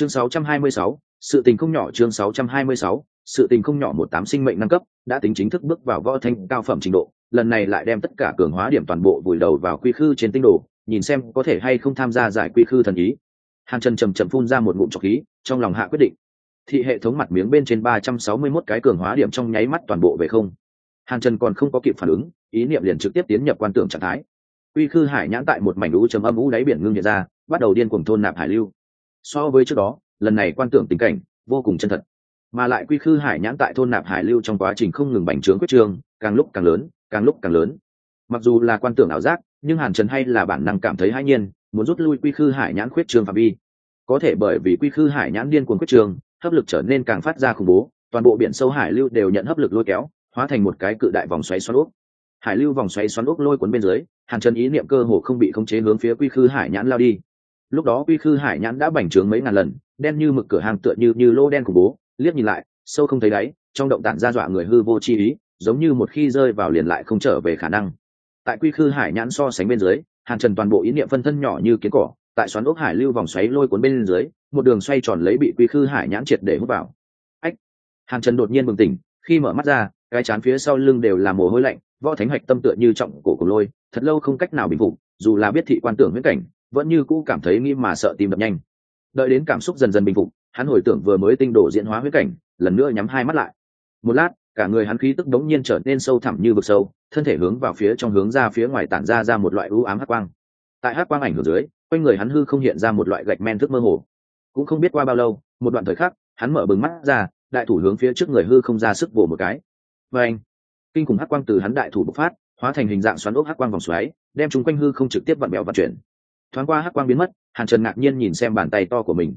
chương 626, sự tình không nhỏ chương 626, sự tình không nhỏ một tám sinh mệnh nâng cấp đã tính chính thức bước vào võ thanh cao phẩm trình độ lần này lại đem tất cả cường hóa điểm toàn bộ vùi đầu vào quy khư trên tinh đồ nhìn xem có thể hay không tham gia giải quy khư thần ý. Hàn trần chầm chậm phun ra một ngụm trọc khí trong lòng hạ quyết định. Thị hệ thống mặt miếng bên trên ba trăm sáu mươi 361 cái cường hóa điểm trong nháy mắt toàn bộ về không. Hàn trần còn không có kịp phản ứng ý niệm liền trực tiếp tiến nhập quan tưởng trạng thái. Quy khư hải nhãn tại một mảnh lũ chấm âm ú đáy biển ngưng hiện ra bắt đầu điên cuồng thôn nạp hải lưu so với trước đó, lần này quan tưởng tình cảnh, vô cùng chân thật. Mà lại quy khư hải nhãn tại thôn nạp hải lưu trong quá trình không ngừng bành trướng quyết trương càng lúc càng lớn, càng lúc càng lớn. Mặc dù là quan tưởng ảo giác, nhưng hàn trần hay là bản năng cảm thấy hãi nhiên, muốn rút lui quy khư hải nhãn khuyết trương phạm vi. Có thể bởi vì quy khư hải nhãn điên cuồng khuyết trương hấp lực trở nên càng phát ra khủng bố, toàn bộ biển sâu hải lưu đều nhận hấp lực lôi kéo, hóa thành một cái cự đại vòng xoáy xoắn úp hải lưu vòng xoáy xoắn úp lôi cuốn bên dưới, hàn trần ý niệm cơ hồ không bị khống chế hướng phía quy khư hải nhãn lao đi lúc đó quy khư hải nhãn đã bành trướng mấy ngàn lần, đen như mực cửa hàng tựa như như lô đen khủng bố, liếc nhìn lại, sâu không thấy đáy, trong động tản ra dọa người hư vô chi ý, giống như một khi rơi vào liền lại không trở về khả năng. Tại quy khư hải nhãn so sánh bên dưới, hàn trần toàn bộ ý niệm phân thân nhỏ như kiến cỏ, tại xoắn ốc hải lưu vòng xoáy lôi cuốn bên dưới, một đường xoay tròn lấy bị quy khư hải nhãn triệt để hút vào. Ách! Hàn trần đột nhiên bừng tỉnh, khi mở mắt ra, cái chán phía sau lưng đều là mồ hôi lạnh, võ thánh hạch tâm tựa như trọng cổ cổ lôi, thật lâu không cách nào bình phục, dù là biết thị quan tưởng viễn cảnh vẫn như cũ cảm thấy nghi mà sợ tim đập nhanh. Đợi đến cảm xúc dần dần bình phục, hắn hồi tưởng vừa mới tinh đổ diễn hóa huyết cảnh, lần nữa nhắm hai mắt lại. Một lát, cả người hắn khí tức đống nhiên trở nên sâu thẳm như vực sâu, thân thể hướng vào phía trong hướng ra phía ngoài tản ra ra một loại ưu ám hắc quang. Tại hắc quang ảnh hưởng dưới, quanh người hắn hư không hiện ra một loại gạch men thức mơ hồ. Cũng không biết qua bao lâu, một đoạn thời khắc, hắn mở bừng mắt ra, đại thủ hướng phía trước người hư không ra sức vồ một cái. Và anh kinh khủng hắc quang từ hắn đại thủ bộc phát, hóa thành hình dạng xoắn ốc hắc quang vòng xoáy, đem chúng quanh hư không trực tiếp vặn bẹo vận chuyển thoáng qua hắc quang biến mất, hàn trần ngạc nhiên nhìn xem bàn tay to của mình.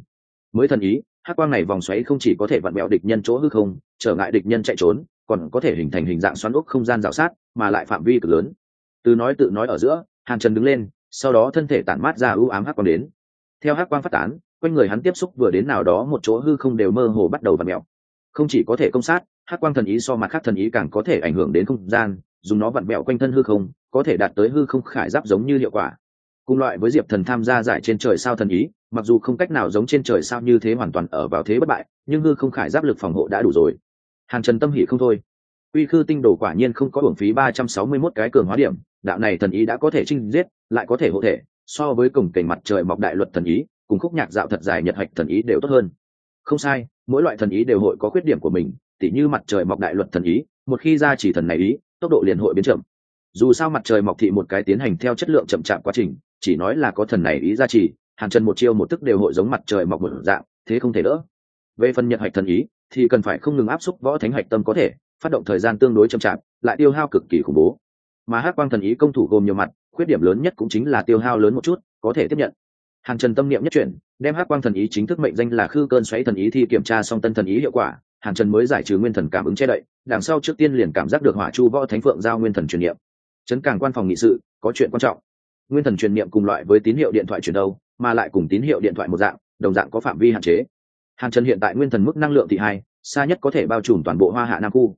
Mới thần ý, hắc quang này vòng xoáy không chỉ có thể vặn bẹo địch nhân chỗ hư không, trở ngại địch nhân chạy trốn, còn có thể hình thành hình dạng xoắn ốc không gian rào sát, mà lại phạm vi cực lớn. Từ nói tự nói ở giữa, hàn trần đứng lên, sau đó thân thể tản mát ra ưu ám hắc quang đến. Theo hắc quang phát tán, quanh người hắn tiếp xúc vừa đến nào đó một chỗ hư không đều mơ hồ bắt đầu vặn mẹo không chỉ có thể công sát, hắc quang thần ý so mặt khác thần ý càng có thể ảnh hưởng đến không gian, dùng nó vặn mẹo quanh thân hư không, có thể đạt tới hư không khải giáp giống như hiệu quả cùng loại với diệp thần tham gia giải trên trời sao thần ý, mặc dù không cách nào giống trên trời sao như thế hoàn toàn ở vào thế bất bại, nhưng hư không khải giáp lực phòng hộ đã đủ rồi. Hàn trần tâm hỉ không thôi. Uy khư tinh đồ quả nhiên không có hưởng phí ba trăm sáu mươi mốt cái cường hóa điểm, đạo này thần ý đã có thể trinh giết, lại có thể hộ thể, so với cổng cảnh mặt trời mọc đại luật thần ý, cùng khúc nhạc dạo thật dài nhật hạch thần ý đều tốt hơn. Không sai, mỗi loại thần ý đều hội có khuyết điểm của mình, tỉ như mặt trời mọc đại luật thần ý, một khi ra chỉ thần này ý, tốc độ liền hội biến chậm. Dù sao mặt trời mọc thị một cái tiến hành theo chất lượng chậm chạp quá trình chỉ nói là có thần này ý ra chỉ hàn trần một chiêu một tức đều hội giống mặt trời mọc một dạng, thế không thể đỡ. Về phần nhật hạch thần ý, thì cần phải không ngừng áp xúc võ thánh hạch tâm có thể, phát động thời gian tương đối chậm chạp, lại tiêu hao cực kỳ khủng bố. Mà hắc quang thần ý công thủ gồm nhiều mặt, khuyết điểm lớn nhất cũng chính là tiêu hao lớn một chút, có thể tiếp nhận. Hàn trần tâm niệm nhất chuyển, đem hắc quang thần ý chính thức mệnh danh là khư cơn xoáy thần ý thi kiểm tra xong tân thần ý hiệu quả, hàn trần mới giải trừ nguyên thần cảm ứng che đậy, đằng sau trước tiên liền cảm giác được hỏa chu võ thánh phượng giao nguyên thần truyền niệm. Trấn càng quan phòng nghị sự, có chuyện quan trọng nguyên thần truyền niệm cùng loại với tín hiệu điện thoại truyền đâu, mà lại cùng tín hiệu điện thoại một dạng, đồng dạng có phạm vi hạn chế. Hàn trần hiện tại nguyên thần mức năng lượng thị hai, xa nhất có thể bao trùm toàn bộ hoa hạ nam khu.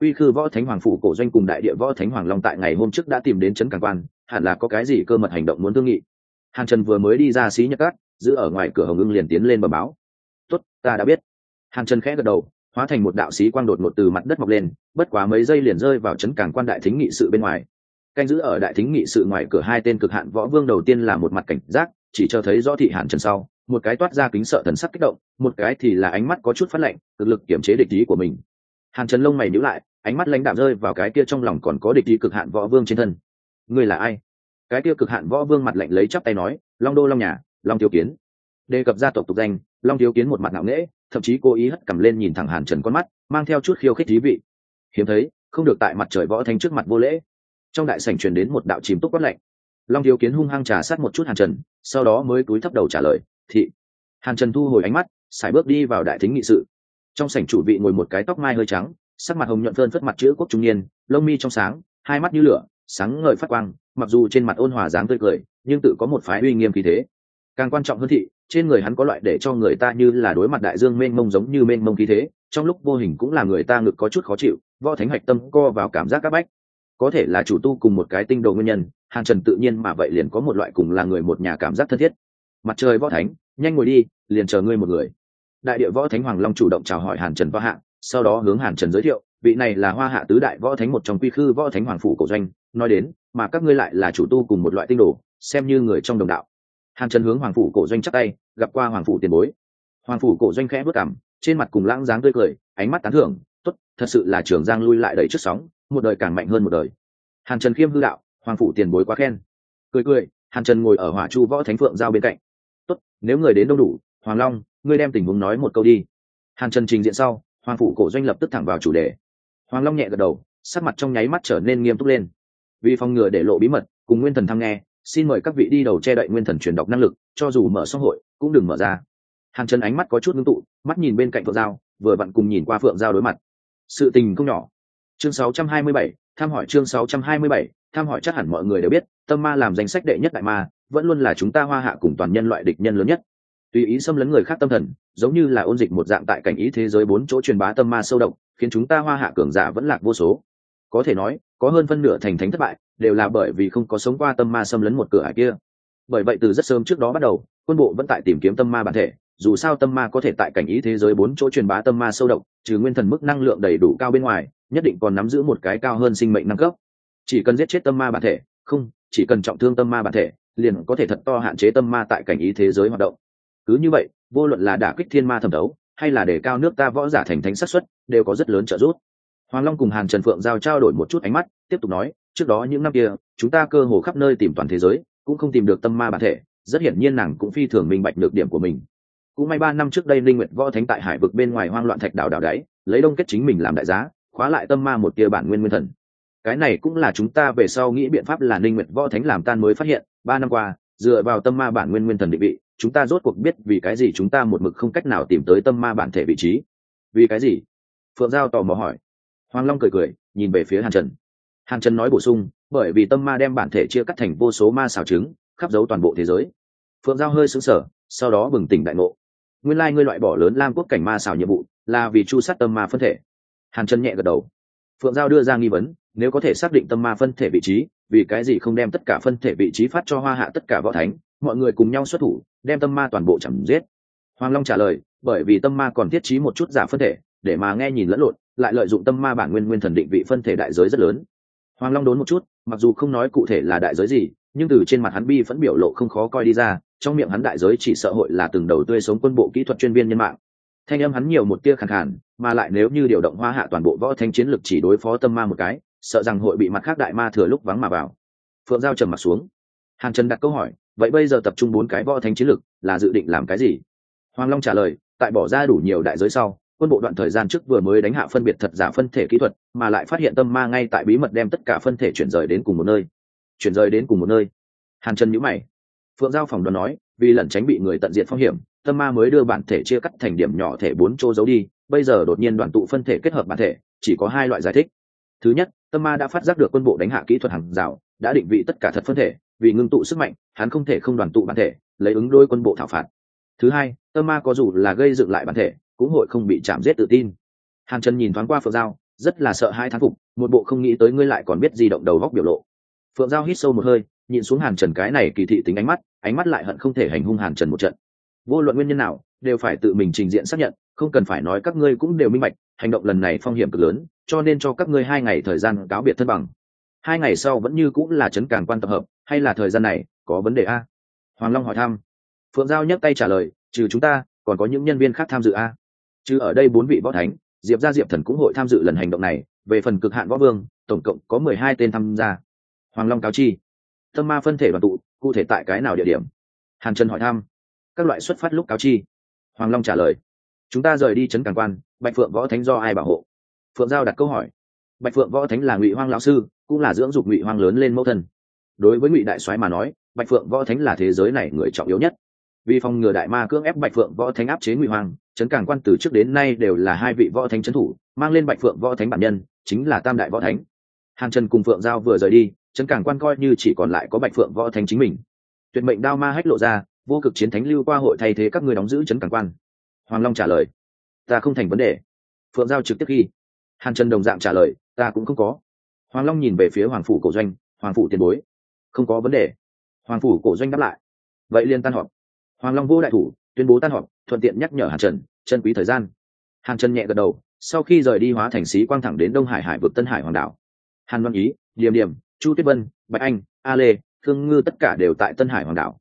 Uy khư võ thánh hoàng phủ cổ doanh cùng đại địa võ thánh hoàng long tại ngày hôm trước đã tìm đến trấn càng quan, hẳn là có cái gì cơ mật hành động muốn thương nghị. Hàn trần vừa mới đi ra xí nhật cát, giữ ở ngoài cửa hồng ưng liền tiến lên bờ báo. Tốt, ta đã biết. Hàn trần khẽ gật đầu, hóa thành một đạo sĩ quang đột ngột từ mặt đất mọc lên, bất quá mấy giây liền rơi vào trấn càng quan đại thính nghị sự bên ngoài canh giữ ở đại thính nghị sự ngoài cửa hai tên cực hạn võ vương đầu tiên là một mặt cảnh giác, chỉ cho thấy rõ thị hàn trần sau, một cái toát ra kính sợ thần sắc kích động, một cái thì là ánh mắt có chút phát lạnh, cực lực kiểm chế địch ý của mình. Hàn trần lông mày nhữ lại, ánh mắt lãnh đạm rơi vào cái kia trong lòng còn có địch ý cực hạn võ vương trên thân. Ngươi là ai? Cái kia cực hạn võ vương mặt lạnh lấy chắp tay nói, long đô long nhà, long thiếu kiến. Đề cập gia tộc tục danh, long thiếu kiến một mặt ngạo nghễ, thậm chí cố ý hất cầm lên nhìn thẳng hàn trần con mắt, mang theo chút khiêu khích thí vị. Hiếm thấy, không được tại mặt trời võ thanh trước mặt vô lễ trong đại sảnh truyền đến một đạo chìm túc quát lạnh. Long thiếu kiến hung hăng trà sát một chút hàn trần, sau đó mới cúi thấp đầu trả lời, thị. Hàn trần thu hồi ánh mắt, sải bước đi vào đại thính nghị sự. Trong sảnh chủ vị ngồi một cái tóc mai hơi trắng, sắc mặt hồng nhuận phơn phất mặt chữ quốc trung niên, lông mi trong sáng, hai mắt như lửa, sáng ngời phát quang, mặc dù trên mặt ôn hòa dáng tươi cười, nhưng tự có một phái uy nghiêm khí thế. Càng quan trọng hơn thị, trên người hắn có loại để cho người ta như là đối mặt đại dương mênh mông giống như mênh mông khí thế, trong lúc vô hình cũng là người ta ngực có chút khó chịu, võ thánh hạch tâm co vào cảm giác các bách có thể là chủ tu cùng một cái tinh đồ nguyên nhân, Hàn trần tự nhiên mà vậy liền có một loại cùng là người một nhà cảm giác thân thiết. Mặt trời võ thánh, nhanh ngồi đi, liền chờ ngươi một người. Đại địa võ thánh hoàng long chủ động chào hỏi hàn trần võ hạ, sau đó hướng hàn trần giới thiệu, vị này là hoa hạ tứ đại võ thánh một trong quy khư võ thánh hoàng phủ cổ doanh, nói đến, mà các ngươi lại là chủ tu cùng một loại tinh đồ, xem như người trong đồng đạo. Hàn trần hướng hoàng phủ cổ doanh chắc tay, gặp qua hoàng phủ tiền bối. Hoàng phủ cổ doanh khẽ vất cảm trên mặt cùng lãng dáng tươi cười, ánh mắt tán thưởng, tốt, thật sự là trường giang lui lại đầy trước sóng một đời càng mạnh hơn một đời. Hàn trần khiêm hư đạo, hoàng phủ tiền bối quá khen. Cười cười, hàn trần ngồi ở hỏa chu võ thánh phượng giao bên cạnh. Tốt, nếu người đến đông đủ, hoàng long, ngươi đem tình huống nói một câu đi. Hàn trần trình diện sau, hoàng phủ cổ doanh lập tức thẳng vào chủ đề. Hoàng long nhẹ gật đầu, sắc mặt trong nháy mắt trở nên nghiêm túc lên. Vì phòng ngừa để lộ bí mật, cùng nguyên thần thăm nghe, xin mời các vị đi đầu che đậy nguyên thần truyền đọc năng lực, cho dù mở xã hội, cũng đừng mở ra. Hàn trần ánh mắt có chút ngưng tụ, mắt nhìn bên cạnh phượng giao, vừa vặn cùng nhìn qua phượng giao đối mặt. Sự tình không nhỏ chương 627, tham hỏi chương 627, tham hỏi chắc hẳn mọi người đều biết tâm ma làm danh sách đệ nhất đại ma vẫn luôn là chúng ta hoa hạ cùng toàn nhân loại địch nhân lớn nhất. Tùy ý xâm lấn người khác tâm thần giống như là ôn dịch một dạng tại cảnh ý thế giới bốn chỗ truyền bá tâm ma sâu độc khiến chúng ta hoa hạ cường giả vẫn lạc vô số. Có thể nói có hơn phân nửa thành thánh thất bại đều là bởi vì không có sống qua tâm ma xâm lấn một cửa hải kia. Bởi vậy từ rất sớm trước đó bắt đầu quân bộ vẫn tại tìm kiếm tâm ma bản thể dù sao tâm ma có thể tại cảnh ý thế giới bốn chỗ truyền bá tâm ma sâu độc trừ nguyên thần mức năng lượng đầy đủ cao bên ngoài nhất định còn nắm giữ một cái cao hơn sinh mệnh năng cấp. Chỉ cần giết chết tâm ma bản thể, không, chỉ cần trọng thương tâm ma bản thể, liền có thể thật to hạn chế tâm ma tại cảnh ý thế giới hoạt động. Cứ như vậy, vô luận là đả kích thiên ma thẩm đấu, hay là để cao nước ta võ giả thành thánh sát xuất đều có rất lớn trợ giúp. Hoàng long cùng hàn trần phượng giao trao đổi một chút ánh mắt, tiếp tục nói, trước đó những năm kia, chúng ta cơ hồ khắp nơi tìm toàn thế giới, cũng không tìm được tâm ma bản thể, rất hiển nhiên nàng cũng phi thường minh bạch được điểm của mình. Cũng may ba năm trước đây linh nguyệt võ thánh tại hải vực bên ngoài hoang loạn thạch đảo đảo đáy, lấy đông kết chính mình làm đại giá khóa lại tâm ma một tia bản nguyên nguyên thần. Cái này cũng là chúng ta về sau nghĩ biện pháp là ninh nguyệt võ thánh làm tan mới phát hiện, ba năm qua, dựa vào tâm ma bản nguyên nguyên thần định vị, chúng ta rốt cuộc biết vì cái gì chúng ta một mực không cách nào tìm tới tâm ma bản thể vị trí. Vì cái gì? Phượng giao tò mò hỏi. Hoàng long cười cười, nhìn về phía hàn trần. Hàn trần nói bổ sung, bởi vì tâm ma đem bản thể chia cắt thành vô số ma xào trứng, khắp dấu toàn bộ thế giới. Phượng giao hơi xứng sở sau đó bừng tỉnh đại ngộ. Nguyên lai ngươi loại bỏ lớn lam quốc cảnh ma xào nhiệm vụ là vì chu sát tâm ma phân thể hàn trần nhẹ gật đầu. Phượng giao đưa ra nghi vấn, nếu có thể xác định tâm ma phân thể vị trí, vì cái gì không đem tất cả phân thể vị trí phát cho hoa hạ tất cả võ thánh, mọi người cùng nhau xuất thủ, đem tâm ma toàn bộ chẳng giết. Hoàng long trả lời, bởi vì tâm ma còn thiết trí một chút giả phân thể, để mà nghe nhìn lẫn lộn, lại lợi dụng tâm ma bản nguyên nguyên thần định vị phân thể đại giới rất lớn. Hoàng long đốn một chút, mặc dù không nói cụ thể là đại giới gì, nhưng từ trên mặt hắn bi vẫn biểu lộ không khó coi đi ra, trong miệng hắn đại giới chỉ sợ hội là từng đầu tươi sống quân bộ kỹ thuật chuyên viên nhân mạng. Thanh âm hắn nhiều một tia khẳng khản mà lại nếu như điều động hoa hạ toàn bộ võ thanh chiến lực chỉ đối phó tâm ma một cái, sợ rằng hội bị mặt khác đại ma thừa lúc vắng mà vào. Phượng giao trầm mặt xuống. Hàn trần đặt câu hỏi, vậy bây giờ tập trung bốn cái võ thanh chiến lực là dự định làm cái gì? Hoàng long trả lời, tại bỏ ra đủ nhiều đại giới sau, quân bộ đoạn thời gian trước vừa mới đánh hạ phân biệt thật giả phân thể kỹ thuật, mà lại phát hiện tâm ma ngay tại bí mật đem tất cả phân thể chuyển rời đến cùng một nơi. Chuyển rời đến cùng một nơi. Hàn trần nhữ mày. Phượng giao phòng đoán nói, vì lẩn tránh bị người tận diện phong hiểm, tâm ma mới đưa bản thể chia cắt thành điểm nhỏ thể bốn chỗ giấu đi bây giờ đột nhiên đoàn tụ phân thể kết hợp bản thể, chỉ có hai loại giải thích. Thứ nhất, tâm ma đã phát giác được quân bộ đánh hạ kỹ thuật hàng rào, đã định vị tất cả thật phân thể, vì ngưng tụ sức mạnh, hắn không thể không đoàn tụ bản thể, lấy ứng đôi quân bộ thảo phạt. Thứ hai, tâm ma có dù là gây dựng lại bản thể, cũng hội không bị chạm giết tự tin. Hàn trần nhìn thoáng qua phượng giao, rất là sợ hai thán phục, một bộ không nghĩ tới ngươi lại còn biết di động đầu góc biểu lộ. Phượng giao hít sâu một hơi, nhìn xuống hàn trần cái này kỳ thị tính ánh mắt ánh mắt lại hận không thể hành hung hàn trần một trận. Vô luận nguyên nhân nào đều phải tự mình trình diện xác nhận, không cần phải nói các ngươi cũng đều minh bạch, hành động lần này phong hiểm cực lớn, cho nên cho các ngươi hai ngày thời gian cáo biệt thân bằng. Hai ngày sau vẫn như cũng là chấn càng quan tập hợp, hay là thời gian này, có vấn đề a? Hoàng long hỏi thăm. Phượng giao nhấc tay trả lời, trừ chúng ta, còn có những nhân viên khác tham dự a? Trừ ở đây bốn vị võ thánh, diệp gia diệp thần cũng hội tham dự lần hành động này, về phần cực hạn võ vương, tổng cộng có mười hai tên tham gia. Hoàng long cáo chi. Tâm ma phân thể đoàn tụ, cụ thể tại cái nào địa điểm? Hàn trần hỏi thăm. Các loại xuất phát lúc cáo chi hoàng long trả lời, chúng ta rời đi trấn càng quan, bạch phượng võ thánh do ai bảo hộ? Phượng giao đặt câu hỏi, bạch phượng võ thánh là ngụy hoang lão sư, cũng là dưỡng dục ngụy hoang lớn lên mẫu thân. Đối với ngụy đại soái mà nói, bạch phượng võ thánh là thế giới này người trọng yếu nhất. Vì phòng ngừa đại ma cưỡng ép bạch phượng võ thánh áp chế ngụy hoang trấn càng quan từ trước đến nay đều là hai vị võ thánh trấn thủ, mang lên bạch phượng võ thánh bản nhân, chính là tam đại võ thánh. Hàn trần cùng phượng giao vừa rời đi trấn càng quan coi như chỉ còn lại có bạch phượng võ thánh chính mình. Tuyệt mệnh đao ma hách lộ ra vô cực chiến thánh lưu qua hội thay thế các người đóng giữ trấn càng quan. Hoàng long trả lời, ta không thành vấn đề. Phượng giao trực tiếp ghi. Hàn trần đồng dạng trả lời, ta cũng không có. Hoàng long nhìn về phía hoàng phủ cổ doanh, hoàng phủ tiền bối, không có vấn đề. Hoàng phủ cổ doanh đáp lại, vậy liền tan họp. Hoàng long vô đại thủ, tuyên bố tan họp, thuận tiện nhắc nhở hàn trần, chân quý thời gian. Hàn trần nhẹ gật đầu, sau khi rời đi hóa thành sĩ quang thẳng đến đông hải hải vực tân hải hoàng đảo. Hàn văn ý, điềm điềm, chu tuyết vân, bạch anh, a lê, thương ngư tất cả đều tại tân hải hoàng đảo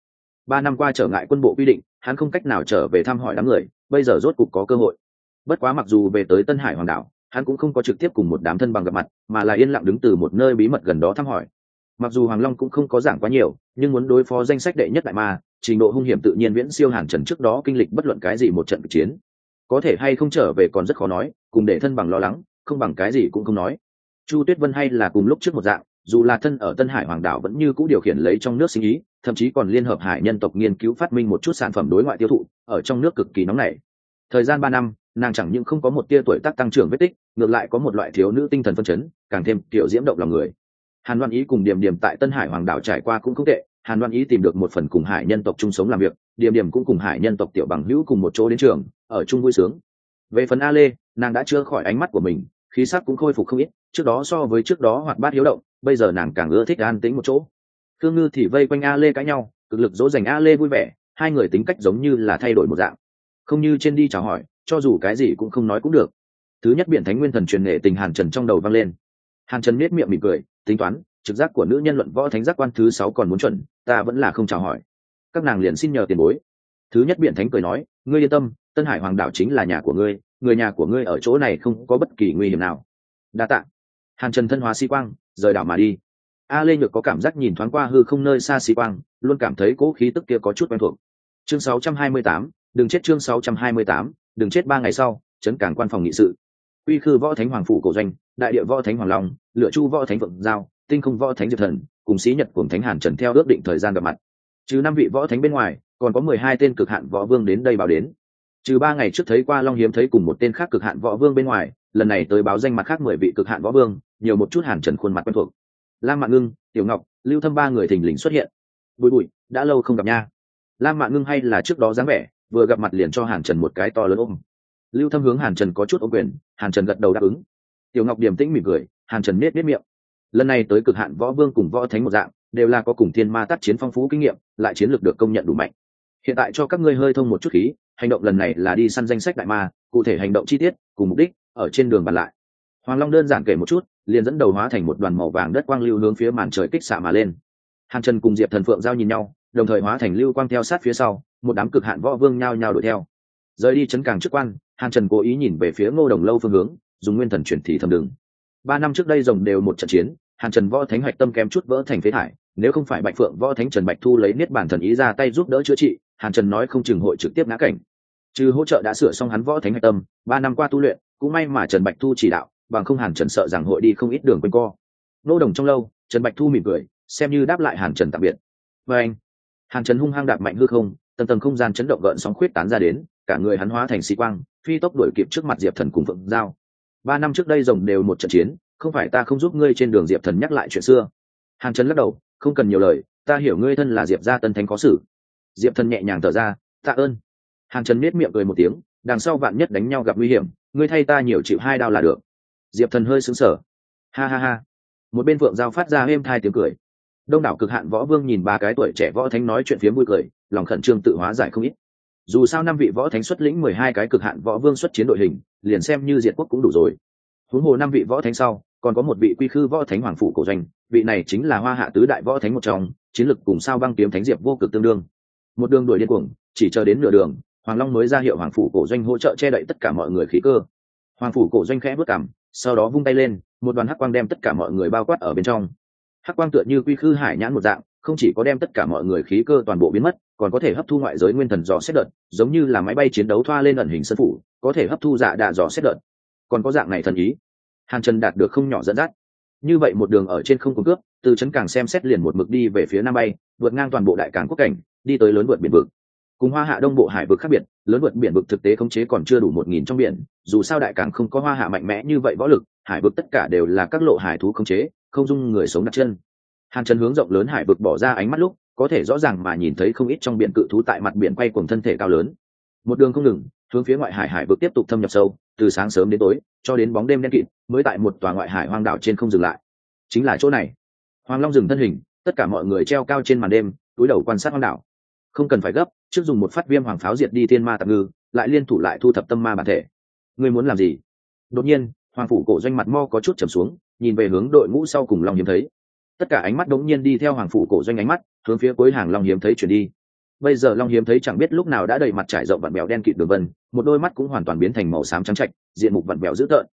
ba năm qua trở ngại quân bộ quy định, hắn không cách nào trở về thăm hỏi đám người, bây giờ rốt cục có cơ hội. Bất quá mặc dù về tới tân hải hoàng đảo, hắn cũng không có trực tiếp cùng một đám thân bằng gặp mặt, mà là yên lặng đứng từ một nơi bí mật gần đó thăm hỏi. Mặc dù hoàng long cũng không có giảng quá nhiều, nhưng muốn đối phó danh sách đệ nhất đại ma, trình độ hung hiểm tự nhiên viễn siêu hàn trần trước đó kinh lịch bất luận cái gì một trận chiến. Có thể hay không trở về còn rất khó nói, cùng để thân bằng lo lắng, không bằng cái gì cũng không nói. Chu tuyết vân hay là cùng lúc trước một dạng dù là thân ở tân hải hoàng đảo vẫn như c ũ điều khiển lấy trong nước sinh ý, thậm chí còn liên hợp hải nhân tộc nghiên cứu phát minh một chút sản phẩm đối ngoại tiêu thụ, ở trong nước cực kỳ nóng nảy. Thời gian ba năm, nàng chẳng những không có một tia tuổi tác tăng trưởng vết tích, ngược lại có một loại thiếu nữ tinh thần phân chấn, càng thêm kiểu diễm động lòng người. Hàn đoan ý cùng điểm điểm tại tân hải hoàng đảo trải qua cũng không tệ, hàn đoan ý tìm được một phần cùng hải nhân tộc chung sống làm việc điểm điểm cũng cùng hải nhân tộc tiểu bằng hữu cùng một chỗ đến trường, ở chung vui sướng. Về phần a lê, nàng đã chưa khỏi ánh mắt của mình khí sắc cũng khôi phục không ít, trước đó so với trước đó hoạt bát hiếu động, bây giờ nàng càng ưa thích an tĩnh một chỗ. Khương ngư thì vây quanh a lê cãi nhau, cực lực dỗ dành a lê vui vẻ, hai người tính cách giống như là thay đổi một dạng. Không như trên đi chào hỏi, cho dù cái gì cũng không nói cũng được. Thứ nhất biện thánh nguyên thần truyền nghệ tình hàn trần trong đầu vang lên. Hàn trần nết miệng mỉm cười, tính toán, trực giác của nữ nhân luận võ thánh giác quan thứ sáu còn muốn chuẩn, ta vẫn là không chào hỏi. Các nàng liền xin nhờ tiền bối. Thứ nhất biện thánh cười nói, ngươi yên tâm, tân hải hoàng đảo chính là nhà của ngươi người nhà của ngươi ở chỗ này không có bất kỳ nguy hiểm nào. Đa tạ. Hàn trần thân hóa sĩ quang rời đảo mà đi. A lê nhược có cảm giác nhìn thoáng qua hư không nơi xa sĩ quang luôn cảm thấy cố khí tức kia có chút quen thuộc. Chương 628, đừng chết chương 628, đừng chết ba ngày sau chấn cảng quan phòng nghị sự. Uy khư võ thánh hoàng phủ cổ doanh đại địa võ thánh hoàng long lựa chu võ thánh vượng giao tinh không võ thánh diệp thần cùng sĩ nhật cùng thánh hàn trần theo ước định thời gian gặp mặt. Trừ năm vị võ thánh bên ngoài còn có mười hai tên cực hạn võ vương đến đây bảo đến trừ ba ngày trước thấy qua long hiếm thấy cùng một tên khác cực hạn võ vương bên ngoài, lần này tới báo danh mặt khác mười vị cực hạn võ vương, nhiều một chút hàn trần khuôn mặt quen thuộc. Lam mạng ngưng, tiểu ngọc, lưu thâm ba người thình lình xuất hiện. Bụi bụi đã lâu không gặp nha. Lam mạng ngưng hay là trước đó dáng vẻ, vừa gặp mặt liền cho hàn trần một cái to lớn ôm. Lưu thâm hướng hàn trần có chút ô quyền, hàn trần gật đầu đáp ứng. Tiểu ngọc điềm tĩnh mỉm cười, hàn trần nết nết miệng. Lần này tới cực hạn võ vương cùng võ thánh một dạng, đều là có cùng thiên ma tác chiến phong phú kinh nghiệm, lại chiến lược được công nhận đủ mạnh. Hiện tại cho các ngươi hơi thông một chút khí hành động lần này là đi săn danh sách đại ma, cụ thể hành động chi tiết, cùng mục đích, ở trên đường bàn lại. Hoàng long đơn giản kể một chút, liền dẫn đầu hóa thành một đoàn màu vàng đất quang lưu hướng phía màn trời kích xạ mà lên. Hàn trần cùng diệp thần phượng giao nhìn nhau, đồng thời hóa thành lưu quang theo sát phía sau, một đám cực hạn võ vương nhao nhao đuổi theo. Rời đi chấn càng chức quan, hàn trần cố ý nhìn về phía ngô đồng lâu phương hướng, dùng nguyên thần chuyển thị thầm đường. Ba năm trước đây rồng đều một trận chiến, hàn trần võ thánh hoạch tâm kém chút vỡ thành phế thải, nếu không phải bạch phượng võ thánh trần bạch thu lấy niết bản thần ý ra tay giúp đỡ chữa trị, hàn trần nói không chừng hội trực tiếp ngã cảnh trừ hỗ trợ đã sửa xong hắn võ thánh hạch tâm, ba năm qua tu luyện, cũng may mà trần bạch thu chỉ đạo, bằng không hàn trần sợ rằng hội đi không ít đường quanh co. Nô đồng trong lâu, trần bạch thu mỉm cười, xem như đáp lại hàn trần tạm biệt. Và anh, hàn trần hung hăng đạp mạnh hư không, tầng tầng không gian chấn động gợn sóng khuyết tán ra đến, cả người hắn hóa thành sĩ quang, phi tốc đuổi kịp trước mặt diệp thần cùng phượng giao. Ba năm trước đây rồng đều một trận chiến, không phải ta không giúp ngươi trên đường diệp thần nhắc lại chuyện xưa. Hàn trần lắc đầu, không cần nhiều lời, ta hiểu ngươi thân là diệp gia tân thánh có sử diệp thần nhẹ nhàng thở ra, tạ ơn hàn trần nết miệng cười một tiếng, đằng sau vạn nhất đánh nhau gặp nguy hiểm, ngươi thay ta nhiều chịu hai đao là được. Diệp thần hơi xứng sở ha ha ha. Một bên phượng giao phát ra êm thai tiếng cười. Đông đảo cực hạn võ vương nhìn ba cái tuổi trẻ võ thánh nói chuyện phía vui cười, lòng khẩn trương tự hóa giải không ít. Dù sao năm vị võ thánh xuất lĩnh mười hai cái cực hạn võ vương xuất chiến đội hình, liền xem như diệt quốc cũng đủ rồi. Huống hồ năm vị võ thánh sau, còn có một vị quy khư võ thánh hoàng phủ cổ doanh, vị này chính là hoa hạ tứ đại võ thánh một trong, chiến lực cùng sao băng kiếm thánh diệp vô cực tương đương. Một đường đuổi điên cuồng, chỉ chờ đến nửa đường hoàng long mới ra hiệu hoàng phủ cổ doanh hỗ trợ che đậy tất cả mọi người khí cơ. Hoàng phủ cổ doanh khẽ bước cảm sau đó vung tay lên, một đoàn hắc quang đem tất cả mọi người bao quát ở bên trong. Hắc quang tựa như quy khư hải nhãn một dạng, không chỉ có đem tất cả mọi người khí cơ toàn bộ biến mất, còn có thể hấp thu ngoại giới nguyên thần dò xét đợt, giống như là máy bay chiến đấu thoa lên ẩn hình sân phủ, có thể hấp thu dạ đạ dò xét đợt. Còn có dạng này thần ý. Hàn trần đạt được không nhỏ dẫn dắt. Như vậy một đường ở trên không cung cướp, từ trấn càng xem xét liền một mực đi về phía nam bay, vượt ngang toàn bộ đại cảng quốc cảnh, đi tới lớn vượt biển vực cùng hoa hạ đông bộ hải vực khác biệt, lớn vượt biển vực thực tế khống chế còn chưa đủ một nghìn trong biển, dù sao đại cảng không có hoa hạ mạnh mẽ như vậy võ lực, hải vực tất cả đều là các lộ hải thú khống chế, không dung người sống đặt chân. Hàn trần hướng rộng lớn hải vực bỏ ra ánh mắt lúc, có thể rõ ràng mà nhìn thấy không ít trong biển cự thú tại mặt biển quay cùng thân thể cao lớn. Một đường không ngừng, hướng phía ngoại hải hải vực tiếp tục thâm nhập sâu, từ sáng sớm đến tối, cho đến bóng đêm đen kịt, mới tại một tòa ngoại hải hoang đảo trên không dừng lại. Chính là chỗ này. Hoàng long dừng thân hình, tất cả mọi người treo cao trên màn đêm, túi đầu quan sát hoang đảo. Không cần phải gấp trước dùng một phát viêm hoàng pháo diệt đi thiên ma tạp ngư, lại liên thủ lại thu thập tâm ma bản thể. Ngươi muốn làm gì? Đột nhiên, hoàng phủ cổ doanh mặt mo có chút trầm xuống, nhìn về hướng đội ngũ sau cùng long hiếm thấy. Tất cả ánh mắt đống nhiên đi theo hoàng phủ cổ doanh ánh mắt, hướng phía cuối hàng long hiếm thấy chuyển đi. Bây giờ long hiếm thấy chẳng biết lúc nào đã đầy mặt trải rộng vặn bèo đen kịt đường vân, một đôi mắt cũng hoàn toàn biến thành màu xám trắng trạch, diện mục vặn bèo dữ tợn.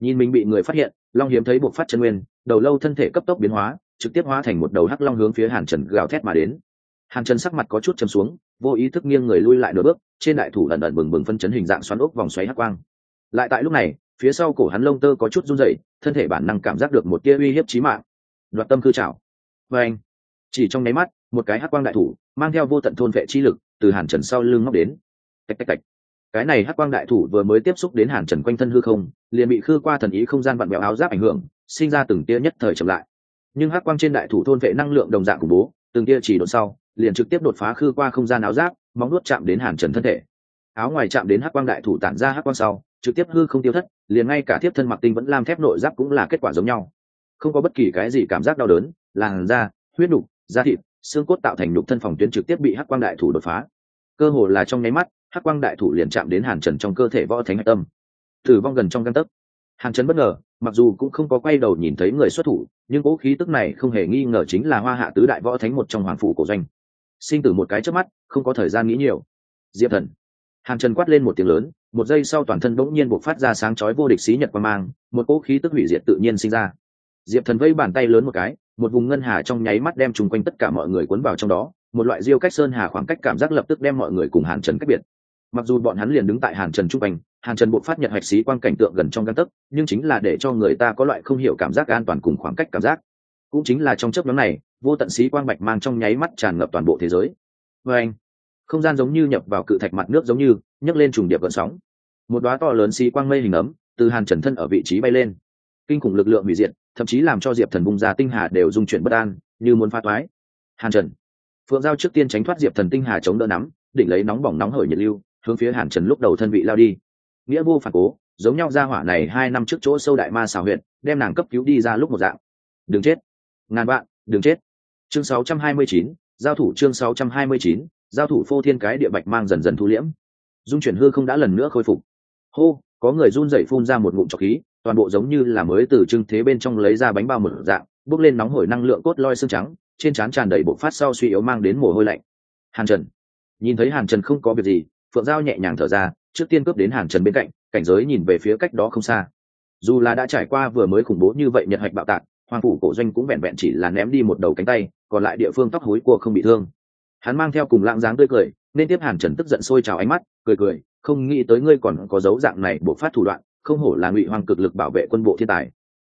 Nhìn mình bị người phát hiện, long hiếm thấy buộc phát chân nguyên, đầu lâu thân thể cấp tốc biến hóa, trực tiếp hóa thành một đầu hắc long hướng phía hàn trần gào thét mà đến hàn trần sắc mặt có chút chầm xuống, vô ý thức nghiêng người lui lại nửa bước, trên đại thủ lần ẩn bừng bừng phân chấn hình dạng xoắn ốc vòng xoáy hắc quang. Lại tại lúc này, phía sau cổ hắn lông tơ có chút run rẩy, thân thể bản năng cảm giác được một tia uy hiếp chí mạng. Đoạt tâm cư trảo. Và anh, chỉ trong nháy mắt, một cái hắc quang đại thủ, mang theo vô tận thôn vệ chi lực, từ hàn trần sau lưng móc đến. Tạch tạch tạch. Cái này hắc quang đại thủ vừa mới tiếp xúc đến hàn trần quanh thân hư không, liền bị khư qua thần ý không gian vặn vẹo áo giáp ảnh hưởng, sinh ra từng tia nhất thời chậm lại. Nhưng hắc quang trên đại thủ thôn vệ năng lượng đồng dạng khủng bố, từng tia chỉ đột sau liền trực tiếp đột phá khư qua không gian áo giáp, móng nuốt chạm đến hàn trần thân thể. Áo ngoài chạm đến hắc quang đại thủ tản ra hắc quang sau, trực tiếp hư không tiêu thất, liền ngay cả tiếp thân mặc tinh vẫn lam thép nội giáp cũng là kết quả giống nhau. Không có bất kỳ cái gì cảm giác đau đớn, làn da, huyết đục da thịt, xương cốt tạo thành nhục thân phòng tuyến trực tiếp bị hắc quang đại thủ đột phá. Cơ hồ là trong nháy mắt, hắc quang đại thủ liền chạm đến hàn trần trong cơ thể võ thánh hạch tâm. Tử vong gần trong găng tấc. Hàn trần bất ngờ, mặc dù cũng không có quay đầu nhìn thấy người xuất thủ, nhưng vũ khí tức này không hề nghi ngờ chính là hoa hạ tứ đại võ thánh một trong hoàng phủ cổ doanh sinh tử một cái trước mắt, không có thời gian nghĩ nhiều. Diệp thần. Hàn trần quát lên một tiếng lớn, một giây sau toàn thân bỗng nhiên buộc phát ra sáng chói vô địch xí nhật qua mang, một cỗ khí tức hủy diệt tự nhiên sinh ra. Diệp thần vây bàn tay lớn một cái, một vùng ngân hà trong nháy mắt đem chung quanh tất cả mọi người cuốn vào trong đó, một loại diêu cách sơn hà khoảng cách cảm giác lập tức đem mọi người cùng hàn trần cách biệt. Mặc dù bọn hắn liền đứng tại hàn trần trung quanh, hàn trần buộc phát nhật hạch xí quang cảnh tượng gần trong găng tấc, nhưng chính là để cho người ta có loại không hiểu cảm giác an toàn cùng khoảng cách cảm giác. Cũng chính là trong chớp nhóm này vô tận xí quang bạch mang trong nháy mắt tràn ngập toàn bộ thế giới. Vê anh, không gian giống như nhập vào cự thạch mặt nước giống như, nhấc lên trùng điệp gợn sóng. Một đoá to lớn xí quang mây hình ấm, từ hàn trần thân ở vị trí bay lên. Kinh khủng lực lượng hủy diệt, thậm chí làm cho diệp thần bung ra tinh hà đều dung chuyển bất an, như muốn pha toái. Hàn trần, phượng giao trước tiên tránh thoát diệp thần tinh hà chống đỡ nắm, định lấy nóng bỏng nóng hởi nhiệt lưu, hướng phía hàn trần lúc đầu thân vị lao đi. Nghĩa vô phản cố, giống nhau ra hỏa này hai năm trước chỗ sâu đại ma xào huyện đem nàng cấp cứu đi ra lúc một dạng. Đừng chết. Ngàn bạn đừng chết chương 629, giao thủ chương 629, giao thủ phô thiên cái địa bạch mang dần dần thu liễm. Dung chuyển hư không đã lần nữa khôi phục. Hô có người run rẩy phun ra một ngụm trọc khí toàn bộ giống như là mới từ trưng thế bên trong lấy ra bánh bao một dạng bước lên nóng hổi năng lượng cốt loi xương trắng trên trán tràn đầy bộ phát sau suy yếu mang đến mồ hôi lạnh. Hàn trần. Nhìn thấy hàn trần không có việc gì phượng giao nhẹ nhàng thở ra trước tiên cướp đến hàn trần bên cạnh cảnh giới nhìn về phía cách đó không xa. Dù là đã trải qua vừa mới khủng bố như vậy nhật hạch bạo tạc hoàng phủ cổ doanh cũng vẹn vẹn chỉ là ném đi một đầu cánh tay còn lại địa phương tóc hối của không bị thương. Hắn mang theo cùng lãng dáng tươi cười, nên tiếp hàn trần tức giận sôi trào ánh mắt, cười cười, không nghĩ tới ngươi còn có dấu dạng này buộc phát thủ đoạn, không hổ là ngụy hoàng cực lực bảo vệ quân bộ thiên tài.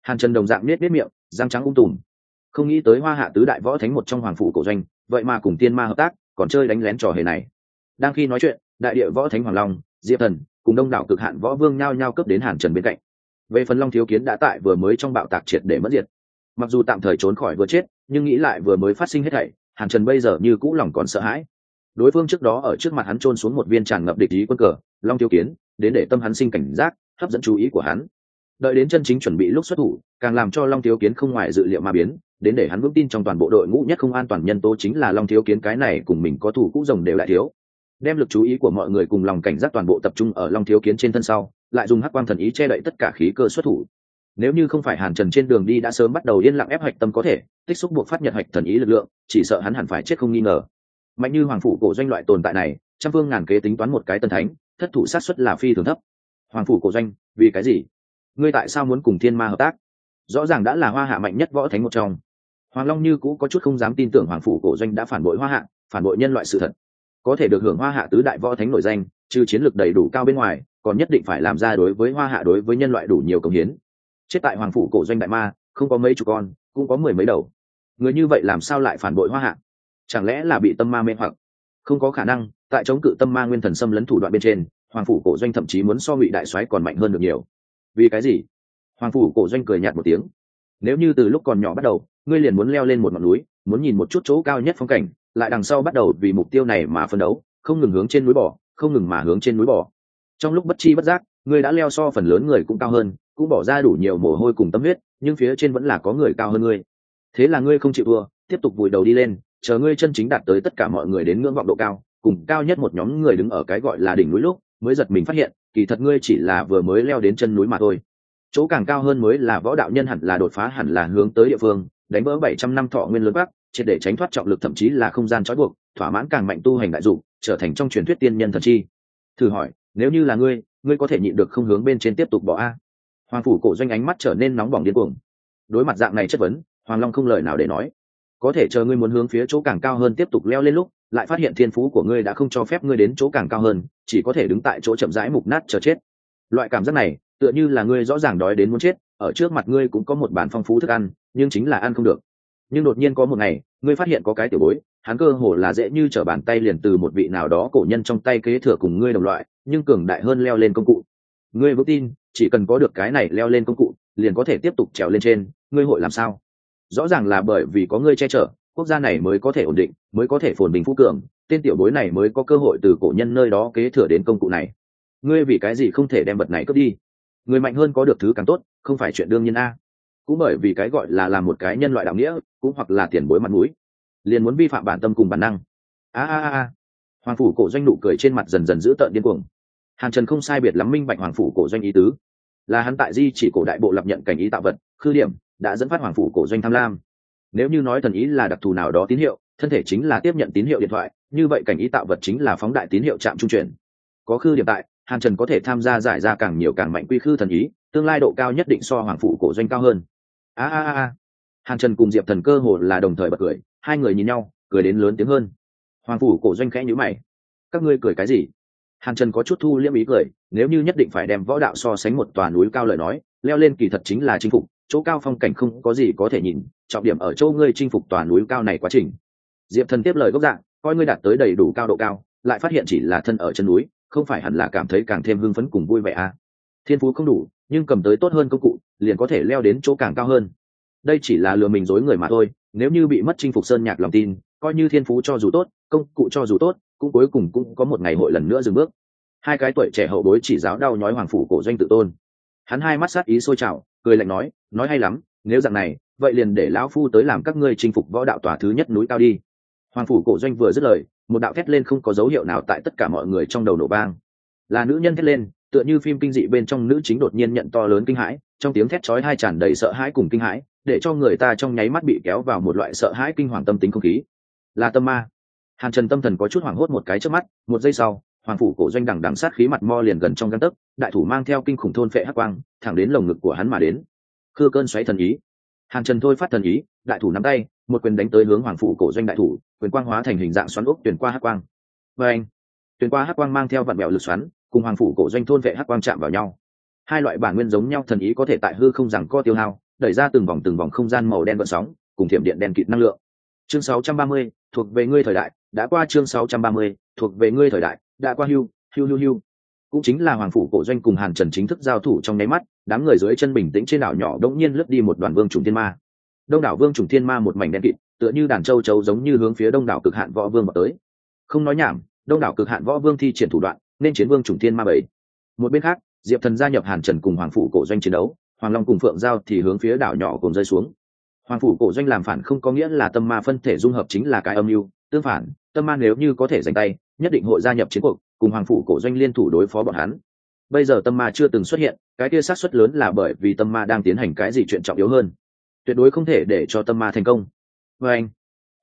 Hàn trần đồng dạng nết nết miệng, răng trắng ung tùm. Không nghĩ tới hoa hạ tứ đại võ thánh một trong hoàng phủ cổ doanh, vậy mà cùng tiên ma hợp tác, còn chơi đánh lén trò hề này. Đang khi nói chuyện, đại địa võ thánh hoàng long, diệp thần cùng đông đảo cực hạn võ vương nhao nhao cấp đến hàn trần bên cạnh. Về phần long thiếu kiến đã tại vừa mới trong bạo tạc triệt để mất diệt mặc dù tạm thời trốn khỏi vừa chết, nhưng nghĩ lại vừa mới phát sinh hết thảy, hàn trần bây giờ như cũ lòng còn sợ hãi. Đối phương trước đó ở trước mặt hắn trôn xuống một viên tràn ngập địch ý quân cờ, long thiếu kiến, đến để tâm hắn sinh cảnh giác, hấp dẫn chú ý của hắn. Đợi đến chân chính chuẩn bị lúc xuất thủ, càng làm cho long thiếu kiến không ngoài dự liệu mà biến, đến để hắn vững tin trong toàn bộ đội ngũ nhất không an toàn nhân tố chính là long thiếu kiến cái này cùng mình có thủ cũ rồng đều lại thiếu. Đem lực chú ý của mọi người cùng lòng cảnh giác toàn bộ tập trung ở long thiếu kiến trên thân sau, lại dùng hắc quang thần ý che đậy tất cả khí cơ xuất thủ nếu như không phải hàn trần trên đường đi đã sớm bắt đầu yên lặng ép hạch tâm có thể, tích xúc buộc phát nhật hạch thần ý lực lượng, chỉ sợ hắn hẳn phải chết không nghi ngờ. Mạnh như hoàng phủ cổ doanh loại tồn tại này, trăm phương ngàn kế tính toán một cái tân thánh, thất thủ sát xuất là phi thường thấp. Hoàng phủ cổ doanh, vì cái gì? Ngươi tại sao muốn cùng thiên ma hợp tác? Rõ ràng đã là hoa hạ mạnh nhất võ thánh một trong. Hoàng long như cũ có chút không dám tin tưởng hoàng phủ cổ doanh đã phản bội hoa hạ, phản bội nhân loại sự thật. Có thể được hưởng hoa hạ tứ đại võ thánh nổi danh, trừ chiến lược đầy đủ cao bên ngoài, còn nhất định phải làm ra đối với hoa hạ đối với nhân loại đủ nhiều công hiến chết tại hoàng phủ cổ doanh đại ma, không có mấy chục con, cũng có mười mấy đầu. Người như vậy làm sao lại phản bội hoa hạ? Chẳng lẽ là bị tâm ma mê hoặc? Không có khả năng, tại chống cự tâm ma nguyên thần xâm lấn thủ đoạn bên trên, hoàng phủ cổ doanh thậm chí muốn so ngụy đại soái còn mạnh hơn được nhiều. Vì cái gì? Hoàng phủ cổ doanh cười nhạt một tiếng. Nếu như từ lúc còn nhỏ bắt đầu, ngươi liền muốn leo lên một ngọn núi, muốn nhìn một chút chỗ cao nhất phong cảnh, lại đằng sau bắt đầu vì mục tiêu này mà phân đấu, không ngừng hướng trên núi bỏ không ngừng mà hướng trên núi bỏ trong lúc bất chi bất giác, ngươi đã leo so phần lớn người cũng cao hơn cũng bỏ ra đủ nhiều mồ hôi cùng tâm huyết, nhưng phía trên vẫn là có người cao hơn ngươi. Thế là ngươi không chịu thua, tiếp tục vùi đầu đi lên, chờ ngươi chân chính đạt tới tất cả mọi người đến ngưỡng vọng độ cao, cùng cao nhất một nhóm người đứng ở cái gọi là đỉnh núi lúc, mới giật mình phát hiện, kỳ thật ngươi chỉ là vừa mới leo đến chân núi mà thôi. Chỗ càng cao hơn mới là võ đạo nhân hẳn là đột phá hẳn là hướng tới địa phương, đánh vỡ bảy trăm năm thọ nguyên lớn bắc triệt để tránh thoát trọng lực thậm chí là không gian trói buộc, thỏa mãn càng mạnh tu hành đại dụng, trở thành trong truyền thuyết tiên nhân thần chi. Thử hỏi, nếu như là ngươi ngươi có thể nhịn được không hướng bên trên tiếp tục bỏ a? Hoàng phủ cổ doanh ánh mắt trở nên nóng bỏng điên cuồng. Đối mặt dạng này chất vấn, hoàng long không lời nào để nói. Có thể chờ ngươi muốn hướng phía chỗ càng cao hơn tiếp tục leo lên lúc, lại phát hiện thiên phú của ngươi đã không cho phép ngươi đến chỗ càng cao hơn, chỉ có thể đứng tại chỗ chậm rãi mục nát chờ chết. Loại cảm giác này, tựa như là ngươi rõ ràng đói đến muốn chết, ở trước mặt ngươi cũng có một bản phong phú thức ăn, nhưng chính là ăn không được. Nhưng đột nhiên có một ngày, ngươi phát hiện có cái tiểu bối, hắn cơ hồ là dễ như t r ở bàn tay liền từ một vị nào đó cổ nhân trong tay kế thừa cùng ngươi đồng loại, nhưng cường đại hơn leo lên công cụ ngươi vững tin, chỉ cần có được cái này leo lên công cụ, liền có thể tiếp tục trèo lên trên, ngươi hội làm sao? Rõ ràng là bởi vì có ngươi che chở, quốc gia này mới có thể ổn định, mới có thể phồn bình phú cường, tên tiểu bối này mới có cơ hội từ cổ nhân nơi đó kế thừa đến công cụ này. Ngươi vì cái gì không thể đem vật này cướp đi? Người mạnh hơn có được thứ càng tốt, không phải chuyện đương nhiên a. Cũng bởi vì cái gọi là làm một cái nhân loại đạo nghĩa, cũng hoặc là tiền bối mặt mũi, liền muốn vi phạm bản tâm cùng bản năng. A a a hoàng phủ cổ doanh nụ cười trên mặt dần dần giữ tợn điên cuồng hàn trần không sai biệt lắm minh bạch hoàng phủ cổ doanh ý tứ. Là hắn tại di chỉ cổ đại bộ lập nhận cảnh ý tạo vật, khư điểm, đã dẫn phát hoàng phủ cổ doanh tham lam. Nếu như nói thần ý là đặc thù nào đó tín hiệu, thân thể chính là tiếp nhận tín hiệu điện thoại, như vậy cảnh ý tạo vật chính là phóng đại tín hiệu chạm trung chuyển. Có khư điểm tại, hàn trần có thể tham gia giải ra càng nhiều càng mạnh quy khư thần ý, tương lai độ cao nhất định so hoàng phủ cổ doanh cao hơn. A a a hàn trần cùng diệp thần cơ hồ là đồng thời bật cười, hai người nhìn nhau, cười đến lớn tiếng hơn. Hoàng phủ cổ doanh khẽ nhữ mày. Các ngươi cười cái gì? Hàn trần có chút thu liễm ý cười, nếu như nhất định phải đem võ đạo so sánh một tòa núi cao lời nói, leo lên kỳ thật chính là chinh phục, chỗ cao phong cảnh không có gì có thể nhìn, trọng điểm ở chỗ ngươi chinh phục tòa núi cao này quá trình diệp thần tiếp lời gốc dạng, coi ngươi đạt tới đầy đủ cao độ cao, lại phát hiện chỉ là thân ở chân núi, không phải hẳn là cảm thấy càng thêm hưng phấn cùng vui vẻ à. thiên phú không đủ, nhưng cầm tới tốt hơn công cụ, liền có thể leo đến chỗ càng cao hơn đây chỉ là lừa mình dối người mà thôi, nếu như bị mất chinh phục sơn nhạc lòng tin, coi như thiên phú cho dù tốt, công cụ cho dù tốt cũng cuối cùng cũng có một ngày hội lần nữa dừng bước. Hai cái tuổi trẻ hậu bối chỉ giáo đau nhói hoàng phủ cổ doanh tự tôn. Hắn hai mắt sát ý sôi trào, cười lạnh nói nói hay lắm, nếu dạng này, vậy liền để lão phu tới làm các ngươi chinh phục võ đạo tòa thứ nhất núi cao đi. Hoàng phủ cổ doanh vừa dứt lời, một đạo thét lên không có dấu hiệu nào tại tất cả mọi người trong đầu nổ bang là nữ nhân thét lên, tựa như phim kinh dị bên trong nữ chính đột nhiên nhận to lớn kinh hãi, trong tiếng thét chói hai tràn đầy sợ hãi cùng kinh hãi, để cho người ta trong nháy mắt bị kéo vào một loại sợ hãi kinh hoàng tâm tính không khí. Là tâm ma hàn trần tâm thần có chút hoảng hốt một cái trước mắt một giây sau hoàng phủ cổ doanh đằng đằng sát khí mặt mo liền gần trong găng tấc đại thủ mang theo kinh khủng thôn phệ hắc quang thẳng đến lồng ngực của hắn mà đến. Khưa cơn xoáy thần ý. Hàn trần thôi phát thần ý đại thủ nắm tay một quyền đánh tới hướng hoàng phủ cổ doanh đại thủ quyền quang hóa thành hình dạng xoắn ốc tuyển qua hắc quang. Vâng. Và anh tuyển qua hắc quang mang theo vận mẹo lực xoắn cùng hoàng phủ cổ doanh thôn vệ hắc quang chạm vào nhau. Hai loại bản nguyên giống nhau thần ý có thể tại hư không rằng co tiêu hao đẩy ra từng vòng từng vòng không gian màu đen vận sóng cùng thiểm điện đen kịt năng lượng. Chương 630, thuộc về ngươi thời đại đã qua chương 630, thuộc về ngươi thời đại đã qua hưu hưu hưu hưu. Cũng chính là hoàng phủ cổ doanh cùng hàn trần chính thức giao thủ trong nháy mắt đám người dưới chân bình tĩnh trên đảo nhỏ đột nhiên lướt đi một đoàn vương trùng thiên ma. Đông đảo vương trùng thiên ma một mảnh đen kịt tựa như đàn châu chấu giống như hướng phía đông đảo cực hạn võ vương mà tới. Không nói nhảm đông đảo cực hạn võ vương thi triển thủ đoạn nên chiến vương trùng thiên ma bảy. Một bên khác diệp thần gia nhập hàn trần cùng hoàng phủ cổ doanh chiến đấu hoàng long cùng phượng giao thì hướng phía đảo nhỏ cùng rơi xuống. Hoàng phủ cổ doanh làm phản không có nghĩa là tâm ma phân thể dung hợp chính là cái âm mưu tương phản, tâm ma nếu như có thể giành tay, nhất định hội gia nhập chiến cuộc, cùng hoàng phủ cổ doanh liên thủ đối phó bọn hắn. Bây giờ tâm ma chưa từng xuất hiện, cái kia sát xuất lớn là bởi vì tâm ma đang tiến hành cái gì chuyện trọng yếu hơn. Tuyệt đối không thể để cho tâm ma thành công. Và anh,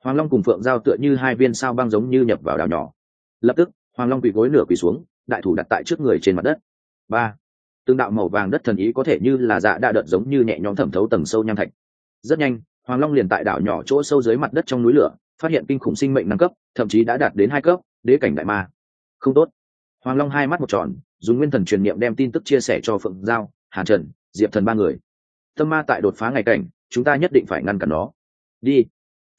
hoàng long cùng phượng giao tựa như hai viên sao băng giống như nhập vào đào nhỏ. Lập tức, hoàng long quỳ gối nửa quỳ xuống, đại thủ đặt tại trước người trên mặt đất. Ba tương đạo màu vàng đất thần ý có thể như là dạ đa đợt giống như nhẹ nhõm thẩm thấu tầng sâu nham thạch. Rất nhanh, hoàng long liền tại đảo nhỏ chỗ sâu dưới mặt đất trong núi lửa phát hiện kinh khủng sinh mệnh nâng cấp, thậm chí đã đạt đến hai cấp, đế cảnh đại ma. Không tốt. Hoàng long hai mắt một tròn, dùng nguyên thần truyền niệm đem tin tức chia sẻ cho phượng giao hàn trần, diệp thần ba người. Tâm ma tại đột phá ngày cảnh, chúng ta nhất định phải ngăn cản nó. Đi.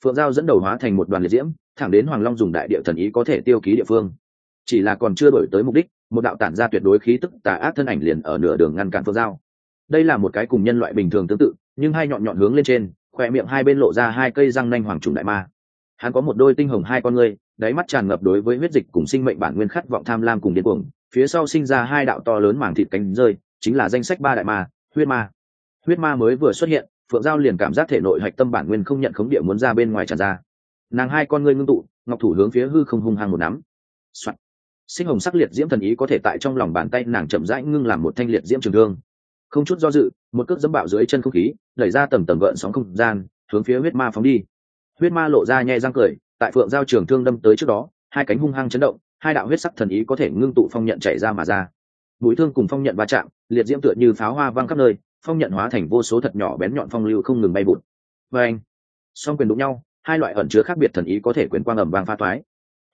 Phượng giao dẫn đầu hóa thành một đoàn liệt diễm, thẳng đến hoàng long dùng đại địa thần ý có thể tiêu ký địa phương. Chỉ là còn chưa đổi tới mục đích, một đạo tản ra tuyệt đối khí tức tà ác thân ảnh liền ở nửa đường ngăn cản phượng giao. Đây là một cái cùng nhân loại bình thường tương tự, nhưng hai nhọn nhọn hướng lên trên khỏe miệng hai bên lộ ra hai cây răng nanh hoàng trùng đại ma hắn có một đôi tinh hồng hai con ngươi, đáy mắt tràn ngập đối với huyết dịch cùng sinh mệnh bản nguyên khát vọng tham lam cùng điên cuồng, phía sau sinh ra hai đạo to lớn mảng thịt cánh rơi, chính là danh sách ba đại ma, huyết ma. Huyết ma mới vừa xuất hiện, phượng giao liền cảm giác thể nội hạch tâm bản nguyên không nhận khống địa muốn ra bên ngoài tràn ra. Nàng hai con ngươi ngưng tụ, ngọc thủ hướng phía hư không hung hăng một nắm、Soạn. Sinh hồng sắc liệt diễm thần ý có thể tại trong lòng bàn tay nàng chậm rãi ngưng làm một thanh liệt diễm trường thương. Không chút do dự, một cước dẫm bạo dưới chân không khí, đẩy ra tầm tầm gợn sóng không gian, hướng phía huyết ma phóng đi huyết ma lộ ra nhẹ răng cười, tại phượng giao trường thương đâm tới trước đó, hai cánh hung hăng chấn động, hai đạo huyết sắc thần ý có thể ngưng tụ phong nhận chạy ra mà ra. Mũi thương cùng phong nhận va chạm, liệt diễm tựa như pháo hoa văng khắp nơi, phong nhận hóa thành vô số thật nhỏ bén nhọn phong lưu không ngừng bay bụt và vâng. anh song quyền đụng nhau, hai loại ẩn chứa khác biệt thần ý có thể quyền quang ẩm vang pha thoái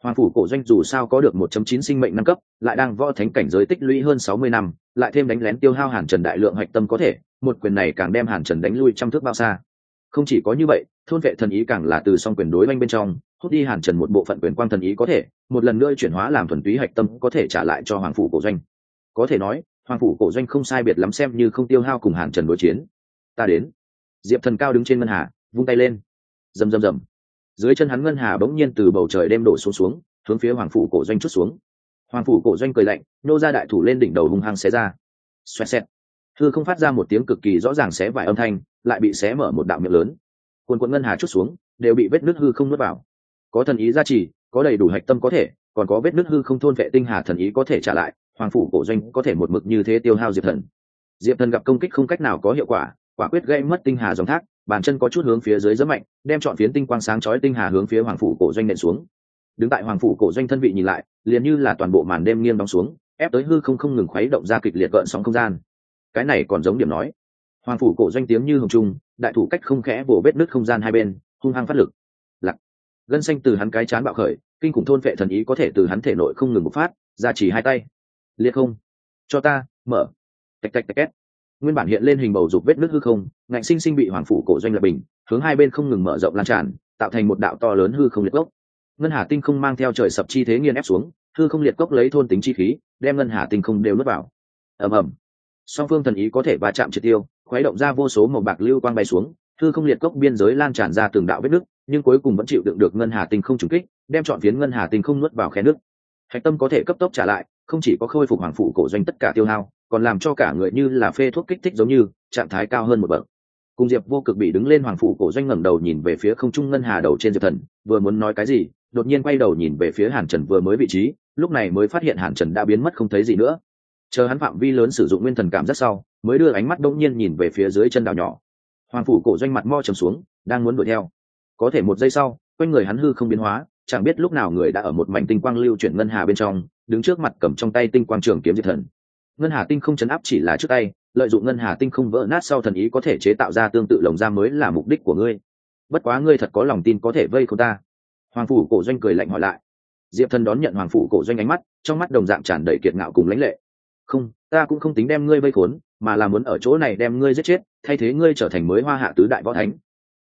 hoàng phủ cổ doanh dù sao có được 1.9 sinh mệnh năm cấp, lại đang võ thánh cảnh giới tích lũy hơn 60 năm, lại thêm đánh lén tiêu hao hàn trần đại lượng hạch tâm có thể, một quyền này càng đem hàn trần đánh lui trăm thước bao xa không chỉ có như vậy, thôn vệ thần ý càng là từ song quyền đối oanh bên trong, hút đi hàn trần một bộ phận quyền quang thần ý có thể, một lần nữa chuyển hóa làm thuần túy hạch tâm có thể trả lại cho hoàng phủ cổ doanh. Có thể nói, hoàng phủ cổ doanh không sai biệt lắm xem như không tiêu hao cùng hàn trần đối chiến. Ta đến. Diệp thần cao đứng trên ngân hà, vung tay lên. Rầm rầm rầm. Dưới chân hắn ngân hà bỗng nhiên từ bầu trời đem đổ xuống xuống, hướng phía hoàng phủ cổ doanh chút xuống. Hoàng phủ cổ doanh cười lạnh, nô ra đại thủ lên đỉnh đầu hung hăng xé ra. Xoẹt xẹt thư không phát ra một tiếng cực kỳ rõ ràng xé vài âm thanh, lại bị xé mở một đạo miệng lớn. Quần quận ngân hà chút xuống, đều bị vết nước hư không nuốt vào. Có thần ý gia trì, có đầy đủ hạch tâm có thể, còn có vết nước hư không thôn vệ tinh hà thần ý có thể trả lại, hoàng phủ cổ doanh có thể một mực như thế tiêu hao diệp thần. Diệp thần gặp công kích không cách nào có hiệu quả quả quyết gây mất tinh hà dòng thác, bàn chân có chút hướng phía dưới rất mạnh, đem chọn phiến tinh quang sáng chói tinh hà hướng phía hoàng phủ cổ doanh nện xuống. Đứng tại hoàng phủ cổ doanh thân vị nhìn lại, liền như là toàn bộ màn đêm nghiêng đóng xuống, ép tới hư không không ngừng khuấy động ra kịch liệt gợn sóng không gian cái này còn giống điểm nói. Hoàng phủ cổ doanh tiếng như hồng trung đại thủ cách không khẽ bổ vết nứt không gian hai bên, hung hăng phát lực. Lặc gân xanh từ hắn cái chán bạo khởi, kinh khủng thôn vệ thần ý có thể từ hắn thể nội không ngừng bộc phát, ra chỉ hai tay. Liệt không. Cho ta, mở. Tạch tạch tạch két. Nguyên bản hiện lên hình bầu dục vết nước hư không, ngạnh sinh sinh bị hoàng phủ cổ doanh lập bình, hướng hai bên không ngừng mở rộng lan tràn, tạo thành một đạo to lớn hư không liệt gốc. Ngân hà tinh không mang theo trời sập chi thế nghiền ép xuống, hư không liệt gốc lấy thôn tính chi khí, đem ngân hà tinh không đều nuốt vào. Ầm ầm song phương thần ý có thể va chạm triệt tiêu, khuấy động ra vô số màu bạc lưu quang bay xuống thư không liệt cốc biên giới lan tràn ra từng đạo vết nước nhưng cuối cùng vẫn chịu đựng được ngân hà tinh không trùng kích, đem chọn phiến ngân hà tinh không nuốt vào khe nước. Hạch tâm có thể cấp tốc trả lại, không chỉ có khôi phục hoàng phủ cổ doanh tất cả tiêu hao, còn làm cho cả người như là phê thuốc kích thích giống như, trạng thái cao hơn một bậc. Cùng diệp vô cực bị đứng lên hoàng phủ cổ doanh ngẩng đầu nhìn về phía không trung ngân hà đầu trên diệp thần, vừa muốn nói cái gì, đột nhiên quay đầu nhìn về phía hàn trần vừa mới vị trí, lúc này mới phát hiện hàn trần đã biến mất không thấy gì nữa chờ hắn phạm vi lớn sử dụng nguyên thần cảm rất sau, mới đưa ánh mắt đông nhiên nhìn về phía dưới chân đảo nhỏ. Hoàng phủ cổ doanh mặt mo trầm xuống, đang muốn đuổi theo. Có thể một giây sau, quanh người hắn hư không biến hóa, chẳng biết lúc nào người đã ở một mảnh tinh quang lưu chuyển ngân hà bên trong, đứng trước mặt cầm trong tay tinh quang trường kiếm diệt thần. Ngân hà tinh không chấn áp chỉ là trước tay, lợi dụng ngân hà tinh không vỡ nát sau thần ý có thể chế tạo ra tương tự lồng giam mới là mục đích của ngươi. Bất quá ngươi thật có lòng tin có thể vây không ta. Hoàng phủ cổ doanh cười lạnh hỏi lại. Diệp thần đón nhận hoàng phủ cổ doanh ánh mắt, trong mắt đồng dạng tràn đầy kiệt ngạo cùng lãnh lệ không, ta cũng không tính đem ngươi vây khốn, mà là muốn ở chỗ này đem ngươi giết chết, thay thế ngươi trở thành mới hoa hạ tứ đại võ thánh.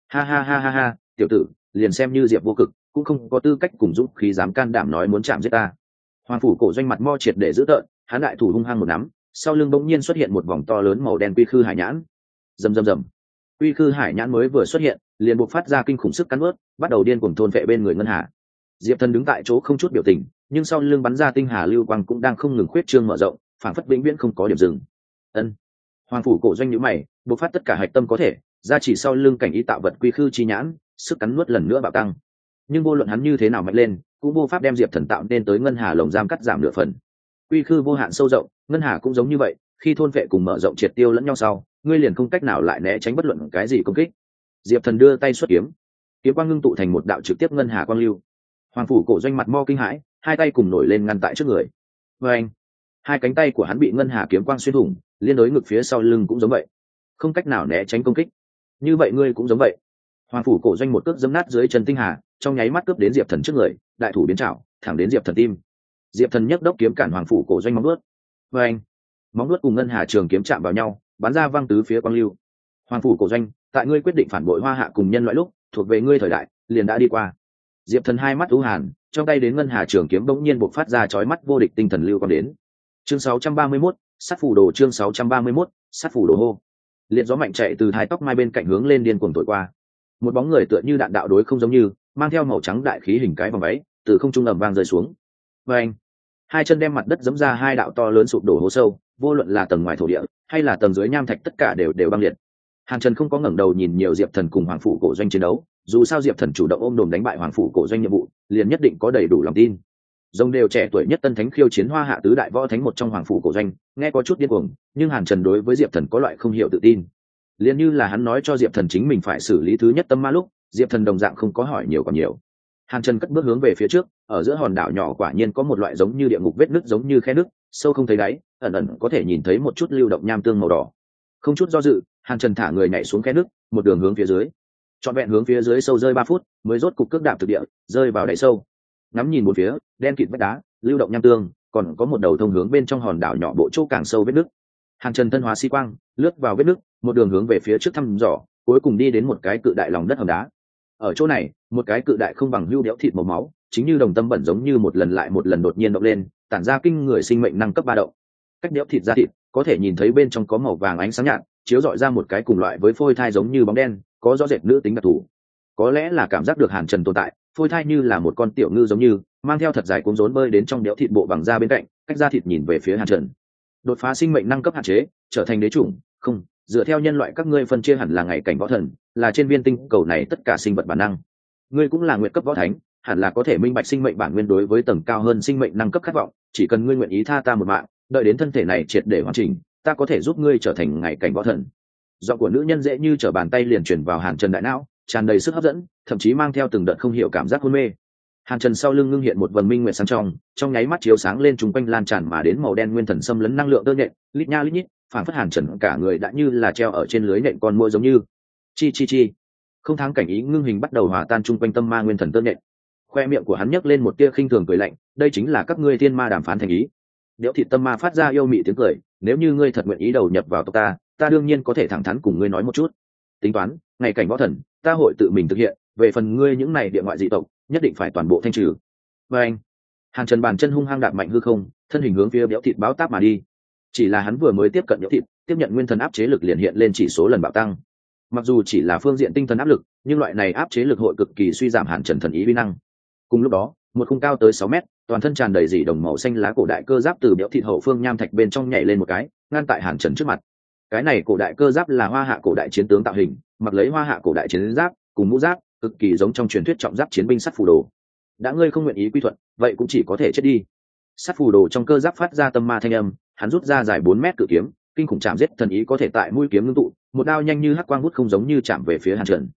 Ha ha ha ha ha, tiểu tử, liền xem như diệp vô cực, cũng không có tư cách cùng dũng khí dám can đảm nói muốn chạm giết ta. Hoàng phủ cổ doanh mặt mo triệt để giữ tợn, hắn đại thủ hung hăng một nắm, sau lưng bỗng nhiên xuất hiện một vòng to lớn màu đen quy khư hải nhãn. Rầm rầm rầm. Quy khư hải nhãn mới vừa xuất hiện, liền buộc phát ra kinh khủng sức cắn ướt bắt đầu điên cuồng thôn vệ bên người ngân hà. Diệp thần đứng tại chỗ không chút biểu tình, nhưng sau lưng bắn ra tinh hà lưu quang cũng đang không ngừng khuyết trương mở rộng phản phất vĩnh viễn không có điểm dừng. Ân. Hoàng phủ cổ doanh nhữ mày buộc phát tất cả hạch tâm có thể, ra chỉ sau lưng cảnh y tạo vật quy khư chi nhãn, sức cắn nuốt lần nữa bạo tăng. Nhưng vô luận hắn như thế nào mạnh lên, cũng vô pháp đem diệp thần tạo nên tới ngân hà lồng giam cắt giảm nửa phần. Quy khư vô hạn sâu rộng, ngân hà cũng giống như vậy, khi thôn vệ cùng mở rộng triệt tiêu lẫn nhau sau, ngươi liền không cách nào lại né tránh bất luận cái gì công kích. Diệp thần đưa tay xuất kiếm. Kiếm quang ngưng tụ thành một đạo trực tiếp ngân hà quang lưu. Hoàng phủ cổ doanh mặt mo kinh hãi, hai tay cùng nổi lên ngăn tại trước người. Vê anh hai cánh tay của hắn bị ngân hà kiếm quang xuyên thủng, liên đối ngực phía sau lưng cũng giống vậy. Không cách nào né tránh công kích. Như vậy ngươi cũng giống vậy. Hoàng phủ cổ doanh một cước dấm nát dưới chân tinh hà, trong nháy mắt cướp đến diệp thần trước người, đại thủ biến trảo, thẳng đến diệp thần tim. Diệp thần nhấc đốc kiếm cản hoàng phủ cổ doanh móng ướt vê anh, móng ướt cùng ngân hà trường kiếm chạm vào nhau, bắn ra văng tứ phía quang lưu. Hoàng phủ cổ doanh, tại ngươi quyết định phản bội hoa hạ cùng nhân loại lúc, thuộc về ngươi thời đại, liền đã đi qua. Diệp thần hai mắt u hàn, trong tay đến ngân hà trường kiếm bỗng nhiên bộc phát ra chói mắt vô địch tinh thần lưu còn đến chương 631, sát phủ đồ chương 631, sát phủ đồ hô. Liệt gió mạnh chạy từ thái tóc mai bên cạnh hướng lên điên cuồng thổi qua. Một bóng người tựa như đạn đạo đối không giống như mang theo màu trắng đại khí hình cái vòng váy từ không trung ầm vang rơi xuống. Và anh hai chân đem mặt đất giẫm ra hai đạo to lớn sụp đổ hố sâu vô luận là tầng ngoài thổ địa hay là tầng dưới nham thạch tất cả đều đều băng liệt. Hàn trần không có ngẩng đầu nhìn nhiều diệp thần cùng hoàng phủ cổ doanh chiến đấu dù sao diệp thần chủ động ôm đồm đánh bại hoàng phủ cổ doanh nhiệm vụ liền nhất định có đầy đủ lòng tin rồng đều trẻ tuổi nhất tân thánh khiêu chiến hoa hạ tứ đại võ thánh một trong hoàng phủ cổ doanh, nghe có chút điên cuồng, nhưng hàn trần đối với diệp thần có loại không hiểu tự tin. Liền như là hắn nói cho diệp thần chính mình phải xử lý thứ nhất tâm ma lúc, diệp thần đồng dạng không có hỏi nhiều còn nhiều. Hàn trần cất bước hướng về phía trước, ở giữa hòn đảo nhỏ quả nhiên có một loại giống như địa ngục vết nứt giống như khe nước sâu không thấy đáy, ẩn ẩn có thể nhìn thấy một chút lưu động nham tương màu đỏ. Không chút do dự, hàn trần thả người nhảy xuống khe nước một đường hướng phía dưới. Trọn vẹn hướng phía dưới sâu rơi ba phút, mới rốt cục cước đạp thực địa, rơi vào đáy sâu ngắm nhìn một phía, đen kịt vách đá, lưu động nham tương, còn có một đầu thông hướng bên trong hòn đảo nhỏ bộ chỗ càng sâu vết nước hàng trần thân hóa si quang, lướt vào vết nước một đường hướng về phía trước thăm dò, cuối cùng đi đến một cái cự đại lòng đất hầm đá. Ở chỗ này, một cái cự đại không bằng hưu đẽo thịt màu máu, chính như đồng tâm bẩn giống như một lần lại một lần đột nhiên động lên, tản ra kinh người sinh mệnh năng cấp ba động. Cách đẽo thịt ra thịt, có thể nhìn thấy bên trong có màu vàng ánh sáng nhạt, chiếu dọi ra một cái cùng loại với phôi thai giống như bóng đen, có rõ rệt nữ tính đặc thù. Có lẽ là cảm giác được hàn trần tồn tại phôi thai như là một con tiểu ngư giống như, mang theo thật dài cuốn rốn bơi đến trong đẽo thịt bộ bằng da bên cạnh, cách da thịt nhìn về phía hàn trần. Đột phá sinh mệnh năng cấp hạn chế, trở thành đế chủng, không, dựa theo nhân loại các ngươi phân chia hẳn là ngày cảnh võ thần, là trên viên tinh cầu này tất cả sinh vật bản năng. Ngươi cũng là nguyện cấp võ thánh, hẳn là có thể minh bạch sinh mệnh bản nguyên đối với tầng cao hơn sinh mệnh năng cấp khát vọng, chỉ cần ngươi nguyện ý tha ta một mạng, đợi đến thân thể này triệt để hoàn chỉnh, ta có thể giúp ngươi trở thành ngày cảnh võ thần. Giọng của nữ nhân dễ như t r ở bàn tay liền chuyển vào hàn trần đại não tràn đầy sức hấp dẫn, thậm chí mang theo từng đợt không hiểu cảm giác hôn mê. Hàn trần sau lưng ngưng hiện một vần minh nguyện sáng trong trong nháy mắt chiếu sáng lên chung quanh lan tràn mà đến màu đen nguyên thần xâm lấn năng lượng tơ nhện lít nha lít nhít phản phất hàn trần cả người đã như là treo ở trên lưới nện con mua giống như. Chi chi chi. Không thắng cảnh ý ngưng hình bắt đầu hòa tan chung quanh tâm ma nguyên thần tơ nhện khoe miệng của hắn nhấc lên một tia khinh thường cười lạnh, đây chính là các ngươi thiên ma đàm phán thành ý. Nếu thị tâm ma phát ra yêu mị tiếng cười, nếu như ngươi thật nguyện ý đầu nhập vào tộc ta ta đương nhiên có thể thẳng thắn cùng ngươi nói một chút. Tính toán, ngày cảnh võ thần ta hội tự mình thực hiện, về phần ngươi những này địa ngoại dị tộc, nhất định phải toàn bộ thanh trừ. Và anh, hàn trần bàn chân hung hăng đạp mạnh hư không, thân hình hướng phía béo thịt báo táp mà đi. Chỉ là hắn vừa mới tiếp cận béo thịt, tiếp nhận nguyên thần áp chế lực liền hiện lên chỉ số lần bạo tăng. Mặc dù chỉ là phương diện tinh thần áp lực, nhưng loại này áp chế lực hội cực kỳ suy giảm hàn trần thần ý vi năng. Cùng lúc đó, một khung cao tới sáu mét, toàn thân tràn đầy dỉ đồng màu xanh lá cổ đại cơ giáp từ béo thịt hậu phương nham thạch bên trong nhảy lên một cái, ngăn tại hàn trần trước mặt. Cái này cổ đại cơ giáp là hoa hạ cổ đại chiến tướng tạo hình mặc lấy hoa hạ cổ đại chiến giáp, cùng mũ giáp, cực kỳ giống trong truyền thuyết trọng giáp chiến binh sắt phù đồ. Đã ngươi không nguyện ý quy thuận, vậy cũng chỉ có thể chết đi. Sắt phù đồ trong cơ giáp phát ra tâm ma thanh âm, hắn rút ra dài bốn mét cự kiếm, kinh khủng chạm giết thần ý có thể tại mũi kiếm ngưng tụ, một đao nhanh như hắc quang hút không giống như chạm về phía hàn trần.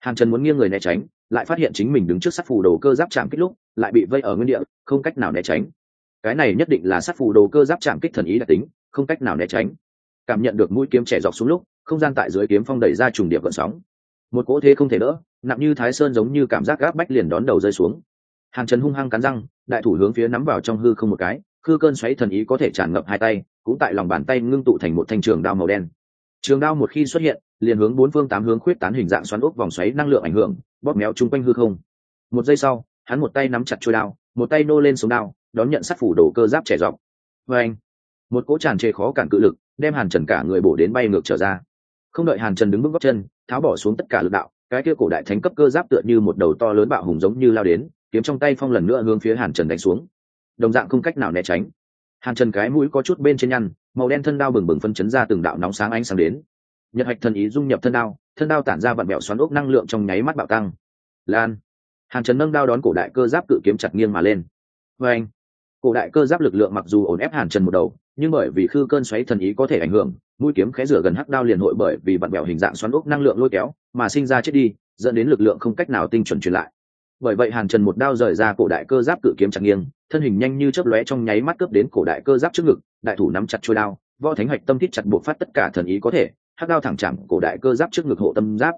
Hàn trần muốn nghiêng người né tránh, lại phát hiện chính mình đứng trước sắt phù đồ cơ giáp chạm kích lúc, lại bị vây ở nguyên địa, không cách nào né tránh. Cái này nhất định là sắt phù đồ cơ giáp chạm kích thần ý đặc tính, không cách nào né tránh. Cảm nhận được mũi kiếm trẻ dọc xuống lúc không gian tại dưới kiếm phong đẩy ra trùng điệp gợn sóng. Một cỗ thế không thể đỡ, nặng như thái sơn giống như cảm giác gáp bách liền đón đầu rơi xuống. Hàng trần hung hăng cắn răng, đại thủ hướng phía nắm vào trong hư không một cái, khư cơn xoáy thần ý có thể tràn ngập hai tay, cũng tại lòng bàn tay ngưng tụ thành một thanh trường đao màu đen. Trường đao một khi xuất hiện, liền hướng bốn phương tám hướng khuyết tán hình dạng xoắn ốc vòng xoáy năng lượng ảnh hưởng, bóp méo chung quanh hư không. Một giây sau, hắn một tay nắm chặt chuôi đao, một tay nô lên xuống đao, đón nhận sát phủ đổ cơ giáp trẻ dọc vê anh một cỗ tràn trề khó cản cự lực, đem hàn trần cả người bổ đến bay ngược trở ra không đợi hàn trần đứng bước góc chân, tháo bỏ xuống tất cả lực đạo, cái kia cổ đại thánh cấp cơ giáp tựa như một đầu to lớn bạo hùng giống như lao đến, kiếm trong tay phong lần nữa hướng phía hàn trần đánh xuống. Đồng dạng không cách nào né tránh. Hàn trần cái mũi có chút bên trên nhăn, màu đen thân đao bừng bừng phân chấn ra từng đạo nóng sáng ánh sáng đến. Nhật hạch thần ý dung nhập thân đao thân đao tản ra vặn mẹo xoắn ốc năng lượng trong nháy mắt bạo tăng. Lan. Hàn trần nâng đao đón cổ đại cơ giáp cự kiếm chặt nghiêng mà lên. Vê anh cổ đại cơ giáp lực lượng mặc dù ổn ép hàn trần một đầu nhưng bởi vì khư cơn xoáy thần ý có thể ảnh hưởng, mũi kiếm khẽ rửa gần hắc đao liền hội bởi vì vặn bèo hình dạng xoắn ốc năng lượng lôi kéo mà sinh ra chết đi, dẫn đến lực lượng không cách nào tinh chuẩn truyền lại. Bởi vậy hàn trần một đao rời ra cổ đại cơ giáp cự kiếm chặt nghiêng, thân hình nhanh như chớp lóe trong nháy mắt cướp đến cổ đại cơ giáp trước ngực, đại thủ nắm chặt chuôi đao, võ thánh hạch tâm thiết chặt buộc phát tất cả thần ý có thể, hắc đao thẳng chạm cổ đại cơ giáp trước ngực hộ tâm giáp.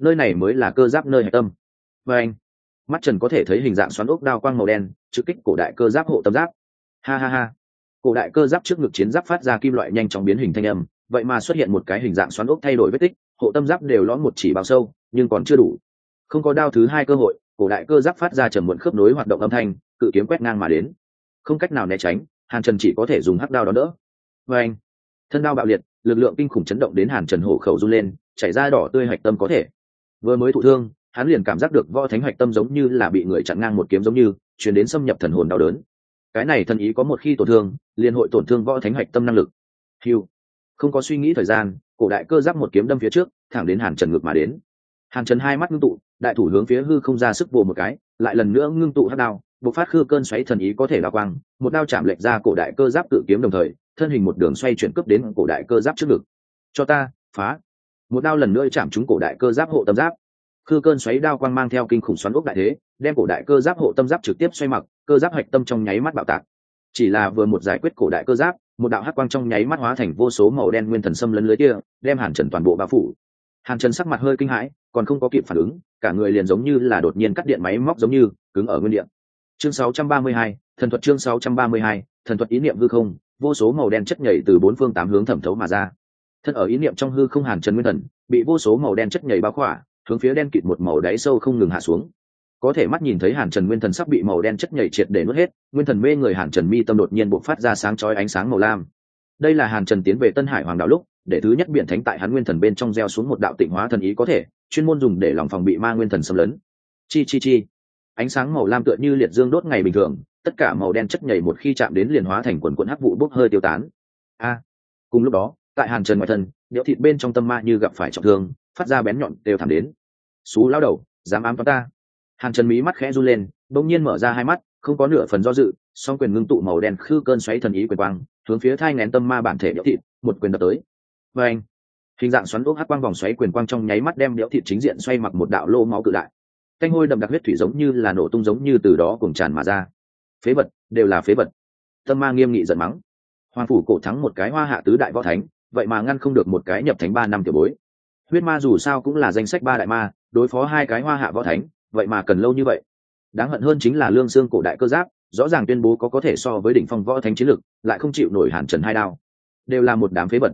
Nơi này mới là cơ giáp nơi hạch tâm. Và anh, mắt trần có thể thấy hình dạng xoắn ốc đao quang màu đen, trực kích cổ đại cơ giáp hộ tâm giáp. Ha ha ha cổ đại cơ giáp trước ngực chiến giáp phát ra kim loại nhanh chóng biến hình thanh âm, vậy mà xuất hiện một cái hình dạng xoắn ốc thay đổi vết tích, hộ tâm giáp đều lõm một chỉ bao sâu, nhưng còn chưa đủ. Không có đao thứ hai cơ hội, cổ đại cơ giáp phát ra trầm muộn khớp nối hoạt động âm thanh, cự kiếm quét ngang mà đến. Không cách nào né tránh, hàn trần chỉ có thể dùng hắc đao đón đỡ. Vê anh thân đao bạo liệt, lực lượng kinh khủng chấn động đến hàn trần hổ khẩu run lên, chảy ra đỏ tươi hạch tâm có thể. Vừa mới thụ thương, hắn liền cảm giác được võ thánh hạch tâm giống như là bị người chặn ngang một kiếm giống như, chuyển đến xâm nhập thần hồn đau đớn cái này thần ý có một khi tổn thương, liền hội tổn thương võ thánh hạch tâm năng lực. Hiu không có suy nghĩ thời gian, cổ đại cơ giáp một kiếm đâm phía trước, thẳng đến hàn trần ngược mà đến. Hàn trần hai mắt ngưng tụ, đại thủ hướng phía hư không ra sức vồ một cái, lại lần nữa ngưng tụ hát đao, bộc phát khư cơn xoáy thần ý có thể đao quang, một đao chạm lệch ra cổ đại cơ giáp cự kiếm đồng thời, thân hình một đường xoay chuyển cấp đến cổ đại cơ giáp trước ngực. Cho ta, phá. Một đao lần nữa chạm trúng cổ đại cơ giáp hộ tâm giáp khư cơn xoáy đao quang mang theo kinh khủng xoắn ốc đại thế đem cổ đại cơ giáp hộ tâm giáp trực tiếp xoay mặc cơ giáp hạch tâm trong nháy mắt bạo tạc. Chỉ là vừa một giải quyết cổ đại cơ giáp một đạo hắc quang trong nháy mắt hóa thành vô số màu đen nguyên thần xâm lấn lưới kia đem hàn trần toàn bộ bao phủ. Hàn trần sắc mặt hơi kinh hãi còn không có kịp phản ứng cả người liền giống như là đột nhiên cắt điện máy móc giống như cứng ở nguyên điện chương 632, thần thuật chương 632, thần thuật ý niệm hư không vô số màu đen chất nhảy từ bốn phương tám hướng thẩm thấu mà ra. Thân ở ý niệm trong hư không hàn trần nguyên thần bị vô số màu đen chất nhảy bao khỏa hướng phía đen kịt một màu đáy sâu không ngừng hạ xuống. Có thể mắt nhìn thấy hàn trần nguyên thần sắp bị màu đen chất nhảy triệt để nuốt hết, nguyên thần mê người hàn trần mi tâm đột nhiên bộc phát ra sáng chói ánh sáng màu lam. Đây là hàn trần tiến về tân hải hoàng đạo lúc, để thứ nhất biện thánh tại hắn nguyên thần bên trong gieo xuống một đạo tịnh hóa thần ý có thể, chuyên môn dùng để lòng phòng bị ma nguyên thần xâm lấn. Chi chi chi. Ánh sáng màu lam tựa như liệt dương đốt ngày bình thường, tất cả màu đen chất nhảy một khi chạm đến liền hóa thành quần quần hắc vụ bốc hơi tiêu tán. A. Cùng lúc đó, tại hàn trần ngoại thân điệu thịt bên trong tâm ma như gặp phải trọng thương phát ra bén nhọn đều thẳng đến. Xú lao đầu, dám ám toán ta. Hàn trần mí mắt khẽ run lên, bỗng nhiên mở ra hai mắt, không có nửa phần do dự, song quyền ngưng tụ màu đen khư cơn xoáy thần ý quyền quang, hướng phía thai ngén tâm ma bản thể điệu thịt, một quyền đập tới. Và anh, hình dạng xoắn ốc hát quang vòng xoáy quyền quang trong nháy mắt đem điệu thịt chính diện xoay mặc một đạo lô máu cự đại canh hôi đậm đặc huyết thủy giống như là nổ tung giống như từ đó cùng tràn mà ra. Phế vật, đều là phế vật. Tâm ma nghiêm nghị giận mắng. Hoàng phủ cổ thắng một cái hoa hạ tứ đại võ thánh, vậy mà ngăn không được một cái nhập thánh ba năm tiểu bối huyết ma dù sao cũng là danh sách ba đại ma, đối phó hai cái hoa hạ võ thánh, vậy mà cần lâu như vậy. Đáng hận hơn chính là lương xương cổ đại cơ giáp, rõ ràng tuyên bố có có thể so với đỉnh phong võ thánh chiến lực, lại không chịu nổi hàn trần hai đao. Đều là một đám phế vật.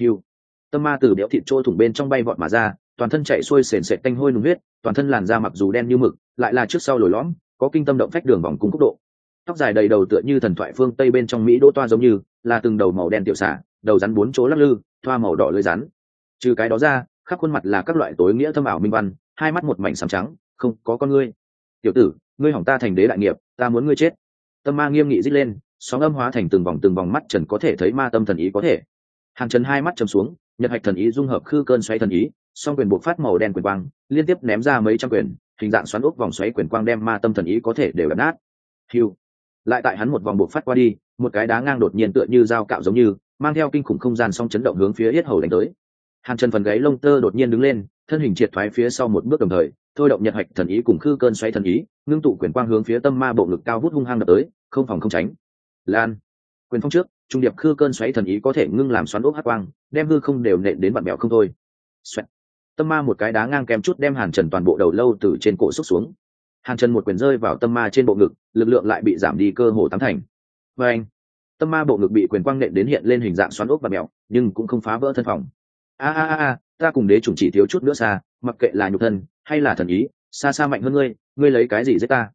Hiu tâm ma từ đẽo thịt trôi thủng bên trong bay vọt mà ra, toàn thân chạy xuôi sền sệt tanh hôi nùng huyết, toàn thân làn da mặc dù đen như mực, lại là trước sau lồi lõm, có kinh tâm động phách đường vòng cung quốc độ. Tóc dài đầy đầu tựa như thần thoại phương tây bên trong mỹ đỗ toa giống như, là từng đầu màu đen tiểu xả đầu rắn bốn chỗ lắc lư, thoa màu đỏ lưới rắn. Trừ cái đó ra khắp khuôn mặt là các loại tối nghĩa thâm ảo minh văn, hai mắt một mảnh sàm trắng, không, có con ngươi. Tiểu tử, ngươi hỏng ta thành đế đại nghiệp, ta muốn ngươi chết. Tâm ma nghiêm nghị dít lên, sóng âm hóa thành từng vòng từng vòng mắt trần có thể thấy ma tâm thần ý có thể. Hàng trần hai mắt chầm xuống, nhật hạch thần ý dung hợp khư cơn xoáy thần ý, song quyền bộc phát màu đen quyền quang, liên tiếp ném ra mấy trăm quyền, hình dạng xoắn ốc vòng xoáy quyền quang đem ma tâm thần ý có thể đều đập nát. Hiu lại tại hắn một vòng bộc phát qua đi, một cái đá ngang đột nhiên tựa như dao cạo giống như, mang theo kinh khủng không gian song chấn động hướng phía yết hầu đánh tới hàn trần phần gáy lông tơ đột nhiên đứng lên, thân hình triệt thoái phía sau một bước đồng thời, thôi động nhật hạch thần ý cùng khư cơn xoáy thần ý, ngưng tụ quyền quang hướng phía tâm ma bộ ngực cao vút hung hăng đập tới, không phòng không tránh. Lan, quyền phong trước, trung điệp khư cơn xoáy thần ý có thể ngưng làm xoắn ốc hát quang, đem hư không đều nện đến bạn bèo không thôi. Xoẹt. tâm ma một cái đá ngang kèm chút đem hàn trần toàn bộ đầu lâu từ trên cổ xúc xuống. Hàn trần một quyền rơi vào tâm ma trên bộ ngực, lực lượng lại bị giảm đi cơ hồ tám thành. Và anh, tâm ma bộ ngực bị quyền quang nện đến hiện lên hình dạng xoắn ốc và mèo nhưng cũng không phá vỡ thân phòng a a a ta cùng đế chủng chỉ thiếu chút nữa xa, mặc kệ là nhục thân hay là thần ý, xa xa mạnh hơn ngươi ngươi lấy cái gì giết ta?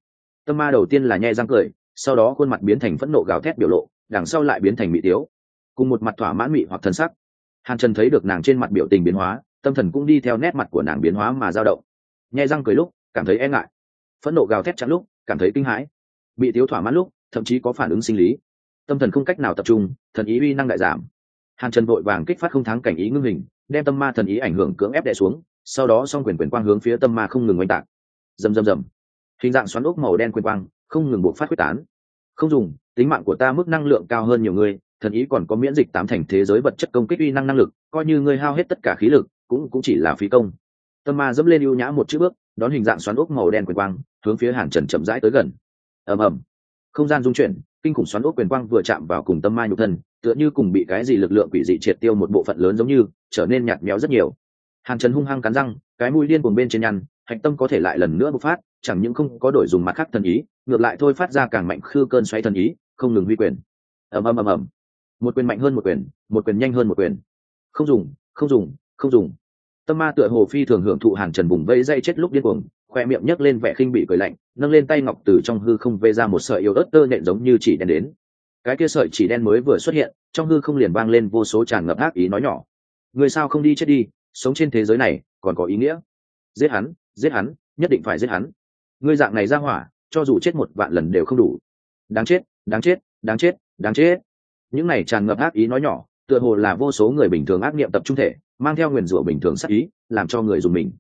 Tâm ma đầu tiên là nhai răng cười, sau đó khuôn mặt biến thành phẫn nộ gào thét biểu lộ, đằng sau lại biến thành mị tiếu. Cùng một mặt thỏa mãn mị hoặc thân sắc. Hàn trần thấy được nàng trên mặt biểu tình biến hóa, tâm thần cũng đi theo nét mặt của nàng biến hóa mà dao động. Nhai răng cười lúc, cảm thấy e ngại. Phẫn nộ gào thét chắn lúc, cảm thấy kinh hãi. Bị tiếu thỏa mãn lúc, thậm chí có phản ứng sinh lý. Tâm thần không cách nào tập trung, thần ý uy năng đại giảm. Hàn trần vội vàng kích phát không thắng cảnh ý ngưng hình đem tâm ma thần ý ảnh hưởng cưỡng ép đè xuống, sau đó s o n g quyền quyền quang hướng phía tâm ma không ngừng oanh tạc. Rầm rầm rầm. Hình dạng xoắn ốc màu đen quyền quang, không ngừng buộc phát quyết tán. Không dùng, tính mạng của ta mức năng lượng cao hơn nhiều người, thần ý còn có miễn dịch tám thành thế giới vật chất công kích uy năng năng lực, coi như ngươi hao hết tất cả khí lực, cũng cũng chỉ là phí công. Tâm ma dẫm lên ưu nhã một chữ bước, đón hình dạng xoắn ốc màu đen quyền quang, hướng phía hàn trần chậm rãi tới gần. Ầm ầm. Không gian dung chuyển kinh khủng xoắn ốc quyền quang vừa chạm vào cùng tâm ma nhục thân, tựa như cùng bị cái gì lực lượng quỷ dị triệt tiêu một bộ phận lớn giống như, trở nên nhạt méo rất nhiều. Hàn trần hung hăng cắn răng, cái mũi điên cuồng bên trên nhăn, hạch tâm có thể lại lần nữa bộc phát, chẳng những không có đổi dùng mặt khác thần ý, ngược lại thôi phát ra càng mạnh khư cơn xoáy thần ý, không ngừng huy quyền. Ầm ầm ầm ầm. Một quyền mạnh hơn một quyền một quyền nhanh hơn một quyền. Không dùng không dùng không dùng. Tâm ma tựa hồ phi thường hưởng thụ hàn trần vùng vây dây chết lúc điên cuồng khoe miệng nhấc lên vẻ khinh bị cười lạnh, nâng lên tay ngọc từ trong hư không vê ra một sợi yếu ớt tơ nện giống như chỉ đen đến. Cái kia sợi chỉ đen mới vừa xuất hiện, trong hư không liền vang lên vô số tràn ngập ác ý nói nhỏ. Người sao không đi chết đi, sống trên thế giới này, còn có ý nghĩa. Giết hắn giết hắn, nhất định phải giết hắn. Ngươi dạng này ra hỏa, cho dù chết một vạn lần đều không đủ. Đáng chết đáng chết đáng chết đáng chết. Những này tràn ngập ác ý nói nhỏ, tựa hồ là vô số người bình thường ác niệm tập trung thể, mang theo nguyền rủa bình thường sắc ý, làm cho người dùng mình.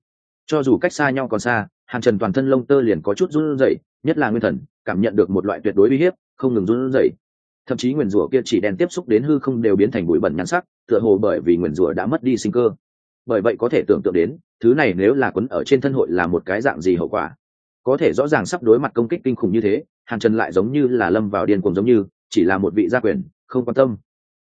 Cho dù cách xa nhau còn xa hàn trần toàn thân lông tơ liền có chút run rẩy, nhất là nguyên thần, cảm nhận được một loại tuyệt đối uy hiếp, không ngừng run rẩy. Thậm chí nguyền rủa kia chỉ đen tiếp xúc đến hư không đều biến thành bụi bẩn nhắn sắc, tựa hồ bởi vì nguyền rủa đã mất đi sinh cơ. Bởi vậy có thể tưởng tượng đến, thứ này nếu là quấn ở trên thân hội là một cái dạng gì hậu quả. Có thể rõ ràng sắp đối mặt công kích kinh khủng như thế, hàn trần lại giống như là lâm vào điên cuồng giống như, chỉ là một vị gia quyền, không quan tâm.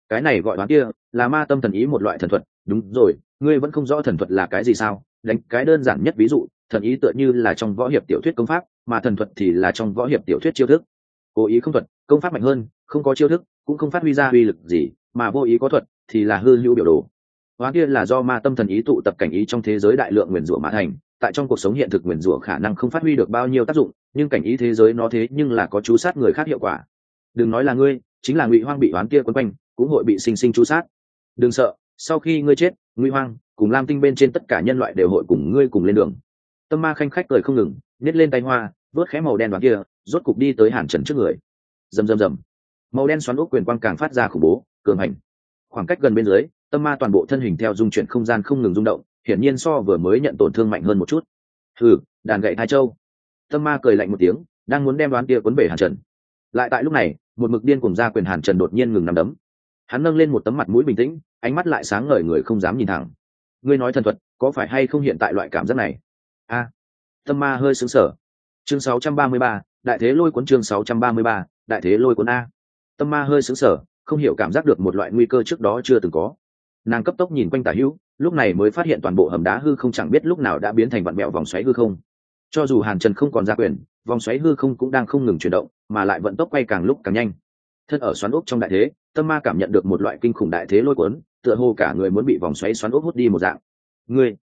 Cái này gọi đoán kia, là ma tâm thần ý một loại thần thuật. Đúng rồi, ngươi vẫn không rõ thần thuật là cái gì sao? Đánh cái đơn giản nhất ví dụ thần ý tựa như là trong võ hiệp tiểu thuyết công pháp, mà thần thuật thì là trong võ hiệp tiểu thuyết chiêu thức. Cố ý không thuật, công pháp mạnh hơn, không có chiêu thức, cũng không phát huy ra uy lực gì, mà vô ý có thuật thì là hư hữu biểu đồ. Hóa kia là do ma tâm thần ý tụ tập cảnh ý trong thế giới đại lượng nguyền rủa mã thành, tại trong cuộc sống hiện thực nguyền rủa khả năng không phát huy được bao nhiêu tác dụng, nhưng cảnh ý thế giới nó thế nhưng là có chú sát người khác hiệu quả. Đừng nói là ngươi, chính là ngụy hoang bị oán kia quấn quanh, cũng hội bị sinh sinh chú sát. Đừng sợ, sau khi ngươi chết, ngụy hoang cùng lam tinh bên trên tất cả nhân loại đều hội cùng ngươi cùng lên đường tâm ma khanh khách cười không ngừng nhét lên tay hoa, vớt khẽ màu đen đoạn kia, rốt cục đi tới hàn trần trước người. Rầm rầm rầm. Màu đen xoắn ốc quyền quang càng phát ra khủng bố, cường hành. Khoảng cách gần bên dưới, tâm ma toàn bộ thân hình theo dung chuyển không gian không ngừng rung động, hiển nhiên so vừa mới nhận tổn thương mạnh hơn một chút. Thử đàn gậy hai châu. Tâm ma cười lạnh một tiếng, đang muốn đem đoán kia cuốn bể hàn trần. Lại tại lúc này, một mực điên cùng ra quyền hàn trần đột nhiên ngừng nằm đấm. Hắn nâng lên một tấm mặt mũi bình tĩnh, ánh mắt lại sáng ngời người không dám nhìn thẳng. Ngươi nói thần thuật, có phải hay không hiện tại loại cảm giác này? A. Tâm ma hơi xứng sở chương 633, đại thế lôi cuốn chương 633, đại thế lôi cuốn a. Tâm ma hơi xứng sở không hiểu cảm giác được một loại nguy cơ trước đó chưa từng có. Nàng cấp tốc nhìn quanh tả hữu lúc này mới phát hiện toàn bộ hầm đá hư không chẳng biết lúc nào đã biến thành vặn mẹo vòng xoáy hư không. Cho dù hàn trần không còn ra quyền vòng xoáy hư không cũng đang không ngừng chuyển động mà lại vận tốc quay càng lúc càng nhanh. Thân ở xoắn ốc trong đại thế tâm ma cảm nhận được một loại kinh khủng đại thế lôi cuốn tựa hồ cả người muốn bị vòng xoáy xoắn ốc hút đi một dạng. Ngươi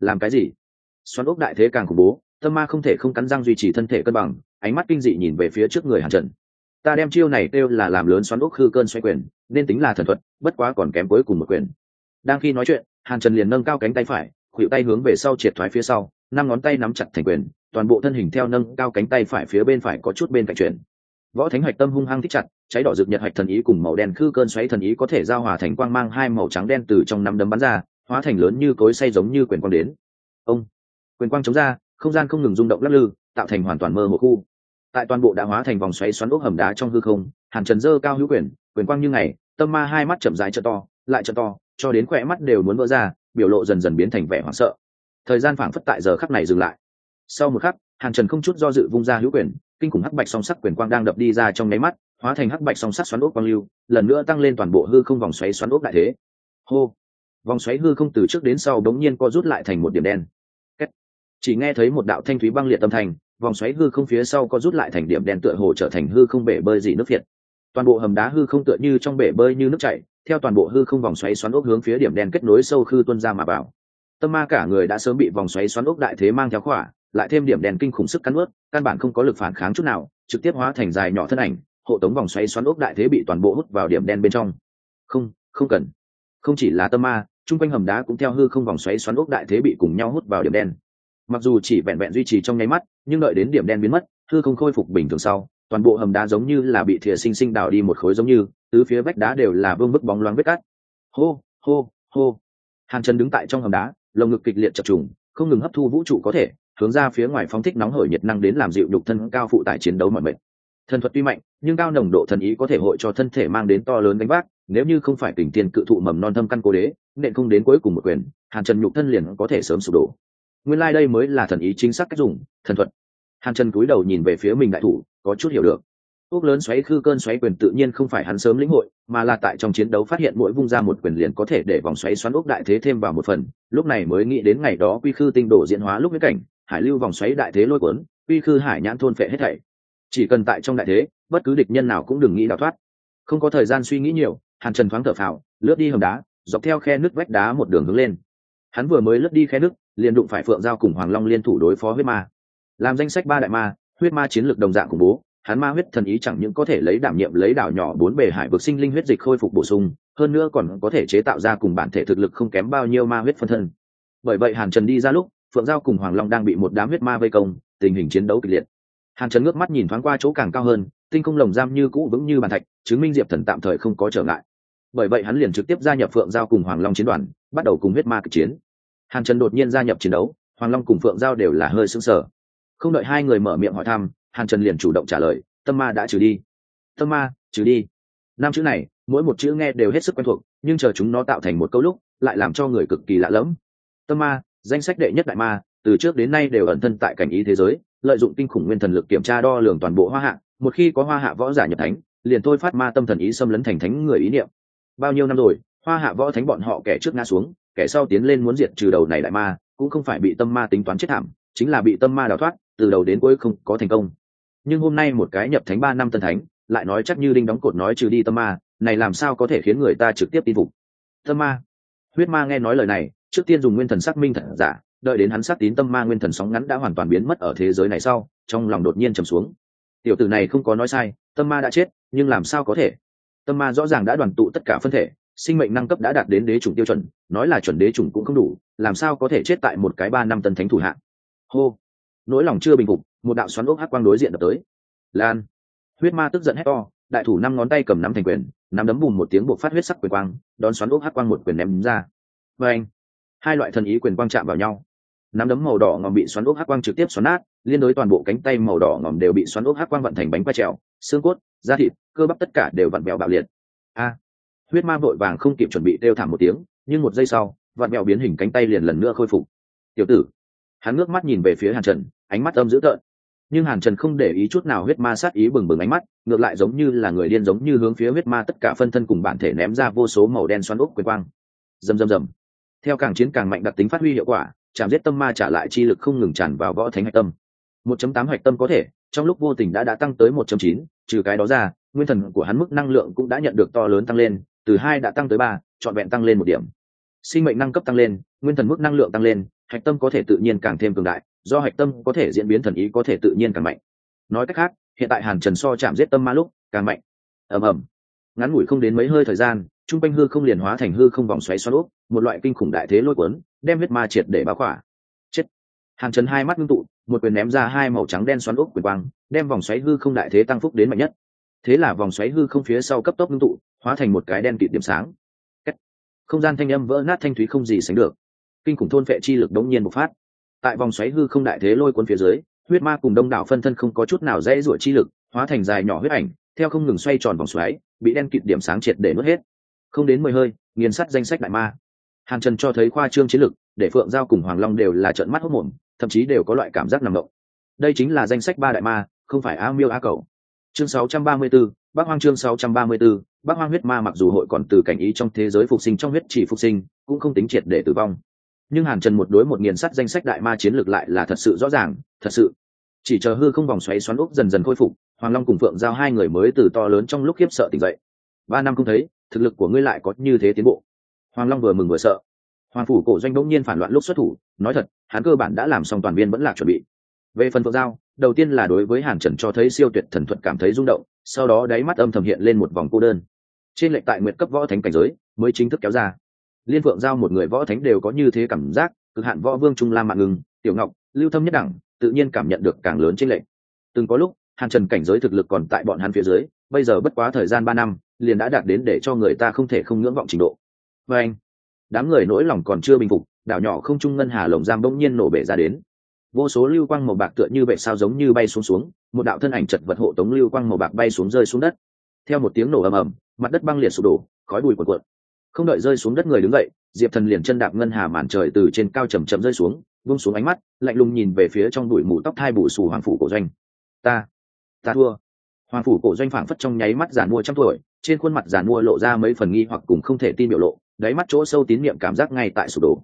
làm cái gì? Xoắn ốc đại thế càng khủng bố, tâm ma không thể không cắn răng duy trì thân thể cân bằng, ánh mắt kinh dị nhìn về phía trước người hàn trần. Ta đem chiêu này kêu là làm lớn xoắn ốc hư cơn xoay quyền, nên tính là thần thuật, bất quá còn kém cuối cùng một quyền. Đang khi nói chuyện, hàn trần liền nâng cao cánh tay phải khuỵu tay hướng về sau triệt thoái phía sau, năm ngón tay nắm chặt thành quyền, toàn bộ thân hình theo nâng cao cánh tay phải phía bên phải có chút bên cạnh chuyển. Võ thánh hạch tâm hung hăng thích chặt, cháy đỏ rực nhật hạch thần ý cùng màu đen khư cơn xoáy thần ý có thể giao hòa thành quang mang hai màu trắng đen từ trong năm đấm bắn ra, hóa thành lớn như cối say giống như quyền quang đến. Ông! Quyền quang chống ra, không gian không ngừng rung động lắc lư, tạo thành hoàn toàn mơ hồ khu. Tại toàn bộ đã hóa thành vòng xoáy xoắn ốc hầm đá trong hư không, hàn trần dơ cao hữu quyền quyền quang như ngày, tâm ma hai mắt chậm dài chợ to, lại chợ to, cho đến khỏe mắt đều muốn vỡ ra, biểu lộ dần dần biến thành vẻ hoảng sợ. Thời gian phảng phất tại giờ khắc này dừng lại. Sau một khắc, hàn trần không chút do dự vung ra hữu quyền, kinh khủng hắc bạch song sắc quyền quang đang đập đi ra trong nháy mắt, hóa thành hắc bạch song sắc xoắn ốc quang lưu, lần nữa tăng lên toàn bộ hư không vòng xoáy xoắn ốc đại thế. Hô! Vòng xoáy hư không từ trước đến sau đống nhiên co rút lại thành một điểm đen chỉ nghe thấy một đạo thanh thúy băng liệt tâm thành vòng xoáy hư không phía sau co rút lại thành điểm đen tựa hồ trở thành hư không bể bơi dị nước việt toàn bộ hầm đá hư không tựa như trong bể bơi như nước chảy, theo toàn bộ hư không vòng xoáy xoắn ốc hướng phía điểm đen kết nối sâu khư tuân ra mà vào. Tâm ma cả người đã sớm bị vòng xoáy xoắn ốc đại thế mang theo khỏa, lại thêm điểm đen kinh khủng sức cắn ướt căn bản không có lực phản kháng chút nào, trực tiếp hóa thành dài nhỏ thân ảnh, hộ tống vòng xoáy xoắn ốc đại thế bị toàn bộ hút vào điểm đen bên trong. Không không cần. Không chỉ là tâm ma, chung quanh hầm đá cũng theo hư không vòng xoáy xoắn ốc đại thế bị cùng nhau hút vào điểm đen mặc dù chỉ vẹn vẹn duy trì trong nháy mắt, nhưng đợi đến điểm đen biến mất, thư không khôi phục bình thường sau, toàn bộ hầm đá giống như là bị thìa sinh sinh đào đi một khối giống như, tứ phía vách đá đều là vương bức bóng loáng vết cắt. Hô hô hô. Hàn chân đứng tại trong hầm đá, lồng ngực kịch liệt chập trùng, không ngừng hấp thu vũ trụ có thể, hướng ra phía ngoài phóng thích nóng hởi nhiệt năng đến làm dịu đục thân cao phụ tải chiến đấu mọi mệnh. Thần thuật tuy mạnh, nhưng cao nồng độ thần ý có thể hội cho thân thể mang đến to lớn đánh bác nếu như không phải tình tiền cự thụ mầm non thâm căn cố đế nện không đến cuối cùng một quyền, hàn trần nhục thân liền có thể sớm sụp đổ nguyên lai、like、đây mới là thần ý chính xác cách dùng, thần thuật. Hàn trần cúi đầu nhìn về phía mình đại thủ, có chút hiểu được. Ốc lớn xoáy khư cơn xoáy quyền tự nhiên không phải hắn sớm lĩnh hội, mà là tại trong chiến đấu phát hiện mỗi vung ra một quyền liền có thể để vòng xoáy xoắn ốc đại thế thêm vào một phần. Lúc này mới nghĩ đến ngày đó quy khư tinh đổ diễn hóa lúc với cảnh, hải lưu vòng xoáy đại thế lôi cuốn, quy khư hải nhãn thôn phệ hết thảy. Chỉ cần tại trong đại thế, bất cứ địch nhân nào cũng đừng nghĩ đào thoát. Không có thời gian suy nghĩ nhiều, hàn trần thoáng thở phào, lướt đi hầm đá, dọc theo khe nước vách đá một đường hướng lên. Hắn vừa mới lướt đi khe nước liền đụng phải phượng giao cùng hoàng long liên thủ đối phó huyết ma. Làm danh sách ba đại ma, huyết ma chiến lược đồng dạng khủng bố, hắn ma huyết thần ý chẳng những có thể lấy đảm nhiệm lấy đảo nhỏ bốn bề hải vực sinh linh huyết dịch khôi phục bổ sung, hơn nữa còn có thể chế tạo ra cùng bản thể thực lực không kém bao nhiêu ma huyết phân thân. Bởi vậy hàn trần đi ra lúc, phượng giao cùng hoàng long đang bị một đám huyết ma vây công, tình hình chiến đấu kịch liệt. Hàn trần ngước mắt nhìn thoáng qua chỗ càng cao hơn, tinh không lồng giam như cũ vững như bàn thạch, chứng minh diệp thần tạm thời không có trở ngại. Bởi vậy hắn liền trực tiếp gia nhập phượng giao cùng hoàng long chiến đoàn, bắt đầu cùng huyết ma kịch chiến hàn trần đột nhiên gia nhập chiến đấu, hoàng long cùng phượng giao đều là hơi sững sờ. Không đợi hai người mở miệng hỏi thăm, hàn trần liền chủ động trả lời, tâm ma đã trừ đi. Tâm ma, trừ đi. Năm chữ này, mỗi một chữ nghe đều hết sức quen thuộc, nhưng chờ chúng nó tạo thành một câu lúc, lại làm cho người cực kỳ lạ lẫm. Tâm ma, danh sách đệ nhất đại ma, từ trước đến nay đều ẩn thân tại cảnh ý thế giới, lợi dụng kinh khủng nguyên thần lực kiểm tra đo lường toàn bộ hoa hạ, một khi có hoa hạ võ giả nhập thánh, liền thôi phát ma tâm thần ý xâm lấn thành thánh người ý niệm. Bao nhiêu năm rồi, hoa hạ võ thánh bọn họ kẻ trước ngã xuống kẻ sau tiến lên muốn diệt trừ đầu này đại ma, cũng không phải bị tâm ma tính toán chết thảm, chính là bị tâm ma đào thoát, từ đầu đến cuối không có thành công. Nhưng hôm nay một cái nhập thánh ba năm tân thánh, lại nói chắc như đinh đóng cột nói trừ đi tâm ma, này làm sao có thể khiến người ta trực tiếp tin phục? Tâm ma. Huyết ma nghe nói lời này, trước tiên dùng nguyên thần xác minh thật giả, đợi đến hắn xác tín tâm ma nguyên thần sóng ngắn đã hoàn toàn biến mất ở thế giới này sau, trong lòng đột nhiên trầm xuống. Tiểu tử này không có nói sai, tâm ma đã chết, nhưng làm sao có thể? Tâm ma rõ ràng đã đoàn tụ tất cả phân thể sinh mệnh năng cấp đã đạt đến đế chủng tiêu chuẩn, nói là chuẩn đế chủng cũng không đủ, làm sao có thể chết tại một cái ba năm tân thánh thủ hạng? Hô! Nỗi lòng chưa bình phục, một đạo xoắn ốc hắc quang đối diện đập tới. Lan! Huyết ma tức giận hét to, đại thủ năm ngón tay cầm nắm thành quyền, nắm đấm bùm một tiếng buộc phát huyết sắc quyền quang, đón xoắn ốc hắc quang một quyền ném ra. Và anh hai loại thần ý quyền quang chạm vào nhau. Nắm đấm màu đỏ ngòm bị xoắn ốc hắc quang trực tiếp xoắn nát, liên đối toàn bộ cánh tay màu đỏ ngòm đều bị xoắn ốc hắc quang vận thành bánh quay trèo, xương cốt, da thịt, cơ bắp tất cả đều vặn bèo bạo liệt. A! Huyết ma vội vàng không kịp chuẩn bị đeo thảm một tiếng nhưng một giây sau vạt bèo biến hình cánh tay liền lần nữa khôi phục. Tiểu tử. Hắn ngước mắt nhìn về phía hàn trần ánh mắt âm dữ tợn. Nhưng hàn trần không để ý chút nào huyết ma sát ý bừng bừng ánh mắt ngược lại giống như là người điên giống như hướng phía huyết ma tất cả phân thân cùng bản thể ném ra vô số màu đen xoắn ốc quyền quang. Dầm dầm dầm theo càng chiến càng mạnh đặc tính phát huy hiệu quả chạm giết tâm ma trả lại chi lực không ngừng tràn vào võ thánh hạch tâm. 1.8 hạch tâm có thể trong lúc vô tình đã đã tăng tới 1.9, trừ cái đó ra nguyên thần của hắn mức năng lượng cũng đã nhận được to lớn tăng lên từ hai đã tăng tới ba, trọn vẹn tăng lên một điểm. Sinh mệnh năng cấp tăng lên, nguyên thần mức năng lượng tăng lên, hạch tâm có thể tự nhiên càng thêm cường đại, do hạch tâm có thể diễn biến thần ý có thể tự nhiên càng mạnh. Nói cách khác, hiện tại hàn trần so chạm giết tâm ma lúc, càng mạnh. Ầm ầm. Ngắn ngủi không đến mấy hơi thời gian, trung quanh hư không liền hóa thành hư không vòng xoáy xoắn úp, một loại kinh khủng đại thế lôi cuốn, đem huyết ma triệt để báo khỏa. Chết. Hàn trần hai mắt ngưng tụ, một quyền ném ra hai màu trắng đen xoắn úp quyền quang, đem vòng xoáy hư không đại thế tăng phúc đến mạnh nhất thế là vòng xoáy hư không phía sau cấp tốc ngưng tụ, hóa thành một cái đen kịt điểm sáng. Không gian thanh âm vỡ nát thanh thúy không gì sánh được. Kinh khủng thôn vệ chi lực đống nhiên bộc phát. Tại vòng xoáy hư không đại thế lôi cuốn phía dưới, huyết ma cùng đông đảo phân thân không có chút nào dễ rủa chi lực, hóa thành dài nhỏ huyết ảnh, theo không ngừng xoay tròn vòng xoáy, bị đen kịt điểm sáng triệt để nuốt hết. Không đến mười hơi, nghiền sắt danh sách đại ma. Hàn trần cho thấy khoa trương chiến lực, để phượng giao cùng hoàng long đều là trận mắt hốc mồm, thậm chí đều có loại cảm giác nằm động. Đây chính là danh sách ba đại ma, không phải a miêu a cầu chương 634, bác hoang chương 634, bác hoang huyết ma mặc dù hội còn từ cảnh ý trong thế giới phục sinh trong huyết chỉ phục sinh cũng không tính triệt để tử vong. Nhưng hàn trần một đối một nghiền sắt danh sách đại ma chiến lược lại là thật sự rõ ràng thật sự. Chỉ chờ hư không vòng xoáy xoắn úp dần dần khôi phục hoàng long cùng phượng giao hai người mới từ to lớn trong lúc khiếp sợ tỉnh dậy. Ba năm không thấy thực lực của ngươi lại có như thế tiến bộ. Hoàng long vừa mừng vừa sợ. Hoàng phủ cổ doanh bỗng nhiên phản loạn lúc xuất thủ nói thật hắn cơ bản đã làm xong toàn viên vẫn là chuẩn bị về phần phượng giao, đầu tiên là đối với hàn trần cho thấy siêu tuyệt thần thuật cảm thấy rung động, sau đó đáy mắt âm thầm hiện lên một vòng cô đơn. Trên lệnh tại nguyện cấp võ thánh cảnh giới, mới chính thức kéo ra. Liên phượng giao một người võ thánh đều có như thế cảm giác, cực hạn võ vương trung lam mạng ngừng tiểu ngọc, lưu thâm nhất đẳng, tự nhiên cảm nhận được càng lớn trên lệnh. Từng có lúc, hàn trần cảnh giới thực lực còn tại bọn hắn phía dưới, bây giờ bất quá thời gian ba năm, liền đã đạt đến để cho người ta không thể không ngưỡng vọng trình độ. Và anh, đám người nỗi lòng còn chưa bình phục, đảo nhỏ không trung ngân hà lồng giam bỗng nhiên nổ bể ra đến vô số lưu quang màu bạc tựa như vậy sao giống như bay xuống xuống, một đạo thân ảnh chật vật hộ tống lưu quang màu bạc bay xuống rơi xuống đất. Theo một tiếng nổ ầm ầm, mặt đất băng liệt sụp đổ, khói bụi cuộn cuộn. Không đợi rơi xuống đất người đứng dậy, diệp thần liền chân đạp ngân hà màn trời từ trên cao chầm chậm rơi xuống vung xuống ánh mắt, lạnh lùng nhìn về phía trong đùi mù tóc thai bù xù hoàng phủ cổ doanh. Ta ta thua. Hoàng phủ cổ doanh phảng phất trong nháy mắt giàn mua trăm tuổi, trên khuôn mặt giàn mua lộ ra mấy phần nghi hoặc cùng không thể tin biểu lộ, đáy mắt chỗ sâu tín niệm cảm giác ngay tại sụp đổ.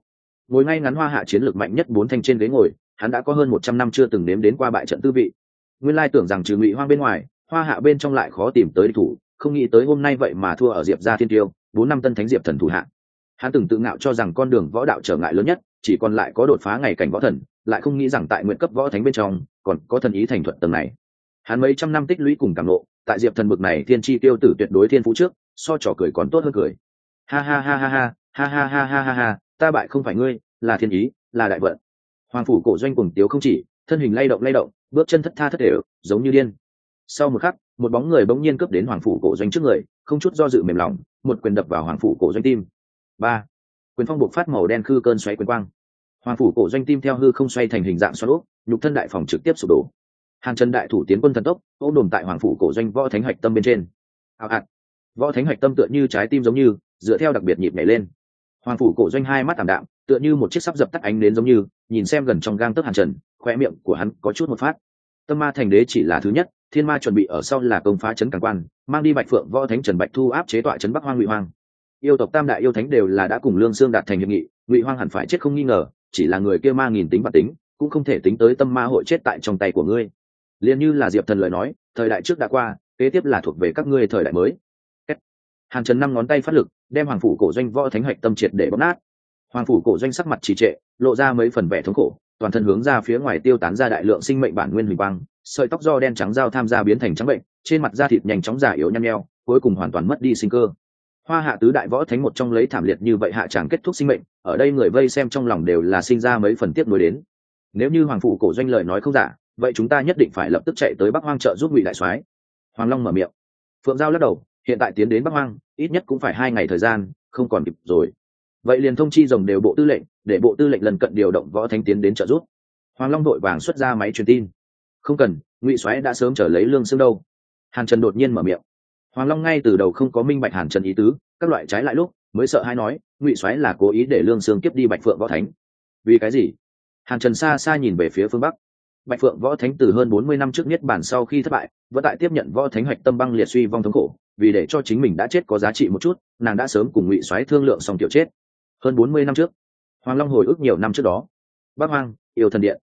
Ngồi ngay ngắn hoa hạ chiến lược mạnh nhất bốn thanh trên ghế ngồi hắn đã có hơn một trăm năm chưa từng nếm đến qua bại trận tư vị. Nguyên lai tưởng rằng trừ ngụy hoang bên ngoài, hoa hạ bên trong lại khó tìm tới địch thủ, không nghĩ tới hôm nay vậy mà thua ở diệp gia thiên tiêu, bốn năm tân thánh diệp thần thủ hạ. Hắn từng tự ngạo cho rằng con đường võ đạo trở ngại lớn nhất, chỉ còn lại có đột phá ngày cảnh võ thần, lại không nghĩ rằng tại nguyện cấp võ thánh bên trong, còn có thần ý thành thuận tầng này. Hắn mấy trăm năm tích lũy cùng cảm lộ tại diệp thần bực này thiên tri tiêu tử tuyệt đối thiên phú trước, so trò cười còn tốt hơn cười. Ha ha ha ha ha ha ha ha ha ha ha, ta bại không phải ngươi, là thiên ý, là đại vận hoàng phủ cổ doanh cùng tiếu không chỉ, thân hình lay động lay động, bước chân thất tha thất đều, giống như điên. Sau một khắc, một bóng người bỗng nhiên cướp đến hoàng phủ cổ doanh trước người, không chút do dự mềm lòng, một quyền đập vào hoàng phủ cổ doanh tim. Ba. Quyền phong buộc phát màu đen khư cơn xoáy quyền quang. Hoàng phủ cổ doanh tim theo hư không xoay thành hình dạng xoắn úp, nhục thân đại phòng trực tiếp sụp đổ. Hàng trần đại thủ tiến quân thần tốc ô đồn tại hoàng phủ cổ doanh võ thánh hạch tâm bên trên. Hào hạt võ thánh hạch tâm tựa như trái tim giống như, dựa theo đặc biệt nhịp nhảy lên hoàng phủ cổ doanh hai mắt tảm đạm, tựa như một chiếc sắp dập tắt ánh đến giống như, nhìn xem gần trong gang tấc hàn trần khoe miệng của hắn có chút một phát. Tâm ma thành đế chỉ là thứ nhất, thiên ma chuẩn bị ở sau là công phá trấn càng quan, mang đi bạch phượng võ thánh trần bạch thu áp chế tọa trấn bắc hoang ngụy hoang. Yêu tộc tam đại yêu thánh đều là đã cùng lương sương đạt thành hiệp nghị, ngụy hoang hẳn phải chết không nghi ngờ, chỉ là người kia ma nghìn tính và tính, cũng không thể tính tới tâm ma hội chết tại trong tay của ngươi. Liền như là diệp thần lời nói, thời đại trước đã qua, kế tiếp là thuộc về các ngươi thời đại mới. Hàn trần năm ngón tay phát lực đem hoàng phủ cổ doanh võ thánh hạch tâm triệt để bóp nát. Hoàng phủ cổ doanh sắc mặt trì trệ, lộ ra mấy phần vẻ thống khổ, toàn thân hướng ra phía ngoài tiêu tán ra đại lượng sinh mệnh bản nguyên huỳnh quang sợi tóc do đen trắng dao tham gia biến thành trắng bệnh, trên mặt da thịt nhanh chóng giả yếu nhăn nheo, cuối cùng hoàn toàn mất đi sinh cơ. Hoa hạ tứ đại võ thánh một trong lấy thảm liệt như vậy hạ chẳng kết thúc sinh mệnh, ở đây người vây xem trong lòng đều là sinh ra mấy phần tiếp nối đến. Nếu như hoàng phủ cổ doanh lời nói không giả, vậy chúng ta nhất định phải lập tức chạy tới bắc hoang trợ giúp ngụy đại soái. Hoàng long mở miệng. Phượng giao lắc đầu hiện tại tiến đến bắc hoang, ít nhất cũng phải hai ngày thời gian, không còn kịp rồi. Vậy liền thông chi rồng đều bộ tư lệnh, để bộ tư lệnh lần cận điều động võ thánh tiến đến trợ giúp. Hoàng long đội vàng xuất ra máy truyền tin. Không cần, ngụy xoáy đã sớm trở lấy lương xương đâu. Hàn trần đột nhiên mở miệng. Hoàng long ngay từ đầu không có minh bạch hàn trần ý tứ, các loại trái lại lúc, mới sợ hay nói, ngụy xoáy là cố ý để lương xương kiếp đi bạch phượng võ thánh. Vì cái gì? Hàn trần xa xa nhìn về phía phương bắc. Bạch phượng võ thánh từ hơn bốn mươi năm trước niết bản sau khi thất bại, vẫn tại tiếp nhận võ thánh hoạch tâm băng liệt suy vong thống khổ vì để cho chính mình đã chết có giá trị một chút, nàng đã sớm cùng ngụy xoáy thương lượng xong tiểu chết. Hơn bốn mươi năm trước, hoàng long hồi ức nhiều năm trước đó. Bắc hoang, yêu thần điện.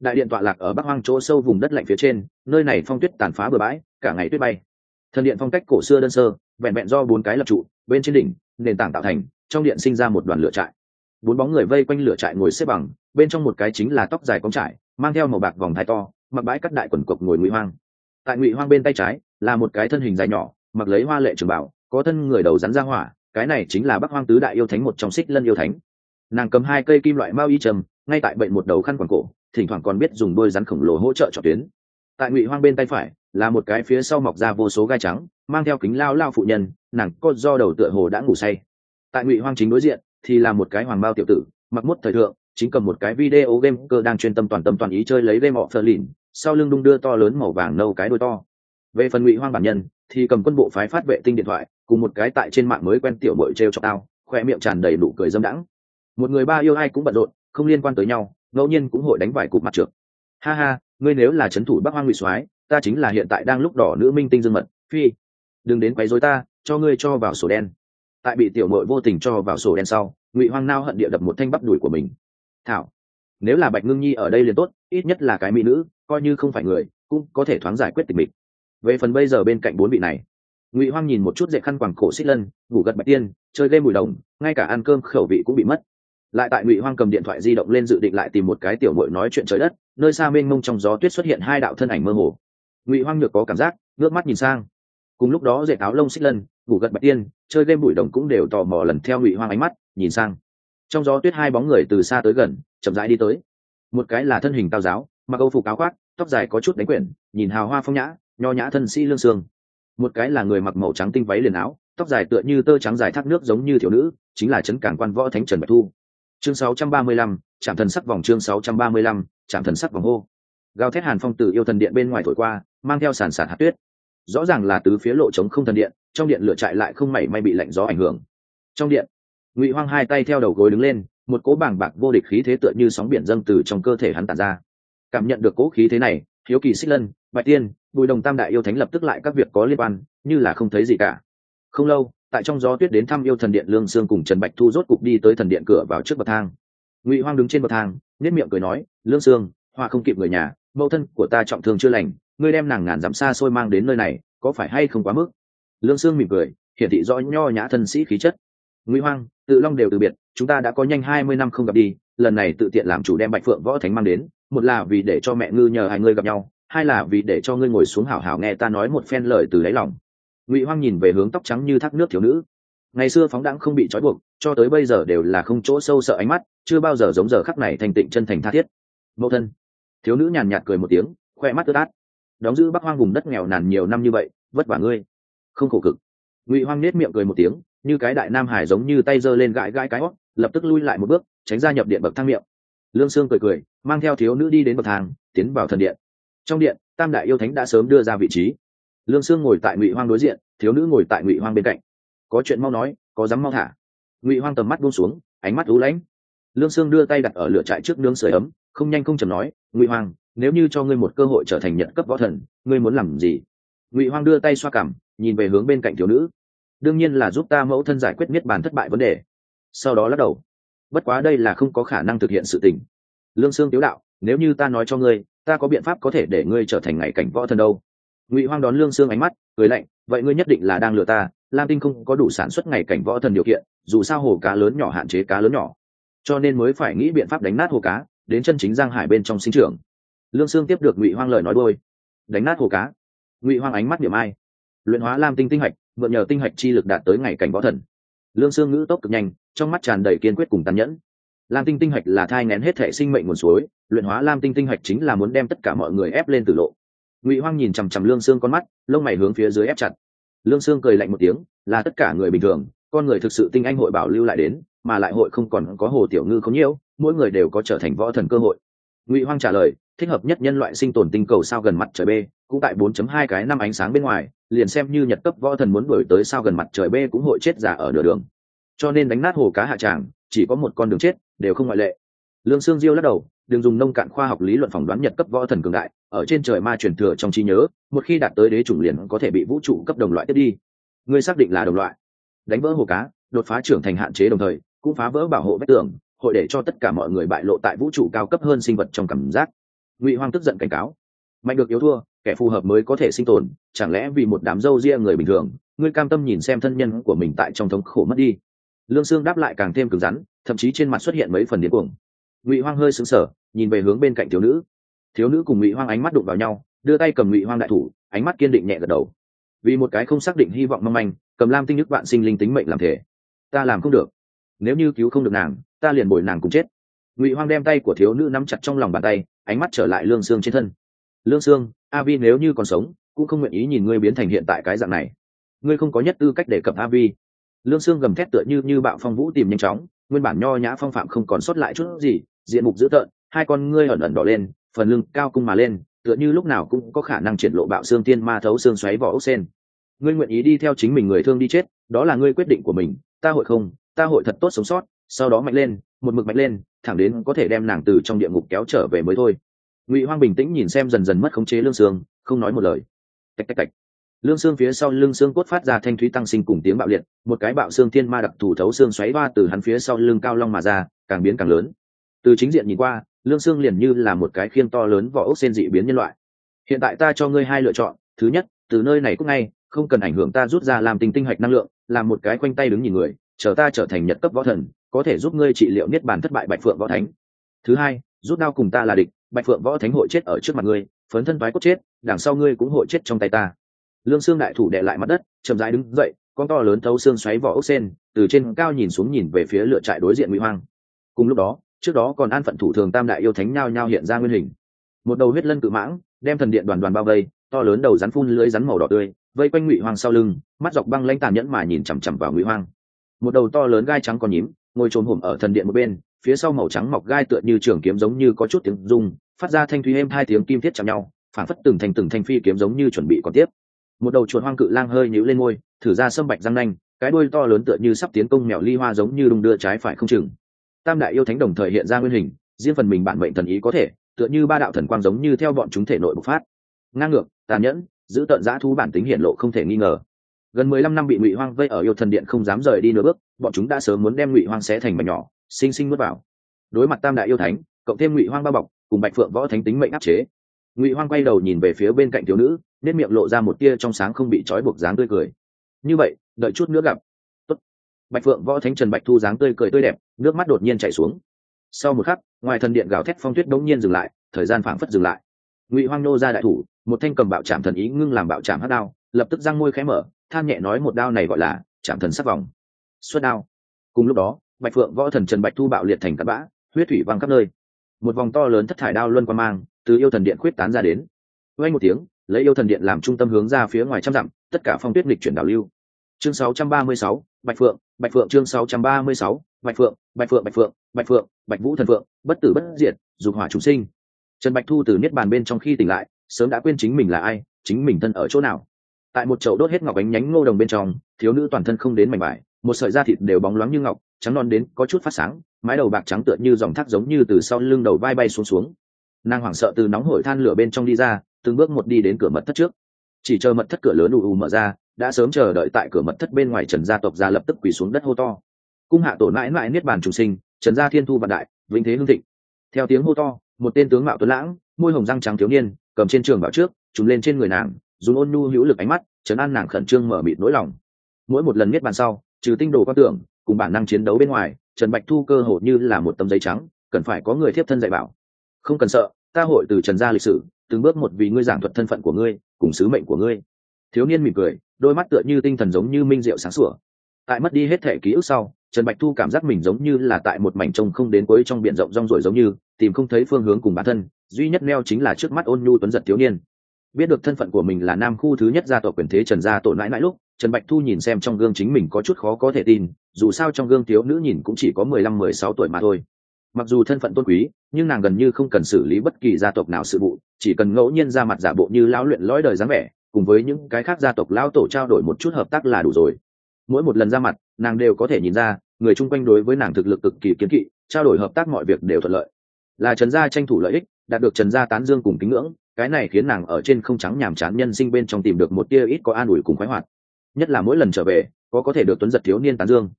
Đại điện tọa lạc ở bắc hoang chỗ sâu vùng đất lạnh phía trên, nơi này phong tuyết tàn phá bừa bãi, cả ngày tuyết bay. Thần điện phong cách cổ xưa đơn sơ, vẹn vẹn do bốn cái lập trụ, bên trên đỉnh, nền tảng tạo thành, trong điện sinh ra một đoàn lửa trại. Bốn bóng người vây quanh lửa trại ngồi xếp bằng, bên trong một cái chính là tóc dài cong trải, mang theo màu bạc vòng thai to, mặc bãi cắt đại quần cộc ngồi ngụy hoang. Tại ngụy hoang bên tay trái, là một cái thân hình dài nhỏ mặc lấy hoa lệ trường bảo, có thân người đầu rắn ra hỏa, cái này chính là bắc hoang tứ đại yêu thánh một trong xích lân yêu thánh. Nàng cầm hai cây kim loại mao y trầm, ngay tại bệnh một đầu khăn quàng cổ, thỉnh thoảng còn biết dùng đôi rắn khổng lồ hỗ trợ cho tuyến. Tại ngụy hoang bên tay phải, là một cái phía sau mọc ra vô số gai trắng, mang theo kính lao lao phụ nhân, nàng có do đầu tựa hồ đã ngủ say. Tại ngụy hoang chính đối diện, thì là một cái hoàng bao tiểu tử, mặc mốt thời thượng, chính cầm một cái video game cơ đang chuyên tâm toàn tâm toàn ý chơi lấy game họ phơ lìn sau lưng đung đưa to lớn màu vàng nâu cái đôi to về phần ngụy hoang bản nhân, thì cầm quân bộ phái phát vệ tinh điện thoại, cùng một cái tại trên mạng mới quen tiểu bội t r e o cho tao, khoe miệng tràn đầy đủ cười dâm đãng. Một người ba yêu ai cũng bận rộn, không liên quan tới nhau, ngẫu nhiên cũng hội đánh vải cục mặt trượt. Ha ha, ngươi nếu là c h ấ n thủ bắc hoang ngụy soái, ta chính là hiện tại đang lúc đỏ nữ minh tinh dương mật, phi. Đừng đến quấy dối ta, cho ngươi cho vào sổ đen. Tại bị tiểu mội vô tình cho vào sổ đen sau, ngụy hoang nao hận địa đập một thanh bắp đùi của mình. Thảo, nếu là bạch ngưng nhi ở đây liền tốt, ít nhất là cái mỹ nữ, coi như không phải người, cũng có thể thoáng giải quyết tình mình về phần bây giờ bên cạnh bốn vị này, ngụy hoang nhìn một chút dạy khăn quàng cổ xích lân, ngủ gật bạch tiên, chơi game mùi đồng, ngay cả ăn cơm khẩu vị cũng bị mất. Lại tại ngụy hoang cầm điện thoại di động lên dự định lại tìm một cái tiểu mội nói chuyện trời đất, nơi xa mênh mông trong gió tuyết xuất hiện hai đạo thân ảnh mơ hồ. Ngụy hoang được có cảm giác, ngước mắt nhìn sang. Cùng lúc đó dạy áo lông xích lân, ngủ gật bạch tiên, chơi game bụi đồng cũng đều tò mò lần theo ngụy hoang ánh mắt, nhìn sang. Trong gió tuyết hai bóng người từ xa tới gần, chậm rãi đi tới. Một cái là thân hình cao giáo, mặc âu phục áo khoác, tóc dài có chút đánh quyển, nhìn hào hoa phong nhã nho nhã thân sĩ lương sương. Một cái là người mặc màu trắng tinh váy liền áo tóc dài tựa như tơ trắng dài thác nước giống như thiếu nữ chính là trấn cảng quan võ thánh trần bạch thu. Chương 635, trạm thần sắc vòng chương 635, trạm thần sắc vòng hô. Gào thét hàn phong từ yêu thần điện bên ngoài thổi qua mang theo sàn sạt hạt tuyết. Rõ ràng là tứ phía lộ chống không thần điện trong điện lửa trại lại không mảy may bị lạnh gió ảnh hưởng. Trong điện ngụy hoang hai tay theo đầu gối đứng lên một cố bảng bạc vô địch khí thế tựa như sóng biển dâng từ trong cơ thể hắn tàn ra. Cảm nhận được cố khí thế này hiếu kỳ xích lân, bạch tiên, bùi đồng tam đại yêu thánh lập tức lại các việc có liên quan, như là không thấy gì cả. Không lâu, tại trong gió tuyết đến thăm yêu thần điện lương sương cùng trần bạch thu rốt cục đi tới thần điện cửa vào trước bậc thang. Ngụy hoang đứng trên bậc thang nết miệng cười nói, lương sương hoa không kịp người nhà, mẫu thân của ta trọng thương chưa lành, ngươi đem nàng ngàn dặm xa xôi mang đến nơi này, có phải hay không quá mức? Lương sương mỉm cười, hiển thị rõ nho nhã thân sĩ khí chất. Ngụy hoang, tự long đều từ biệt, chúng ta đã có nhanh hai mươi năm không gặp đi, lần này tự tiện làm chủ đem bạch phượng võ thánh mang đến một là vì để cho mẹ ngư nhờ hai người gặp nhau, hai là vì để cho ngươi ngồi xuống hảo hảo nghe ta nói một phen lời từ đáy lòng. Ngụy hoang nhìn về hướng tóc trắng như thác nước thiếu nữ. Ngày xưa phóng đãng không bị trói buộc, cho tới bây giờ đều là không chỗ sâu sợ ánh mắt, chưa bao giờ giống giờ khắc này thành tịnh chân thành tha thiết. Mẫu thân. Thiếu nữ nhàn nhạt cười một tiếng, khoe mắt ướt át. Đóng giữ bắc hoang vùng đất nghèo nàn nhiều năm như vậy, vất vả ngươi. Không khổ cực. Ngụy hoang nết miệng cười một tiếng, như cái đại nam hải giống như tay giơ lên gãi gãi cái hót, lập tức lui lại một bước, tránh ra nhập điện bậc thang miệng lương sương cười cười, mang theo thiếu nữ đi đến bậc thang, tiến vào thần điện. Trong điện, tam đại yêu thánh đã sớm đưa ra vị trí. Lương sương ngồi tại ngụy hoang đối diện, thiếu nữ ngồi tại ngụy hoang bên cạnh. Có chuyện mau nói, có dám mau thả? Ngụy hoang tầm mắt buông xuống, ánh mắt lũ lãnh. Lương sương đưa tay đặt ở lửa trại trước nướng sưởi ấm, không nhanh không chầm nói, ngụy hoang, nếu như cho ngươi một cơ hội trở thành nhận cấp võ thần, ngươi muốn làm gì? Ngụy hoang đưa tay xoa cảm, nhìn về hướng bên cạnh thiếu nữ. Đương nhiên là giúp ta mẫu thân giải quyết miết bàn thất bại vấn đề. Sau đó lắc đầu bất quá đây là không có khả năng thực hiện sự tình. Lương sương tiếu đạo, nếu như ta nói cho ngươi, ta có biện pháp có thể để ngươi trở thành ngày cảnh võ thần đâu. Ngụy hoang đón lương sương ánh mắt, cười lạnh, vậy ngươi nhất định là đang lừa ta, lam tinh không có đủ sản xuất ngày cảnh võ thần điều kiện, dù sao hồ cá lớn nhỏ hạn chế cá lớn nhỏ. Cho nên mới phải nghĩ biện pháp đánh nát hồ cá, đến chân chính giang hải bên trong sinh trưởng. Lương sương tiếp được ngụy hoang lời nói đôi đánh nát hồ cá. Ngụy hoang ánh mắt điểm ai? Luyện hóa lam tinh tinh hạch, mượn nhờ tinh hạch chi lực đạt tới ngày cảnh võ thần lương sương ngữ tốc cực nhanh, trong mắt tràn đầy kiên quyết cùng tàn nhẫn. Lam tinh tinh hạch là thai ngén hết thể sinh mệnh nguồn suối, luyện hóa lam tinh tinh hạch chính là muốn đem tất cả mọi người ép lên tử lộ. Ngụy hoang nhìn chằm chằm lương sương con mắt, lông mày hướng phía dưới ép chặt. Lương sương cười lạnh một tiếng, là tất cả người bình thường, con người thực sự tinh anh hội bảo lưu lại đến, mà lại hội không còn có hồ tiểu ngư không nhiễu, mỗi người đều có trở thành võ thần cơ hội. Ngụy hoang trả lời, thích hợp nhất nhân loại sinh tồn tinh cầu sao gần mặt trời b cũng tại 4.2 cái năm ánh sáng bên ngoài, liền xem như nhật cấp võ thần muốn đuổi tới sao gần mặt trời b cũng hội chết giả ở nửa đường. Cho nên đánh nát hồ cá hạ tràng, chỉ có một con đường chết, đều không ngoại lệ. Lương sương diêu lắc đầu, đừng dùng nông cạn khoa học lý luận phỏng đoán nhật cấp võ thần cường đại, ở trên trời ma truyền thừa trong trí nhớ, một khi đạt tới đế chủng liền có thể bị vũ trụ cấp đồng loại tiếp đi. Ngươi xác định là đồng loại. Đánh vỡ hồ cá, đột phá trưởng thành hạn chế đồng thời, cũng phá vỡ bảo hộ vách tường, hội để cho tất cả mọi người bại lộ tại vũ trụ cao cấp hơn sinh vật trong cảm giác. Ngụy hoang tức giận cảnh cáo. Mạnh được yếu thua kẻ phù hợp mới có thể sinh tồn, chẳng lẽ vì một đám dâu ria người bình thường, ngươi cam tâm nhìn xem thân nhân của mình tại trong thống khổ mất đi? Lương sương đáp lại càng thêm cứng rắn, thậm chí trên mặt xuất hiện mấy phần điên cuồng. Ngụy hoang hơi sững sờ, nhìn về hướng bên cạnh thiếu nữ. Thiếu nữ cùng ngụy hoang ánh mắt đụng vào nhau, đưa tay cầm ngụy hoang đại thủ, ánh mắt kiên định nhẹ gật đầu. Vì một cái không xác định hy vọng mong manh, cầm lam tinh nhức vạn sinh linh tính mệnh làm thể. Ta làm không được. Nếu như cứu không được nàng, ta liền bồi nàng cùng chết. Ngụy hoang đem tay của thiếu nữ nắm chặt trong lòng bàn tay, ánh mắt trở lại lương xương trên thân lương Sương, a vi nếu như còn sống cũng không nguyện ý nhìn ngươi biến thành hiện tại cái dạng này. Ngươi không có nhất tư cách để cập a vi lương Sương gầm thét tựa như như bạo phong vũ tìm nhanh chóng nguyên bản nho nhã phong phạm không còn sót lại chút gì diện mục dữ tợn hai con ngươi ẩn ẩn đỏ lên phần lưng cao cung mà lên tựa như lúc nào cũng có khả năng triển lộ bạo xương tiên ma thấu xương xoáy vỏ ốc sen. Ngươi nguyện ý đi theo chính mình người thương đi chết đó là ngươi quyết định của mình ta hội không ta hội thật tốt sống sót sau đó mạnh lên một mực mạnh lên thẳng đến có thể đem nàng từ trong địa ngục kéo trở về mới thôi ngụy hoang bình tĩnh nhìn xem dần dần mất khống chế lương sương, không nói một lời. Tạch tạch tạch. Lương xương phía sau lưng xương cốt phát ra thanh thúy tăng sinh cùng tiếng bạo liệt, một cái bạo xương thiên ma đặc thù thấu xương xoáy hoa từ hắn phía sau lưng cao long mà ra, càng biến càng lớn. Từ chính diện nhìn qua, lương xương liền như là một cái khiên to lớn vỏ ốc xen dị biến nhân loại. Hiện tại ta cho ngươi hai lựa chọn, thứ nhất, từ nơi này cũng ngay, không cần ảnh hưởng ta rút ra làm tình tinh hạch năng lượng, làm một cái quanh tay đứng nhìn người, chờ ta trở thành nhật cấp võ thần, có thể giúp ngươi trị liệu niết bàn thất bại bạch phượng võ thánh. Thứ hai, rút đao cùng ta là địch bạch phượng võ thánh hội chết ở trước mặt ngươi, phấn thân thoái cốt chết, đằng sau ngươi cũng hội chết trong tay ta. Lương xương đại thủ đệ lại mặt đất, chậm rãi đứng dậy, con to lớn thấu xương xoáy vỏ ốc sen, từ trên cao nhìn xuống nhìn về phía lựa trại đối diện ngụy hoang. Cùng lúc đó, trước đó còn an phận thủ thường tam đại yêu thánh nhao nhao hiện ra nguyên hình. Một đầu huyết lân cự mãng, đem thần điện đoàn đoàn bao vây, to lớn đầu rắn phun lưỡi rắn màu đỏ tươi, vây quanh ngụy hoang sau lưng, mắt dọc băng lãnh tàn nhẫn mà nhìn chằm chằm vào ngụy hoang. Một đầu to lớn gai trắng còn nhím, ngồi trồn hùm ở thần điện một bên, phía sau màu trắng mọc gai tựa như trường kiếm giống như có chút tiếng rung phát ra thanh thúy êm hai tiếng kim thiết chạm nhau phản phất từng thành từng thanh phi kiếm giống như chuẩn bị còn tiếp. Một đầu chuột hoang cự lang hơi nhíu lên môi, thử ra sâm bạch răng nanh, cái đuôi to lớn tựa như sắp tiến công mèo ly hoa giống như đung đưa trái phải không chừng. Tam đại yêu thánh đồng thời hiện ra nguyên hình, riêng phần mình bản mệnh thần ý có thể, tựa như ba đạo thần quang giống như theo bọn chúng thể nội bộc phát. Ngang ngược, tàn nhẫn, giữ tận giã thú bản tính hiện lộ không thể nghi ngờ. Gần mười lăm năm bị ngụy hoang vây ở yêu thần điện không dám rời đi nửa bước, bọn chúng đã sớm muốn đem ngụy hoang xé thành mảnh nhỏ sinh sinh nuốt vào. Đối mặt tam đại yêu thánh, cộng thêm ngụy hoang bao bọc cùng bạch phượng võ thánh tính mệnh áp chế. Ngụy hoang quay đầu nhìn về phía bên cạnh thiếu nữ nên miệng lộ ra một tia trong sáng không bị trói buộc dáng tươi cười. Như vậy, đợi chút nữa gặp. Tốt. bạch phượng võ thánh trần bạch thu dáng tươi cười tươi đẹp, nước mắt đột nhiên chảy xuống. Sau một khắc, ngoài thần điện gào thét phong tuyết đống nhiên dừng lại, thời gian phảng phất dừng lại. Ngụy hoang nô ra đại thủ, một thanh cầm bạo chạm thần ý ngưng làm bạo chạm hát đao, lập tức răng môi khẽ mở, than nhẹ nói một đao này gọi là chạm thần sắc vòng. Xuất đao. Cùng lúc đó, bạch phượng võ thần trần bạch thu bạo liệt thành cát bã, huyết thủy văng khắp nơi một vòng to lớn thất thải đao luân qua mang từ yêu thần điện khuyết tán ra đến. Quay một tiếng lấy yêu thần điện làm trung tâm hướng ra phía ngoài trăm dặm tất cả phong tuyết lịch chuyển đảo lưu. Chương 636, bạch phượng bạch phượng chương 636, bạch phượng bạch phượng bạch phượng bạch phượng bạch vũ thần phượng bất tử bất diệt dục hỏa chủ sinh. Trần bạch thu từ niết bàn bên trong khi tỉnh lại sớm đã quên chính mình là ai chính mình thân ở chỗ nào. Tại một chậu đốt hết ngọc ánh nhánh ngô đồng bên trong thiếu nữ toàn thân không đến mảnh vải một sợi da thịt đều bóng loáng như ngọc trắng non đến có chút phát sáng mái đầu bạc trắng tựa như dòng thác giống như từ sau lưng đầu vai bay xuống xuống. Nàng hoảng sợ từ nóng hổi than lửa bên trong đi ra, từng bước một đi đến cửa mật thất trước. Chỉ chờ mật thất cửa lớn ù ù mở ra, đã sớm chờ đợi tại cửa mật thất bên ngoài trần gia tộc gia lập tức quỳ xuống đất hô to. Cung hạ tổ mãi mãi niết bàn trùng sinh, trần gia thiên thu vạn đại, vĩnh thế hương thịnh. Theo tiếng hô to, một tên tướng mạo tuấn lãng, môi hồng răng trắng thiếu niên, cầm trên trường bảo trước trúng lên trên người nàng, dùng ôn nhu hữu lực ánh mắt, trấn an nàng khẩn trương mở mịt nỗi lòng. Mỗi một lần niết bàn sau, trừ tinh đồ quan tưởng, cùng bản năng chiến đấu bên ngoài trần bạch thu cơ hồ như là một tấm giấy trắng, cần phải có người tiếp thân dạy bảo. Không cần sợ, ta hội từ trần gia lịch sử, từng bước một vì ngươi giảng thuật thân phận của ngươi, cùng sứ mệnh của ngươi. Thiếu niên mỉm cười, đôi mắt tựa như tinh thần giống như minh diệu sáng sủa. Tại mất đi hết thể ký ức sau, trần bạch thu cảm giác mình giống như là tại một mảnh trông không đến cuối trong b i ể n rộng rong rổi giống như, tìm không thấy phương hướng cùng bản thân, duy nhất neo chính là trước mắt ôn nhu tuấn giật thiếu niên. Biết được thân phận của mình là nam khu thứ nhất gia tộc quyền thế trần gia tổ nãi nãi lúc trần bạch thu nhìn xem trong gương chính mình có chút khó có thể tin, dù sao trong gương thiếu nữ nhìn cũng chỉ có mười lăm, mười sáu tuổi mà thôi. Mặc dù thân phận tôn quý, nhưng nàng gần như không cần xử lý bất kỳ gia tộc nào sự vụ, chỉ cần ngẫu nhiên ra mặt giả bộ như lão luyện lõi đời dáng vẻ, cùng với những cái khác gia tộc lão tổ trao đổi một chút hợp tác là đủ rồi. Mỗi một lần ra mặt, nàng đều có thể nhìn ra, người chung quanh đối với nàng thực lực cực kỳ kiến kỵ, trao đổi hợp tác mọi việc đều thuận lợi. Là trần gia tranh thủ lợi ích, đạt được trần gia tán dương cùng kính ngưỡng, cái này khiến nàng ở trên không trắng nhàm chán nhân sinh bên trong tìm được một tia ít có an ủi cùng khoái hoạt nhất là mỗi lần trở về, có có thể được tuấn giật thiếu niên tán dương.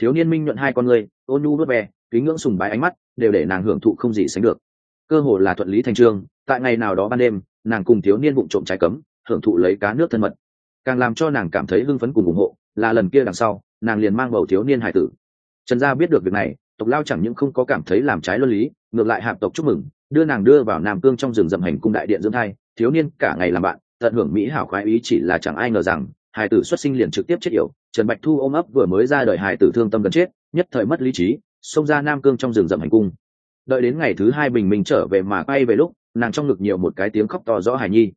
Thiếu niên minh nhuận hai con người ôn nhu nuốt ve, kính ngưỡng sùng bái ánh mắt, đều để nàng hưởng thụ không gì sánh được. Cơ hồ là thuận lý thành trương, tại ngày nào đó ban đêm, nàng cùng thiếu niên bụng trộm trái cấm, hưởng thụ lấy cá nước thân mật. Càng làm cho nàng cảm thấy hưng phấn cùng ủng hộ, là lần kia đằng sau, nàng liền mang bầu thiếu niên hải tử. Trần gia biết được việc này, tộc lao chẳng những không có cảm thấy làm trái luân lý, ngược lại hạp tộc chúc mừng, đưa nàng đưa vào nam cương trong rừng dầm hành cung đại điện dưỡng thai, thiếu niên cả ngày làm bạn, tận hưởng mỹ hảo khoái ý chỉ là chẳng ai ngờ rằng hải tử xuất sinh liền trực tiếp chết yểu, trần bạch thu ôm ấp vừa mới ra đời hải tử thương tâm gần chết, nhất thời mất lý trí, xông ra nam cương trong rừng rậm hành cung. Đợi đến ngày thứ hai bình minh trở về mà bay về lúc, nàng trong ngực nhiều một cái tiếng khóc to rõ hải nhi.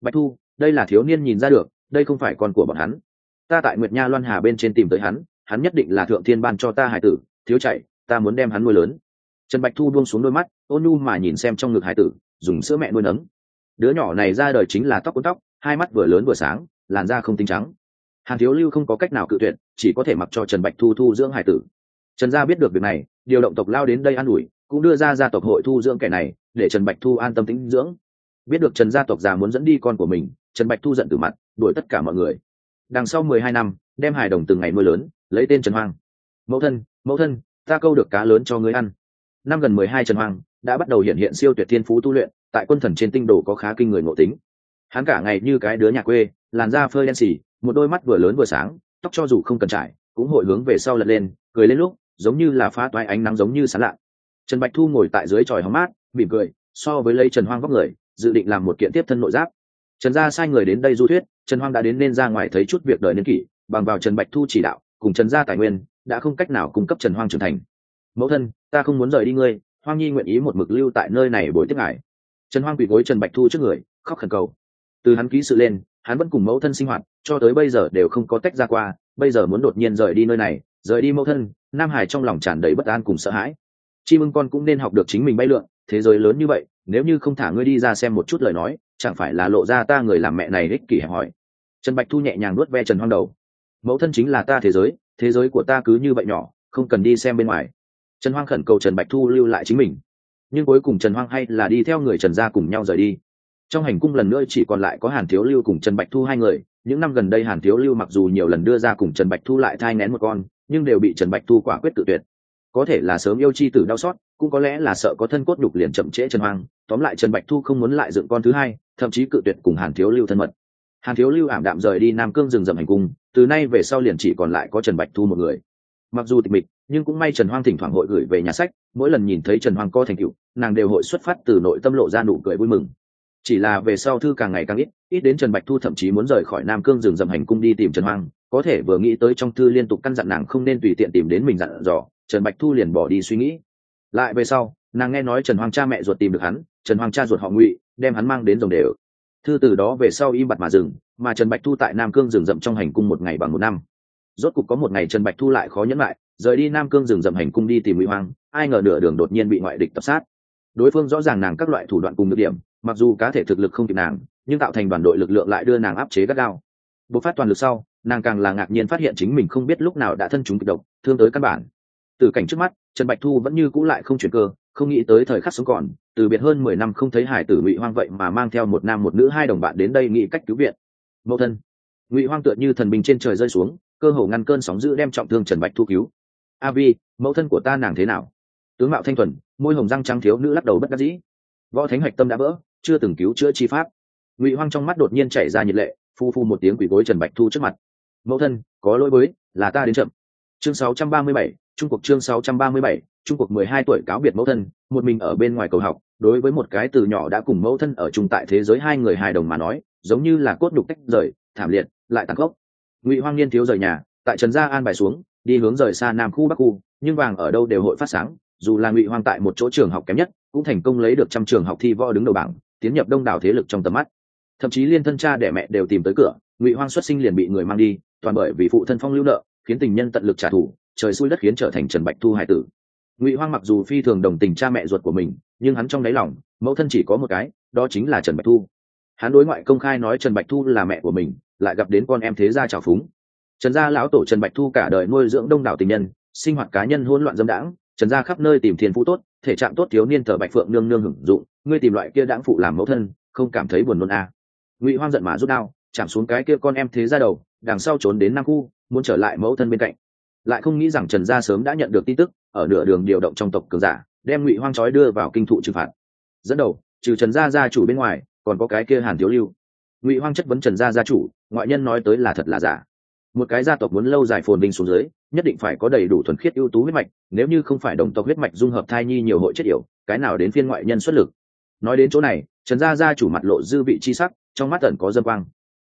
Bạch thu, đây là thiếu niên nhìn ra được, đây không phải con của bọn hắn. Ta tại nguyệt nha loan hà bên trên tìm tới hắn hắn nhất định là thượng thiên ban cho ta hải tử, thiếu chạy, ta muốn đem hắn nuôi lớn. Trần bạch thu buông xuống đôi mắt, ôn nhu mà nhìn xem trong ngực hải tử, dùng sữa mẹ nuôi nấng. Đứa nhỏ này ra đời chính là tóc cuốn tóc, hai mắt vừa lớn vừa sáng làn da không tinh trắng. Hàn thiếu lưu không có cách nào cự tuyệt, chỉ có thể mặc cho trần bạch thu thu dưỡng hải tử. Trần gia biết được việc này, điều động tộc lao đến đây an ủi, cũng đưa ra gia tộc hội thu dưỡng kẻ này, để trần bạch thu an tâm tĩnh dưỡng. Biết được trần gia tộc già muốn dẫn đi con của mình, trần bạch thu giận từ mặt, đuổi tất cả mọi người. Đằng sau mười hai năm, đem hải đồng từng ngày mưa lớn, lấy tên trần hoang. Mẫu thân mẫu thân, ta câu được cá lớn cho ngươi ăn. Năm gần mười hai trần hoang đã bắt đầu hiện hiện siêu tuyệt thiên phú tu luyện, tại quân thần trên tinh đồ có khá kinh người ngộ tính hắn cả ngày như cái đứa nhà quê, làn da phơi đen xì, một đôi mắt vừa lớn vừa sáng, tóc cho dù không cần trải, cũng hội hướng về sau lật lên, cười lên lúc, giống như là phá toái ánh nắng giống như sán lạ. Trần bạch thu ngồi tại dưới tròi hóng mát, mỉm cười, so với lấy trần hoang vóc người, dự định làm một kiện tiếp thân nội giáp. Trần gia sai người đến đây du thuyết, trần hoang đã đến nên ra ngoài thấy chút việc đời niên kỷ, bằng vào trần bạch thu chỉ đạo, cùng trần gia tài nguyên, đã không cách nào cung cấp trần hoang trưởng thành. Mẫu thân, ta không muốn rời đi ngươi, hoang nhi nguyện ý một mực lưu tại nơi này bồi tiếp ngài. Trần hoang quỳ gối trần bạch thu trước người, khóc khẩn cầu từ hắn ký sự lên, hắn vẫn cùng mẫu thân sinh hoạt, cho tới bây giờ đều không có tách ra qua, bây giờ muốn đột nhiên rời đi nơi này, rời đi mẫu thân, nam hải trong lòng tràn đầy bất an cùng sợ hãi. Chi mưng con cũng nên học được chính mình bay lượn, thế giới lớn như vậy, nếu như không thả ngươi đi ra xem một chút lời nói, chẳng phải là lộ ra ta người làm mẹ này ích kỷ hẹp hỏi trần bạch thu nhẹ nhàng nuốt ve trần hoang đầu. Mẫu thân chính là ta thế giới thế giới của ta cứ như vậy nhỏ, không cần đi xem bên ngoài. Trần hoang khẩn cầu trần bạch thu lưu lại chính mình. Nhưng cuối cùng trần hoang hay là đi theo người trần gia cùng nhau rời đi trong hành cung lần nữa chỉ còn lại có hàn thiếu lưu cùng trần bạch thu hai người, những năm gần đây hàn thiếu lưu mặc dù nhiều lần đưa ra cùng trần bạch thu lại thai nén một con, nhưng đều bị trần bạch thu quả quyết tự tuyệt. Có thể là sớm yêu chi tử đau xót, cũng có lẽ là sợ có thân cốt nhục liền chậm trễ trần hoang, tóm lại trần bạch thu không muốn lại dựng con thứ hai, thậm chí cự tuyệt cùng hàn thiếu lưu thân mật. Hàn thiếu lưu ảm đạm rời đi nam cương rừng rậm hành cung, từ nay về sau liền chỉ còn lại có trần bạch thu một người. Mặc dù tịch mịch, nhưng cũng may trần hoang thỉnh thoảng hội gửi về nhà sách, mỗi lần nhìn thấy trần hoang co thành cựu nàng đều hội xuất phát từ nội tâm lộ ra nụ cười vui mừng chỉ là về sau thư càng ngày càng ít ít đến trần bạch thu thậm chí muốn rời khỏi nam cương rừng rậm hành cung đi tìm trần hoang, có thể vừa nghĩ tới trong thư liên tục căn dặn nàng không nên tùy tiện tìm đến mình dặn dò, trần bạch thu liền bỏ đi suy nghĩ. Lại về sau, nàng nghe nói trần hoang cha mẹ ruột tìm được hắn, trần hoang cha ruột họ ngụy, đem hắn mang đến dòng đều. Thư từ đó về sau im bặt mà dừng, mà trần bạch thu tại nam cương rừng rậm trong hành cung một ngày bằng một năm. Rốt cục có một ngày trần bạch thu lại khó nhẫn lại, rời đi nam cương rừng rậm hành cung đi tìm ngụy hoang. ai ngờ nửa đường đột nhiên bị ngoại địch tập sát. Đối phương rõ ràng nàng các loại thủ đoạn cùng được điểm mặc dù cá thể thực lực không kịp nàng, nhưng tạo thành đoàn đội lực lượng lại đưa nàng áp chế gắt gao. Bộc phát toàn lực sau, nàng càng là ngạc nhiên phát hiện chính mình không biết lúc nào đã thân chúng kịch độc, thương tới căn bản. Từ cảnh trước mắt, trần bạch thu vẫn như cũ lại không chuyển cơ, không nghĩ tới thời khắc sống còn, từ biệt hơn mười năm không thấy hải tử ngụy hoang vậy mà mang theo một nam một nữ hai đồng bạn đến đây nghĩ cách cứu viện. Mẫu thân. Ngụy hoang tựa như thần bình trên trời rơi xuống, cơ hồ ngăn cơn sóng dữ đem trọng thương trần bạch thu cứu. A vi, mẫu thân của ta nàng thế nào? Tướng mạo thanh thuần, môi hồng răng trắng thiếu nữ lắc đầu bất đắc dĩ. Võ thánh hạch tâm đã vỡ chưa từng cứu chữa chi pháp. Ngụy hoang trong mắt đột nhiên chảy ra nhiệt lệ phu phu một tiếng quỷ gối trần bạch thu trước mặt. Mẫu thân có lỗi với là ta đến chậm. Chương 637, trung cuộc chương 637, trung cuộc 12 tuổi cáo biệt mẫu thân một mình ở bên ngoài cầu học đối với một cái từ nhỏ đã cùng mẫu thân ở chung tại thế giới hai người hài đồng mà nói giống như là cốt đục tách rời thảm liệt lại tàn khốc. Ngụy hoang niên thiếu rời nhà tại trần gia an bài xuống đi hướng rời xa nam khu bắc khu nhưng vàng ở đâu đều hội phát sáng dù là ngụy hoang tại một chỗ trường học kém nhất cũng thành công lấy được trăm trường học thi võ đứng đầu bảng tiến nhập đông đảo thế lực trong tầm mắt. Thậm chí liên thân cha đẻ mẹ đều tìm tới cửa, ngụy hoang xuất sinh liền bị người mang đi, toàn bởi vì phụ thân phong lưu nợ, khiến tình nhân tận lực trả thù, trời xui đất khiến trở thành trần bạch thu hải tử. Ngụy hoang mặc dù phi thường đồng tình cha mẹ ruột của mình, nhưng hắn trong đáy lòng, mẫu thân chỉ có một cái, đó chính là trần bạch thu. Hắn đối ngoại công khai nói trần bạch thu là mẹ của mình, lại gặp đến con em thế gia trào phúng. Trần gia lão tổ trần bạch thu cả đời nuôi dưỡng đông đảo tình nhân, sinh hoạt cá nhân hỗn loạn dâm đãng trần gia khắp nơi tìm thiên phú tốt, thể trạng tốt thiếu niên thờ bạch phượng nương nương hưởng dụng, ngươi tìm loại kia đãng phụ làm mẫu thân, không cảm thấy buồn nôn à. ngụy hoang giận mà rút đao, chạm xuống cái kia con em thế ra đầu, đằng sau trốn đến nam khu, muốn trở lại mẫu thân bên cạnh. Lại không nghĩ rằng trần gia sớm đã nhận được tin tức, ở nửa đường điều động trong tộc cường giả, đem ngụy hoang trói đưa vào kinh thụ trừng phạt. Dẫn đầu, trừ trần gia gia chủ bên ngoài, còn có cái kia hàn thiếu lưu. Ngụy hoang chất vấn trần gia gia chủ, ngoại nhân nói tới là thật là giả một cái gia tộc muốn lâu dài phồn vinh xuống dưới, nhất định phải có đầy đủ thuần khiết ưu tú huyết mạch, nếu như không phải đồng tộc huyết mạch dung hợp thai nhi nhiều hội chất yểu, cái nào đến phiên ngoại nhân xuất lực. Nói đến chỗ này, trần gia gia chủ mặt lộ dư vị chi sắc, trong mắt tần có dâm quang.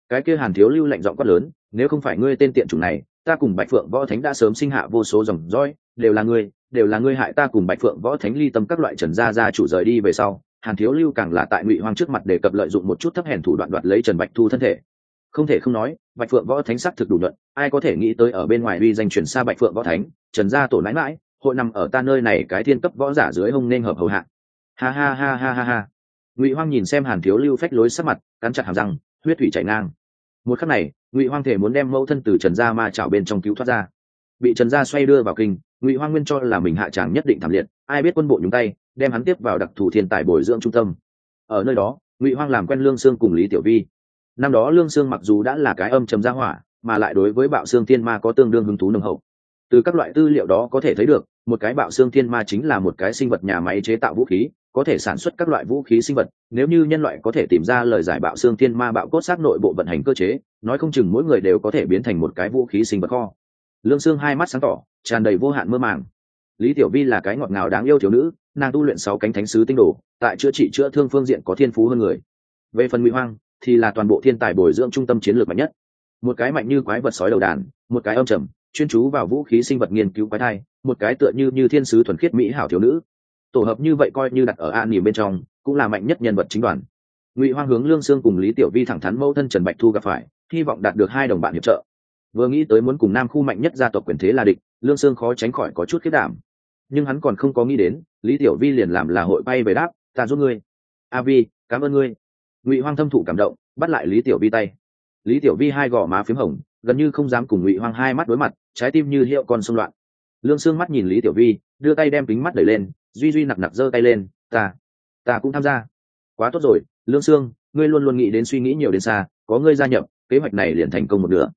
Cái kia hàn thiếu lưu lạnh giọng quát lớn, nếu không phải ngươi tên tiện chủ này, ta cùng bạch phượng võ thánh đã sớm sinh hạ vô số dòng dõi, đều là ngươi, đều là ngươi hại ta cùng bạch phượng võ thánh ly tâm các loại trần gia gia chủ rời đi về sau. Hàn thiếu lưu càng là tại ngụy hoang trước mặt đề cập lợi dụng một chút thấp hèn thủ đoạn đoạt lấy trần bạch thu thân thể không thể không nói, bạch phượng võ thánh sắc thực đủ luận ai có thể nghĩ tới ở bên ngoài uy danh truyền xa bạch phượng võ thánh, trần gia tổ nãi mãi hội nằm ở ta nơi này cái thiên cấp võ giả dưới hông nên hợp hầu hạ. Ha ha ha ha ha ha. Ngụy hoang nhìn xem hàn thiếu lưu phách lối sắc mặt, cắn chặt hàm răng, huyết thủy chảy ngang. Một khắc này, ngụy hoang thể muốn đem mẫu thân từ trần gia ma chảo bên trong cứu thoát ra. Bị trần gia xoay đưa vào kinh, ngụy hoang nguyên cho là mình hạ tràng nhất định thảm liệt, ai biết quân bộ nhúng tay, đem hắn tiếp vào đặc thù thiên tài bồi dưỡng trung tâm. Ở nơi đó, ngụy hoang làm quen lương sương cùng lý tiểu vi năm đó lương sương mặc dù đã là cái âm trầm gia hỏa, mà lại đối với bạo xương thiên ma có tương đương hứng thú nồng hậu. Từ các loại tư liệu đó có thể thấy được, một cái bạo xương thiên ma chính là một cái sinh vật nhà máy chế tạo vũ khí, có thể sản xuất các loại vũ khí sinh vật. Nếu như nhân loại có thể tìm ra lời giải bạo xương thiên ma bạo cốt xác nội bộ vận hành cơ chế, nói không chừng mỗi người đều có thể biến thành một cái vũ khí sinh vật kho. Lương xương hai mắt sáng tỏ, tràn đầy vô hạn mơ màng. Lý tiểu vi là cái ngọt ngào đáng yêu thiếu nữ, nàng tu luyện sáu cánh thánh sứ tinh đồ, tại chữa trị chữa thương phương diện có thiên phú hơn người. Về phần ngụy hoang thì là toàn bộ thiên tài bồi dưỡng trung tâm chiến lược mạnh nhất. Một cái mạnh như quái vật sói đầu đàn, một cái âm trầm, chuyên chú vào vũ khí sinh vật nghiên cứu quái thai, một cái tựa như như thiên sứ thuần khiết mỹ hảo thiếu nữ. Tổ hợp như vậy coi như đặt ở an nỉ bên trong, cũng là mạnh nhất nhân vật chính đoàn. Ngụy hoang hướng lương sương cùng lý tiểu vi thẳng thắn mẫu thân trần bạch thu gặp phải, hy vọng đạt được hai đồng bạn hiệp trợ. Vừa nghĩ tới muốn cùng nam khu mạnh nhất gia tộc quyền thế là địch, lương sương khó tránh khỏi có chút khiết đảm. Nhưng hắn còn không có nghĩ đến, lý tiểu vi liền làm là hội bay về đáp, ta giúp ngươi. A vi, cảm ơn ngươi ngụy hoang thâm thụ cảm động bắt lại lý tiểu vi tay lý tiểu vi hai gò má p h í m hồng gần như không dám cùng ngụy hoang hai mắt đối mặt trái tim như hiệu con xung loạn lương sương mắt nhìn lý tiểu vi đưa tay đem kính mắt đẩy lên duy duy nặc nặc giơ tay lên ta ta cũng tham gia quá tốt rồi lương sương ngươi luôn luôn nghĩ đến suy nghĩ nhiều đến xa có ngươi gia nhập kế hoạch này liền thành công một nửa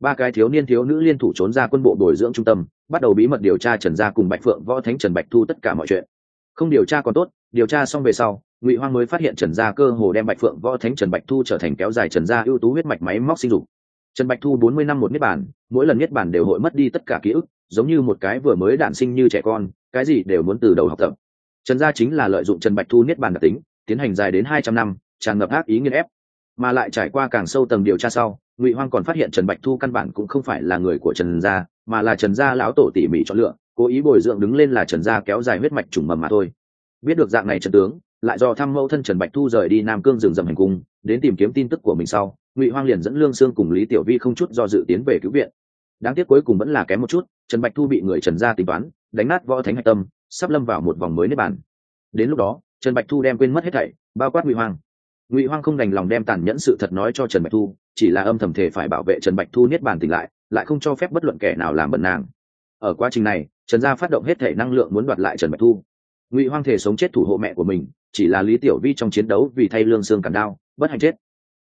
ba cái thiếu niên thiếu nữ liên thủ trốn ra quân bộ bồi dưỡng trung tâm bắt đầu bí mật điều tra trần gia cùng bạch phượng võ thánh trần bạch thu tất cả mọi chuyện không điều tra còn tốt điều tra xong về sau ngụy hoang mới phát hiện trần gia cơ hồ đem bạch phượng võ thánh trần bạch thu trở thành kéo dài trần gia ưu tú huyết mạch máy móc sinh dục. Trần bạch thu bốn mươi năm một niết bản mỗi lần niết bản đều hội mất đi tất cả ký ức, giống như một cái vừa mới đản sinh như trẻ con, cái gì đều muốn từ đầu học tập. Trần gia chính là lợi dụng trần bạch thu niết bản đặc tính, tiến hành dài đến hai trăm năm, tràn ngập ác ý nghiên ép. Mà lại trải qua càng sâu tầng điều tra sau, ngụy hoang còn phát hiện trần bạch thu căn bản cũng không phải là người của trần gia, mà là trần gia lão tổ tỉ mỉ chọn lựa, cố ý bồi dưỡng đứng lên là trần gia kéo dài huyết mạch trùng mầm mà thôi. Biết được dạng này trần tướng lại do thăm mẫu thân trần bạch thu rời đi nam cương rừng rầm hành cung, đến tìm kiếm tin tức của mình sau, ngụy hoang liền dẫn lương sương cùng lý tiểu vi không chút do dự tiến về cứu viện. Đáng tiếc cuối cùng vẫn là kém một chút, trần bạch thu bị người trần gia tính toán, đánh nát võ thánh hạch tâm, sắp lâm vào một vòng mới nếp bàn. Đến lúc đó, trần bạch thu đem quên mất hết thảy, bao quát ngụy hoang. Ngụy hoang không đành lòng đem tàn nhẫn sự thật nói cho trần bạch thu, chỉ là âm thầm thể phải bảo vệ trần bạch thu niết bàn tỉnh lại lại không cho phép bất luận kẻ nào làm bẩn nàng. Ở quá trình này, trần gia phát động hết thể năng lượng muốn đoạt lại trần bạch thu ngụy hoang thể sống chết thủ hộ mẹ của mình, chỉ là lý tiểu vi trong chiến đấu vì thay lương Sương cản đao, bất hạnh chết.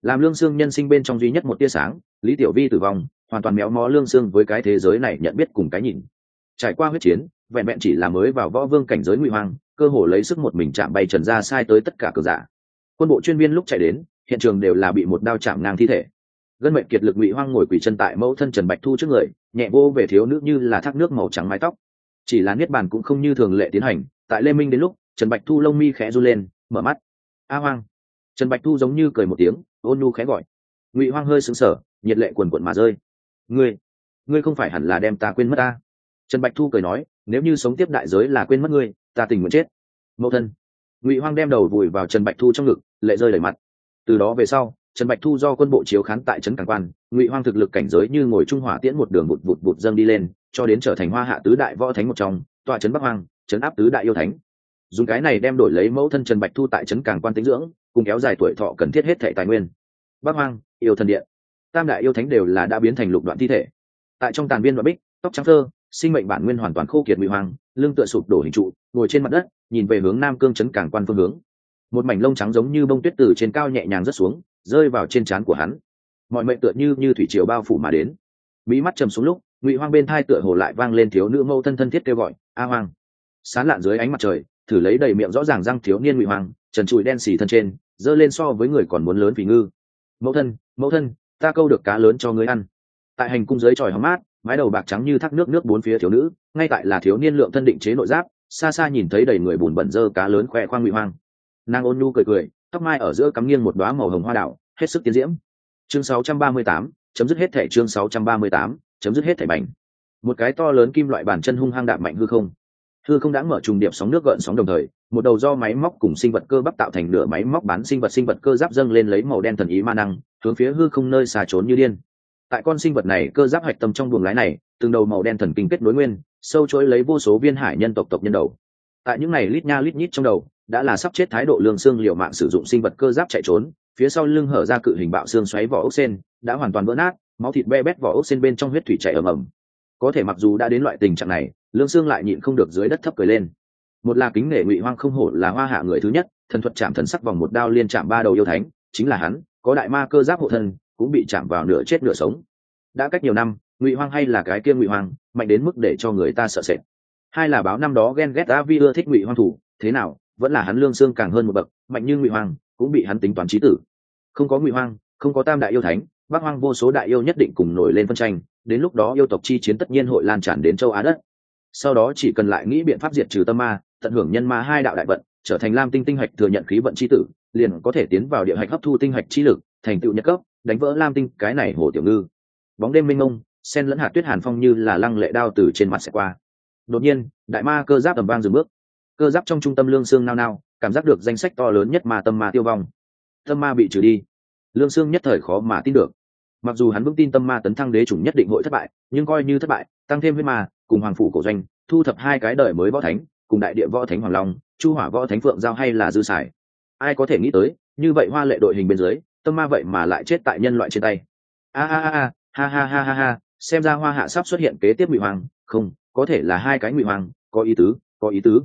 Làm lương Sương nhân sinh bên trong duy nhất một tia sáng, lý tiểu vi tử vong, hoàn toàn méo mó lương Sương với cái thế giới này nhận biết cùng cái nhìn. Trải qua huyết chiến, vẹn vẹn chỉ là mới vào võ vương cảnh giới ngụy hoang, cơ hồ lấy sức một mình chạm bay trần ra sai tới tất cả cờ giả. Quân bộ chuyên viên lúc chạy đến, hiện trường đều là bị một đao chạm ngang thi thể. Gân mệnh kiệt lực ngụy hoang ngồi quỳ chân tại mẫu thân trần bạch thu trước người, nhẹ vô về thiếu nữ như là thác nước màu trắng mái tóc. Chỉ là niết bàn cũng không như thường lệ tiến hành tại lê minh đến lúc, trần bạch thu lông mi khẽ run lên, mở mắt. A hoang. Trần bạch thu giống như cười một tiếng, ôn nu khẽ gọi. Ngụy hoang hơi sững sờ, nhiệt lệ quần quận mà rơi. Ngươi ngươi không phải hẳn là đem ta quên mất ta? Trần bạch thu cười nói, nếu như sống tiếp đại giới là quên mất ngươi, ta tình nguyện chết. Mẫu thân. Ngụy hoang đem đầu vùi vào trần bạch thu trong ngực, lệ rơi đầy mặt. Từ đó về sau, trần bạch thu do quân bộ chiếu khán tại trấn càng quan, ngụy hoang thực lực cảnh giới như ngồi trung hỏa tiễn một đường vụt vụt vụt dâng đi lên, cho đến trở thành hoa hạ tứ đại võ thánh một trong, tọa trấn bắc hoang chấn áp tứ đại yêu thánh. Dùng cái này đem đổi lấy mẫu thân trần bạch thu tại trấn càng quan tính dưỡng, cùng kéo dài tuổi thọ cần thiết hết thệ tài nguyên. Bắc hoang, yêu thần điện. Tam đại yêu thánh đều là đã biến thành lục đoạn thi thể. Tại trong tàn viên đoạn bích, tóc trắng thơ sinh mệnh bản nguyên hoàn toàn khô kiệt ngụy hoang, lưng tựa sụp đổ hình trụ, ngồi trên mặt đất, nhìn về hướng nam cương trấn càng quan phương hướng. Một mảnh lông trắng giống như bông tuyết từ trên cao nhẹ nhàng rớt xuống, rơi vào trên trán của hắn. Mọi mệnh tựa như như thủy triều bao phủ mà đến. Mỹ mắt trầm xuống lúc, ngụy hoang bên thai tựa hồ lại vang lên thiếu nữ mâu thân thân thiết kêu gọi, a hoang sán lạn dưới ánh mặt trời thử lấy đầy miệng rõ ràng răng thiếu niên ngụy hoàng, trần trụi đen xì thân trên dơ lên so với người còn muốn lớn vì ngư. Mẫu thân mẫu thân ta câu được cá lớn cho ngươi ăn. Tại hành cung dưới tròi hóng mát mái đầu bạc trắng như thác nước nước bốn phía thiếu nữ ngay tại là thiếu niên lượng thân định chế nội giáp xa xa nhìn thấy đầy người bùn bẩn dơ cá lớn khoe khoang ngụy hoang nàng ôn nhu cười cười tóc mai ở giữa cắm nghiêng một đoá màu hồng hoa đảo hết sức tiến diễm. Chương 638, chấm dứt hết thẻ chương 638, chấm dứt hết thẻ bành. Một cái to lớn kim loại bàn chân hung hăng đạp mạnh hư không hư không đã mở trùng điệp sóng nước gợn sóng đồng thời, một đầu do máy móc cùng sinh vật cơ bắp tạo thành nửa máy móc bán sinh vật sinh vật cơ giáp dâng lên lấy màu đen thần ý ma năng, hướng phía hư không nơi xà trốn như điên. Tại con sinh vật này cơ giáp hạch tâm trong buồng lái này, từng đầu màu đen thần kinh kết nối nguyên, sâu chối lấy vô số viên hải nhân tộc tộc nhân đầu. Tại những này lít nha lít nhít trong đầu, đã là sắp chết thái độ lương xương liều mạng sử dụng sinh vật cơ giáp chạy trốn, phía sau lưng hở ra cự hình bạo xương xoáy vỏ ốc sen, đã hoàn toàn vỡ nát, máu thịt be bét vỏ ốc sen bên trong huyết thủy chảy ầm ầm có thể mặc dù đã đến loại tình trạng này, lương sương lại nhịn không được dưới đất thấp cười lên. Một là kính nể ngụy hoang không hổ là hoa hạ người thứ nhất, thần thuật chạm thần sắc vòng một đao liên chạm ba đầu yêu thánh, chính là hắn, có đại ma cơ giáp hộ thân, cũng bị chạm vào nửa chết nửa sống. Đã cách nhiều năm, ngụy hoang hay là cái kia ngụy hoang, mạnh đến mức để cho người ta sợ sệt. Hai là báo năm đó ghen ghét a vi ưa thích ngụy hoang thủ, thế nào, vẫn là hắn lương xương càng hơn một bậc, mạnh như ngụy hoang, cũng bị hắn tính toán trí tử. Không có ngụy hoang, không có tam đại yêu thánh, bắc hoang vô số đại yêu nhất định cùng nổi lên phân tranh đến lúc đó yêu tộc chi chiến tất nhiên hội lan tràn đến châu á đất. Sau đó chỉ cần lại nghĩ biện pháp diệt trừ tâm ma, tận hưởng nhân ma hai đạo đại vận, trở thành lam tinh tinh hạch thừa nhận khí vận chi tử, liền có thể tiến vào địa hạch hấp thu tinh hạch chi lực, thành tựu nhất cấp, đánh vỡ lam tinh, cái này hồ tiểu ngư. Bóng đêm minh ông sen lẫn hạt tuyết hàn phong như là lăng lệ đao từ trên mặt sẽ qua. Đột nhiên, đại ma cơ giáp tầm vang dừng bước. Cơ giáp trong trung tâm lương xương nao nao, cảm giác được danh sách to lớn nhất mà tâm ma tiêu vong. Tâm ma bị trừ đi. Lương xương nhất thời khó mà tin được mặc dù hắn vững tin tâm ma tấn thăng đế chủng nhất định hội thất bại, nhưng coi như thất bại, tăng thêm huyết ma, cùng hoàng phủ cổ doanh, thu thập hai cái đời mới võ thánh, cùng đại địa võ thánh hoàng long, chu hỏa võ thánh phượng giao hay là dư sải ai có thể nghĩ tới, như vậy hoa lệ đội hình bên dưới, tâm ma vậy mà lại chết tại nhân loại trên tay. A a a ha ha ha ha ha, xem ra hoa hạ sắp xuất hiện kế tiếp ngụy hoàng, không, có thể là hai cái ngụy hoàng, có ý tứ, có ý tứ.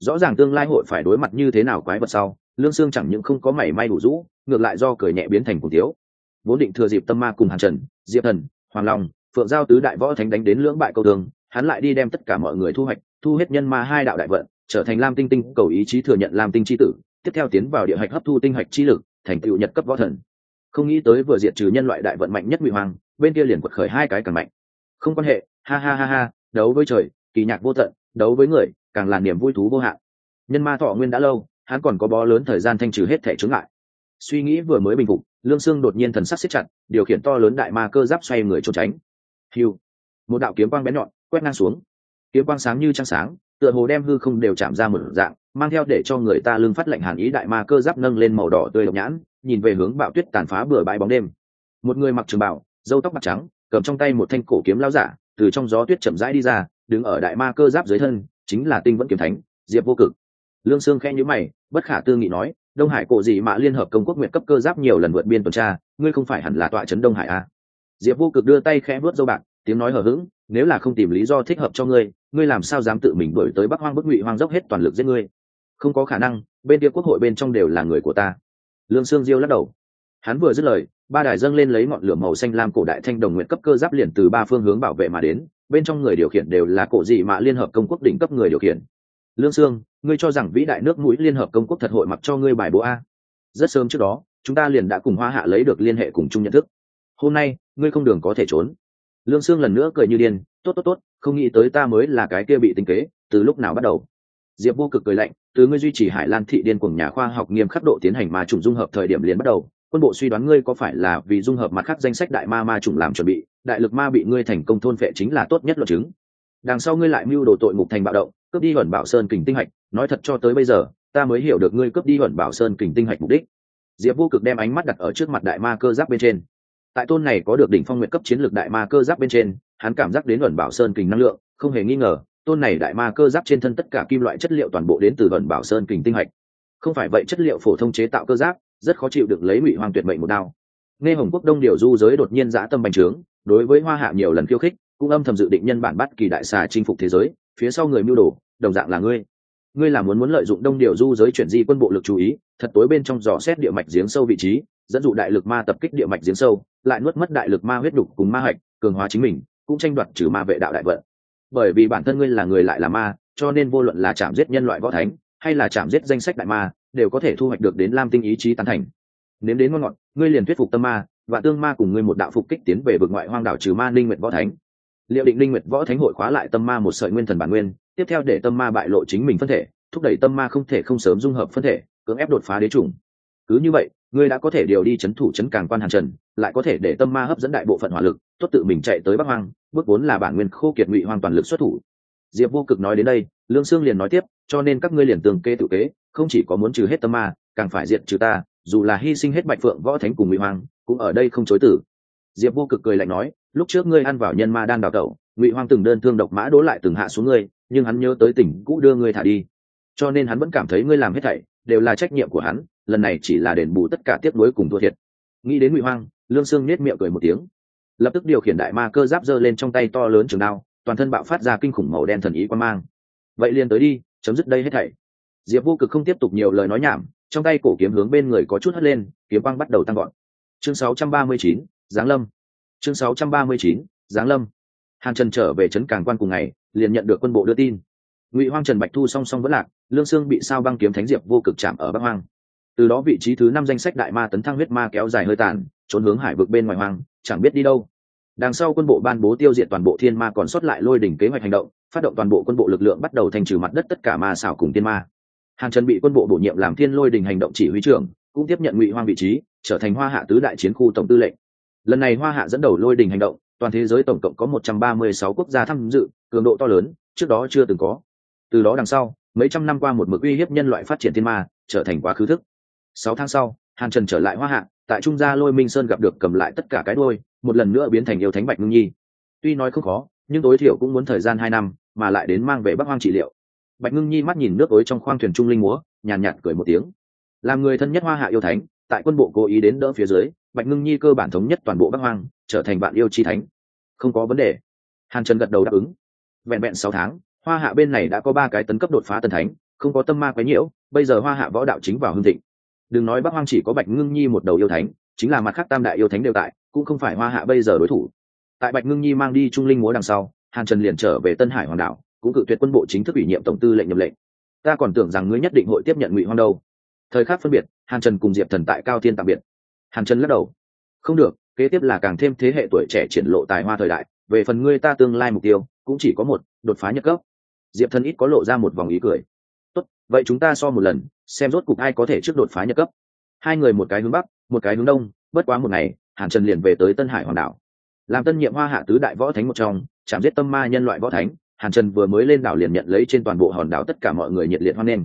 Rõ ràng tương lai hội phải đối mặt như thế nào quái vật sau, lương xương chẳng những không có mảy may đủ rũ, ngược lại do cười nhẹ biến thành cùng tiếu vốn định thừa dịp tâm ma cùng hàn trần, diệp thần, hoàng long, phượng giao tứ đại võ thánh đánh đến lưỡng bại câu thường hắn lại đi đem tất cả mọi người thu hoạch, thu hết nhân ma hai đạo đại vận, trở thành lam tinh tinh, cầu ý chí thừa nhận lam tinh chi tử, tiếp theo tiến vào địa hạch hấp thu tinh hạch chi lực, thành tựu nhật cấp võ thần. Không nghĩ tới vừa diệt trừ nhân loại đại vận mạnh nhất ngụy hoàng, bên kia liền quật khởi hai cái càng mạnh. Không quan hệ, ha ha ha ha, đấu với trời, kỳ nhạc vô tận, đấu với người, càng là niềm vui thú vô hạn. Nhân ma thọ nguyên đã lâu, hắn còn có bó lớn thời gian thanh trừ hết thể chướng lại suy nghĩ vừa mới bình phục, lương sương đột nhiên thần sắc siết chặt, điều khiển to lớn đại ma cơ giáp xoay người trốn tránh. Hiu một đạo kiếm quang bén nhọn, quét ngang xuống. Kiếm quang sáng như trăng sáng, tựa hồ đem hư không đều chạm ra một dạng, mang theo để cho người ta lương phát lệnh hàn ý đại ma cơ giáp nâng lên màu đỏ tươi độc nhãn, nhìn về hướng bạo tuyết tàn phá bừa bãi bóng đêm. Một người mặc trường bảo dâu tóc bạc trắng, cầm trong tay một thanh cổ kiếm lao giả, từ trong gió tuyết chậm rãi đi ra, đứng ở đại ma cơ giáp dưới thân, chính là tinh vẫn kiếm thánh, diệp vô cực. Lương sương khen nhữ mày, bất khả tư nghị nói đông hải cổ dị mạ liên hợp công quốc nguyện cấp cơ giáp nhiều lần vượt biên tuần tra, ngươi không phải hẳn là tọa trấn đông hải à? diệp vô cực đưa tay khẽ vớt dâu bạc, tiếng nói hờ hững, nếu là không tìm lý do thích hợp cho ngươi ngươi làm sao dám tự mình đổi tới bắc hoang bức ngụy hoang dốc hết toàn lực giết ngươi? Không có khả năng, bên kia quốc hội bên trong đều là người của ta. Lương sương diêu lắc đầu. Hắn vừa dứt lời, ba đài dâng lên lấy ngọn lửa màu xanh lam cổ đại thanh đồng nguyện cấp cơ giáp liền từ ba phương hướng bảo vệ mà đến, bên trong người điều khiển đều là cổ dị mạ liên hợp công quốc đỉnh cấp người điều khiển lương sương, ngươi cho rằng vĩ đại nước mũi liên hợp công quốc thật hội mặc cho ngươi bài bố a. Rất sớm trước đó, chúng ta liền đã cùng hoa hạ lấy được liên hệ cùng chung nhận thức. Hôm nay, ngươi không đường có thể trốn. Lương sương lần nữa cười như điên, tốt tốt tốt, không nghĩ tới ta mới là cái kia bị tinh kế, từ lúc nào bắt đầu? Diệp vô cực cười lạnh, từ ngươi duy trì hải lan thị điên cùng nhà khoa học nghiêm khắc độ tiến hành ma trùng dung hợp thời điểm liền bắt đầu. Quân bộ suy đoán ngươi có phải là vì dung hợp mặt khác danh sách đại ma ma trùng làm chuẩn bị, đại lực ma bị ngươi thành công thôn vệ chính là tốt nhất luận chứng. Đằng sau ngươi lại mưu đồ tội mục thành bạo động cướp đi huẩn bảo sơn kình tinh hạch, nói thật cho tới bây giờ, ta mới hiểu được ngươi cướp đi huẩn bảo sơn kình tinh hạch mục đích. Diệp vô cực đem ánh mắt đặt ở trước mặt đại ma cơ giáp bên trên. Tại tôn này có được đỉnh phong nguyện cấp chiến lược đại ma cơ giáp bên trên, hắn cảm giác đến huẩn bảo sơn kình năng lượng, không hề nghi ngờ, tôn này đại ma cơ giáp trên thân tất cả kim loại chất liệu toàn bộ đến từ huẩn bảo sơn kình tinh hạch. Không phải vậy chất liệu phổ thông chế tạo cơ giáp, rất khó chịu được lấy ngụy hoàng tuyệt mệnh một đao. Nghe hồng quốc đông điều du giới đột nhiên giã tâm bành trướng, đối với hoa hạ nhiều lần khiêu khích, cũng âm thầm dự định nhân bản bắt kỳ đại xà chinh phục thế giới phía sau người mưu đồ, đồng dạng là ngươi. Ngươi là muốn muốn lợi dụng đông điều du giới chuyển di quân bộ lực chú ý, thật tối bên trong dò xét địa mạch giếng sâu vị trí, dẫn dụ đại lực ma tập kích địa mạch giếng sâu, lại nuốt mất đại lực ma huyết đục cùng ma hạch, cường hóa chính mình, cũng tranh đoạt trừ ma vệ đạo đại vận. Bởi vì bản thân ngươi là người lại là ma, cho nên vô luận là chạm giết nhân loại võ thánh, hay là chạm giết danh sách đại ma, đều có thể thu hoạch được đến lam tinh ý chí tán thành. Nếm đến ngon ngọt, ngươi liền thuyết phục tâm ma, và tương ma cùng ngươi một đạo phục kích tiến về vực ngoại hoang đảo trừ ma ninh nguyện võ thánh liệu định linh nguyệt võ thánh hội khóa lại tâm ma một sợi nguyên thần bản nguyên, tiếp theo để tâm ma bại lộ chính mình phân thể, thúc đẩy tâm ma không thể không sớm dung hợp phân thể, cưỡng ép đột phá đế chủng. Cứ như vậy, ngươi đã có thể điều đi chấn thủ chấn càng quan hàn trần, lại có thể để tâm ma hấp dẫn đại bộ phận hỏa lực, tốt tự mình chạy tới bắc hoang, bước vốn là bản nguyên khô kiệt ngụy hoàn toàn lực xuất thủ. Diệp vô cực nói đến đây, lương sương liền nói tiếp, cho nên các ngươi liền tường kê tự kế, không chỉ có muốn trừ hết tâm ma, càng phải diệt trừ ta, dù là hy sinh hết bạch phượng võ thánh cùng ngụy hoàng cũng ở đây không chối tử diệp vô cực cười lạnh nói lúc trước ngươi ăn vào nhân ma đang đào tẩu ngụy hoang từng đơn thương độc mã đố lại từng hạ xuống ngươi nhưng hắn nhớ tới tỉnh cũ đưa ngươi thả đi. Cho nên hắn vẫn cảm thấy ngươi làm hết thảy đều là trách nhiệm của hắn lần này chỉ là đền bù tất cả tiếp nối cùng thua thiệt. Nghĩ đến ngụy hoang lương sương nết miệng cười một tiếng. Lập tức điều khiển đại ma cơ giáp giơ lên trong tay to lớn trường đao toàn thân bạo phát ra kinh khủng màu đen thần ý quan mang. Vậy liền tới đi chấm dứt đây hết thảy. Diệp vô cực không tiếp tục nhiều lời nói nhảm trong tay cổ kiếm hướng bên người có chút hất lên kiếm băng bắt đầu tăng gọn chương 639, giáng lâm. Chương 639, giáng lâm. Hàn trần trở về trấn càng quan cùng ngày liền nhận được quân bộ đưa tin. Ngụy hoang trần bạch thu song song vẫn lạc lương sương bị sao băng kiếm thánh diệp vô cực chạm ở bắc hoang. Từ đó vị trí thứ năm danh sách đại ma tấn thăng huyết ma kéo dài hơi tàn trốn hướng hải vực bên ngoài hoang chẳng biết đi đâu. Đằng sau quân bộ ban bố tiêu diệt toàn bộ thiên ma còn sót lại lôi đỉnh kế hoạch hành động phát động toàn bộ quân bộ lực lượng bắt đầu thành trừ mặt đất tất cả ma xảo cùng thiên ma. Hàn trần bị quân bộ bổ nhiệm làm thiên lôi đình hành động chỉ huy trưởng cũng tiếp nhận ngụy hoang vị trí trở thành hoa hạ tứ đại chiến khu tổng tư lệnh lần này hoa hạ dẫn đầu lôi đình hành động, toàn thế giới tổng cộng có 136 quốc gia tham dự, cường độ to lớn, trước đó chưa từng có. Từ đó đằng sau, mấy trăm năm qua một mực uy hiếp nhân loại phát triển thiên ma, trở thành quá khứ thức. Sáu tháng sau, hàn trần trở lại hoa hạ, tại trung gia lôi minh sơn gặp được cầm lại tất cả cái đôi một lần nữa biến thành yêu thánh bạch ngưng nhi. Tuy nói không khó, nhưng tối thiểu cũng muốn thời gian hai năm, mà lại đến mang về bắc hoang trị liệu. Bạch ngưng nhi mắt nhìn nước ối trong khoang thuyền trung linh múa, nhàn nhạt cười một tiếng. Làm người thân nhất hoa hạ yêu thánh tại quân bộ cố ý đến đỡ phía dưới, bạch ngưng nhi cơ bản thống nhất toàn bộ bắc hoang, trở thành bạn yêu chi thánh. Không có vấn đề. Hàn trần gật đầu đáp ứng. Vẹn vẹn sáu tháng, hoa hạ bên này đã có ba cái tấn cấp đột phá tần thánh, không có tâm ma quấy nhiễu, bây giờ hoa hạ võ đạo chính vào hương thịnh. Đừng nói bắc hoang chỉ có bạch ngưng nhi một đầu yêu thánh, chính là mặt khác tam đại yêu thánh đều tại, cũng không phải hoa hạ bây giờ đối thủ. Tại bạch ngưng nhi mang đi trung linh múa đằng sau, hàn trần liền trở về tân hải hoàng đảo cũng cự tuyệt quân bộ chính thức ủy nhiệm tổng tư lệnh nhậm lệnh. Ta còn tưởng rằng ngươi nhất định hội tiếp nhận ngụy hoang đâu. Thời khắc phân biệt hàn trần cùng diệp thần tại cao thiên tạm biệt. Hàn trần lắc đầu. Không được, kế tiếp là càng thêm thế hệ tuổi trẻ triển lộ tài hoa thời đại, về phần ngươi ta tương lai mục tiêu, cũng chỉ có một, đột phá nhất cấp. Diệp thần ít có lộ ra một vòng ý cười. Tốt, vậy chúng ta so một lần, xem rốt cục ai có thể trước đột phá nhất cấp. Hai người một cái hướng bắc, một cái hướng đông, bất quá một ngày, hàn trần liền về tới tân hải hòn đảo. Làm tân nhiệm hoa hạ tứ đại võ thánh một trong, chạm giết tâm ma nhân loại võ thánh, hàn trần vừa mới lên đảo liền nhận lấy trên toàn bộ hòn đảo tất cả mọi người nhiệt liệt hoan nghênh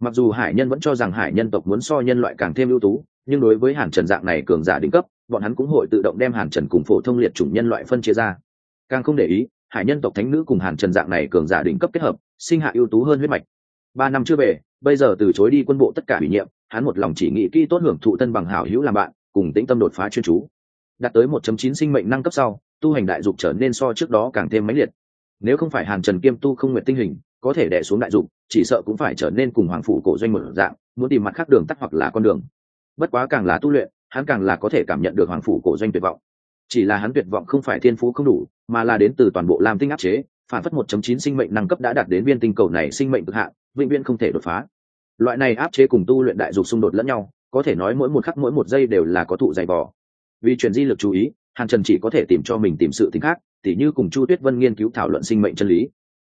mặc dù hải nhân vẫn cho rằng hải nhân tộc muốn so nhân loại càng thêm ưu tú, nhưng đối với hàn trần dạng này cường giả đỉnh cấp, bọn hắn cũng hội tự động đem hàn trần cùng phổ thông liệt chủng nhân loại phân chia ra. Càng không để ý, hải nhân tộc thánh nữ cùng hàn trần dạng này cường giả đỉnh cấp kết hợp, sinh hạ ưu tú hơn huyết mạch. Ba năm chưa về, bây giờ từ chối đi quân bộ tất cả ủy nhiệm, hắn một lòng chỉ nghĩ kỹ tốt hưởng thụ tân bằng hảo hữu làm bạn, cùng tĩnh tâm đột phá chuyên chú. Đạt tới 1.9 sinh mệnh năng cấp sau, tu hành đại dục trở nên so trước đó càng thêm mãnh liệt. Nếu không phải hàn trần kiêm tu không nguyện tinh hình có thể đè xuống đại dục, chỉ sợ cũng phải trở nên cùng hoàng phủ cổ doanh một dạng, muốn tìm mặt khác đường tắt hoặc là con đường. Bất quá càng là tu luyện, hắn càng là có thể cảm nhận được hoàng phủ cổ doanh tuyệt vọng. Chỉ là hắn tuyệt vọng không phải thiên phú không đủ, mà là đến từ toàn bộ làm tinh áp chế, phản phất 1.9 sinh mệnh năng cấp đã đạt đến viên tinh cầu này sinh mệnh cực hạn, vĩnh viễn không thể đột phá. Loại này áp chế cùng tu luyện đại dục xung đột lẫn nhau, có thể nói mỗi một khắc mỗi một giây đều là có thụ dày vò. Vì chuyển di lực chú ý, hàn trần chỉ có thể tìm cho mình tìm sự t khác, tỉ như cùng chu tuyết vân nghiên cứu thảo luận sinh mệnh chân lý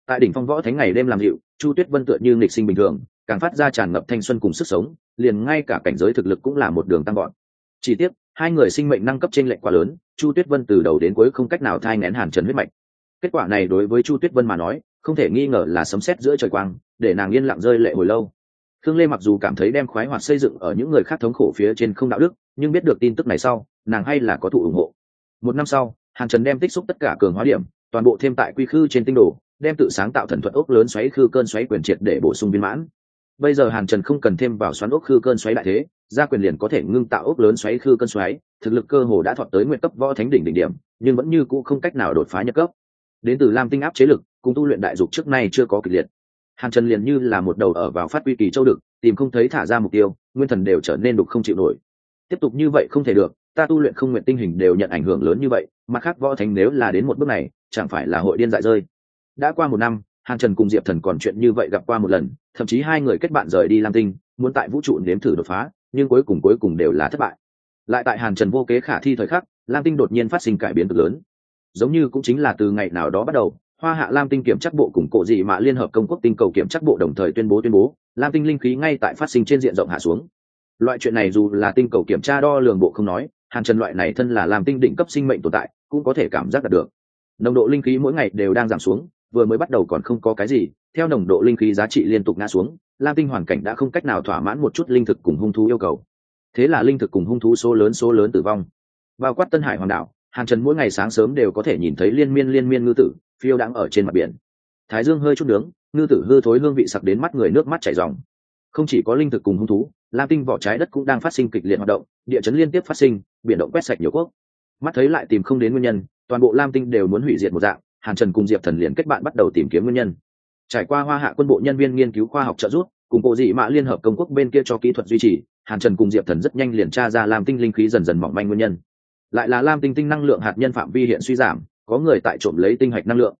tại đỉnh phong võ thánh ngày đêm làm dịu, chu tuyết vân tựa như nghịch sinh bình thường, càng phát ra tràn ngập thanh xuân cùng sức sống, liền ngay cả cảnh giới thực lực cũng là một đường tăng gọn chỉ tiếc, hai người sinh mệnh năng cấp trên lệnh quá lớn, chu tuyết vân từ đầu đến cuối không cách nào thai ngén hàn trần huyết mạch. Kết quả này đối với chu tuyết vân mà nói, không thể nghi ngờ là sấm sét giữa trời quang, để nàng yên lặng rơi lệ hồi lâu. Khương lê mặc dù cảm thấy đem khoái hoạt xây dựng ở những người khác thống khổ phía trên không đạo đức, nhưng biết được tin tức này sau, nàng hay là có thụ ủng hộ. Một năm sau, hàn trần đem tích xúc tất cả cường hóa điểm, toàn bộ thêm tại quy khư trên tinh đồ đem tự sáng tạo thần thuật ốc lớn xoáy khư cơn xoáy quyền triệt để bổ sung viên mãn. Bây giờ hàn trần không cần thêm vào xoắn ốc khư cơn xoáy đại thế, gia quyền liền có thể ngưng tạo ốc lớn xoáy khư cơn xoáy, thực lực cơ hồ đã thọt tới nguyện cấp võ thánh đỉnh đỉnh điểm, nhưng vẫn như cũ không cách nào đột phá nhập cấp. Đến từ lam tinh áp chế lực, cùng tu luyện đại dục trước nay chưa có kịch liệt. Hàn trần liền như là một đầu ở vào phát quy kỳ châu đực tìm không thấy thả ra mục tiêu, nguyên thần đều trở nên đục không chịu nổi. Tiếp tục như vậy không thể được, ta tu luyện không nguyện tinh hình đều nhận ảnh hưởng lớn như vậy, mặt khác võ thánh nếu là đến một bước này, chẳng phải là hội điên dại rơi đã qua một năm, hàn trần cùng diệp thần còn chuyện như vậy gặp qua một lần, thậm chí hai người kết bạn rời đi lam tinh, muốn tại vũ trụ nếm thử đột phá, nhưng cuối cùng cuối cùng đều là thất bại. Lại tại hàn trần vô kế khả thi thời khắc, lam tinh đột nhiên phát sinh cải biến cực lớn. Giống như cũng chính là từ ngày nào đó bắt đầu, hoa hạ lam tinh kiểm chắc bộ cùng cổ dị mạ liên hợp công quốc tinh cầu kiểm chắc bộ đồng thời tuyên bố tuyên bố, lam tinh linh khí ngay tại phát sinh trên diện rộng hạ xuống. Loại chuyện này dù là tinh cầu kiểm tra đo lường bộ không nói, hàn trần loại này thân là làm tinh định cấp sinh mệnh tồn tại, cũng có thể cảm giác đạt được. Nồng độ linh khí mỗi ngày đều đang giảm xuống vừa mới bắt đầu còn không có cái gì, theo nồng độ linh khí giá trị liên tục ngã xuống, lam tinh hoàn cảnh đã không cách nào thỏa mãn một chút linh thực cùng hung thú yêu cầu. Thế là linh thực cùng hung thú số lớn số lớn tử vong. Bao quát tân hải hoàng đảo hàn trần mỗi ngày sáng sớm đều có thể nhìn thấy liên miên liên miên ngư tử, phiêu đang ở trên mặt biển. Thái dương hơi chút nướng, ngư tử hư thối hương vị sặc đến mắt người nước mắt chảy dòng không chỉ có linh thực cùng hung thú, lam tinh vỏ trái đất cũng đang phát sinh kịch liệt hoạt động, địa chấn liên tiếp phát sinh, biển động quét sạch nhiều quốc. Mắt thấy lại tìm không đến nguyên nhân, toàn bộ lam tinh đều muốn hủy diệt một dạng hàn trần cùng diệp thần liền kết bạn bắt đầu tìm kiếm nguyên nhân. Trải qua hoa hạ quân bộ nhân viên nghiên cứu khoa học trợ giúp, cùng bộ dị mạ liên hợp công quốc bên kia cho kỹ thuật duy trì, hàn trần cùng diệp thần rất nhanh liền tra ra lam tinh linh khí dần dần mỏng manh nguyên nhân. Lại là lam tinh tinh năng lượng hạt nhân phạm vi hiện suy giảm, có người tại trộm lấy tinh hạch năng lượng.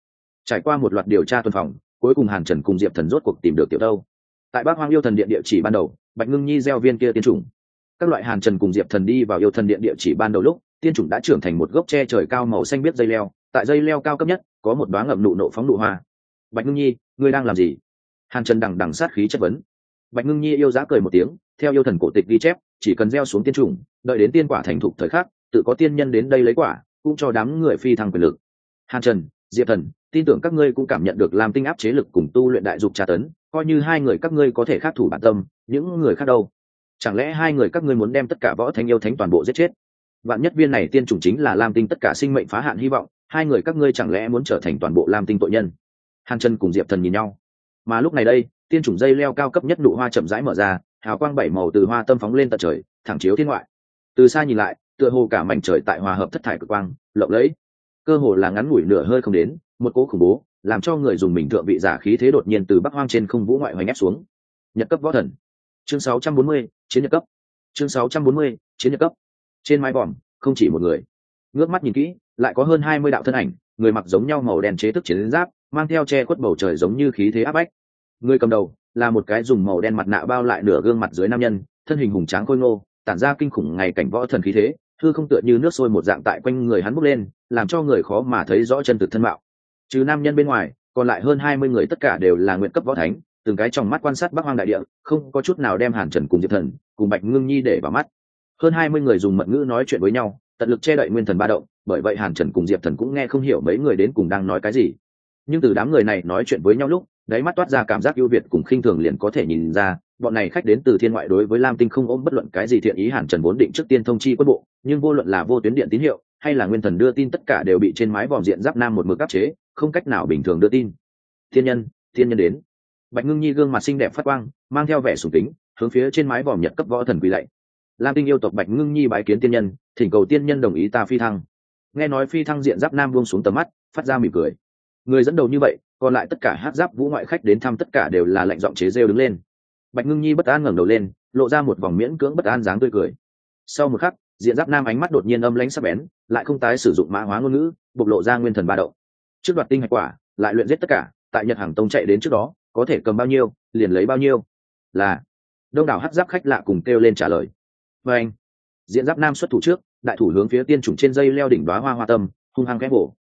Trải qua một loạt điều tra tuần phòng, cuối cùng hàn trần cùng diệp thần rốt cuộc tìm được tiểu đâu. Tại bác hoang yêu thần điện địa chỉ ban đầu, bạch ngưng nhi gieo viên kia tiên chủng. Các loại hàn trần cùng diệp thần đi vào yêu thần điện địa chỉ ban đầu lúc, tiên chủng đã trưởng thành một gốc tre trời cao màu xanh biết dây leo, tại dây leo cao cấp nhất có một đoá ngậm nụ nộ phóng nụ hoa. Bạch ngưng nhi ngươi đang làm gì? Hàn trần đằng đằng sát khí chất vấn. Bạch ngưng nhi yêu giá cười một tiếng theo yêu thần cổ tịch ghi chép chỉ cần gieo xuống tiên trùng, đợi đến tiên quả thành thục thời khắc tự có tiên nhân đến đây lấy quả cũng cho đám người phi thăng quyền lực. Hàn trần diệp thần tin tưởng các ngươi cũng cảm nhận được làm tinh áp chế lực cùng tu luyện đại dục tra tấn coi như hai người các ngươi có thể khắc thủ bản tâm những người khác đâu? Chẳng lẽ hai người các ngươi muốn đem tất cả võ thánh yêu thánh toàn bộ giết chết? Vạn nhất viên này tiên chủng chính là lam tinh tất cả sinh mệnh phá hạn hy vọng hai người các ngươi chẳng lẽ muốn trở thành toàn bộ lam tinh tội nhân? Hàn chân cùng diệp thần nhìn nhau. Mà lúc này đây tiên chủng dây leo cao cấp nhất nụ hoa chậm rãi mở ra hào quang bảy màu từ hoa tâm phóng lên tận trời thẳng chiếu thiên ngoại. Từ xa nhìn lại tựa hồ cả mảnh trời tại hòa hợp thất thải cực quang lộng lẫy. Cơ hồ là ngắn ngủi nửa hơi không đến một cỗ khủng bố làm cho người dùng mình thượng vị giả khí thế đột nhiên từ bắc hoang trên không vũ ngoại hoành ép xuống. Nhật cấp võ thần. Chương 640, chiến nhật cấp. Chương 640, chiến nhật cấp. Trên mái vòm không chỉ một người ngước mắt nhìn kỹ, lại có hơn hai mươi đạo thân ảnh, người mặc giống nhau màu đen chế thức chiến giáp, mang theo che khuất bầu trời giống như khí thế áp bách. Người cầm đầu là một cái dùng màu đen mặt nạ bao lại nửa gương mặt dưới nam nhân, thân hình hùng tráng khôi ngô, tản ra kinh khủng ngày cảnh võ thần khí thế thư không tựa như nước sôi một dạng tại quanh người hắn bốc lên, làm cho người khó mà thấy rõ chân thực thân mạo. Trừ nam nhân bên ngoài, còn lại hơn hai mươi người tất cả đều là nguyện cấp võ thánh, từng cái trong mắt quan sát bắc hoang đại địa, không có chút nào đem hàn trần cùng diệp thần, cùng bạch ngưng nhi để vào mắt. Hơn hai mươi người dùng mật ngữ nói chuyện với nhau tận lực che đậy nguyên thần ba động bởi vậy hàn trần cùng diệp thần cũng nghe không hiểu mấy người đến cùng đang nói cái gì. Nhưng từ đám người này nói chuyện với nhau lúc đáy mắt toát ra cảm giác ưu việt cùng khinh thường liền có thể nhìn ra bọn này khách đến từ thiên ngoại đối với lam tinh không ôm bất luận cái gì thiện ý hàn trần vốn định trước tiên thông chi quân bộ nhưng vô luận là vô tuyến điện tín hiệu hay là nguyên thần đưa tin tất cả đều bị trên mái vòm diện giáp nam một mực áp chế không cách nào bình thường đưa tin. Thiên nhân thiên nhân đến. Bạch ngưng nhi gương mặt xinh đẹp phát quang mang theo vẻ sùng tính, hướng phía trên mái vòm nhật cấp võ thần quỳ lạy lam tinh yêu tộc bạch ngưng nhi bái kiến tiên nhân, thỉnh cầu tiên nhân đồng ý ta phi thăng. Nghe nói phi thăng diện giáp nam buông xuống tầm mắt, phát ra mỉm cười. Người dẫn đầu như vậy, còn lại tất cả hát giáp vũ ngoại khách đến thăm tất cả đều là lệnh giọng chế rêu đứng lên. Bạch ngưng nhi bất an ngẩng đầu lên, lộ ra một vòng miễn cưỡng bất an dáng tươi cười. Sau một khắc, diện giáp nam ánh mắt đột nhiên âm lãnh sắc bén, lại không tái sử dụng mã hóa ngôn ngữ, bộc lộ ra nguyên thần ba đậu trước đoạt tinh hạch quả, lại luyện giết tất cả, tại nhật hàng tông chạy đến trước đó, có thể cầm bao nhiêu, liền lấy bao nhiêu. Là, đông đảo hát giáp khách lạ cùng kêu lên trả lời và anh diện giáp nam xuất thủ trước, đại thủ hướng phía tiên chủng trên dây leo đỉnh đoá hoa hoa tâm, hung hăng ghép bổ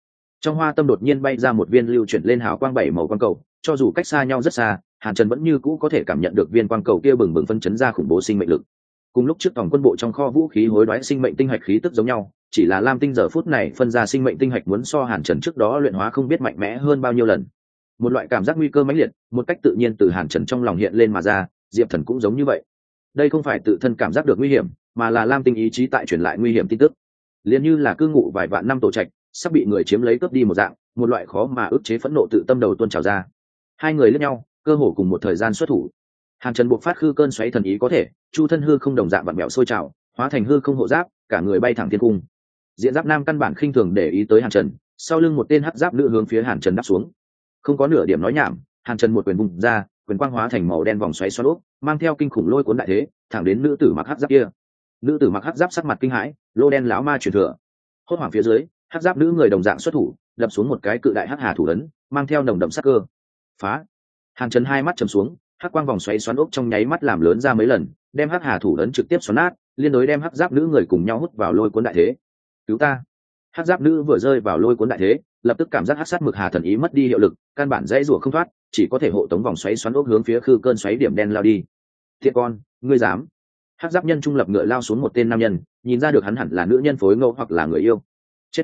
trong hoa tâm đột nhiên bay ra một viên lưu chuyển lên hào quang bảy màu quang cầu, cho dù cách xa nhau rất xa, hàn trần vẫn như cũ có thể cảm nhận được viên quang cầu kia bừng bừng phân chấn ra khủng bố sinh mệnh lực. Cùng lúc trước tổng quân bộ trong kho vũ khí hối đoái sinh mệnh tinh hạch khí tức giống nhau, chỉ là lam tinh giờ phút này phân ra sinh mệnh tinh hạch muốn so hàn trần trước đó luyện hóa không biết mạnh mẽ hơn bao nhiêu lần. Một loại cảm giác nguy cơ mãnh liệt, một cách tự nhiên từ hàn trần trong lòng hiện lên mà ra, diệp thần cũng giống như vậy đây không phải tự thân cảm giác được nguy hiểm, mà là lam tinh ý chí tại truyền lại nguy hiểm tin tức. Liền như là cư ngụ vài vạn năm tổ trạch, sắp bị người chiếm lấy cướp đi một dạng, một loại khó mà ức chế phẫn nộ tự tâm đầu tuôn trào ra. Hai người lẫn nhau, cơ hồ cùng một thời gian xuất thủ. Hàn trần buộc phát khư cơn xoáy thần ý có thể, chu thân hư không đồng dạng vặn mẹo sôi trào, hóa thành hư không hộ giáp, cả người bay thẳng thiên cung. Diện giáp nam căn bản khinh thường để ý tới hàn trần, sau lưng một tên hắc giáp nữ hướng phía hàn trần đáp xuống. Không có nửa điểm nói nhảm, hàn trần một quyền vùng ra, quyền quang hóa thành màu đen vòng xoáy xoắn úp mang theo kinh khủng lôi cuốn đại thế, thẳng đến nữ tử mặc hắc giáp kia. Nữ tử mặc hắc giáp sắc mặt kinh hãi, lô đen lão ma truyền thừa. Hốt hoảng phía dưới, hắc giáp nữ người đồng dạng xuất thủ, đập xuống một cái cự đại hắc hà thủ ấn, mang theo nồng đậm sắc cơ. Phá! Hàn trần hai mắt chầm xuống, hắc quang vòng xoáy xoắn ốc trong nháy mắt làm lớn ra mấy lần, đem hắc hà thủ ấn trực tiếp xoắn nát, liên đối đem hắc giáp nữ người cùng nhau hút vào lôi cuốn đại thế. Cứu ta! Hắc giáp nữ vừa rơi vào lôi cuốn đại thế, lập tức cảm giác hắc sát mực hà thần ý mất đi hiệu lực, căn bản dãy rủa không thoát, chỉ có thể hộ tống vòng xoáy xoắn ốc hướng phía khư cơn xoáy điểm đen lao đi thiện con, ngươi dám. Hắc giáp nhân trung lập ngựa lao xuống một tên nam nhân, nhìn ra được hắn hẳn là nữ nhân phối ngẫu hoặc là người yêu. Chết.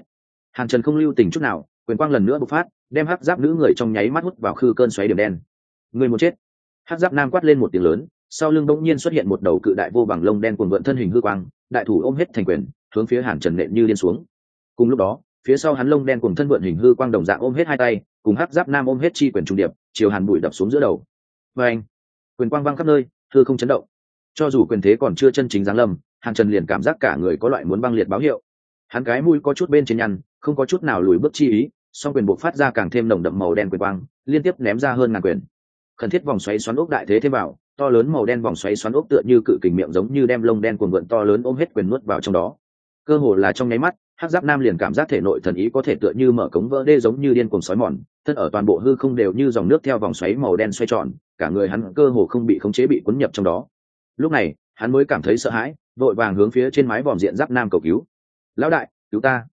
Hàn trần không lưu tình chút nào, quyền quang lần nữa bộc phát, đem hắc giáp nữ người trong nháy mắt hút vào khư cơn xoáy điểm đen. Người một chết. Hắc giáp nam quát lên một tiếng lớn, sau lưng bỗng nhiên xuất hiện một đầu cự đại vô bằng lông đen cuồng vượn thân hình hư quang, đại thủ ôm hết thành quyền, hướng phía hàn trần nện như điên xuống. Cùng lúc đó, phía sau hắn lông đen cùng thân vượn hình hư quang đồng dạng ôm hết hai tay, cùng hắc giáp nam ôm hết chi quyền trung điệp, chiều hàn bụi đập xuống giữa đầu. Và anh quyền quang văng khắp nơi hư không chấn động. Cho dù quyền thế còn chưa chân chính giáng lâm, hàn trần liền cảm giác cả người có loại muốn băng liệt báo hiệu. Hắn cái mũi có chút bên trên nhăn, không có chút nào lùi bước chi ý, song quyền buộc phát ra càng thêm nồng đậm màu đen quyền quang, liên tiếp ném ra hơn ngàn quyền. Khẩn thiết vòng xoáy xoắn ốc đại thế thêm vào, to lớn màu đen vòng xoáy xoắn ốc tựa như cự kình miệng giống như đem lông đen cuồng vượn to lớn ôm hết quyền nuốt vào trong đó. Cơ hồ là trong nháy mắt hắc giáp nam liền cảm giác thể nội thần ý có thể tựa như mở cống vỡ đê giống như điên cuồng sói mòn, thân ở toàn bộ hư không đều như dòng nước theo vòng xoáy màu đen xoay tròn, cả người hắn cơ hồ không bị khống chế bị cuốn nhập trong đó. Lúc này, hắn mới cảm thấy sợ hãi, vội vàng hướng phía trên mái vòm diện giáp nam cầu cứu. Lão đại, cứu ta.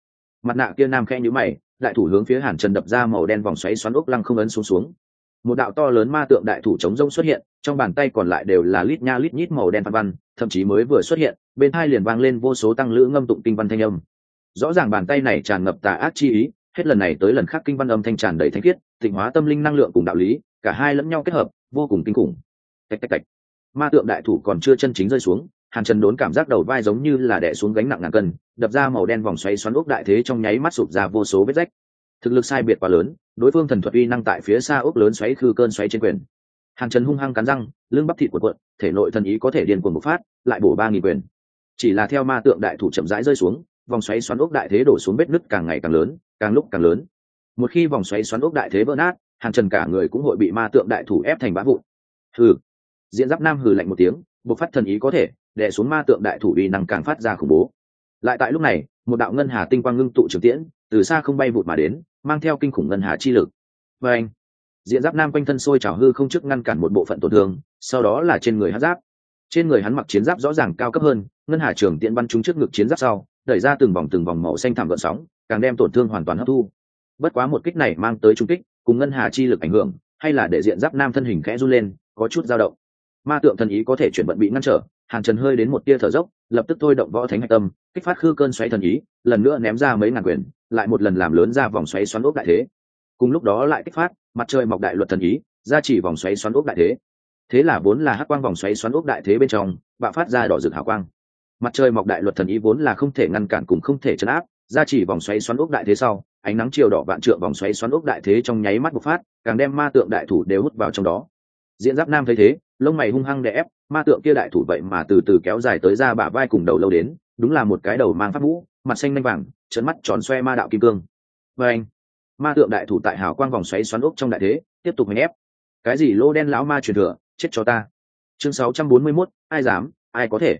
Mặt nạ kia nam khen nhữ mày, đại thủ hướng phía hàn trần đập ra màu đen vòng xoáy xoắn ốc lăng không ấn xuống xuống. Một đạo to lớn ma tượng đại thủ chống rông xuất hiện, trong bàn tay còn lại đều là lít nha lít nhít màu đen phan văn, thậm chí mới vừa xuất hiện, bên hai liền vang lên vô số tăng lữ ngâm tụng kinh văn thanh âm rõ ràng bàn tay này tràn ngập tà ác chi ý, hết lần này tới lần khác kinh văn âm thanh tràn đầy thanh khiết, tịnh hóa tâm linh năng lượng cùng đạo lý, cả hai lẫn nhau kết hợp, vô cùng kinh khủng. Tạch tạch tạch. Ma tượng đại thủ còn chưa chân chính rơi xuống, hàn trần đốn cảm giác đầu vai giống như là đẻ xuống gánh nặng ngàn cân, đập ra màu đen vòng xoáy xoắn ốc đại thế trong nháy mắt sụp ra vô số vết rách. Thực lực sai biệt quá lớn, đối phương thần thuật uy năng tại phía xa ốc lớn xoáy khư cơn xoáy trên quyền. Hàn trần hung hăng cắn răng, lưng bắp thịt của quận thể nội thần ý có thể điên cuồng một phát, lại bổ ba nghìn quyền. Chỉ là theo ma tượng đại thủ chậm rãi rơi xuống vòng xoáy xoắn ốc đại thế đổ xuống vết nứt càng ngày càng lớn, càng lúc càng lớn. Một khi vòng xoáy xoắn ốc đại thế vỡ nát, hàng trần cả người cũng hội bị ma tượng đại thủ ép thành bá vụn. Hừ. Diễn giáp nam hừ lạnh một tiếng buộc phát thần ý có thể, đè xuống ma tượng đại thủ uy năng càng phát ra khủng bố. Lại tại lúc này, một đạo ngân hà tinh quang ngưng tụ trường tiễn, từ xa không bay vụt mà đến, mang theo kinh khủng ngân hà chi lực. Và anh diện giáp nam quanh thân sôi trào hư không trước ngăn cản một bộ phận tổn thương, sau đó là trên người hát giáp. Trên người hắn mặc chiến giáp rõ ràng cao cấp hơn, ngân hà trường tiễn bắn trúng trước ngực chiến giáp sau đẩy ra từng vòng từng vòng màu xanh thảm gợn sóng, càng đem tổn thương hoàn toàn hấp thu. Bất quá một kích này mang tới trung kích, cùng ngân hà chi lực ảnh hưởng, hay là để diện giáp nam thân hình khẽ run lên, có chút dao động. Ma tượng thần ý có thể chuyển vận bị ngăn trở, hàn trần hơi đến một tia thở dốc, lập tức thôi động võ thánh hạch tâm, kích phát khư cơn xoáy thần ý, lần nữa ném ra mấy ngàn quyền, lại một lần làm lớn ra vòng xoáy xoắn ốc đại thế. Cùng lúc đó lại kích phát, mặt trời mọc đại luật thần ý ra chỉ vòng xoáy xoắn ốc đại thế. Thế là vốn là hắc quang vòng xoáy xoắn ốc đại thế bên trong, bạo phát ra đỏ rực hào quang mặt trời mọc đại luật thần ý vốn là không thể ngăn cản cùng không thể chấn áp ra chỉ vòng xoáy xoắn ốc đại thế sau ánh nắng chiều đỏ vạn trượng vòng xoáy xoắn ốc đại thế trong nháy mắt bộc phát càng đem ma tượng đại thủ đều hút vào trong đó. Diễn giáp nam thấy thế lông mày hung hăng đè ép ma tượng kia đại thủ vậy mà từ từ kéo dài tới ra bả vai cùng đầu lâu đến đúng là một cái đầu mang pháp mũ mặt xanh nanh vàng trấn mắt tròn xoe ma đạo kim cương. Và anh ma tượng đại thủ tại hào quang vòng xoáy xoắn ốc trong đại thế tiếp tục hành ép. Cái gì lô đen lão ma truyền thừa chết cho ta. Chương 641, ai dám ai có thể?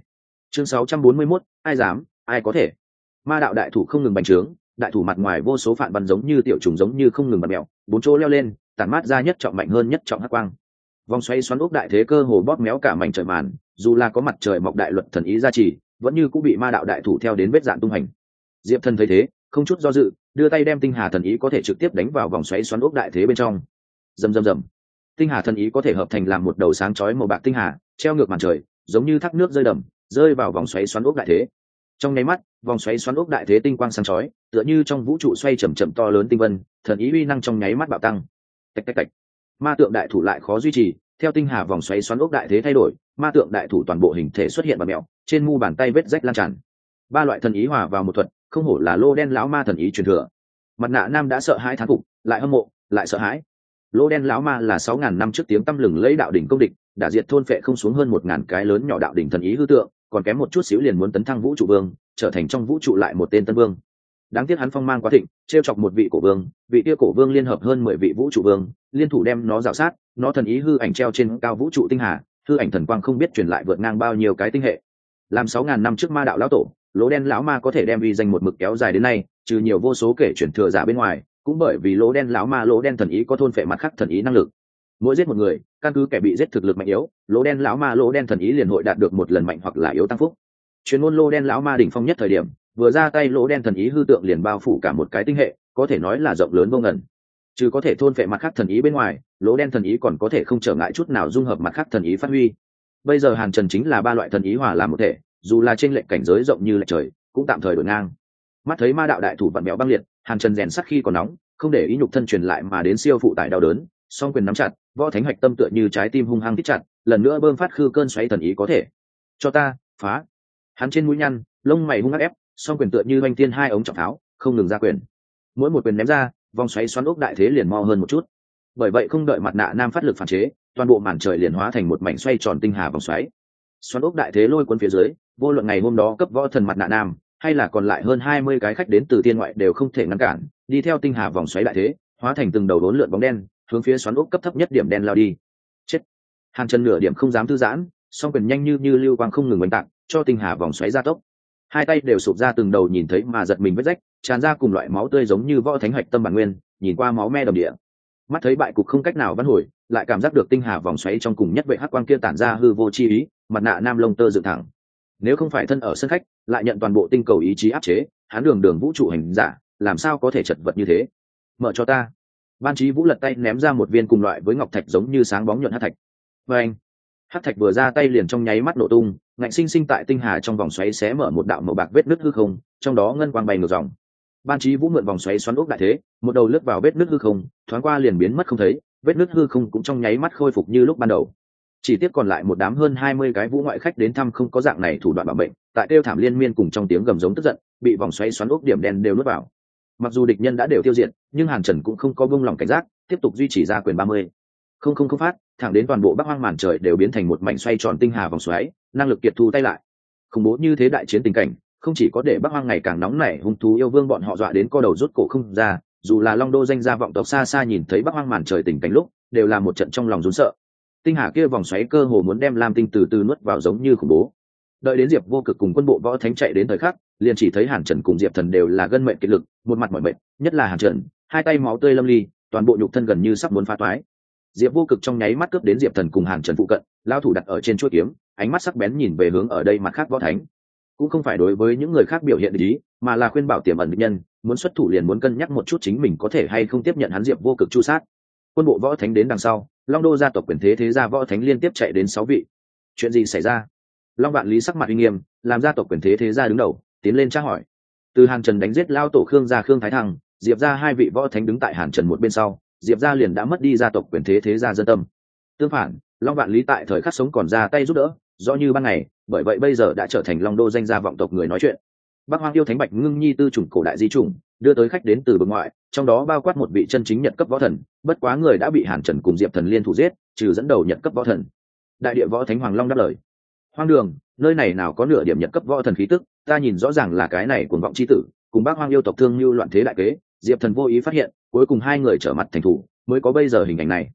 Chương 641, ai dám ai có thể. Ma đạo đại thủ không ngừng bành trướng đại thủ mặt ngoài vô số phản văn giống như tiểu trùng giống như không ngừng bật mèo bốn chỗ leo lên tản mát ra nhất trọng mạnh hơn nhất trọng hắc quang. Vòng xoay xoắn ốc đại thế cơ hồ bóp méo cả mảnh trời màn dù là có mặt trời mọc đại luật thần ý gia trì vẫn như cũng bị ma đạo đại thủ theo đến vết dạn tung hành. Diệp thần thấy thế không chút do dự đưa tay đem tinh hà thần ý có thể trực tiếp đánh vào vòng xoáy xoắn ốc đại thế bên trong. Rầm rầm rầm. Tinh hà thần ý có thể hợp thành làm một đầu sáng chói màu bạc tinh hà treo ngược màn trời giống như thác nước rơi đầm rơi vào vòng xoáy xoắn ốc đại thế. Trong nháy mắt, vòng xoáy xoắn ốc đại thế tinh quang sáng chói, tựa như trong vũ trụ xoay chậm chậm to lớn tinh vân, thần ý uy năng trong nháy mắt bạo tăng. Tạch tạch tạch. Ma tượng đại thủ lại khó duy trì, theo tinh hà vòng xoáy xoắn ốc đại thế thay đổi, ma tượng đại thủ toàn bộ hình thể xuất hiện và mẹo, trên mu bàn tay vết rách lan tràn. Ba loại thần ý hòa vào một thuật, không hổ là lô đen lão ma thần ý truyền thừa. Mặt nạ nam đã sợ hãi thán phục, lại hâm mộ, lại sợ hãi. Lô đen lão ma là sáu ngàn năm trước tiếng tăm lừng lấy đạo đỉnh công địch, đã diệt thôn phệ không xuống hơn một ngàn cái lớn nhỏ đạo đỉnh thần ý hư tượng còn kém một chút xíu liền muốn tấn thăng vũ trụ vương, trở thành trong vũ trụ lại một tên tân vương. Đáng tiếc hắn phong mang quá thịnh t r e o chọc một vị cổ vương, vị tia cổ vương liên hợp hơn mười vị vũ trụ vương, liên thủ đem nó rào sát, nó thần ý hư ảnh treo trên cao vũ trụ tinh hà, hư ảnh thần quang không biết truyền lại vượt ngang bao nhiêu cái tinh hệ. Làm sáu ngàn năm trước ma đạo lão tổ, lỗ đen lão ma có thể đem uy danh một mực kéo dài đến nay, trừ nhiều vô số kể chuyển thừa giả bên ngoài, cũng bởi vì lỗ đen lão ma lỗ đen thần ý có thôn phệ mặt khắc thần ý năng lực mỗi giết một người, căn cứ kẻ bị giết thực lực mạnh yếu, lỗ đen lão ma, lỗ đen thần ý liền hội đạt được một lần mạnh hoặc là yếu tăng phúc. Chuyên môn lỗ đen lão ma đỉnh phong nhất thời điểm, vừa ra tay lỗ đen thần ý hư tượng liền bao phủ cả một cái tinh hệ, có thể nói là rộng lớn vô ngần. Chứ có thể thôn phệ mặt khác thần ý bên ngoài, lỗ đen thần ý còn có thể không trở ngại chút nào dung hợp mặt khác thần ý phát huy. Bây giờ hàn trần chính là ba loại thần ý hòa làm một thể, dù là trên lệnh cảnh giới rộng như lệch trời, cũng tạm thời đổi ngang. Mắt thấy ma đạo đại thủ vận mẹo băng liệt, hàn trần rèn sắc khi còn nóng, không để ý nhục thân truyền lại mà đến siêu phụ tải đau đớn song quyền nắm chặt, võ thánh hạch tâm tựa như trái tim hung hăng thích chặt, lần nữa bơm phát khư cơn xoáy thần ý có thể. Cho ta, phá. Hắn trên mũi nhăn, lông mày hung hắc ép, song quyền tựa như oanh tiên hai ống trọng tháo, không ngừng ra quyền. Mỗi một quyền ném ra, vòng xoáy xoắn ốc đại thế liền mo hơn một chút. Bởi vậy không đợi mặt nạ nam phát lực phản chế, toàn bộ màn trời liền hóa thành một mảnh xoay tròn tinh hà vòng xoáy. Xoắn ốc đại thế lôi cuốn phía dưới, vô luận ngày hôm đó cấp võ thần mặt nạ nam, hay là còn lại hơn hai mươi cái khách đến từ tiên ngoại đều không thể ngăn cản, đi theo tinh hà vòng xoáy đại thế, hóa thành từng đầu đốn lượn bóng đen hướng phía xoắn ốc cấp thấp nhất điểm đen lao đi. Chết. Hàn chân nửa điểm không dám thư giãn, song quyền nhanh như như lưu quang không ngừng oanh tạc, cho tinh hà vòng xoáy ra tốc. Hai tay đều sụp ra từng đầu nhìn thấy mà giật mình vết rách, tràn ra cùng loại máu tươi giống như võ thánh hạch tâm bản nguyên, nhìn qua máu me đồng địa. Mắt thấy bại cục không cách nào văn hồi, lại cảm giác được tinh hà vòng xoáy trong cùng nhất vệ hắc quang kia tản ra hư vô chi ý, mặt nạ nam lông tơ dựng thẳng. Nếu không phải thân ở sân khách, lại nhận toàn bộ tinh cầu ý chí áp chế, hán đường đường vũ trụ hành giả, làm sao có thể chật vật như thế? Mở cho ta ban trí vũ lật tay ném ra một viên cùng loại với ngọc thạch giống như sáng bóng nhuận hát thạch. Vê anh, hát thạch vừa ra tay liền trong nháy mắt nổ tung, ngạnh sinh sinh tại tinh hà trong vòng xoáy xé mở một đạo màu bạc vết nứt hư không, trong đó ngân quang bay ngược dòng. Ban trí vũ mượn vòng xoáy xoắn ốc đại thế, một đầu lướt vào vết nứt hư không, thoáng qua liền biến mất không thấy, vết nứt hư không cũng trong nháy mắt khôi phục như lúc ban đầu. Chỉ tiếc còn lại một đám hơn hai mươi cái vũ ngoại khách đến thăm không có dạng này thủ đoạn bảo bệnh tại tiêu thảm liên miên cùng trong tiếng gầm giống tức giận, bị vòng xoáy xoắn ốc điểm đen đều nuốt vào mặc dù địch nhân đã đều tiêu diệt, nhưng hàn trần cũng không có bông lòng cảnh giác, tiếp tục duy trì ra quyền ba mươi. Không không không phát, thẳng đến toàn bộ bắc hoang màn trời đều biến thành một mảnh xoay tròn tinh hà vòng xoáy, năng lực kiệt thu tay lại. Khủng bố như thế đại chiến tình cảnh, không chỉ có để bắc hoang ngày càng nóng nảy, hung thú yêu vương bọn họ dọa đến co đầu rút cổ không ra, dù là long đô danh gia vọng tộc xa xa nhìn thấy bắc hoang màn trời tình cảnh lúc, đều là một trận trong lòng rún sợ. Tinh hà kia vòng xoáy cơ hồ muốn đem lam tinh từ từ nuốt vào giống như khủng bố. Đợi đến diệp vô cực cùng quân bộ võ thánh chạy đến thời khắc liền chỉ thấy hàn trần cùng diệp thần đều là gân mệnh kiệt lực, một mặt mọi mệnh nhất là hàn trần, hai tay máu tươi lâm ly, toàn bộ nhục thân gần như sắp muốn phá toái. Diệp vô cực trong nháy mắt cướp đến diệp thần cùng hàn trần phụ cận, lao thủ đặt ở trên chuỗi kiếm, ánh mắt sắc bén nhìn về hướng ở đây mặt khác võ thánh. Cũng không phải đối với những người khác biểu hiện ý, mà là khuyên bảo tiềm ẩn định nhân, muốn xuất thủ liền muốn cân nhắc một chút chính mình có thể hay không tiếp nhận hắn diệp vô cực chu sát. Quân bộ võ thánh đến đằng sau, long đô gia tộc quyền thế thế gia võ thánh liên tiếp chạy đến sáu vị. Chuyện gì xảy ra? Long vạn lý sắc mặt uy nghiêm, làm gia tộc quyền thế thế gia đứng đầu tiến lên tra hỏi. Từ hàn trần đánh giết lao tổ khương gia khương thái thăng, diệp ra hai vị võ thánh đứng tại hàn trần một bên sau, diệp gia liền đã mất đi gia tộc quyền thế thế gia dân tâm. Tương phản, long vạn lý tại thời khắc sống còn ra tay giúp đỡ, rõ như ban ngày, bởi vậy bây giờ đã trở thành long đô danh gia vọng tộc người nói chuyện. Bác hoang yêu thánh bạch ngưng nhi tư chủng cổ đại di chủng, đưa tới khách đến từ bực ngoại, trong đó bao quát một vị chân chính nhận cấp võ thần, bất quá người đã bị hàn trần cùng diệp thần liên thủ giết, trừ dẫn đầu nhận cấp võ thần. Đại địa võ thánh hoàng long đáp lời. Hoang đường, nơi này nào có nửa điểm nhật cấp võ thần khí tức ta nhìn rõ ràng là cái này cuồng vọng c h i tử, cùng bác hoang yêu tộc thương như loạn thế đại kế, diệp thần vô ý phát hiện, cuối cùng hai người trở mặt thành thủ, mới có bây giờ hình ảnh này.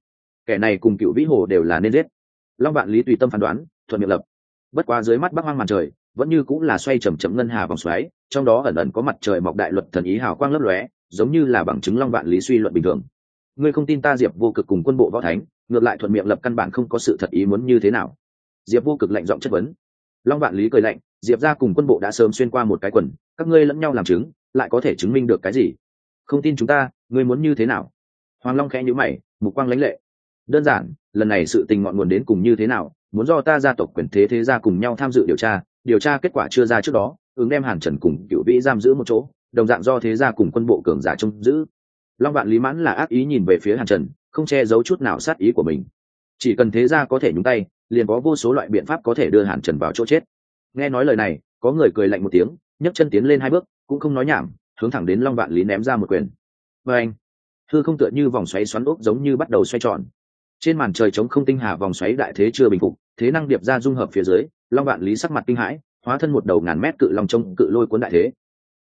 Kẻ này cùng cựu vĩ hồ đều là nên giết. Long vạn lý tùy tâm phán đoán, thuận miệng lập. Bất quá dưới mắt bắc hoang màn trời, vẫn như cũng là xoay chầm chậm ngân hà vòng xoáy, trong đó ẩn ẩn có mặt trời mọc đại luật thần ý hào quang lấp lóe, giống như là bằng chứng long vạn lý suy luận bình thường. Ngươi không tin ta diệp vô cực cùng quân bộ võ thánh, ngược lại thuận miệng lập căn bản không có sự thật ý muốn như thế nào. Diệp vô cực lạnh giọng chất vấn long vạn lý cười lạnh, diệp ra cùng quân bộ đã sớm xuyên qua một cái quần, các ngươi lẫn nhau làm chứng, lại có thể chứng minh được cái gì? Không tin chúng ta, ngươi muốn như thế nào? Hoàng long khẽ nhữ mày, mục quang lãnh lệ. Đơn giản, lần này sự tình ngọn nguồn đến cùng như thế nào, muốn do ta gia tộc quyền thế thế gia cùng nhau tham dự điều tra điều tra kết quả chưa ra trước đó, ứng đem hàn trần cùng cựu vĩ giam giữ một chỗ, đồng dạng do thế gia cùng quân bộ cường giả trông giữ. Long vạn lý mãn là ác ý nhìn về phía hàn trần, không che giấu chút nào sát ý của mình. Chỉ cần thế gia có thể nhúng tay liền có vô số loại biện pháp có thể đưa hàn trần vào chỗ chết. Nghe nói lời này, có người cười lạnh một tiếng, nhấc chân tiến lên hai bước, cũng không nói nhảm, hướng thẳng đến long vạn lý ném ra một quyền. Vê anh thư không tựa như vòng xoáy xoắn ốc giống như bắt đầu xoay tròn. Trên màn trời trống không tinh hà vòng xoáy đại thế chưa bình phục, thế năng điệp ra dung hợp phía dưới, long vạn lý sắc mặt kinh hãi, hóa thân một đầu ngàn mét cự long trông cự lôi cuốn đại thế.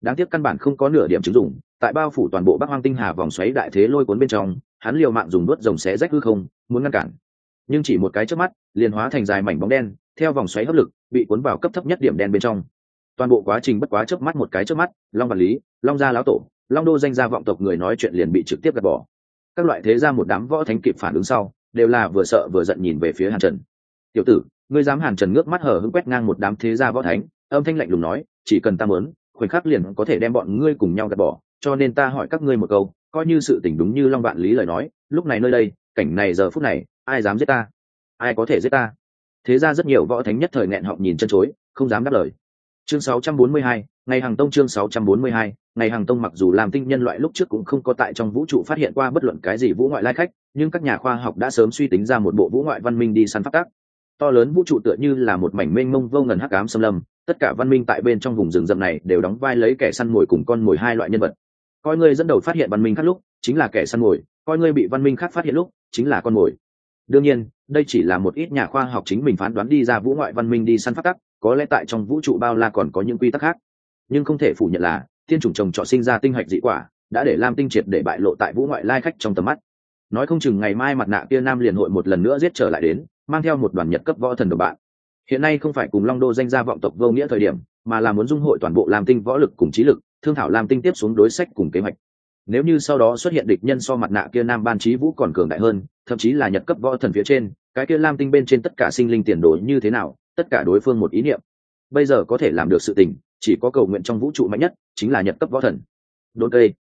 Đáng tiếc căn bản không có nửa điểm chứng dụng, tại bao phủ toàn bộ bắc hoang tinh hà vòng xoáy đại thế lôi cuốn bên trong, hắn liều mạng dùng đuốt rồng xé rách hư không, muốn ngăn cản nhưng chỉ một cái trước mắt, liền hóa thành dài mảnh bóng đen, theo vòng xoáy hấp lực, bị cuốn vào cấp thấp nhất điểm đen bên trong. Toàn bộ quá trình bất quá trước mắt một cái trước mắt, long vật lý, long gia lão tổ, long đô danh gia vọng tộc người nói chuyện liền bị trực tiếp gạt bỏ. Các loại thế ra một đám võ thánh kịp phản ứng sau, đều là vừa sợ vừa giận nhìn về phía hàn trần. Tiểu tử, ngươi dám hàn trần ngước mắt hở hững quét ngang một đám thế gia võ thánh, âm thanh lạnh lùng nói, chỉ cần ta muốn, khoảnh khắc liền có thể đem bọn ngươi cùng nhau gạt bỏ, cho nên ta hỏi các ngươi một câu, coi như sự tình đúng như long vạn lý lời nói, lúc này nơi đây cảnh này giờ phút này ai dám giết ta? Ai có thể giết ta? Thế ra rất nhiều võ thánh nhất thời nghẹn họng nhìn chân chối không dám đáp lời. Chương 642, ngày hàng tông chương 642, ngày hàng tông mặc dù làm tinh nhân loại lúc trước cũng không có tại trong vũ trụ phát hiện qua bất luận cái gì vũ ngoại lai khách nhưng các nhà khoa học đã sớm suy tính ra một bộ vũ ngoại văn minh đi săn phát tác. To lớn vũ trụ tựa như là một mảnh mênh mông vô ngần hắc ám xâm lâm tất cả văn minh tại bên trong vùng rừng rậm này đều đóng vai lấy kẻ săn mồi cùng con mồi hai loại nhân vật. Coi ngươi dẫn đầu phát hiện văn minh khác lúc chính là kẻ săn mồi coi ngươi bị văn minh khác phát hiện lúc chính là con mồi. Đương nhiên, đây chỉ là một ít nhà khoa học chính mình phán đoán đi ra vũ ngoại văn minh đi săn phát tắc, có lẽ tại trong vũ trụ bao la còn có những quy tắc khác. Nhưng không thể phủ nhận là, thiên chủng trồng trọt sinh ra tinh hạch dị quả, đã để lam tinh triệt để bại lộ tại vũ ngoại lai khách trong tầm mắt. Nói không chừng ngày mai mặt nạ kia nam liền hội một lần nữa giết trở lại đến, mang theo một đoàn nhật cấp võ thần đồng bạn. Hiện nay không phải cùng long đô danh gia vọng tộc vô nghĩa thời điểm, mà là muốn dung hội toàn bộ lam tinh võ lực cùng trí lực, thương thảo lam tinh tiếp xuống đối sách cùng kế hoạch nếu như sau đó xuất hiện địch nhân so mặt nạ kia nam ban trí vũ còn cường đại hơn, thậm chí là nhật cấp võ thần phía trên, cái kia lam tinh bên trên tất cả sinh linh tiền đồ như thế nào, tất cả đối phương một ý niệm. Bây giờ có thể làm được sự tình, chỉ có cầu nguyện trong vũ trụ mạnh nhất, chính là nhật cấp võ thần. Đốn cây.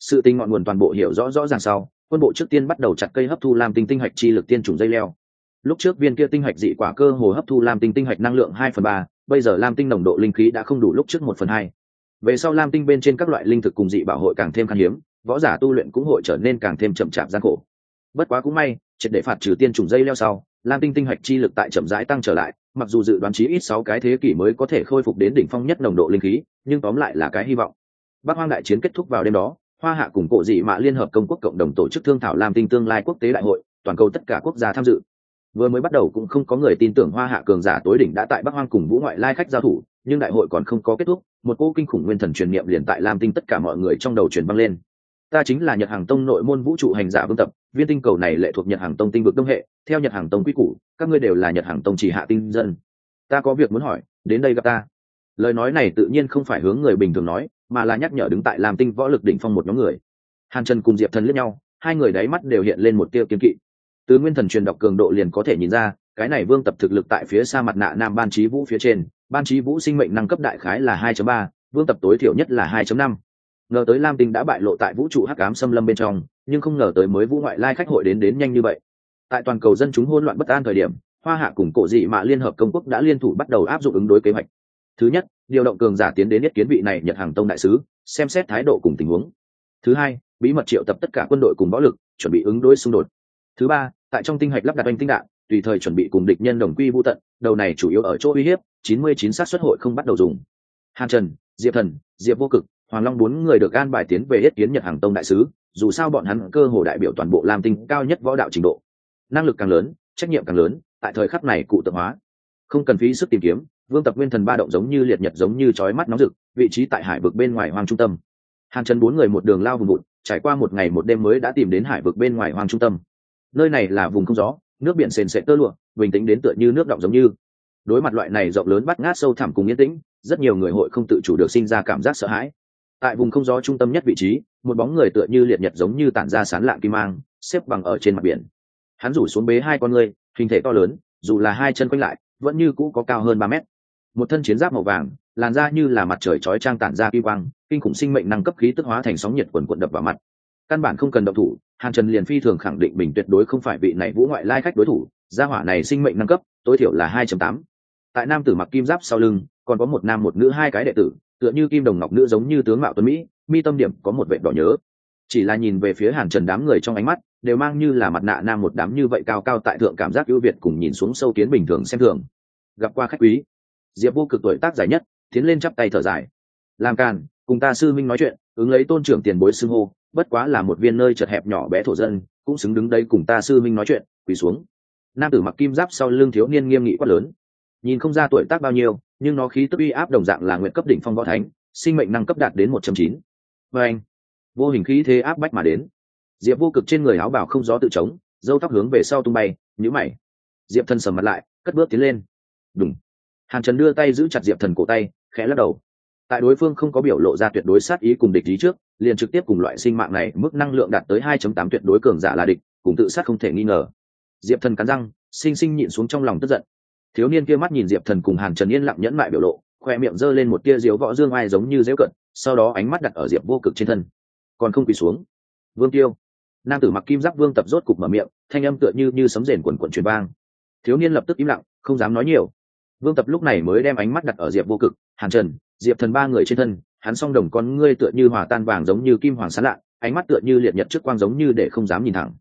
Sự tình ngọn nguồn toàn bộ hiểu rõ rõ ràng sau, quân bộ trước tiên bắt đầu chặt cây hấp thu lam tinh tinh hạch chi lực tiên trùng dây leo. Lúc trước viên kia tinh hạch dị quả cơ hồ hấp thu lam tinh tinh hạch năng lượng hai phần ba, bây giờ lam tinh nồng độ linh khí đã không đủ lúc trước một phần hai. Về sau lam tinh bên trên các loại linh thực cùng dị bảo hội càng thêm khan hiếm võ giả tu luyện cũng hội trở nên càng thêm chậm chạp gian khổ. Bất quá cũng may, triệt để phạt trừ tiên trùng dây leo sau, lam tinh tinh hạch chi lực tại chậm rãi tăng trở lại, mặc dù dự đoán chí ít sáu cái thế kỷ mới có thể khôi phục đến đỉnh phong nhất nồng độ linh khí, nhưng tóm lại là cái hy vọng. Bắc hoang đại chiến kết thúc vào đêm đó, hoa hạ cùng cộ dị mạ liên hợp công quốc cộng đồng tổ chức thương thảo lam tinh tương lai quốc tế đại hội, toàn cầu tất cả quốc gia tham dự. Vừa mới bắt đầu cũng không có người tin tưởng hoa hạ cường giả tối đỉnh đã tại bắc hoang cùng vũ ngoại lai khách giao thủ, nhưng đại hội còn không có kết thúc, một cô kinh khủng nguyên thần truyền niệm liền tại lam tinh tất cả mọi người trong đầu truyền băng lên ta chính là nhật hàng tông nội môn vũ trụ hành giả vương tập viên tinh cầu này lệ thuộc nhật hàng tông tinh vực đông hệ theo nhật hàng tông quy củ các ngươi đều là nhật hàng tông chỉ hạ tinh dân. Ta có việc muốn hỏi đến đây gặp ta. Lời nói này tự nhiên không phải hướng người bình thường nói mà là nhắc nhở đứng tại làm tinh võ lực đỉnh phong một nhóm người. Hàn trần cùng diệp thần lẫn nhau hai người đáy mắt đều hiện lên một tiêu kiên kỵ. Từ nguyên thần truyền đọc cường độ liền có thể nhìn ra cái này vương tập thực lực tại phía xa mặt nạ nam ban trí vũ phía trên ban trí vũ sinh mệnh năng cấp đại khái là 2.3, vương tập tối thiểu nhất là 2.5 ngờ tới lam tinh đã bại lộ tại vũ trụ hắc ám xâm lâm bên trong, nhưng không ngờ tới mới vũ ngoại lai khách hội đến đến nhanh như vậy. Tại toàn cầu dân chúng hỗn loạn bất an thời điểm, hoa hạ cùng cổ dị mạ liên hợp công quốc đã liên thủ bắt đầu áp dụng ứng đối kế hoạch. Thứ nhất, điều động cường giả tiến đến nhất kiến vị này nhật hàng tông đại sứ, xem xét thái độ cùng tình huống. Thứ hai, bí mật triệu tập tất cả quân đội cùng võ lực, chuẩn bị ứng đối xung đột. Thứ ba, tại trong tinh hạch lắp đặt oanh tinh đạn, tùy thời chuẩn bị cùng địch nhân đồng quy vô tận, đầu này chủ yếu ở chỗ uy hiếp, chín mươi chín sát xuất hội không bắt đầu dùng. Hàn trần, diệp thần, diệp vô cực hoàng long bốn người được an bài tiến về yết kiến nhật hàng tông đại sứ, dù sao bọn hắn cơ hồ đại biểu toàn bộ Lam tinh cao nhất võ đạo trình độ. Năng lực càng lớn, trách nhiệm càng lớn, tại thời khắc này cụ tượng hóa. Không cần phí sức tìm kiếm, vương tập nguyên thần ba động giống như liệt nhật giống như chói mắt nóng rực, vị trí tại hải vực bên ngoài hoang trung tâm. Hàn chân bốn người một đường lao vùng vụt, trải qua một ngày một đêm mới đã tìm đến hải vực bên ngoài hoang trung tâm. Nơi này là vùng không gió, nước biển sền sệt tơ lụa, bình tĩnh đến tựa như nước động giống như. Đối mặt loại này rộng lớn bắt ngát sâu thẳm cùng yên tĩnh, rất nhiều người hội không tự chủ được sinh ra cảm giác sợ hãi tại vùng không gió trung tâm nhất vị trí, một bóng người tựa như liệt nhật giống như tản ra sán lạng kim mang, xếp bằng ở trên mặt biển. Hắn rủ xuống bế hai con người, hình thể to lớn, dù là hai chân quanh lại, vẫn như cũ có cao hơn ba mét. Một thân chiến giáp màu vàng, làn da như là mặt trời chói trang tản ra kim quang, kinh khủng sinh mệnh năng cấp khí tức hóa thành sóng nhiệt quần quận đập vào mặt. Căn bản không cần động thủ, hàn trần liền phi thường khẳng định mình tuyệt đối không phải vị này vũ ngoại lai khách đối thủ, gia hỏa này sinh mệnh năng cấp, tối thiểu là hai tám. Tại nam tử mặc kim giáp sau lưng, còn có một nam một nữ hai cái đệ tử tựa như kim đồng ngọc nữ giống như tướng mạo tuấn mỹ, mi tâm điểm có một vệ đỏ nhớ. Chỉ là nhìn về phía hàn trần đám người trong ánh mắt, đều mang như là mặt nạ nam một đám như vậy cao cao tại thượng cảm giác ưu việt cùng nhìn xuống sâu kiến bình thường xem thường. Gặp qua khách quý. Diệp vô cực tuổi tác dài nhất, tiến lên chắp tay thở dài. Làm càn, cùng ta sư minh nói chuyện, ứng lấy tôn trưởng tiền bối xưng hô, bất quá là một viên nơi chật hẹp nhỏ bé thổ dân, cũng xứng đứng đây cùng ta sư minh nói chuyện, quỳ xuống. Nam tử mặc kim giáp sau lưng thiếu niên nghiêm nghị quát lớn. Nhìn không ra tuổi tác bao nhiêu nhưng nó khí tức uy áp đồng dạng là nguyện cấp đỉnh phong võ thánh, sinh mệnh năng cấp đạt đến một trăm chín. Và anh, vô hình khí thế áp bách mà đến. Diệp vô cực trên người áo bảo không gió tự chống, dâu tóc hướng về sau tung bay nhữ mày. Diệp thần sầm mặt lại, cất bước tiến lên. Đúng hàn trần đưa tay giữ chặt diệp thần cổ tay, khẽ lắc đầu. Tại đối phương không có biểu lộ ra tuyệt đối sát ý cùng địch ý trước, liền trực tiếp cùng loại sinh mạng này mức năng lượng đạt tới 2.8 tuyệt đối cường giả là địch, cùng tự sát không thể nghi ngờ. Diệp thần cắn răng, sinh sinh nhịn xuống trong lòng tức giận thiếu niên kia mắt nhìn diệp thần cùng hàn trần yên lặng nhẫn mại biểu lộ, khoe miệng giơ lên một tia diếu võ dương ai giống như dễu cận, sau đó ánh mắt đặt ở diệp vô cực trên thân. Còn không quỳ xuống. Vương tiêu. Nam tử mặc kim giáp vương tập rốt cục mở miệng, thanh âm tựa như như sấm rền quần quần truyền vang. Thiếu niên lập tức im lặng, không dám nói nhiều. Vương tập lúc này mới đem ánh mắt đặt ở diệp vô cực, hàn trần, diệp thần ba người trên thân, hắn song đồng con ngươi tựa như hòa tan vàng giống như kim hoàng sán lạ, ánh mắt tựa như liệt nhật trước quang giống như để không dám nhìn thẳng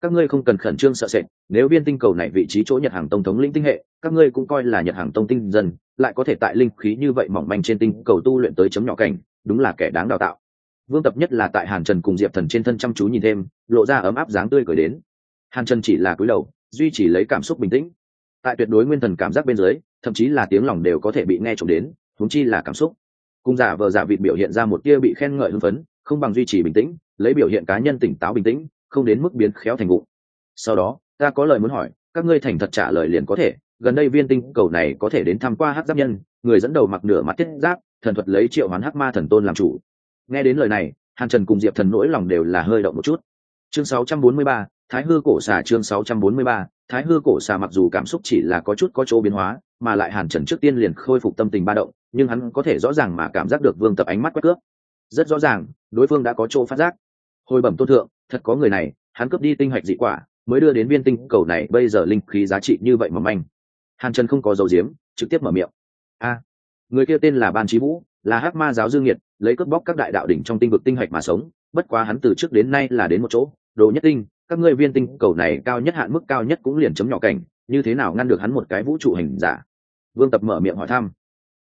các ngươi không cần khẩn trương sợ sệt, nếu viên tinh cầu này vị trí chỗ nhật hàng tông thống lĩnh tinh hệ, các ngươi cũng coi là nhật hàng tông tinh dân, lại có thể tại linh khí như vậy mỏng manh trên tinh cầu tu luyện tới chấm nhỏ cảnh, đúng là kẻ đáng đào tạo. Vương tập nhất là tại hàn trần cùng diệp thần trên thân chăm chú nhìn thêm, lộ ra ấm áp dáng tươi cười đến. Hàn trần chỉ là cúi đầu, duy trì lấy cảm xúc bình tĩnh. Tại tuyệt đối nguyên thần cảm giác bên dưới, thậm chí là tiếng lòng đều có thể bị nghe trộm đến thúng chi là cảm xúc. Cung giả vờ giả vịt biểu hiện ra một tia bị khen ngợi hưng phấn, không bằng duy trì bình tĩnh, lấy biểu hiện cá nhân tỉnh táo bình tĩnh không đến mức biến khéo thành vụ. Sau đó ta có lời muốn hỏi các ngươi thành thật trả lời liền có thể gần đây viên tinh cầu này có thể đến tham qua hắc giáp nhân người dẫn đầu mặc nửa mặt thiết giáp thần thuật lấy triệu hoán hắc ma thần tôn làm chủ. Nghe đến lời này hàn trần cùng diệp thần nỗi lòng đều là hơi động một chút. Chương 643, thái hư cổ xà chương 643, thái hư cổ xà mặc dù cảm xúc chỉ là có chút có chỗ biến hóa mà lại hàn trần trước tiên liền khôi phục tâm tình ba động nhưng hắn có thể rõ ràng mà cảm giác được vương tập ánh mắt quét cướp. Rất rõ ràng đối phương đã có chỗ phát giác. Hồi bẩm tôn thượng thật có người này, hắn cướp đi tinh hạch dị quả, mới đưa đến viên tinh cầu này, bây giờ linh khí giá trị như vậy mà manh. Hàn trần không có dấu diếm trực tiếp mở miệng. A, người kia tên là ban trí vũ, là hắc ma giáo dương nhiệt lấy cướp bóc các đại đạo đỉnh trong tinh vực tinh hạch mà sống, bất quá hắn từ trước đến nay là đến một chỗ, đồ nhất tinh, các ngươi viên tinh cầu này cao nhất hạn mức cao nhất cũng liền chấm nhỏ cảnh, như thế nào ngăn được hắn một cái vũ trụ hình giả? Vương tập mở miệng hỏi thăm.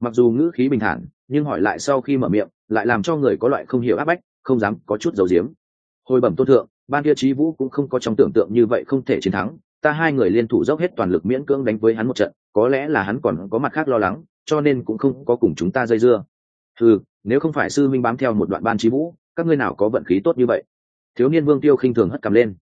Mặc dù ngữ khí bình thản, nhưng hỏi lại sau khi mở miệng, lại làm cho người có loại không hiểu áp bách, không dám có chút dầu diếm hồi bẩm tôn thượng, ban kia trí vũ cũng không có trong tưởng tượng như vậy không thể chiến thắng. Ta hai người liên thủ dốc hết toàn lực miễn cưỡng đánh với hắn một trận, có lẽ là hắn còn có mặt khác lo lắng, cho nên cũng không có cùng chúng ta dây dưa. Ừ nếu không phải sư minh bám theo một đoạn ban trí vũ, các ngươi nào có vận khí tốt như vậy? Thiếu niên vương tiêu khinh thường hất cầm lên.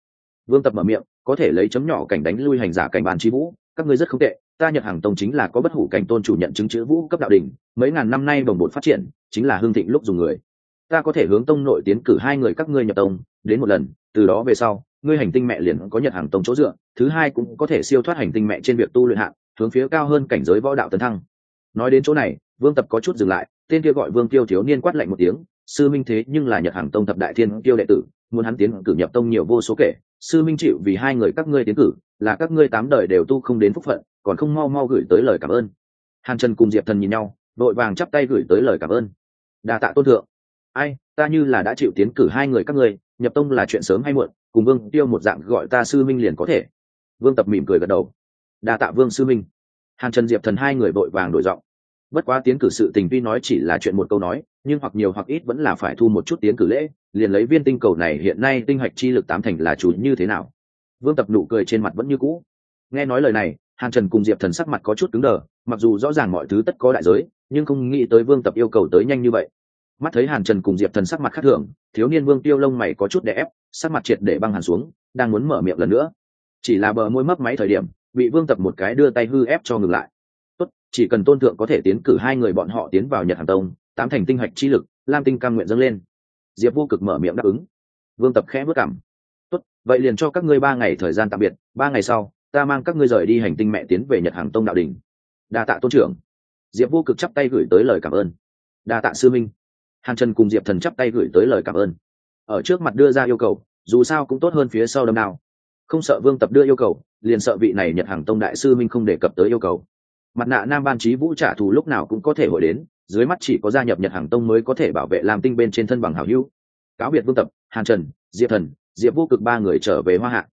Vương tập mở miệng, có thể lấy chấm nhỏ cảnh đánh lui hành giả cảnh ban trí vũ, các ngươi rất không tệ, ta nhật hàng tông chính là có bất hủ cảnh tôn chủ nhận chứng chữ vũ cấp đạo đình mấy ngàn năm nay bồng bột phát triển, chính là hương thịnh lúc dùng người ta có thể hướng tông nội tiến cử hai người các ngươi nhập tông, đến một lần, từ đó về sau, ngươi hành tinh mẹ liền có nhật hàng tông chỗ dựa, thứ hai cũng có thể siêu thoát hành tinh mẹ trên việc tu luyện hạng, hướng phía cao hơn cảnh giới võ đạo tấn thăng. Nói đến chỗ này, vương tập có chút dừng lại, tên kia gọi vương tiêu thiếu niên quát lạnh một tiếng, sư minh thế nhưng là nhật hàng tông thập đại thiên tiêu đệ tử, muốn hắn tiến cử nhập tông nhiều vô số kể, sư minh chịu vì hai người các ngươi tiến cử, là các ngươi tám đời đều tu không đến phúc phận, còn không mau mau gửi tới lời cảm ơn. Hàn trần cùng diệp thần nhìn nhau đội vàng chắp tay gửi tới lời cảm ơn. Đa tạ tôn thượng ai, ta như là đã chịu tiến cử hai người các ngươi, nhập tông là chuyện sớm hay muộn, cùng vương tiêu một dạng gọi ta sư minh liền có thể. Vương tập mỉm cười gật đầu. Đa tạ vương sư minh. Hàn trần diệp thần hai người vội vàng đổi giọng. Bất quá tiến cử sự tình tuy nói chỉ là chuyện một câu nói, nhưng hoặc nhiều hoặc ít vẫn là phải thu một chút tiến cử lễ, liền lấy viên tinh cầu này hiện nay tinh hạch chi lực tám thành là chủ như thế nào. Vương tập nụ cười trên mặt vẫn như cũ. Nghe nói lời này, hàn trần cùng diệp thần sắc mặt có chút cứng đờ, mặc dù rõ ràng mọi thứ tất có đại giới, nhưng không nghĩ tới vương tập yêu cầu tới nhanh như vậy mắt thấy hàn trần cùng diệp thần sắc mặt khác thường, thiếu niên vương tiêu lông mày có chút đè ép, sắc mặt triệt để băng hàn xuống, đang muốn mở miệng lần nữa. Chỉ là bờ môi mấp máy thời điểm, bị vương tập một cái đưa tay hư ép cho ngừng lại. Tốt, chỉ cần tôn thượng có thể tiến cử hai người bọn họ tiến vào nhật hàn tông, tám thành tinh hạch chi lực, lam tinh cam nguyện dâng lên. Diệp vô cực mở miệng đáp ứng. Vương tập khẽ bước cảm tốt, vậy liền cho các ngươi ba ngày thời gian tạm biệt, ba ngày sau, ta mang các ngươi rời đi hành tinh mẹ tiến về nhật hàng tông đạo đình. Đa tạ tôn trưởng. Diệp vô cực chắp tay gửi tới lời cảm ơn. Đa tạ sư minh hàn trần cùng diệp thần chắp tay gửi tới lời cảm ơn. Ở trước mặt đưa ra yêu cầu, dù sao cũng tốt hơn phía sau đâm nào. Không sợ vương tập đưa yêu cầu, liền sợ vị này nhật hàng tông đại sư minh không đề cập tới yêu cầu. Mặt nạ nam ban trí vũ trả thù lúc nào cũng có thể hội đến, dưới mắt chỉ có gia nhập nhật hàng tông mới có thể bảo vệ làm tinh bên trên thân bằng hảo hữu. Cáo biệt vương tập, hàn trần, diệp thần, diệp vô cực ba người trở về hoa hạ.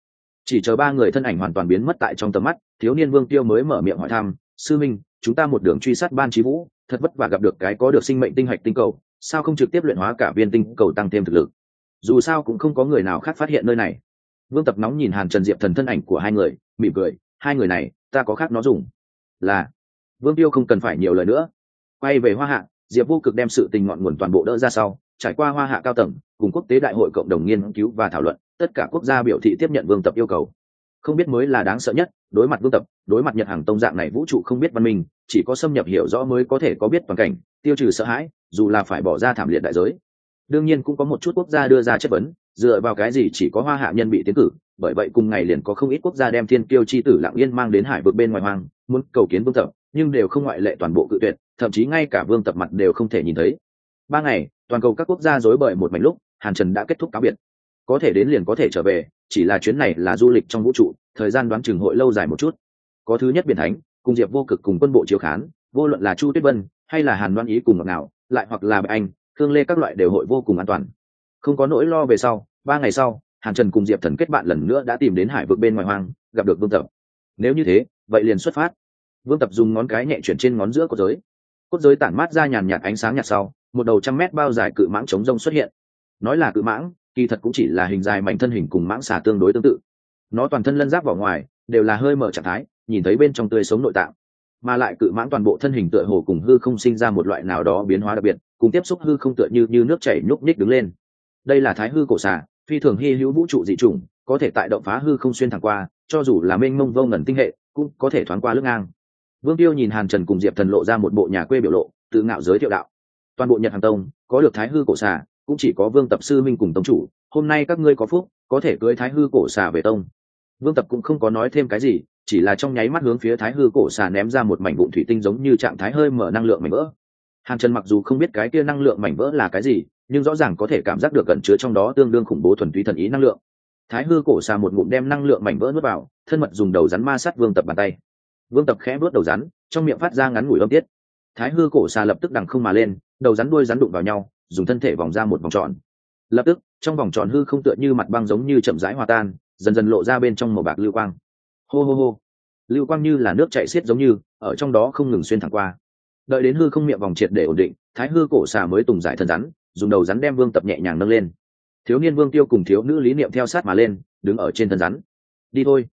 Chỉ chờ ba người thân ảnh hoàn toàn biến mất tại trong tầm mắt, thiếu niên vương tiêu mới mở miệng hỏi thăm, sư minh, chúng ta một đường truy sát ban trí vũ, thật vất vả gặp được cái có được sinh mệnh tinh hạch tinh cầu sao không trực tiếp luyện hóa cả viên tinh cầu tăng thêm thực lực? Dù sao cũng không có người nào khác phát hiện nơi này. Vương tập nóng nhìn hàn trần diệp thần thân ảnh của hai người, mỉm cười, hai người này, ta có khác nó dùng. Là, vương tiêu không cần phải nhiều lời nữa. Quay về hoa hạ, diệp vô cực đem sự tình ngọn nguồn toàn bộ đỡ ra sau, trải qua hoa hạ cao tầng, cùng quốc tế đại hội cộng đồng nghiên cứu và thảo luận, tất cả quốc gia biểu thị tiếp nhận vương tập yêu cầu. Không biết mới là đáng sợ nhất, đối mặt vương tập, đối mặt nhật hàng tông dạng này vũ trụ không biết văn minh, chỉ có xâm nhập hiểu rõ mới có thể có biết toàn cảnh, tiêu trừ sợ hãi dù là phải bỏ ra thảm liệt đại giới. Đương nhiên cũng có một chút quốc gia đưa ra chất vấn, dựa vào cái gì chỉ có hoa hạ nhân bị tiến cử, bởi vậy cùng ngày liền có không ít quốc gia đem thiên kiêu chi tử lạng yên mang đến hải vực bên ngoài hoang, muốn cầu kiến vương tập nhưng đều không ngoại lệ toàn bộ cự tuyệt, thậm chí ngay cả vương tập mặt đều không thể nhìn thấy. Ba ngày, toàn cầu các quốc gia dối bời một mảnh lúc, hàn trần đã kết thúc cáo biệt. Có thể đến liền có thể trở về, chỉ là chuyến này là du lịch trong vũ trụ, thời gian đoán chừng hội lâu dài một chút. Có thứ nhất biển thánh, cùng diệp vô cực cùng quân bộ chiếu khán, vô luận là chu tuyết vân, hay là hàn đoan ý cùng ngọc nào lại hoặc là bạch anh thương lê các loại đều hội vô cùng an toàn. Không có nỗi lo về sau, ba ngày sau, hàn trần cùng diệp thần kết bạn lần nữa đã tìm đến hải vực bên ngoài hoang, gặp được vương tập. Nếu như thế, vậy liền xuất phát. Vương tập dùng ngón cái nhẹ chuyển trên ngón giữa của giới. Cốt giới tản mát ra nhàn nhạt ánh sáng nhạt sau, một đầu trăm mét bao dài cự mãng chống rông xuất hiện. Nói là cự mãng, kỳ thật cũng chỉ là hình dài mảnh thân hình cùng mãng xà tương đối tương tự. Nó toàn thân lân giáp vào ngoài, đều là hơi mở trạng thái, nhìn thấy bên trong tươi sống nội tạng mà lại cự mãng toàn bộ thân hình tựa hồ cùng hư không sinh ra một loại nào đó biến hóa đặc biệt, cùng tiếp xúc hư không tựa như như nước chảy nhúc nhích đứng lên. Đây là thái hư cổ xà, phi thường hy hữu vũ trụ dị chủng, có thể tại động phá hư không xuyên thẳng qua, cho dù là mênh mông vô ngẩn tinh hệ, cũng có thể thoáng qua lưng ngang. Vương tiêu nhìn hàn trần cùng diệp thần lộ ra một bộ nhà quê biểu lộ, tự ngạo giới thiệu đạo. Toàn bộ nhật hàng tông, có được thái hư cổ xà, cũng chỉ có vương tập sư minh cùng tông chủ, hôm nay các ngươi có phúc, có thể cưới thái hư cổ xà về tông. Vương tập cũng không có nói thêm cái gì chỉ là trong nháy mắt hướng phía thái hư cổ xà ném ra một mảnh vụn thủy tinh giống như trạng thái hơi mở năng lượng mảnh vỡ. Hàn trần mặc dù không biết cái kia năng lượng mảnh vỡ là cái gì, nhưng rõ ràng có thể cảm giác được cẩn chứa trong đó tương đương khủng bố thuần túy thần ý năng lượng. Thái hư cổ xà một ngụm đem năng lượng mảnh vỡ nuốt vào, thân mật dùng đầu rắn ma sát vương tập bàn tay. Vương tập khẽ vớt đầu rắn, trong miệng phát ra ngắn ngủi âm tiết. Thái hư cổ xà lập tức đằng không mà lên, đầu rắn đuôi rắn đụng vào nhau, dùng thân thể vòng ra một vòng tròn. Lập tức, trong vòng tròn hư không tựa như mặt băng giống như chậm rãi hòa tan, dần dần lộ ra bên trong màu bạc lưu quang hô hô hô. Lưu quang như là nước chạy xiết giống như ở trong đó không ngừng xuyên thẳng qua. Đợi đến hư không miệng vòng triệt để ổn định thái hư cổ xà mới tùng giải thân rắn dùng đầu rắn đem vương tập nhẹ nhàng nâng lên. Thiếu niên vương tiêu cùng thiếu nữ lý niệm theo sát mà lên đứng ở trên thân rắn. Đi thôi.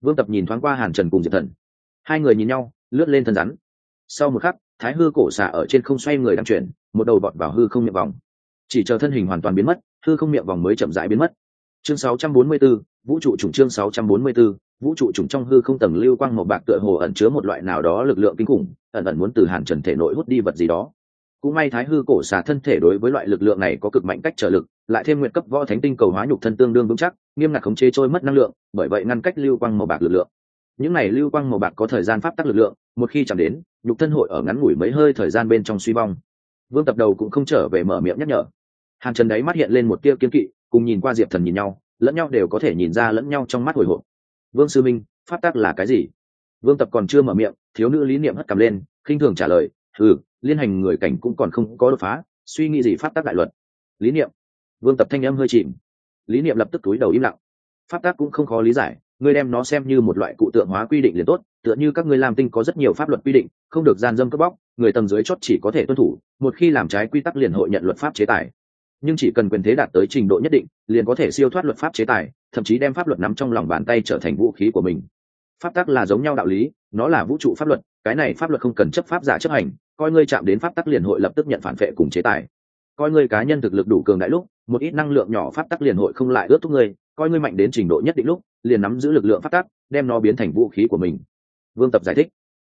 Vương tập nhìn thoáng qua hàn trần cùng diệp thần. Hai người nhìn nhau lướt lên thân rắn. Sau một khắc thái hư cổ xà ở trên không xoay người đang chuyển một đầu vọt vào hư không miệng vòng. Chỉ chờ thân hình hoàn toàn biến mất hư không miệng vòng mới chậm rãi biến mất. Chương 644, vũ trụ chủng chương 644, vũ trụ trùng trong hư không tầng lưu quang màu bạc tựa hồ ẩn chứa một loại nào đó lực lượng kinh khủng, ẩn ẩn muốn từ hàn trần thể nội hút đi vật gì đó. Cũng may thái hư cổ xà thân thể đối với loại lực lượng này có cực mạnh cách trở lực, lại thêm nguyện cấp võ thánh tinh cầu hóa nhục thân tương đương vững chắc, nghiêm ngặt khống chế trôi mất năng lượng, bởi vậy ngăn cách lưu quang màu bạc lực lượng. Những này lưu quang màu bạc có thời gian pháp tắc lực lượng, một khi chạm đến, nhục thân hội ở ngắn ngủi mấy hơi thời gian bên trong suy bong vương tập đầu cũng không trở về mở miệng nhắc nhở. Hàn trần đấy mắt hiện lên một tia kiếm kỵ, cùng nhìn qua diệp thần nhìn nhau, lẫn nhau đều có thể nhìn ra lẫn nhau trong mắt hồi hộp vương sư minh, pháp tắc là cái gì? Vương tập còn chưa mở miệng, thiếu nữ lý niệm hất cầm lên, khinh thường trả lời ừ liên hành người cảnh cũng còn không có đột phá, suy nghĩ gì pháp tắc đại luật? Lý niệm. Vương tập thanh âm hơi chìm. Lý niệm lập tức túi đầu im lặng. Pháp tắc cũng không khó lý giải, ngươi đem nó xem như một loại cụ tượng hóa quy định liền tốt, tựa như các ngươi làm tinh có rất nhiều pháp luật quy định, không được gian dâm cướp bóc, người tầng dưới chót chỉ có thể tuân thủ, một khi làm trái quy tắc liền hội nhận luật pháp chế tài. Nhưng chỉ cần quyền thế đạt tới trình độ nhất định, liền có thể siêu thoát luật pháp chế tài thậm chí đem pháp luật nắm trong lòng bàn tay trở thành vũ khí của mình. Pháp tắc là giống nhau đạo lý, nó là vũ trụ pháp luật, cái này pháp luật không cần chấp pháp giả chấp hành, coi ngươi chạm đến pháp tắc liền hội lập tức nhận phản vệ cùng chế tài. Coi ngươi cá nhân thực lực đủ cường đại lúc, một ít năng lượng nhỏ pháp tắc liền hội không lại ướt thúc ngươi, coi ngươi mạnh đến trình độ nhất định lúc, liền nắm giữ lực lượng pháp tắc, đem nó biến thành vũ khí của mình. Vương tập giải thích.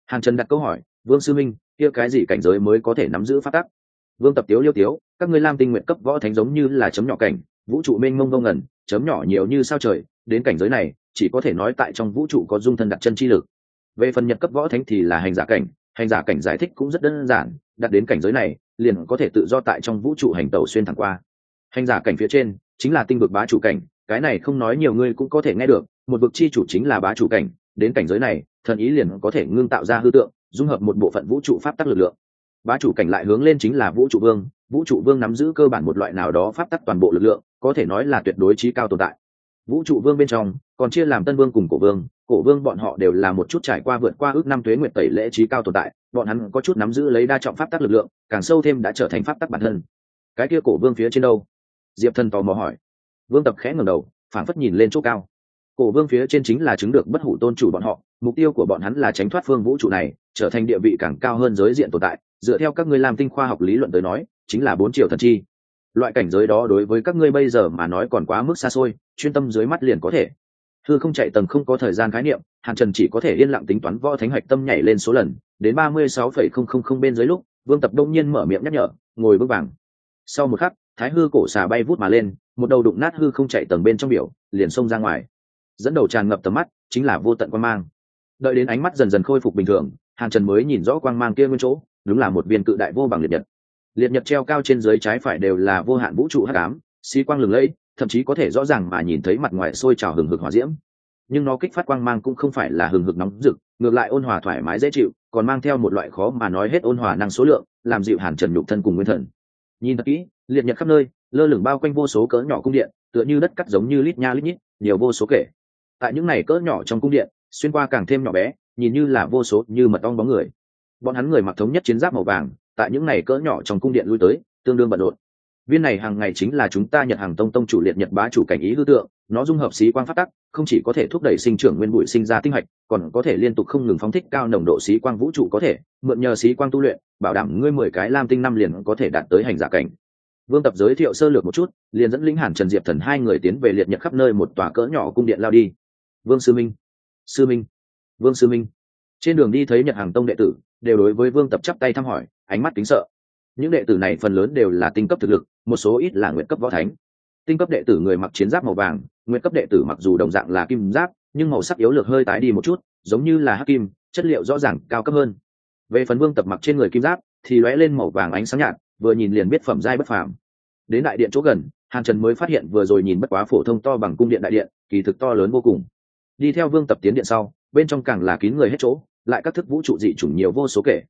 Hàn trần đặt câu hỏi, vương sư minh, kia cái gì cảnh giới mới có thể nắm giữ pháp tắc? Vương tập tiếu liêu tiếu, các ngươi lam tinh nguyện cấp võ thánh giống như là chấm nhỏ cảnh, vũ trụ mênh mông ngông ngẩn chấm nhỏ nhiều như sao trời, đến cảnh giới này, chỉ có thể nói tại trong vũ trụ có dung thân đặt chân chi lực. Về phần nhật cấp võ thánh thì là hành giả cảnh, hành giả cảnh giải thích cũng rất đơn giản, đặt đến cảnh giới này, liền có thể tự do tại trong vũ trụ hành tàu xuyên thẳng qua. Hành giả cảnh phía trên, chính là tinh vực bá chủ cảnh, cái này không nói nhiều người cũng có thể nghe được, một vực chi chủ chính là bá chủ cảnh, đến cảnh giới này, thần ý liền có thể ngưng tạo ra hư tượng, dung hợp một bộ phận vũ trụ pháp tắc lực lượng. Bá chủ cảnh lại hướng lên chính là vũ trụ vương, vũ trụ vương nắm giữ cơ bản một loại nào đó pháp tắc toàn bộ lực lượng có thể nói là tuyệt đối trí cao tồn tại. Vũ trụ vương bên trong, còn chia làm tân vương cùng cổ vương cổ vương bọn họ đều là một chút trải qua vượt qua ước năm tuế nguyệt tẩy lễ trí cao tồn tại, bọn hắn có chút nắm giữ lấy đa trọng pháp tắc lực lượng, càng sâu thêm đã trở thành pháp tắc bản thân. Cái kia cổ vương phía trên đâu? Diệp thần tò mò hỏi. Vương tập khẽ ngẩng đầu phản phất nhìn lên chỗ cao. Cổ vương phía trên chính là chứng được bất hủ tôn chủ bọn họ, mục tiêu của bọn hắn là tránh thoát phương vũ trụ này, trở thành địa vị càng cao hơn giới diện tồn tại. Dựa theo các ngươi làm tinh khoa học lý luận tới nói, chính là bốn triệu thần chi loại cảnh giới đó đối với các ngươi bây giờ mà nói còn quá mức xa xôi, chuyên tâm dưới mắt liền có thể. Thư không chạy tầng không có thời gian khái niệm, hàn trần chỉ có thể yên lặng tính toán võ thánh hoạch tâm nhảy lên số lần, đến ba mươi sáu phẩy không không không bên dưới lúc, vương tập đông nhiên mở miệng nhắc nhở, ngồi bước vàng. Sau một khắc, thái hư cổ xà bay vút mà lên, một đầu đụng nát hư không chạy tầng bên trong biểu, liền xông ra ngoài. Dẫn đầu tràn ngập tầm mắt, chính là vô tận quan mang. Đợi đến ánh mắt dần dần khôi phục bình thường, hàn trần mới nhìn rõ quang mang kia nguyên chỗ, đúng là một viên cự đại vô bằng liệt nhật liệt nhật treo cao trên dưới trái phải đều là vô hạn vũ trụ hắc ám, xi quang lừng lẫy, thậm chí có thể rõ ràng mà nhìn thấy mặt ngoài sôi trào hừng hực hỏa diễm. Nhưng nó kích phát quang mang cũng không phải là hừng hực nóng rực, ngược lại ôn hòa thoải mái dễ chịu, còn mang theo một loại khó mà nói hết ôn hòa năng số lượng, làm dịu hàn trần nhục thân cùng nguyên thần. Nhìn thật kỹ, liệt nhật khắp nơi, lơ lửng bao quanh vô số cỡ nhỏ cung điện, tựa như đất cắt giống như lít nha lít nhít, nhiều vô số kể. Tại những này cỡ nhỏ trong cung điện, xuyên qua càng thêm nhỏ bé, nhìn như là vô số như mật ong bóng người. Bọn hắn người mặc thống nhất chiến giáp màu vàng tại những ngày cỡ nhỏ trong cung điện lui tới, tương đương bận rộn. Viên này hàng ngày chính là chúng ta nhật hàng tông tông chủ liệt nhật bá chủ cảnh ý hư tượng, nó dung hợp xí quang phát tắc, không chỉ có thể thúc đẩy sinh trưởng nguyên bụi sinh ra tinh hạch, còn có thể liên tục không ngừng phóng thích cao nồng độ xí quang vũ trụ có thể, mượn nhờ xí quang tu luyện, bảo đảm ngươi mười cái lam tinh năm liền có thể đạt tới hành giả cảnh. Vương tập giới thiệu sơ lược một chút, liền dẫn lĩnh hàn trần diệp thần hai người tiến về liệt nhật khắp nơi một tòa cỡ nhỏ cung điện lao đi. Vương sư minh sư minh, vương sư minh. Trên đường đi thấy nhật hàng tông đệ tử, đều đối với vương tập chắp tay thăm hỏi ánh mắt kính sợ. Những đệ tử này phần lớn đều là tinh cấp thực lực, một số ít là nguyện cấp võ thánh. Tinh cấp đệ tử người mặc chiến giáp màu vàng nguyện cấp đệ tử mặc dù đồng dạng là kim giáp, nhưng màu sắc yếu lược hơi tái đi một chút, giống như là hắc kim, chất liệu rõ ràng cao cấp hơn. Về phần vương tập mặc trên người kim giáp, thì lóe lên màu vàng ánh sáng nhạt, vừa nhìn liền biết phẩm giai bất phàm. Đến đại điện chỗ gần, hàn trần mới phát hiện vừa rồi nhìn bất quá phổ thông to bằng cung điện đại điện, kỳ thực to lớn vô cùng. Đi theo vương tập tiến điện sau, bên trong càng là kín người hết chỗ, lại các thức vũ trụ dị chủng nhiều vô số kể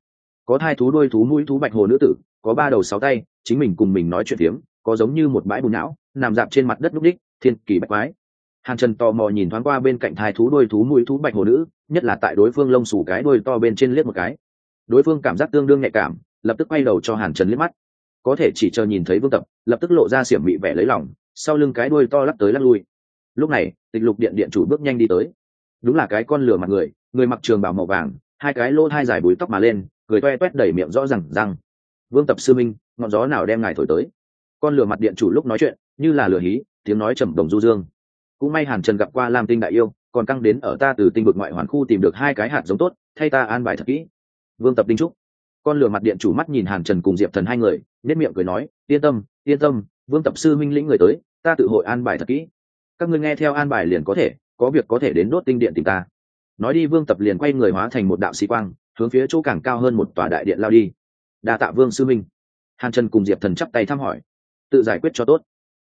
có hai thú đuôi thú mũi thú bạch hồ nữ tử, có ba đầu sáu tay, chính mình cùng mình nói chuyện phiếm, có giống như một bãi bùn não, nằm dạp trên mặt đất núc đích, thiên kỳ bạch quái. Hàn trần tò mò nhìn thoáng qua bên cạnh thai thú đuôi thú mũi thú bạch hồ nữ, nhất là tại đối phương lông xù cái đuôi to bên trên liếc một cái. Đối phương cảm giác tương đương nhạy cảm, lập tức quay đầu cho hàn trần liếc mắt. Có thể chỉ chờ nhìn thấy vương tập, lập tức lộ ra xiểm mị vẻ lấy lòng, sau lưng cái đuôi to lắc tới lắc lui. Lúc này, tịch lục điện điện chủ bước nhanh đi tới. Đúng là cái con lửa mặt người người mặc trường bảo màu vàng, hai cái lỗ hai dài búi tóc mà lên cười toe toét đẩy miệng rõ rằng vương tập sư minh, ngọn gió nào đem ngài thổi tới? Con lửa mặt điện chủ lúc nói chuyện, như là lửa hí, tiếng nói trầm đồng du dương. Cũng may hàn trần gặp qua lam tinh đại yêu, còn căng đến ở ta từ tinh vực ngoại hoàn khu tìm được hai cái hạt giống tốt, thay ta an bài thật kỹ. Vương tập đinh trúc. Con lửa mặt điện chủ mắt nhìn hàn trần cùng diệp thần hai người nết miệng cười nói, yên tâm yên tâm, vương tập sư minh lĩnh người tới, ta tự hội an bài thật kỹ. Các ngươi nghe theo an bài liền có thể, có việc có thể đến đốt tinh điện tìm ta. Nói đi, vương tập liền quay người hóa thành một đạo sĩ quang hướng phía chỗ càng cao hơn một tòa đại điện lao đi. Đa tạ vương sư minh. Hàn trần cùng diệp thần chắp tay thăm hỏi. Tự giải quyết cho tốt.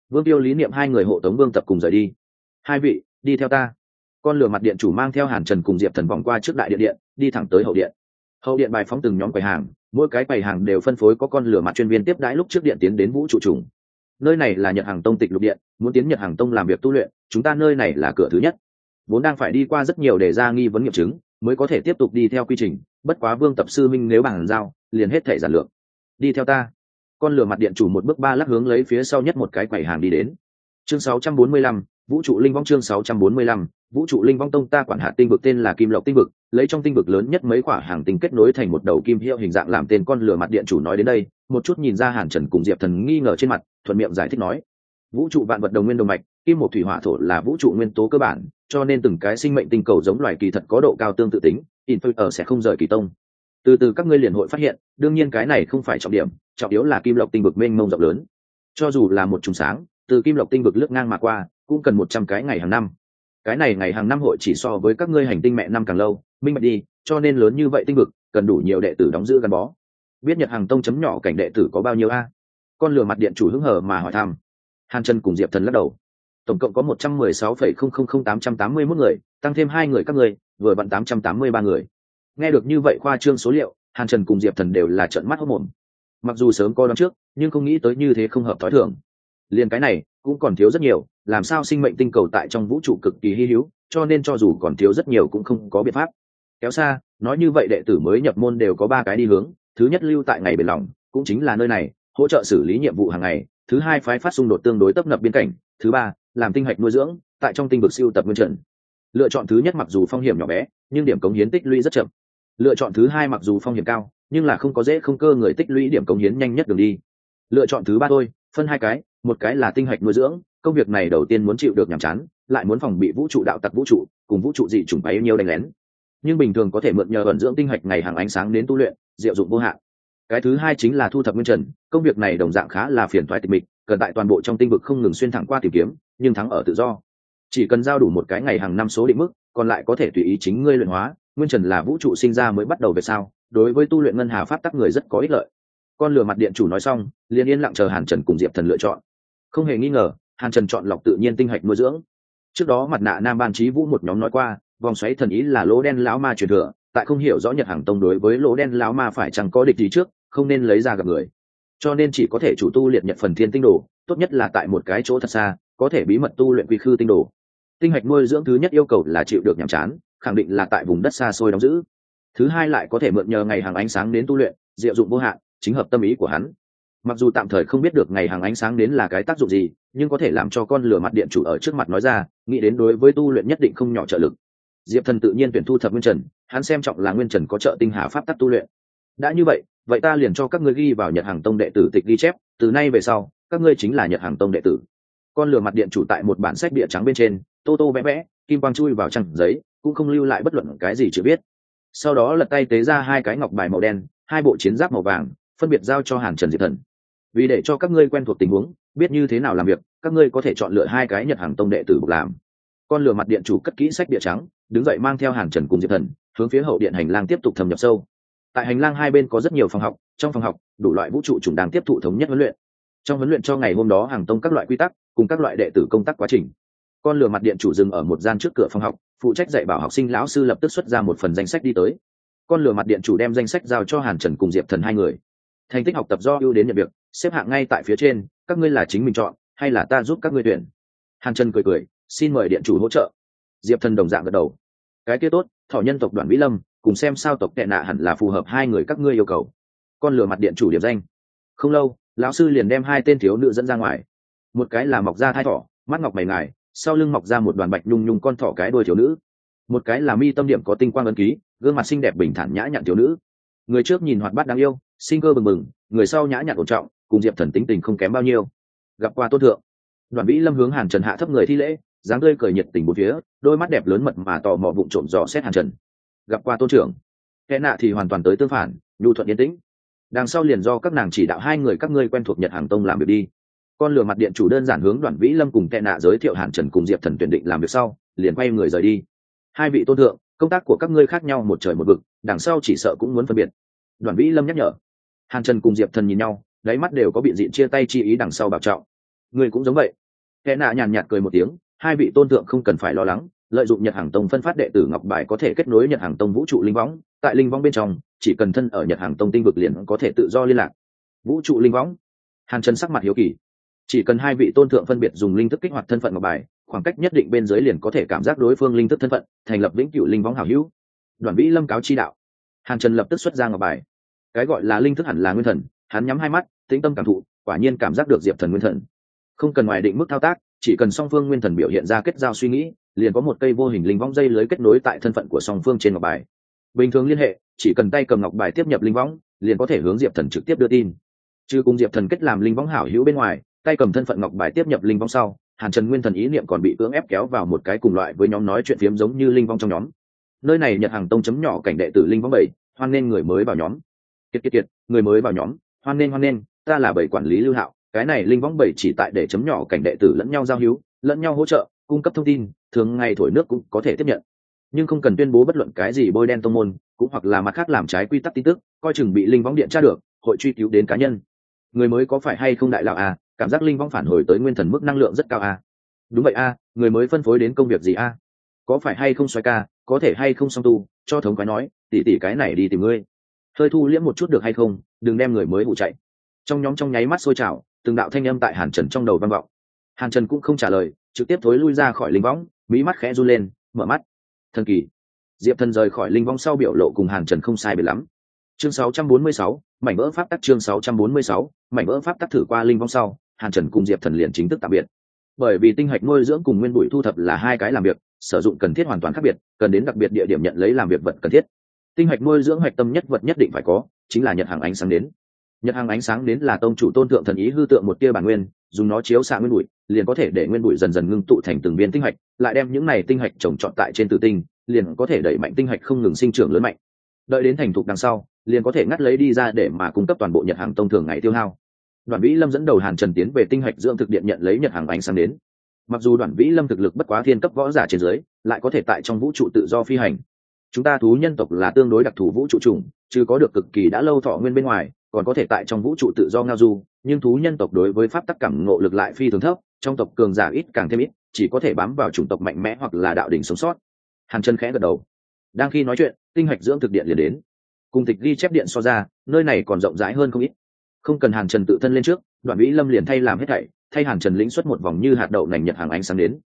Vương tiêu lý niệm hai người hộ tống vương tập cùng rời đi. Hai vị, đi theo ta. Con lửa mặt điện chủ mang theo hàn trần cùng diệp thần vòng qua trước đại điện điện, đi thẳng tới hậu điện. Hậu điện bài phóng từng nhóm quầy hàng, mỗi cái quầy hàng đều phân phối có con lửa mặt chuyên viên tiếp đãi lúc trước điện tiến đến vũ trụ trùng. Nơi này là nhật hàng tông tịch lục điện, muốn tiến nhật hàng tông làm việc tu luyện, chúng ta nơi này là cửa thứ nhất. Vốn đang phải đi qua rất nhiều để ra nghi vấn nghiệm chứng mới có thể tiếp tục đi theo quy trình bất quá vương tập sư minh nếu bằng giao liền hết thể giản lượng đi theo ta. Con lửa mặt điện chủ một bước ba lắc hướng lấy phía sau nhất một cái quầy hàng đi đến. Chương 645, vũ trụ linh vong chương 645, vũ trụ linh vong tông ta quản hạt tinh vực tên là kim lộc tinh vực lấy trong tinh vực lớn nhất mấy quả hàng tinh kết nối thành một đầu kim hiệu hình dạng làm tên con lửa mặt điện chủ nói đến đây một chút nhìn ra hàn trần cùng diệp thần nghi ngờ trên mặt thuận miệng giải thích nói vũ trụ vạn vật đồng nguyên đồng mạch kim một thủy hỏa thổ là vũ trụ nguyên tố cơ bản, cho nên từng cái sinh mệnh tinh cầu giống loài kỳ thật có độ cao tương tự tính, in ở sẽ không rời kỳ tông. Từ từ các ngươi liền hội phát hiện, đương nhiên cái này không phải trọng điểm, trọng yếu là kim lộc tinh vực mênh mông rộng lớn. Cho dù là một trùng sáng, từ kim lộc tinh vực lướt ngang mà qua, cũng cần một trăm cái ngày hàng năm. Cái này ngày hàng năm hội chỉ so với các ngươi hành tinh mẹ năm càng lâu, minh bạch đi, cho nên lớn như vậy tinh vực, cần đủ nhiều đệ tử đóng giữ gắn bó. Biết nhật hàng tông chấm nhỏ cảnh đệ tử có bao nhiêu a? Con lừa mặt điện chủ hứng hờ mà hỏi thăm. Hàn chân cùng diệp thần lắc đầu tổng cộng có một trăm mười sáu phẩy không không không tám trăm tám mươi mốt người, tăng thêm hai người các người vừa vặn tám trăm tám mươi ba người. Nghe được như vậy khoa trương số liệu, hàn trần cùng diệp thần đều là trận mắt hốc mồm mặc dù sớm coi đón trước, nhưng không nghĩ tới như thế không hợp thói thường. Liền cái này, cũng còn thiếu rất nhiều, làm sao sinh mệnh tinh cầu tại trong vũ trụ cực kỳ hy hữu, cho nên cho dù còn thiếu rất nhiều cũng không có biện pháp. Kéo xa, nói như vậy đệ tử mới nhập môn đều có ba cái đi hướng, thứ nhất lưu tại ngày bền lòng, cũng chính là nơi này, hỗ trợ xử lý nhiệm vụ hàng ngày, thứ hai phái phát xung đột tương đối tấp nập biên cảnh, thứ ba làm tinh hạch nuôi dưỡng, tại trong tinh vực siêu tập nguyên trần. Lựa chọn thứ nhất mặc dù phong hiểm nhỏ bé, nhưng điểm cống hiến tích lũy rất chậm. Lựa chọn thứ hai mặc dù phong hiểm cao, nhưng là không có dễ không cơ người tích lũy điểm cống hiến nhanh nhất đường đi. Lựa chọn thứ ba thôi, phân hai cái, một cái là tinh hạch nuôi dưỡng, công việc này đầu tiên muốn chịu được nhàm chán, lại muốn phòng bị vũ trụ đạo tặc vũ trụ, cùng vũ trụ dị chủng bấy nhiêu đánh lén. Nhưng bình thường có thể mượn nhờ ẩn dưỡng tinh hạch ngày hàng ánh sáng đến tu luyện, diệu dụng vô hạn. Cái thứ hai chính là thu thập nguyên trần, công việc này đồng dạng khá là phiền thoái tịch mịch cần tại toàn bộ trong tinh vực không ngừng xuyên thẳng qua tìm kiếm, nhưng thắng ở tự do. Chỉ cần giao đủ một cái ngày hàng năm số định mức, còn lại có thể tùy ý chính ngươi luyện hóa, nguyên trần là vũ trụ sinh ra mới bắt đầu về sau, đối với tu luyện ngân hà pháp tắc người rất có ích lợi. Con lừa mặt điện chủ nói xong, liền yên lặng chờ hàn trần cùng diệp thần lựa chọn. Không hề nghi ngờ, hàn trần chọn lọc tự nhiên tinh hạch nuôi dưỡng. Trước đó mặt nạ nam ban trí vũ một nhóm nói qua, vòng xoáy thần ý là lỗ đen lão ma truyền thừa, tại không hiểu rõ nhật hàng tông đối với lỗ đen lão ma phải chẳng có địch gì trước, không nên lấy ra gặp người cho nên chỉ có thể chủ tu liệt nhật phần thiên tinh đồ, tốt nhất là tại một cái chỗ thật xa, có thể bí mật tu luyện quy khư tinh đồ. Tinh hạch nuôi dưỡng thứ nhất yêu cầu là chịu được nhàm chán, khẳng định là tại vùng đất xa xôi đóng giữ. Thứ hai lại có thể mượn nhờ ngày hàng ánh sáng đến tu luyện, diệu dụng vô hạn, chính hợp tâm ý của hắn. Mặc dù tạm thời không biết được ngày hàng ánh sáng đến là cái tác dụng gì, nhưng có thể làm cho con lửa mặt điện chủ ở trước mặt nói ra, nghĩ đến đối với tu luyện nhất định không nhỏ trợ lực. Diệp thần tự nhiên tuyển thu thập nguyên trần, hắn xem trọng là nguyên trần có trợ tinh hà pháp tắc tu luyện. Đã như vậy vậy ta liền cho các ngươi ghi vào nhật hàng tông đệ tử tịch ghi chép, từ nay về sau, các ngươi chính là nhật hàng tông đệ tử. Con lửa mặt điện chủ tại một bản sách địa trắng bên trên, tô tô vẽ vẽ, kim quang chui vào trang giấy, cũng không lưu lại bất luận cái gì chưa biết sau đó lật tay tế ra hai cái ngọc bài màu đen, hai bộ chiến giáp màu vàng, phân biệt giao cho hàn trần diệp thần. Vì để cho các ngươi quen thuộc tình huống, biết như thế nào làm việc, các ngươi có thể chọn lựa hai cái nhật hàng tông đệ tử làm. Con lửa mặt điện chủ cất kỹ sách địa trắng, đứng dậy mang theo hàn trần cùng diệp thần, hướng phía hậu điện hành lang tiếp tục thâm nhập sâu tại hành lang hai bên có rất nhiều phòng học, trong phòng học, đủ loại vũ trụ chủng đang tiếp thụ thống nhất huấn luyện. Trong huấn luyện cho ngày hôm đó hàng tông các loại quy tắc, cùng các loại đệ tử công tác quá trình. Con lửa mặt điện chủ dừng ở một gian trước cửa phòng học, phụ trách dạy bảo học sinh lão sư lập tức xuất ra một phần danh sách đi tới. Con lửa mặt điện chủ đem danh sách giao cho hàn trần cùng diệp thần hai người. Thành tích học tập do ưu đến nhận việc, xếp hạng ngay tại phía trên, các ngươi là chính mình chọn, hay là ta giúp các ngươi tuyển? Hàn trần cười cười, xin mời điện chủ hỗ trợ. Diệp thần đồng dạng gật đầu. Cái kia tốt thọ nhân tộc đoàn vĩ lâm cùng xem sao tộc tệ nạ hẳn là phù hợp hai người các ngươi yêu cầu. Con lửa mặt điện chủ điểm danh. Không lâu, lão sư liền đem hai tên thiếu nữ dẫn ra ngoài. Một cái là mọc da thai thỏ, mắt ngọc mày ngài, sau lưng mọc ra một đoàn bạch nhung nhung con thỏ cái đôi thiếu nữ. Một cái là mi tâm điểm có tinh quang ấn ký, gương mặt xinh đẹp bình thản nhã nhặn thiếu nữ. Người trước nhìn hoạt bát đáng yêu, sinh cơ bừng bừng, người sau nhã nhặn ổn trọng, cùng diệp thần tính tình không kém bao nhiêu. Gặp qua tốt thượng. Đoàn vĩ lâm hướng hàn trần hạ thấp người thi lễ, dáng tươi cười nhiệt tình một phía, đôi mắt đẹp lớn mật mà tò mò vụng trộm dò xét hàn trần gặp qua tôn trưởng. Kẻ nạ thì hoàn toàn tới tương phản, nhu thuận yên tĩnh. Đằng sau liền do các nàng chỉ đạo hai người các ngươi quen thuộc nhật hàng tông làm việc đi. Con lừa mặt điện chủ đơn giản hướng đoàn vĩ lâm cùng tệ nạ giới thiệu hàn trần cùng diệp thần tuyển định làm việc sau, liền quay người rời đi. Hai vị tôn thượng, công tác của các ngươi khác nhau một trời một vực, đằng sau chỉ sợ cũng muốn phân biệt. Đoàn vĩ lâm nhắc nhở. Hàn trần cùng diệp thần nhìn nhau, đáy mắt đều có biện diện chia tay chi ý đằng sau bảo trọng. Ngươi cũng giống vậy. Tệ nạ nhàn nhạt cười một tiếng, hai vị tôn thượng không cần phải lo lắng lợi dụng nhật hàng tông phân phát đệ tử ngọc bài có thể kết nối nhật hàng tông vũ trụ linh võng. Tại linh võng bên trong, chỉ cần thân ở nhật hàng tông tinh vực liền có thể tự do liên lạc. Vũ trụ linh võng. Hàn trần sắc mặt hiếu kỳ. Chỉ cần hai vị tôn thượng phân biệt dùng linh thức kích hoạt thân phận ngọc bài, khoảng cách nhất định bên dưới liền có thể cảm giác đối phương linh thức thân phận, thành lập vĩnh cửu linh võng hảo hữu. Đoàn vĩ lâm cáo chi đạo. Hàn trần lập tức xuất ra ngọc bài. Cái gọi là linh thức hẳn là nguyên thần, hắn nhắm hai mắt, tĩnh tâm cảm thụ, quả nhiên cảm giác được diệp thần nguyên thần. Không cần ngoài định mức thao tác, chỉ cần song phương nguyên thần biểu hiện ra kết giao suy nghĩ liền có một cây vô hình linh võng dây lưới kết nối tại thân phận của song phương trên ngọc bài. Bình thường liên hệ, chỉ cần tay cầm ngọc bài tiếp nhập linh võng, liền có thể hướng diệp thần trực tiếp đưa tin. Chứ cùng diệp thần kết làm linh võng hảo hữu bên ngoài, tay cầm thân phận ngọc bài tiếp nhập linh võng sau, hàn trần nguyên thần ý niệm còn bị cưỡng ép kéo vào một cái cùng loại với nhóm nói chuyện phiếm giống như linh vong trong nhóm. Nơi này nhật hàng tông chấm nhỏ cảnh đệ tử linh võng bảy, hoan nên người mới vào nhóm. Kiệt kiệt kiệt, người mới vào nhóm, hoan nên hoan nên, ta là bảy quản lý lưu hạo cái này linh võng bảy chỉ tại để chấm nhỏ cảnh đệ tử lẫn nhau giao hữu, lẫn nhau hỗ trợ, cung cấp thông tin, thường ngày thổi nước cũng có thể tiếp nhận. Nhưng không cần tuyên bố bất luận cái gì bôi đen tông môn, cũng hoặc là mặt khác làm trái quy tắc tin tức, coi chừng bị linh võng điện tra được, hội truy cứu đến cá nhân. Người mới có phải hay không đại lão à cảm giác linh võng phản hồi tới nguyên thần mức năng lượng rất cao à. Đúng vậy à người mới phân phối đến công việc gì à? Có phải hay không xoay ca, có thể hay không song tu, cho thống quái nói tỉ tỉ cái này đi tìm ngươi. Hơi thu liễm một chút được hay không, đừng đem người mới vụ chạy. Trong nhóm trong nháy mắt sôi trào từng đạo thanh âm tại hàn trần trong đầu vang vọng. Hàn trần cũng không trả lời trực tiếp thối lui ra khỏi linh võng mỹ mắt khẽ run lên mở mắt. Thần kỳ. Diệp thần rời khỏi linh vong sau biểu lộ cùng hàn trần không sai biệt lắm. Chương 646, mảnh vỡ pháp tắc chương 646, mảnh vỡ pháp tắc thử qua linh vong sau hàn trần cùng diệp thần liền chính thức tạm biệt. Bởi vì tinh hạch nuôi dưỡng cùng nguyên bụi thu thập là hai cái làm việc sử dụng cần thiết hoàn toàn khác biệt cần đến đặc biệt địa điểm nhận lấy làm việc vật cần thiết. Tinh hạch nuôi dưỡng hoạch tâm nhất vật nhất định phải có chính là nhật hàng ánh sáng đến nhật hàng ánh sáng đến là tông chủ tôn thượng thần ý hư tượng một tia bản nguyên dùng nó chiếu xạ nguyên bụi liền có thể để nguyên bụi dần dần ngưng tụ thành từng viên tinh hạch lại đem những này tinh hạch trồng trọt tại trên tử tinh liền có thể đẩy mạnh tinh hạch không ngừng sinh trưởng lớn mạnh. Đợi đến thành thục đằng sau liền có thể ngắt lấy đi ra để mà cung cấp toàn bộ nhật hàng tông thường ngày tiêu hao. Đoàn vĩ lâm dẫn đầu hàn trần tiến về tinh hạch dưỡng thực điện nhận lấy nhật hàng ánh sáng đến. Mặc dù đoàn vĩ lâm thực lực bất quá thiên cấp võ giả trên dưới lại có thể tại trong vũ trụ tự do phi hành. Chúng ta thú nhân tộc là tương đối đặc thù vũ trụ chủng, chứ có được cực kỳ đã lâu thọ nguyên bên ngoài còn có thể tại trong vũ trụ tự do ngao du, nhưng thú nhân tộc đối với pháp tắc cảm ngộ lực lại phi thường thấp, trong tộc cường giả ít càng thêm ít, chỉ có thể bám vào chủng tộc mạnh mẽ hoặc là đạo đỉnh sống sót. Hàn chân khẽ gật đầu. Đang khi nói chuyện, tinh hạch dưỡng thực điện liền đến. Cùng tịch ghi chép điện so ra, nơi này còn rộng rãi hơn không ít. Không cần hàn trần tự thân lên trước, đoạn vĩ lâm liền thay làm hết thảy, thay hàn trần lĩnh xuất một vòng như hạt đậu nành nhật hàng ánh sáng đến.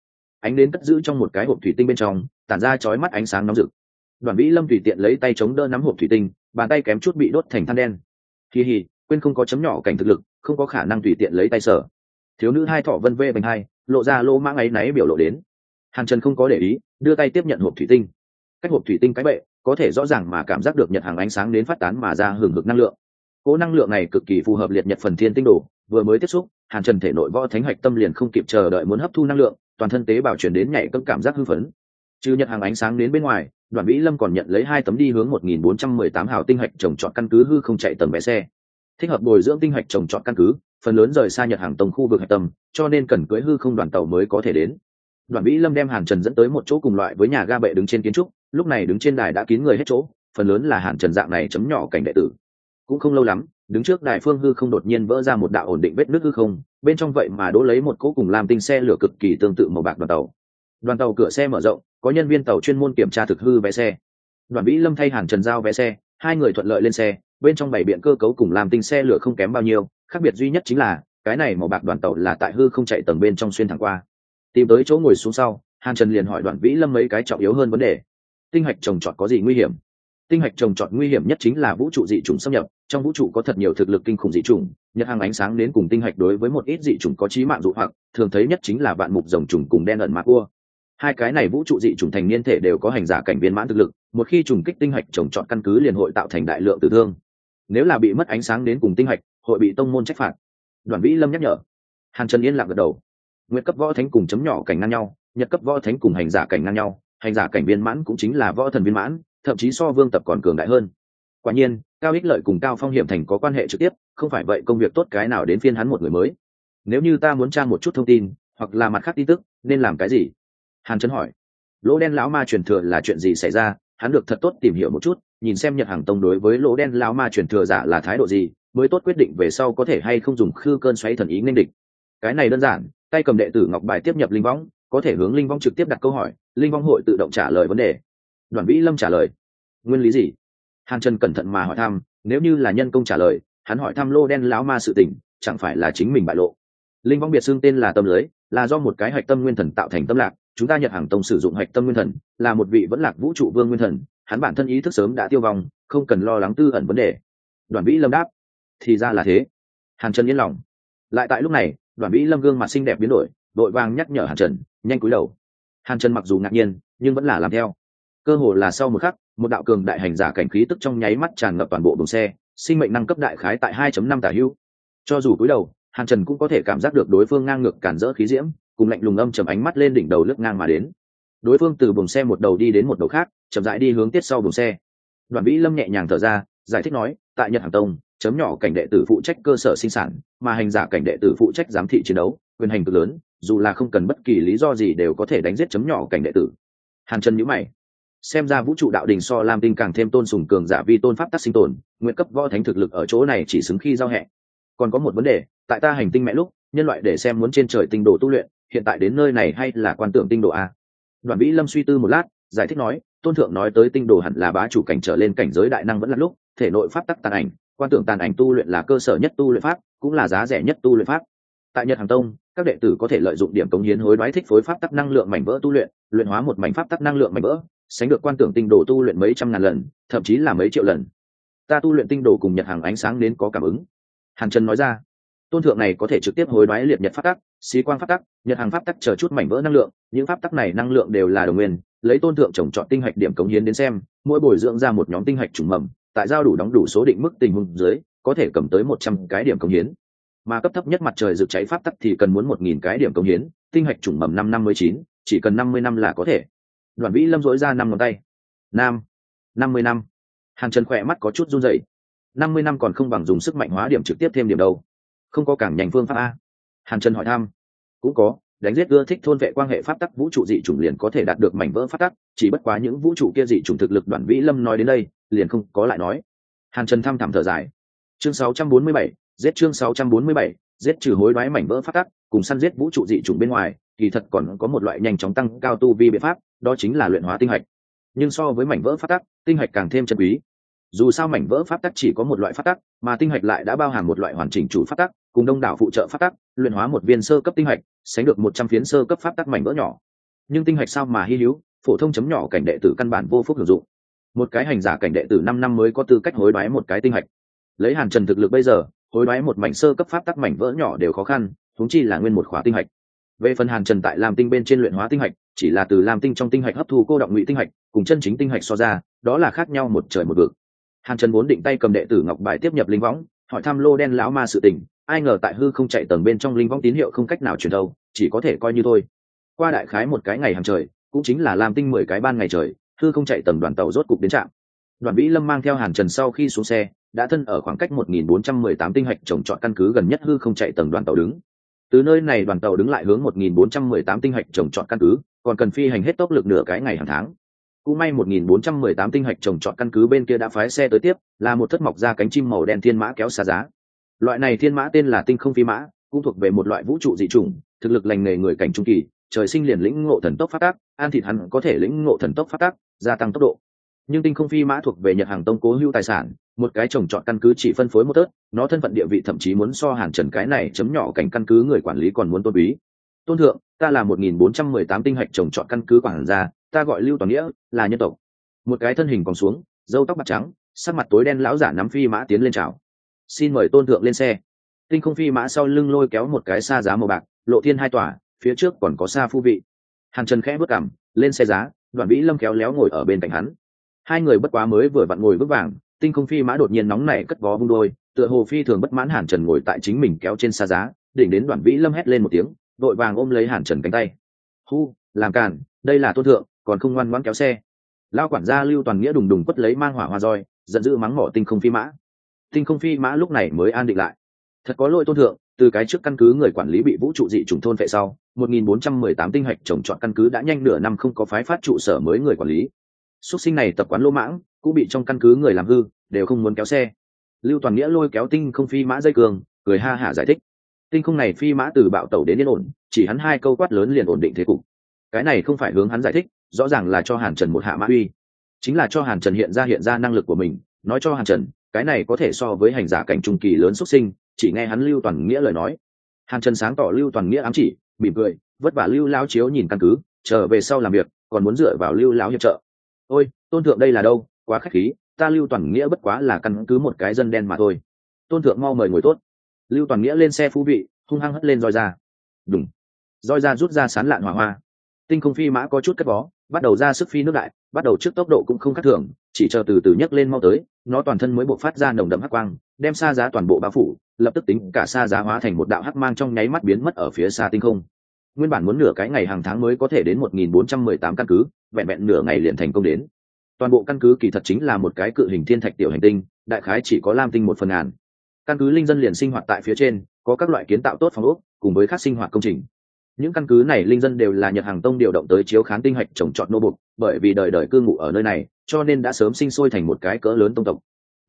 Ánh đến cất giữ trong một cái hộp thủy tinh bên trong, tản ra chói mắt ánh sáng nóng rực. Đoàn vĩ lâm tùy tiện lấy tay chống đỡ nắm hộp thủy tinh, bàn tay kém chút bị đốt thành than đen kỳ hì quên không có chấm nhỏ cảnh thực lực, không có khả năng tùy tiện lấy tay sở. Thiếu nữ hai thọ vân vê bành hai, lộ ra lô mãng ấy náy biểu lộ đến. Hàn trần không có để ý, đưa tay tiếp nhận hộp thủy tinh. Cách hộp thủy tinh cái bệ, có thể rõ ràng mà cảm giác được nhật hàng ánh sáng đến phát tán mà ra hừng hực năng lượng. Cỗ năng lượng này cực kỳ phù hợp liệt nhật phần thiên tinh đồ, vừa mới tiếp xúc, hàn trần thể nội võ thánh hạch tâm liền không kịp chờ đợi muốn hấp thu năng lượng, toàn thân tế bào chuyển đến nhảy cấm cảm giác hư phấn. Trừ nhật hàng ánh sáng đến bên ngoài đoàn vĩ lâm còn nhận lấy hai tấm đi hướng một nghìn bốn trăm mười tám hào tinh hạch trồng trọt căn cứ hư không chạy tầm vé xe. Thích hợp bồi dưỡng tinh hạch trồng trọt căn cứ, phần lớn rời xa nhật hàng tông khu vực hạch tâm, cho nên cần cưỡi hư không đoàn tàu mới có thể đến. Đoàn vĩ lâm đem hàn trần dẫn tới một chỗ cùng loại với nhà ga bệ đứng trên kiến trúc, lúc này đứng trên đài đã kín người hết chỗ, phần lớn là hàn trần dạng này chấm nhỏ cảnh đệ tử. Cũng không lâu lắm, đứng trước đài phương hư không đột nhiên vỡ ra một đạo ổn định vết nước hư không, bên trong vậy mà đỗ lấy một cỗ cùng làm tinh xe lửa cực kỳ tương tự màu bạc đoàn tàu đoàn tàu cửa xe mở rộng, có nhân viên tàu chuyên môn kiểm tra thực hư vé xe. Đoàn vĩ lâm thay hàn trần giao vé xe, hai người thuận lợi lên xe, bên trong bảy biện cơ cấu cùng làm tinh xe lửa không kém bao nhiêu, khác biệt duy nhất chính là, cái này màu bạc đoàn tàu là tại hư không chạy tầng bên trong xuyên thẳng qua. Tìm tới chỗ ngồi xuống sau, hàn trần liền hỏi đoàn vĩ lâm mấy cái trọng yếu hơn vấn đề. Tinh hạch trồng trọt có gì nguy hiểm? Tinh hạch trồng trọt nguy hiểm nhất chính là vũ trụ dị chủng xâm nhập, trong vũ trụ có thật nhiều thực lực kinh khủng dị chủng, nhật hàng ánh sáng đến cùng tinh hạch đối với một ít dị chủng có trí mạng dụ hoặc, thường thấy nhất chính là vạn mục rồng trùng cùng đen ẩn mạc cua hai cái này vũ trụ dị chủng thành niên thể đều có hành giả cảnh viên mãn thực lực, một khi trùng kích tinh hạch trồng trọt căn cứ liền hội tạo thành đại lượng tử thương. Nếu là bị mất ánh sáng đến cùng tinh hạch, hội bị tông môn trách phạt. Đoàn vĩ lâm nhắc nhở. Hàn trần yên lặng gật đầu. Nguyện cấp võ thánh cùng chấm nhỏ cảnh ngang nhau, nhật cấp võ thánh cùng hành giả cảnh ngang nhau, hành giả cảnh viên mãn cũng chính là võ thần viên mãn, thậm chí so vương tập còn cường đại hơn. Quả nhiên, cao ích lợi cùng cao phong hiểm thành có quan hệ trực tiếp, không phải vậy công việc tốt cái nào đến phiên hắn một người mới. Nếu như ta muốn tra một chút thông tin, hoặc là mặt khác tin tức, nên làm cái gì? Hàn trấn hỏi. Lỗ đen lão ma truyền thừa là chuyện gì xảy ra? Hắn được thật tốt tìm hiểu một chút, nhìn xem nhật hàng tông đối với lỗ đen lão ma truyền thừa giả là thái độ gì, mới tốt quyết định về sau có thể hay không dùng khư cơn xoáy thần ý nên địch. Cái này đơn giản, tay cầm đệ tử ngọc bài tiếp nhập linh võng, có thể hướng linh vong trực tiếp đặt câu hỏi, linh vong hội tự động trả lời vấn đề. Đoàn vĩ lâm trả lời. Nguyên lý gì? Hàn trần cẩn thận mà hỏi thăm, nếu như là nhân công trả lời, hắn hỏi thăm lô đen lão ma sự tình, chẳng phải là chính mình bại lộ. Linh vong biệt xưng tên là tâm lưới, là do một cái hạch tâm nguyên thần tạo thành tâm lạc chúng ta nhật hàng tông sử dụng hạch tâm nguyên thần, là một vị vẫn lạc vũ trụ vương nguyên thần, hắn bản thân ý thức sớm đã tiêu vong, không cần lo lắng tư ẩn vấn đề. Đoàn vĩ lâm đáp, thì ra là thế. Hàn trần yên lòng. Lại tại lúc này, đoàn vĩ lâm gương mặt xinh đẹp biến đổi đội vàng nhắc nhở hàn trần, nhanh cúi đầu. Hàn trần mặc dù ngạc nhiên, nhưng vẫn là làm theo. Cơ hồ là sau một khắc, một đạo cường đại hành giả cảnh khí tức trong nháy mắt tràn ngập toàn bộ đồn xe, sinh mệnh năng cấp đại khái tại 2.5 tả hưu. Cho dù cúi đầu, hàn trần cũng có thể cảm giác được đối phương ngang ngược cản rỡ khí diễm cùng lạnh lùng âm chầm ánh mắt lên đỉnh đầu lướt ngang mà đến. Đối phương từ buồng xe một đầu đi đến một đầu khác, chậm rãi đi hướng tiết sau buồng xe. Đoàn vĩ lâm nhẹ nhàng thở ra, giải thích nói, tại nhật hàng tông, chấm nhỏ cảnh đệ tử phụ trách cơ sở sinh sản, mà hành giả cảnh đệ tử phụ trách giám thị chiến đấu, quyền hành cực lớn, dù là không cần bất kỳ lý do gì đều có thể đánh giết chấm nhỏ cảnh đệ tử. Hàn trần nhữ mày. Xem ra vũ trụ đạo đình so lam tinh càng thêm tôn sùng cường giả vi tôn pháp tắc sinh tồn, nguyện cấp võ thánh thực lực ở chỗ này chỉ xứng khi giao hẹ còn có một vấn đề, tại ta hành tinh mẹ lúc, nhân loại để xem muốn trên trời tinh đồ tu luyện hiện tại đến nơi này hay là quan tượng tinh đồ a? Đoàn vĩ lâm suy tư một lát, giải thích nói, tôn thượng nói tới tinh đồ hẳn là bá chủ cảnh trở lên cảnh giới đại năng vẫn là lúc, thể nội pháp tắc tàn ảnh, quan tưởng tàn ảnh tu luyện là cơ sở nhất tu luyện pháp, cũng là giá rẻ nhất tu luyện pháp. Tại nhật hàng tông, các đệ tử có thể lợi dụng điểm cống hiến hối đoái thích phối pháp tắc năng lượng mảnh vỡ tu luyện luyện hóa một mảnh pháp tắc năng lượng mảnh vỡ, sánh được quan tưởng tinh đồ tu luyện mấy trăm ngàn lần, thậm chí là mấy triệu lần. Ta tu luyện tinh đồ cùng nhật hàng ánh sáng đến có cảm ứng. Hàn trần nói ra, tôn thượng này có thể trực tiếp hối đoái liệt nhật pháp tắc xí quang pháp tắc, nhật hàng pháp tắc chờ chút mảnh vỡ năng lượng, những pháp tắc này năng lượng đều là đồng nguyên, lấy tôn thượng trồng chọn tinh hạch điểm cống hiến đến xem, mỗi bồi dưỡng ra một nhóm tinh hạch trùng mầm, tại giao đủ đóng đủ số định mức tình huống dưới, có thể cầm tới một trăm cái điểm cống hiến. Mà cấp thấp nhất mặt trời rực cháy pháp tắc thì cần muốn một nghìn cái điểm cống hiến, tinh hạch trùng mầm năm năm mươi chín, chỉ cần năm mươi năm là có thể. Đoàn vĩ lâm dỗi ra năm ngón tay. Nam. Năm mươi năm. Hàng chân khỏe mắt có chút run rẩy. Năm mươi năm còn không bằng dùng sức mạnh hóa điểm trực tiếp thêm điểm đâu. Không có cảng nhành phương pháp a hàn trần hỏi thăm. Cũng có đánh giết ưa thích thôn vệ quan hệ pháp tắc vũ trụ dị chủng liền có thể đạt được mảnh vỡ pháp tắc chỉ bất quá những vũ trụ kia dị chủng thực lực đoàn vĩ lâm nói đến đây liền không có lại nói. Hàn trần thăm thẳm thở dài. Chương 647, giết chương 647, giết trừ hối đoái mảnh vỡ pháp tắc cùng săn giết vũ trụ dị chủng bên ngoài kỳ thật còn có một loại nhanh chóng tăng cao tu vi biện pháp đó chính là luyện hóa tinh hạch. Nhưng so với mảnh vỡ pháp tắc tinh hạch càng thêm chân quý. Dù sao mảnh vỡ pháp tắc chỉ có một loại pháp tắc mà tinh hạch lại đã bao hàm một loại hoàn chỉnh chủ pháp tắc cùng đông đảo phụ trợ pháp tắc, luyện hóa một viên sơ cấp tinh hạch, sánh được một trăm phiến sơ cấp pháp tắc mảnh vỡ nhỏ. Nhưng tinh hạch sao mà hy hữu, phổ thông chấm nhỏ cảnh đệ tử căn bản vô phúc hưởng dụng. Một cái hành giả cảnh đệ tử năm năm mới có tư cách hối đoái một cái tinh hạch. Lấy hàn trần thực lực bây giờ, hối đoái một mảnh sơ cấp pháp tắc mảnh vỡ nhỏ đều khó khăn thúng chi là nguyên một khóa tinh hạch. Về phần hàn trần tại lam tinh bên trên luyện hóa tinh hạch, chỉ là từ lam tinh trong tinh hạch hấp thu cô động ngụy tinh hạch, cùng chân chính tinh hạch so ra, đó là khác nhau một trời một vực. Hàn trần vốn định tay cầm đệ tử ngọc bài tiếp nhập linh võng, hỏi thăm lô đen lão ma sự tình ai ngờ tại hư không chạy tầng bên trong linh võng tín hiệu không cách nào truyền đâu chỉ có thể coi như thôi. Qua đại khái một cái ngày hàng trời cũng chính là làm tinh mười cái ban ngày trời hư không chạy tầng đoàn tàu rốt cục đến trạm. Đoàn vĩ lâm mang theo hàn trần sau khi xuống xe đã thân ở khoảng cách một nghìn bốn trăm mười tám tinh hạch trồng trọt căn cứ gần nhất hư không chạy tầng đoàn tàu đứng. Từ nơi này đoàn tàu đứng lại hướng một nghìn bốn trăm mười tám tinh hạch trồng trọt căn cứ còn cần phi hành hết tốc lực nửa cái ngày hàng tháng. Cũng may 1418 tinh hạch trồng trọt căn cứ bên kia đã phái xe tới tiếp, là một thất mọc ra cánh chim màu đen thiên mã kéo xa giá. Loại này thiên mã tên là tinh không phi mã, cũng thuộc về một loại vũ trụ dị chủng, thực lực lành nghề người cảnh trung kỳ, trời sinh liền lĩnh ngộ thần tốc phát tác, an thịt hắn có thể lĩnh ngộ thần tốc phát tác, gia tăng tốc độ. Nhưng tinh không phi mã thuộc về Nhật Hàng Tông cố hữu tài sản, một cái trồng trọt căn cứ chỉ phân phối một tớt, nó thân phận địa vị thậm chí muốn so Hàn Trần cái này chấm nhỏ cảnh căn cứ người quản lý còn muốn tôn quý. Tôn thượng, ta là 1418 tinh hạch trồng trọt căn cứ quản gia, ta gọi lưu toàn nghĩa là nhân tộc một cái thân hình còn xuống dâu tóc bạc trắng sắc mặt tối đen lão giả nắm phi mã tiến lên chào xin mời tôn thượng lên xe. Tinh không phi mã sau lưng lôi kéo một cái xa giá màu bạc, lộ thiên hai tòa, phía trước còn có xa phu vị. Hàn trần khẽ bước cảm lên xe giá đoàn vĩ lâm kéo léo ngồi ở bên cạnh hắn. Hai người bất quá mới vừa vặn ngồi vững vàng, tinh không phi mã đột nhiên nóng nảy cất vó vung đôi, tựa hồ phi thường bất mãn hàn trần ngồi tại chính mình kéo trên xa giá, đỉnh đến đoàn vĩ lâm hét lên một tiếng đội vàng ôm lấy hàn trần cánh tay. Hu, làm càn, đây là tôn thượng, còn không ngoan ngoãn kéo xe. Lao quản gia lưu toàn nghĩa đùng đùng quất lấy mang hỏa hoa roi, giận dữ mắng mỏ tinh không phi mã tinh không phi mã lúc này mới an định lại. Thật có lỗi tôn thượng, từ cái trước căn cứ người quản lý bị vũ trụ dị trùng thôn vệ sau 1418 tinh hạch trồng trọt căn cứ đã nhanh nửa năm không có phái phát trụ sở mới người quản lý. Xuất sinh này tập quán lỗ mãng, cũng bị trong căn cứ người làm hư, đều không muốn kéo xe. Lưu toàn nghĩa lôi kéo tinh không phi mã dây cường, cười ha hả giải thích. Tinh không này phi mã từ bạo tẩu đến yên ổn, chỉ hắn hai câu quát lớn liền ổn định thế cục. Cái này không phải hướng hắn giải thích, rõ ràng là cho hàn trần một hạ mã uy. Chính là cho hàn trần hiện ra hiện ra năng lực của mình, nói cho hàn trần cái này có thể so với hành giả cảnh trung kỳ lớn xuất sinh, chỉ nghe hắn lưu toàn nghĩa lời nói. Hàn trần sáng tỏ lưu toàn nghĩa ám chỉ, mỉm cười, vất vả lưu lao chiếu nhìn căn cứ, trở về sau làm việc, còn muốn dựa vào lưu lao hiệp trợ. Ôi, tôn thượng đây là đâu? Quá khách khí, ta lưu toàn nghĩa bất quá là căn cứ một cái dân đen mà thôi. Tôn thượng mau mời ngồi tốt. Lưu toàn nghĩa lên xe phú vị, hung hăng hất lên roi ra. Đúng roi ra rút ra sán lạn hỏa hoa. Tinh không phi mã có chút cất bó, bắt đầu ra sức phi nước đại bắt đầu trước tốc độ cũng không khác thường, chỉ chờ từ từ nhấc lên mau tới, nó toàn thân mới bộ phát ra nồng đậm hắc quang, đem xa giá toàn bộ bao phủ, lập tức tính cả xa giá hóa thành một đạo hắc mang trong nháy mắt biến mất ở phía xa tinh không. Nguyên bản muốn nửa cái ngày hàng tháng mới có thể đến 1418 căn cứ, vẹn vẹn nửa ngày liền thành công đến. Toàn bộ căn cứ kỳ thật chính là một cái cự hình thiên thạch tiểu hành tinh, đại khái chỉ có lam tinh một phần ngàn. Căn cứ linh dân liền sinh hoạt tại phía trên, có các loại kiến tạo tốt phòng ốc, cùng với các sinh hoạt công trình. Những căn cứ này linh dân đều là nhật hàng tông điều động tới chiếu khán tinh hạch trồng trọt nô bục bởi vì đời đời cư ngụ ở nơi này, cho nên đã sớm sinh sôi thành một cái cỡ lớn tông tộc.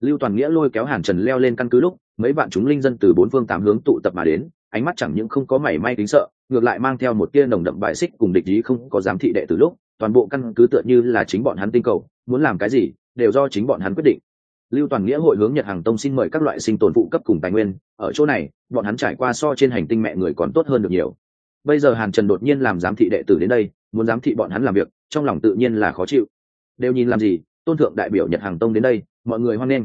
Lưu toàn nghĩa lôi kéo hàn trần leo lên căn cứ lúc, mấy bạn chúng linh dân từ bốn phương tám hướng tụ tập mà đến, ánh mắt chẳng những không có mảy may kính sợ, ngược lại mang theo một tia nồng đậm bài xích cùng địch ý không có giám thị đệ từ lúc, toàn bộ căn cứ tựa như là chính bọn hắn tinh cầu, muốn làm cái gì, đều do chính bọn hắn quyết định. Lưu toàn nghĩa hội hướng nhật hàng tông xin mời các loại sinh tồn phụ cấp cùng tài nguyên, ở chỗ này, bọn hắn trải qua so trên hành tinh mẹ người còn tốt hơn được nhiều. Bây giờ hàn trần đột nhiên làm giám thị đệ tử đến đây, muốn giám thị bọn hắn làm việc trong lòng tự nhiên là khó chịu. Đều nhìn làm gì, tôn thượng đại biểu nhật hàng tông đến đây, mọi người hoan nghênh.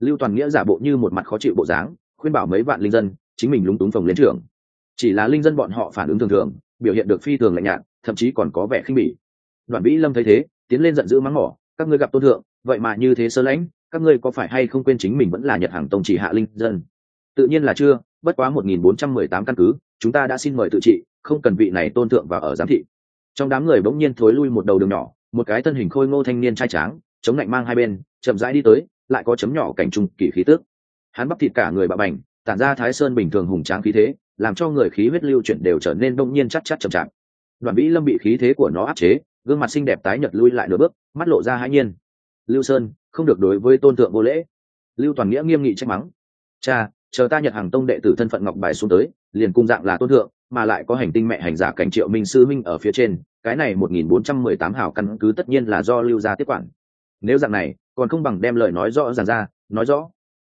Lưu toàn nghĩa giả bộ như một mặt khó chịu bộ dáng, khuyên bảo mấy vạn linh dân, chính mình lúng túng phòng lên trưởng chỉ là linh dân bọn họ phản ứng thường thường, biểu hiện được phi thường lạnh nhạt, thậm chí còn có vẻ khinh bỉ. Đoàn vĩ lâm thấy thế, tiến lên giận dữ mắng mỏ, các ngươi gặp tôn thượng, vậy mà như thế sơ lãnh, các ngươi có phải hay không quên chính mình vẫn là nhật hàng tông chỉ hạ linh dân? Tự nhiên là chưa, bất quá một nghìn bốn trăm mười tám căn cứ, chúng ta đã xin mời tự trị, không cần vị này tôn thượng vào ở giám thị trong đám người bỗng nhiên thối lui một đầu đường nhỏ, một cái thân hình khôi ngô thanh niên trai tráng, chống lạnh mang hai bên, chậm rãi đi tới, lại có chấm nhỏ cảnh trung kỳ khí tước hắn bắp thịt cả người bạo bành, tản ra thái sơn bình thường hùng tráng khí thế, làm cho người khí huyết lưu chuyển đều trở nên đông nhiên chắc chắc chậm chạp. Đoàn vĩ lâm bị khí thế của nó áp chế, gương mặt xinh đẹp tái nhật lui lại nửa bước, mắt lộ ra hãi nhiên. Lưu sơn, không được đối với tôn thượng vô lễ. Lưu toàn nghĩa nghiêm nghị trách mắng. Cha, chờ ta nhật hàng tông đệ tử thân phận ngọc bài xuống tới, liền cung dạng là tôn thượng mà lại có hành tinh mẹ hành giả cảnh triệu minh sư minh ở phía trên, cái này một nghìn bốn trăm mười tám hào căn cứ tất nhiên là do lưu gia tiếp quản. Nếu dạng này, còn không bằng đem lời nói rõ ràng ra, nói rõ.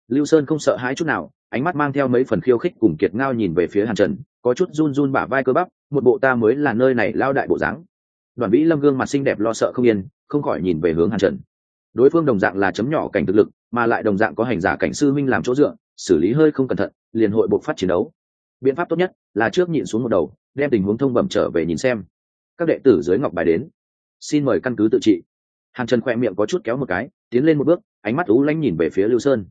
Lưu sơn không sợ hãi chút nào, ánh mắt mang theo mấy phần khiêu khích cùng kiệt ngao nhìn về phía hàn trần, có chút run run bả vai cơ bắp, một bộ ta mới là nơi này lao đại bộ dáng. Đoàn vĩ lâm gương mặt xinh đẹp lo sợ không yên, không khỏi nhìn về hướng hàn trần. Đối phương đồng dạng là chấm nhỏ cảnh thực lực, mà lại đồng dạng có hành giả cảnh sư minh làm chỗ dựa, xử lý hơi không cẩn thận, liền hội buộc phát chiến đấu biện pháp tốt nhất là trước nhịn xuống một đầu, đem tình huống thông bẩm trở về nhìn xem. Các đệ tử dưới ngọc bài đến. Xin mời căn cứ tự trị. Hàn trần khoe miệng có chút kéo một cái, tiến lên một bước, ánh mắt ú lanh nhìn về phía lưu sơn.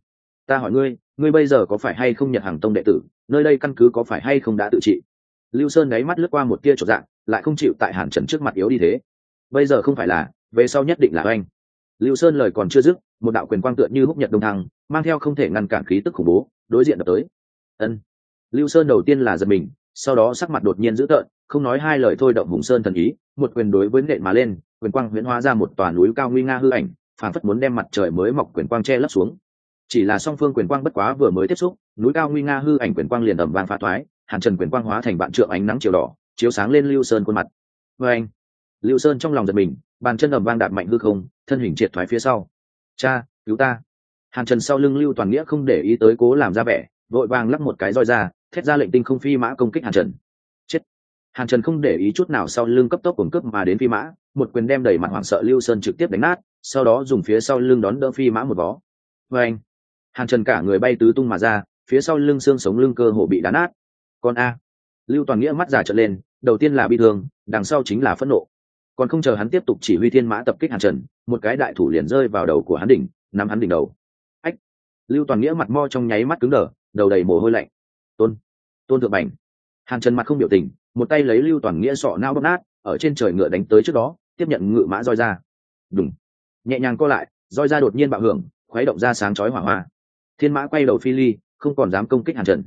Ta hỏi ngươi ngươi bây giờ có phải hay không nhận hàng tông đệ tử? Nơi đây căn cứ có phải hay không đã tự trị? Lưu sơn gáy mắt lướt qua một tia trọn dạng, lại không chịu tại hàn trần trước mặt yếu đi thế. Bây giờ không phải là, về sau nhất định là anh. lưu sơn lời còn chưa dứt, một đạo quyền quang tựa như húc nhật đông thăng, mang theo không thể ngăn cản khí tức khủng bố, đối diện đập tới. Ân lưu sơn đầu tiên là giật mình, sau đó sắc mặt đột nhiên dữ tợn, không nói hai lời thôi động hùng sơn thần ý, một quyền đối với nện mà lên, quyền quang huyễn hóa ra một tòa núi cao nguy nga hư ảnh phản phất muốn đem mặt trời mới mọc quyền quang che lấp xuống. Chỉ là song phương quyền quang bất quá vừa mới tiếp xúc, núi cao nguy nga hư ảnh quyền quang liền ẩm vàng phá thoái hàn trần quyền quang hóa thành bạn trượng ánh nắng chiều đỏ, chiếu sáng lên lưu sơn khuôn mặt. Vê anh, lưu sơn trong lòng giật mình, bàn chân ẩm vang đạp mạnh hư không, thân hình triệt thoái phía sau. Cha, cứu ta. Hàn trần sau lưng lưu toàn nghĩa không để ý tới cố làm ra vẻ, vội vàng lắc một cái roi ra thét ra lệnh tinh không phi mã công kích hàn trần. Chết. Hàn trần không để ý chút nào sau lưng cấp tốc cuồng cướp mà đến phi mã, một quyền đem đẩy mặt hoảng sợ lưu sơn trực tiếp đánh nát, sau đó dùng phía sau lưng đón đỡ phi mã một vó vê anh hàn trần cả người bay tứ tung mà ra, phía sau lưng xương sống lưng cơ hồ bị đá nát. Còn a. Lưu toàn nghĩa mắt giả trợn lên, đầu tiên là bi thương, đằng sau chính là phẫn nộ. Còn không chờ hắn tiếp tục chỉ huy thiên mã tập kích hàn trần, một cái đại thủ liền rơi vào đầu của hắn đỉnh, nắm hắn đỉnh đầu. Ách. Lưu toàn nghĩa mặt mo trong nháy mắt cứng đờ, đầu đầy mồ hôi lạnh tôn tôn thượng bành. Hàn trần mặt không biểu tình một tay lấy lưu toàn nghĩa sọ nao bóp nát ở trên trời ngựa đánh tới trước đó tiếp nhận ngựa mã roi ra. Đúng nhẹ nhàng co lại roi ra đột nhiên bạo hưởng khuấy động ra sáng chói hỏa hoa. Thiên mã quay đầu phi ly không còn dám công kích hàn trần.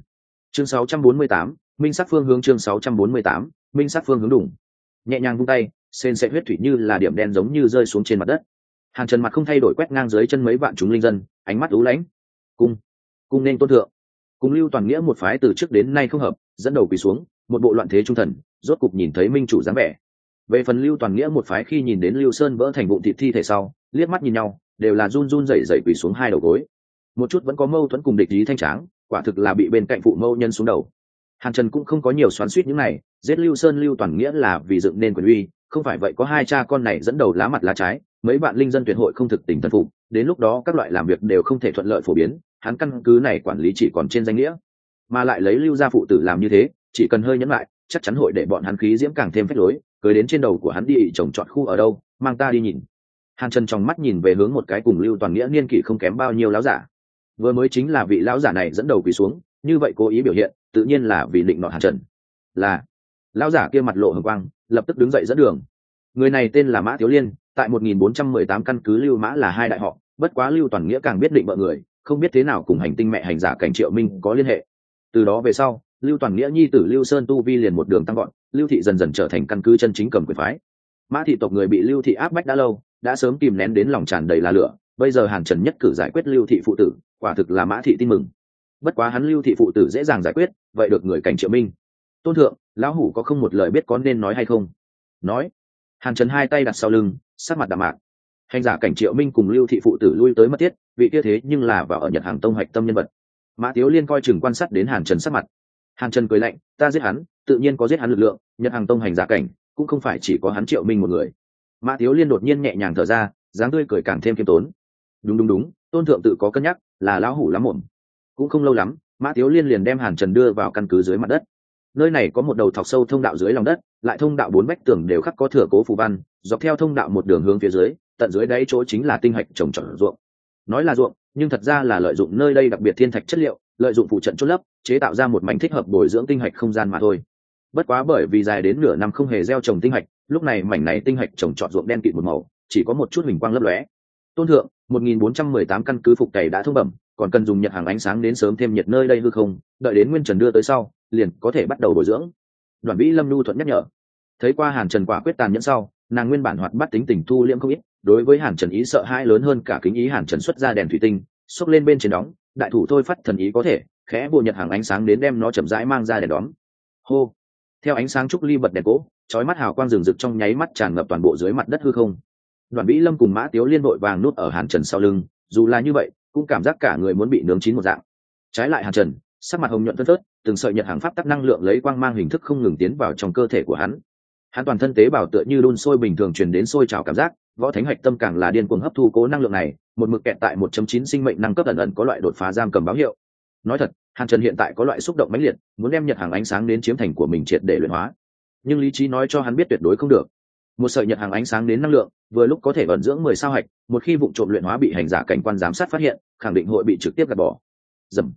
Chương 648, minh sắc phương hướng chương 648, minh sắc phương hướng đủng. Nhẹ nhàng vung tay sen sẽ huyết thủy như là điểm đen giống như rơi xuống trên mặt đất. Hàn trần mặt không thay đổi quét ngang dưới chân mấy vạn chúng linh dân ánh mắt lú lãnh cung cung nên tôn thượng cùng lưu toàn nghĩa một phái từ trước đến nay không hợp, dẫn đầu quỳ xuống, một bộ loạn thế trung thần, rốt cục nhìn thấy minh chủ dáng vẻ. Về phần lưu toàn nghĩa một phái khi nhìn đến lưu sơn vỡ thành bụng thịt thi thể sau, liếc mắt nhìn nhau, đều là run run rẩy rẩy quỳ xuống hai đầu gối. Một chút vẫn có mâu thuẫn cùng địch ý thanh tráng, quả thực là bị bên cạnh phụ mâu nhân xuống đầu. Hàn trần cũng không có nhiều xoắn suýt những này, giết lưu sơn lưu toàn nghĩa là vì dựng nên quyền uy, không phải vậy có hai cha con này dẫn đầu lá mặt lá trái, mấy bạn linh dân tuyệt hội không thực tình thần phục, đến lúc đó các loại làm việc đều không thể thuận lợi phổ biến hắn căn cứ này quản lý chỉ còn trên danh nghĩa, mà lại lấy lưu gia phụ tử làm như thế, chỉ cần hơi nhẫn lại, chắc chắn hội để bọn hắn khí diễm càng thêm phách lối, cưới đến trên đầu của hắn đi trồng trọt khu ở đâu, mang ta đi nhìn. Hàn trần trong mắt nhìn về hướng một cái cùng lưu toàn nghĩa niên kỷ không kém bao nhiêu láo giả. Vừa mới chính là vị lão giả này dẫn đầu quỳ xuống, như vậy cố ý biểu hiện, tự nhiên là vì định nọ hàn trần. Là, lão giả kia mặt lộ hồng quang, lập tức đứng dậy dẫn đường. Người này tên là mã thiếu liên, tại 1418 căn cứ lưu mã là hai đại họ, bất quá lưu toàn nghĩa càng biết định mọi người không biết thế nào cùng hành tinh mẹ hành giả cảnh triệu minh có liên hệ. Từ đó về sau, lưu toàn nghĩa nhi tử lưu sơn tu vi liền một đường tăng gọn lưu thị dần dần trở thành căn cứ chân chính cầm quyền phái. Mã thị tộc người bị lưu thị áp bách đã lâu, đã sớm kìm nén đến lòng tràn đầy là lửa, bây giờ hàn trần nhất cử giải quyết lưu thị phụ tử, quả thực là mã thị tin mừng. Bất quá hắn lưu thị phụ tử dễ dàng giải quyết, vậy được người cảnh triệu minh. Tôn thượng, lão hủ có không một lời biết có nên nói hay không? Nói. Hàn trần hai tay đặt sau lưng sát mặt đạm mạc hành giả cảnh triệu minh cùng lưu thị phụ tử lui tới mất tiết vị kia thế nhưng là vào ở nhật hàng tông hạch tâm nhân vật. Mã tiếu liên coi chừng quan sát đến hàn trần sắc mặt. Hàn trần cười lạnh, ta giết hắn, tự nhiên có giết hắn lực lượng, nhật hàng tông hành giả cảnh, cũng không phải chỉ có hắn triệu minh một người. Mã tiếu liên đột nhiên nhẹ nhàng thở ra, dáng tươi cười càng thêm khiêm tốn. Đúng đúng đúng, tôn thượng tự có cân nhắc, là lão hủ lắm ổn cũng không lâu lắm, mã tiếu liên liền đem hàn trần đưa vào căn cứ dưới mặt đất. Nơi này có một đầu thọc sâu thông đạo dưới lòng đất, lại thông đạo bốn vách tường đều khắc có thừa cố phù văn, dọc theo thông đạo một đường hướng phía dưới tận dưới đáy chỗ chính là tinh hạch trồng trọt ruộng. Nói là ruộng, nhưng thật ra là lợi dụng nơi đây đặc biệt thiên thạch chất liệu, lợi dụng phụ trận chốt lấp, chế tạo ra một mảnh thích hợp bồi dưỡng tinh hạch không gian mà thôi. Bất quá bởi vì dài đến nửa năm không hề gieo trồng tinh hạch, lúc này mảnh này tinh hạch trồng trọt ruộng đen kịt một màu, chỉ có một chút hình quang lấp lóe. Tôn thượng 1418 căn cứ phục cày đã thông bẩm, còn cần dùng nhật hàng ánh sáng đến sớm thêm nhiệt nơi đây hư không, đợi đến nguyên trần đưa tới sau, liền có thể bắt đầu bồi dưỡng. Đoàn vĩ lâm nhu thuận nhắc nhở. Thấy qua hàn trần quả quyết tàn nhẫn sau, nàng nguyên bản hoạt bắt tính tình thu liễm không ít đối với hàn trần ý sợ hãi lớn hơn cả kính ý hàn trần xuất ra đèn thủy tinh, xốc lên bên trên đóng, đại thủ thôi phát thần ý có thể, khẽ bộ nhật hàng ánh sáng đến đem nó chậm rãi mang ra đèn đóm hô! Theo ánh sáng trúc ly bật đèn cỗ chói mắt hào quang rừng rực trong nháy mắt tràn ngập toàn bộ dưới mặt đất hư không. Đoàn vĩ lâm cùng mã tiếu liên đội vàng nút ở hàn trần sau lưng, dù là như vậy, cũng cảm giác cả người muốn bị nướng chín một dạng. Trái lại hàn trần, sắc mặt hồng nhuận phân phớt, từng sợi nhật hàng pháp tắc năng lượng lấy quang mang hình thức không ngừng tiến vào trong cơ thể của hắn. Hắn toàn thân tế bào tựa như đun sôi bình thường truyền đến sôi trào cảm giác võ thánh hạch tâm càng là điên cuồng hấp thu cố năng lượng này, một mực kẹt tại 1.9 sinh mệnh năng cấp ẩn ẩn có loại đột phá giam cầm báo hiệu. Nói thật, hàn trần hiện tại có loại xúc động mãnh liệt, muốn đem nhật hàng ánh sáng đến chiếm thành của mình triệt để luyện hóa. Nhưng lý trí nói cho hắn biết tuyệt đối không được. Một sợi nhật hàng ánh sáng đến năng lượng, vừa lúc có thể vận dưỡng mười sao hạch, một khi vụ trộm luyện hóa bị hành giả cảnh quan giám sát phát hiện, khẳng định hội bị trực tiếp gạt bỏ. Dầm.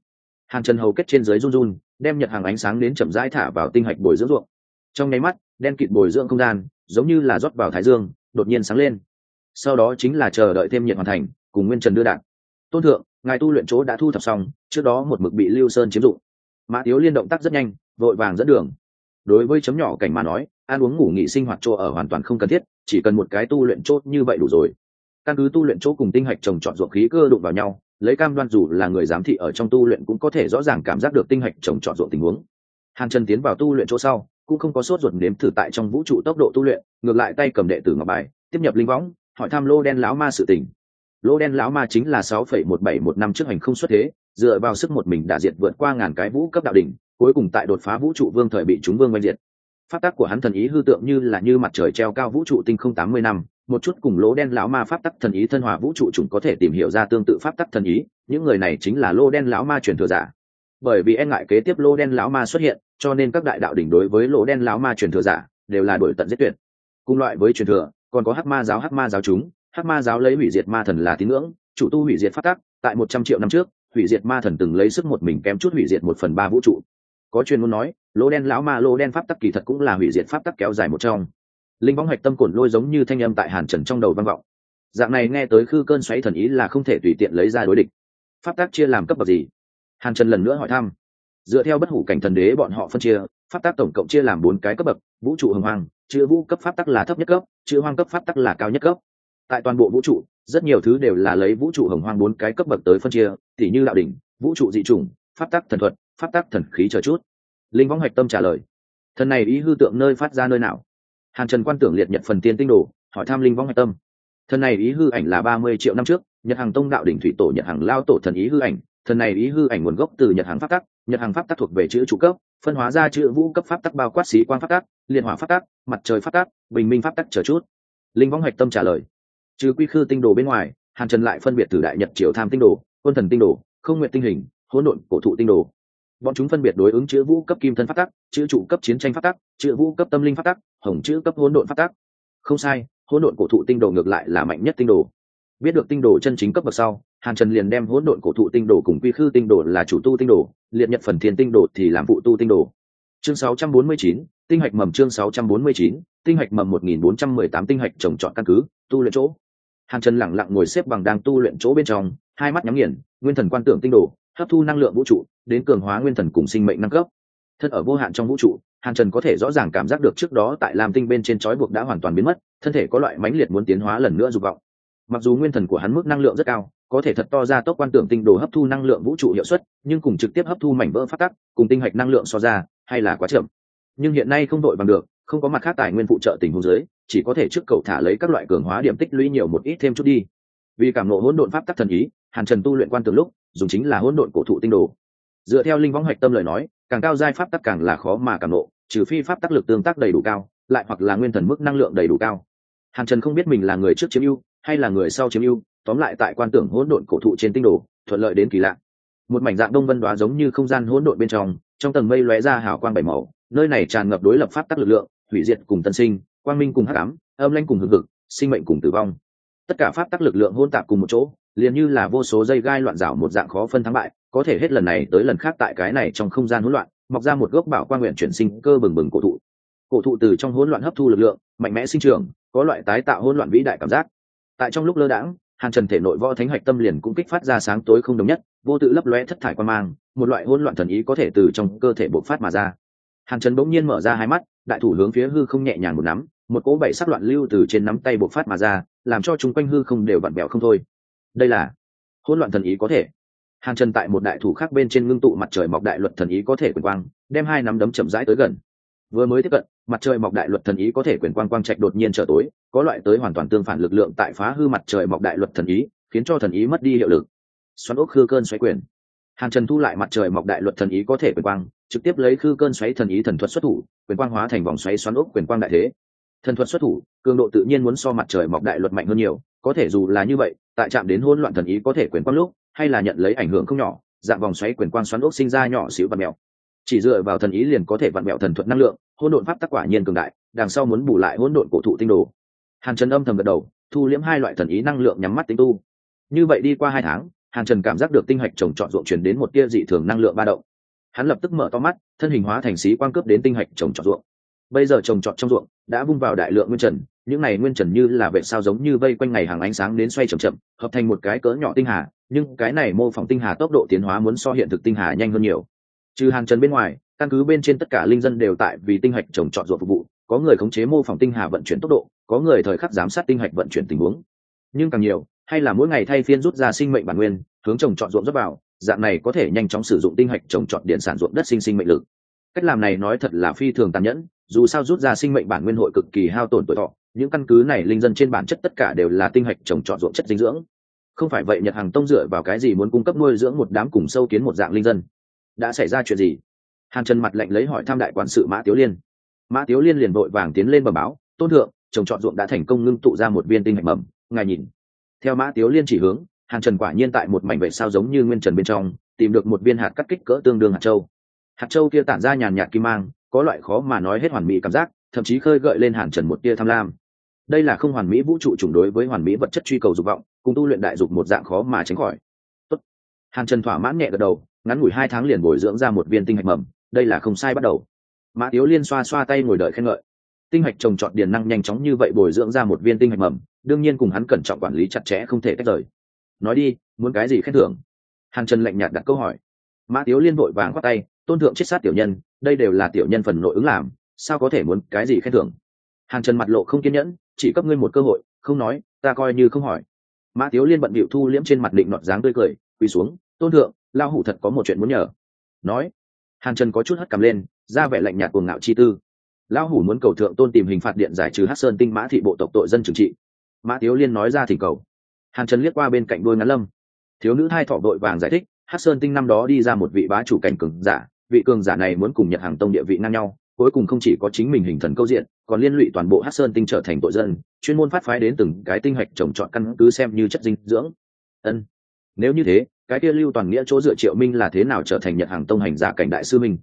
Hàng trần hầu kết trên dưới run run, đem nhật hàng ánh sáng đến chậm rãi thả vào tinh hạch bồi dưỡng ruộng. Trong nháy mắt, đen kịt bồi dưỡng không gian, giống như là rót vào thái dương, đột nhiên sáng lên sau đó chính là chờ đợi thêm nhiệt hoàn thành, cùng nguyên trần đưa đạt. tôn thượng, ngài tu luyện chỗ đã thu thập xong, trước đó một mực bị lưu sơn chiếm dụng. Mã tiếu liên động tác rất nhanh, vội vàng dẫn đường. Đối với chấm nhỏ cảnh mà nói, ăn uống ngủ nghỉ sinh hoạt chỗ ở hoàn toàn không cần thiết, chỉ cần một cái tu luyện chốt như vậy đủ rồi. Căn cứ tu luyện chỗ cùng tinh hạch trồng trọt ruộng khí cơ đụng vào nhau, lấy cam đoan dù là người giám thị ở trong tu luyện cũng có thể rõ ràng cảm giác được tinh hạch trồng trọt ruộng tình huống. Hàn trần tiến vào tu luyện chỗ sau, cũng không có sốt ruột nếm thử tại trong vũ trụ tốc độ tu luyện, ngược lại tay cầm đệ tử ngọc bài, tiếp nhập linh võng hỏi thăm lô đen lão ma sự tình. Lô đen lão ma chính là sáu phẩy một bảy một năm trước hành không xuất thế, dựa vào sức một mình đã diệt vượt qua ngàn cái vũ cấp đạo đỉnh, cuối cùng tại đột phá vũ trụ vương thời bị chúng vương oanh diệt. Pháp tắc của hắn thần ý hư tượng như là như mặt trời treo cao vũ trụ tinh không tám mươi năm, một chút cùng lỗ đen lão ma pháp tắc thần ý thân hòa vũ trụ chúng có thể tìm hiểu ra tương tự pháp tắc thần ý, những người này chính là lô đen lão ma truyền thừa giả. Bởi vì e ngại kế tiếp lô đen lão ma xuất hiện, cho nên các đại đạo đỉnh đối với lỗ đen lão ma truyền thừa giả đều là đổi tận giết tuyệt. Cùng loại với truyền thừa còn có hắc ma giáo hắc ma giáo chúng, hắc ma giáo lấy hủy diệt ma thần là tín ngưỡng, chủ tu hủy diệt pháp tắc, tại một trăm triệu năm trước, hủy diệt ma thần từng lấy sức một mình kém chút hủy diệt một phần ba vũ trụ. Có chuyên muốn nói lỗ đen lão ma lỗ đen pháp tắc kỳ thật cũng là hủy diệt pháp tắc kéo dài một trong. Linh võng hạch tâm cổn lôi giống như thanh âm tại hàn trần trong đầu vang vọng. Dạng này nghe tới khư cơn xoáy thần ý là không thể tùy tiện lấy ra đối địch. Pháp tắc chia làm cấp bậc gì? Hàn trần lần nữa hỏi thăm. Dựa theo bất hủ cảnh thần đế bọn họ phân chia, pháp tắc tổng cộng chia làm bốn cái cấp bậc, vũ trụ hồng hoàng chữ vũ cấp pháp tắc là thấp nhất cấp, chữ hoang cấp pháp tắc là cao nhất cấp. Tại toàn bộ vũ trụ, rất nhiều thứ đều là lấy vũ trụ hồng hoang bốn cái cấp bậc tới phân chia, tỉ như đạo đỉnh, vũ trụ dị chủng, pháp tắc thần thuật, pháp tắc thần khí chờ chút. Linh võng hạch tâm trả lời, thần này ý hư tượng nơi phát ra nơi nào? Hàn trần quan tưởng liệt nhật phần tiên tinh đồ, hỏi thăm linh võng hạch tâm. Thần này ý hư ảnh là ba mươi triệu năm trước, nhật hàng tông đạo đỉnh thủy tổ nhật hàng lao tổ thần ý hư ảnh, thần này ý hư ảnh nguồn gốc từ nhật hàng pháp tắc nhật hàng pháp tắc thuộc về chữ chủ cấp, phân hóa ra chữ vũ cấp pháp tắc bao quát xí quan pháp tắc, liên hỏa pháp tắc, mặt trời pháp tắc, bình minh pháp tắc chờ chút. Linh võng hạch tâm trả lời. Trừ quy khư tinh đồ bên ngoài, hàn trần lại phân biệt từ đại nhật triều tham tinh đồ, quân thần tinh đồ, không nguyện tinh hình, hỗn độn cổ thụ tinh đồ. Bọn chúng phân biệt đối ứng chữ vũ cấp kim thân pháp tắc, chữ trụ cấp chiến tranh pháp tắc, chữ vũ cấp tâm linh pháp tắc, hồng chữ cấp hỗn độn pháp tắc. Không sai, hỗn độn cổ thụ tinh đồ ngược lại là mạnh nhất tinh đồ biết được tinh đồ chân chính cấp bậc sau hàn trần liền đem hỗn độn cổ thụ tinh đồ cùng quy khư tinh đồ là chủ tu tinh đồ liệt nhật phần thiên tinh đồ thì làm phụ tu tinh đồ. Chương 649, tinh hạch mầm chương 649, tinh hạch mầm 1418 tinh hạch trồng trọt căn cứ tu luyện chỗ. Hàn trần lẳng lặng ngồi xếp bằng đang tu luyện chỗ bên trong hai mắt nhắm nghiền nguyên thần quan tưởng tinh đồ hấp thu năng lượng vũ trụ đến cường hóa nguyên thần cùng sinh mệnh năng cấp. Thân ở vô hạn trong vũ trụ hàn trần có thể rõ ràng cảm giác được trước đó tại lam tinh bên trên trói buộc đã hoàn toàn biến mất thân thể có loại mãnh liệt muốn tiến hóa lần nữa dục vọng mặc dù nguyên thần của hắn mức năng lượng rất cao, có thể thật to ra tốc quan tưởng tinh đồ hấp thu năng lượng vũ trụ hiệu suất, nhưng cùng trực tiếp hấp thu mảnh vỡ phát tắc, cùng tinh hạch năng lượng so ra, hay là quá chậm. Nhưng hiện nay không đội bằng được, không có mặt khác tài nguyên phụ trợ tình huống dưới, chỉ có thể trước cầu thả lấy các loại cường hóa điểm tích lũy nhiều một ít thêm chút đi. Vì cảm nộ hỗn độn pháp tắc thần ý, hàn trần tu luyện quan tưởng lúc, dùng chính là hỗn độn cổ thụ tinh đồ. Dựa theo linh võng hoạch tâm lời nói, càng cao giai pháp tắc càng là khó mà cảm nộ trừ phi pháp tắc lực tương tác đầy đủ cao, lại hoặc là nguyên thần mức năng lượng đầy đủ cao. Hàn trần không biết mình là người trước chiếm ưu hay là người sau chiếm ưu, tóm lại tại quan tưởng hỗn độn cổ thụ trên tinh đồ, thuận lợi đến kỳ lạ. Một mảnh dạng đông vân đoá giống như không gian hỗn độn bên trong trong tầng mây lóe ra hào quang bảy màu, nơi này tràn ngập đối lập pháp tắc lực lượng, hủy diệt cùng tân sinh, quang minh cùng hắc ám, âm lanh cùng hưng cực sinh mệnh cùng tử vong. Tất cả pháp tắc lực lượng hôn tạp cùng một chỗ, liền như là vô số dây gai loạn rảo một dạng khó phân thắng bại, có thể hết lần này tới lần khác tại cái này trong không gian hỗn loạn, mọc ra một gốc bảo quan nguyện chuyển sinh cơ bừng bừng cổ thụ. Cổ thụ từ trong hỗn loạn hấp thu lực lượng, mạnh mẽ sinh trưởng, có loại tái tạo hỗn loạn vĩ đại cảm giác tại trong lúc lơ đãng hàn trần thể nội võ thánh hạch tâm liền cũng kích phát ra sáng tối không đồng nhất, vô tự lấp lóe thất thải quan mang, một loại hỗn loạn thần ý có thể từ trong cơ thể bộc phát mà ra. Hàn trần bỗng nhiên mở ra hai mắt, đại thủ hướng phía hư không nhẹ nhàng một nắm, một cỗ bảy sắc loạn lưu từ trên nắm tay bộc phát mà ra, làm cho chúng quanh hư không đều vặn vẹo không thôi. Đây là hỗn loạn thần ý có thể. Hàn trần tại một đại thủ khác bên trên ngưng tụ mặt trời mọc đại luật thần ý có thể quyền quang, đem hai nắm đấm chậm rãi tới gần. Vừa mới tiếp cận mặt trời mọc đại luật thần ý có thể quyền quang quang trạch đột nhiên trở tối, có loại tới hoàn toàn tương phản lực lượng tại phá hư mặt trời mọc đại luật thần ý, khiến cho thần ý mất đi hiệu lực. Xoắn ốc khư cơn xoáy quyền. Hàn trần thu lại mặt trời mọc đại luật thần ý có thể quyền quang, trực tiếp lấy khư cơn xoáy thần ý thần thuật xuất thủ, quyền quang hóa thành vòng xoáy xoắn ốc quyền quang đại thế. Thần thuật xuất thủ, cường độ tự nhiên muốn so mặt trời mọc đại luật mạnh hơn nhiều, có thể dù là như vậy, tại chạm đến hỗn loạn thần ý có thể quyền quang lúc, hay là nhận lấy ảnh hưởng không nhỏ, dạng vòng xoáy quyền quang xoắn ốc sinh ra nhỏ xíu và mèo chỉ dựa vào thần ý liền có thể vặn mẹo thần thuật năng lượng, hỗn độn pháp tắc quả nhiên cường đại, đằng sau muốn bù lại hỗn độn cổ thụ tinh đồ. Hàn trần âm thầm gật đầu, thu liễm hai loại thần ý năng lượng nhắm mắt tinh tu. Như vậy đi qua hai tháng, hàn trần cảm giác được tinh hạch trồng trọt ruộng chuyển đến một tia dị thường năng lượng ba động. Hắn lập tức mở to mắt, thân hình hóa thành xí quang cướp đến tinh hạch trồng trọt ruộng. Bây giờ trồng trọt trong ruộng đã vung vào đại lượng nguyên trần, những này nguyên trần như là vệ sao giống như vây quanh ngày hàng ánh sáng đến xoay chậm chậm, hợp thành một cái cỡ nhỏ tinh hà, nhưng cái này mô phỏng tinh hà tốc độ tiến hóa muốn so hiện thực tinh hà nhanh hơn nhiều trừ hàng trần bên ngoài, căn cứ bên trên tất cả linh dân đều tại vì tinh hạch trồng trọt ruộng phục vụ, có người khống chế mô phỏng tinh hà vận chuyển tốc độ, có người thời khắc giám sát tinh hạch vận chuyển tình huống. Nhưng càng nhiều, hay là mỗi ngày thay phiên rút ra sinh mệnh bản nguyên, hướng trồng trọt ruộng dốc vào, dạng này có thể nhanh chóng sử dụng tinh hạch trồng trọt điện sản ruộng đất sinh sinh mệnh lực. Cách làm này nói thật là phi thường tàn nhẫn, dù sao rút ra sinh mệnh bản nguyên hội cực kỳ hao tổn tuổi thọ, những căn cứ này linh dân trên bản chất tất cả đều là tinh hạch trồng trọt ruộng chất dinh dưỡng. Không phải vậy nhật hàng tông dựa vào cái gì muốn cung cấp nuôi dưỡng một đám cùng sâu kiến một dạng linh dân? Đã xảy ra chuyện gì? Hàn trần mặt lệnh lấy hỏi tham đại quản sự mã tiếu liên. Mã tiếu liên liền vội vàng tiến lên bờ báo, tôn thượng, trồng trọt ruộng đã thành công ngưng tụ ra một viên tinh hạch mầm, ngài nhìn. Theo mã tiếu liên chỉ hướng, hàn trần quả nhiên tại một mảnh vệ sao giống như nguyên trần bên trong, tìm được một viên hạt cắt kích cỡ tương đương hạt châu. Hạt châu kia tản ra nhàn nhạt kim mang, có loại khó mà nói hết hoàn mỹ cảm giác, thậm chí khơi gợi lên hàn trần một tia tham lam. Đây là không hoàn mỹ vũ trụ chủng đối với hoàn mỹ vật chất truy cầu dục vọng, cùng tu luyện đại dục một dạng khó mà tránh khỏi hàn trần thỏa mãn nhẹ gật đầu, ngắn ngủi hai tháng liền bồi dưỡng ra một viên tinh hạch mầm, đây là không sai bắt đầu. Mã tiếu liên xoa xoa tay ngồi đợi khen ngợi. Tinh hạch trồng trọt điền năng nhanh chóng như vậy bồi dưỡng ra một viên tinh hạch mầm, đương nhiên cùng hắn cẩn trọng quản lý chặt chẽ không thể tách rời. Nói đi, muốn cái gì khen thưởng? Hàn trần lạnh nhạt đặt câu hỏi. Mã tiếu liên vội vàng khoác tay, tôn thượng chết sát tiểu nhân, đây đều là tiểu nhân phần nội ứng làm, sao có thể muốn cái gì khen thưởng? Hàn trần mặt lộ không kiên nhẫn, chỉ cấp ngươi một cơ hội, không nói, ta coi như không hỏi. Mã tiếu liên bận bịu thu liễm trên mặt định nọt dáng tươi cười, quỳ xuống tôn thượng lao hủ thật có một chuyện muốn nhờ. Nói. Hàn trần có chút hất cầm lên, ra vẻ lạnh nhạt cuồng ngạo chi tư. Lão hủ muốn cầu thượng tôn tìm hình phạt điện giải trừ hát sơn tinh mã thị bộ tộc tội dân trừng trị. Mã tiếu liên nói ra thỉnh cầu. Hàn trần liếc qua bên cạnh đôi ngắn lâm. Thiếu nữ hai thọ đội vàng giải thích hát sơn tinh năm đó đi ra một vị bá chủ cảnh cường giả, vị cường giả này muốn cùng nhật hàng tông địa vị ngang nhau, cuối cùng không chỉ có chính mình hình thần câu diện, còn liên lụy toàn bộ hát sơn tinh trở thành tội dân, chuyên môn phát phái đến từng cái tinh hạch trồng trọt căn cứ xem như chất dinh dưỡng. Ân. Nếu như thế cái kia lưu toàn nghĩa chỗ dựa triệu minh là thế nào trở thành nhật hàng tông hành giả cảnh đại sư minh?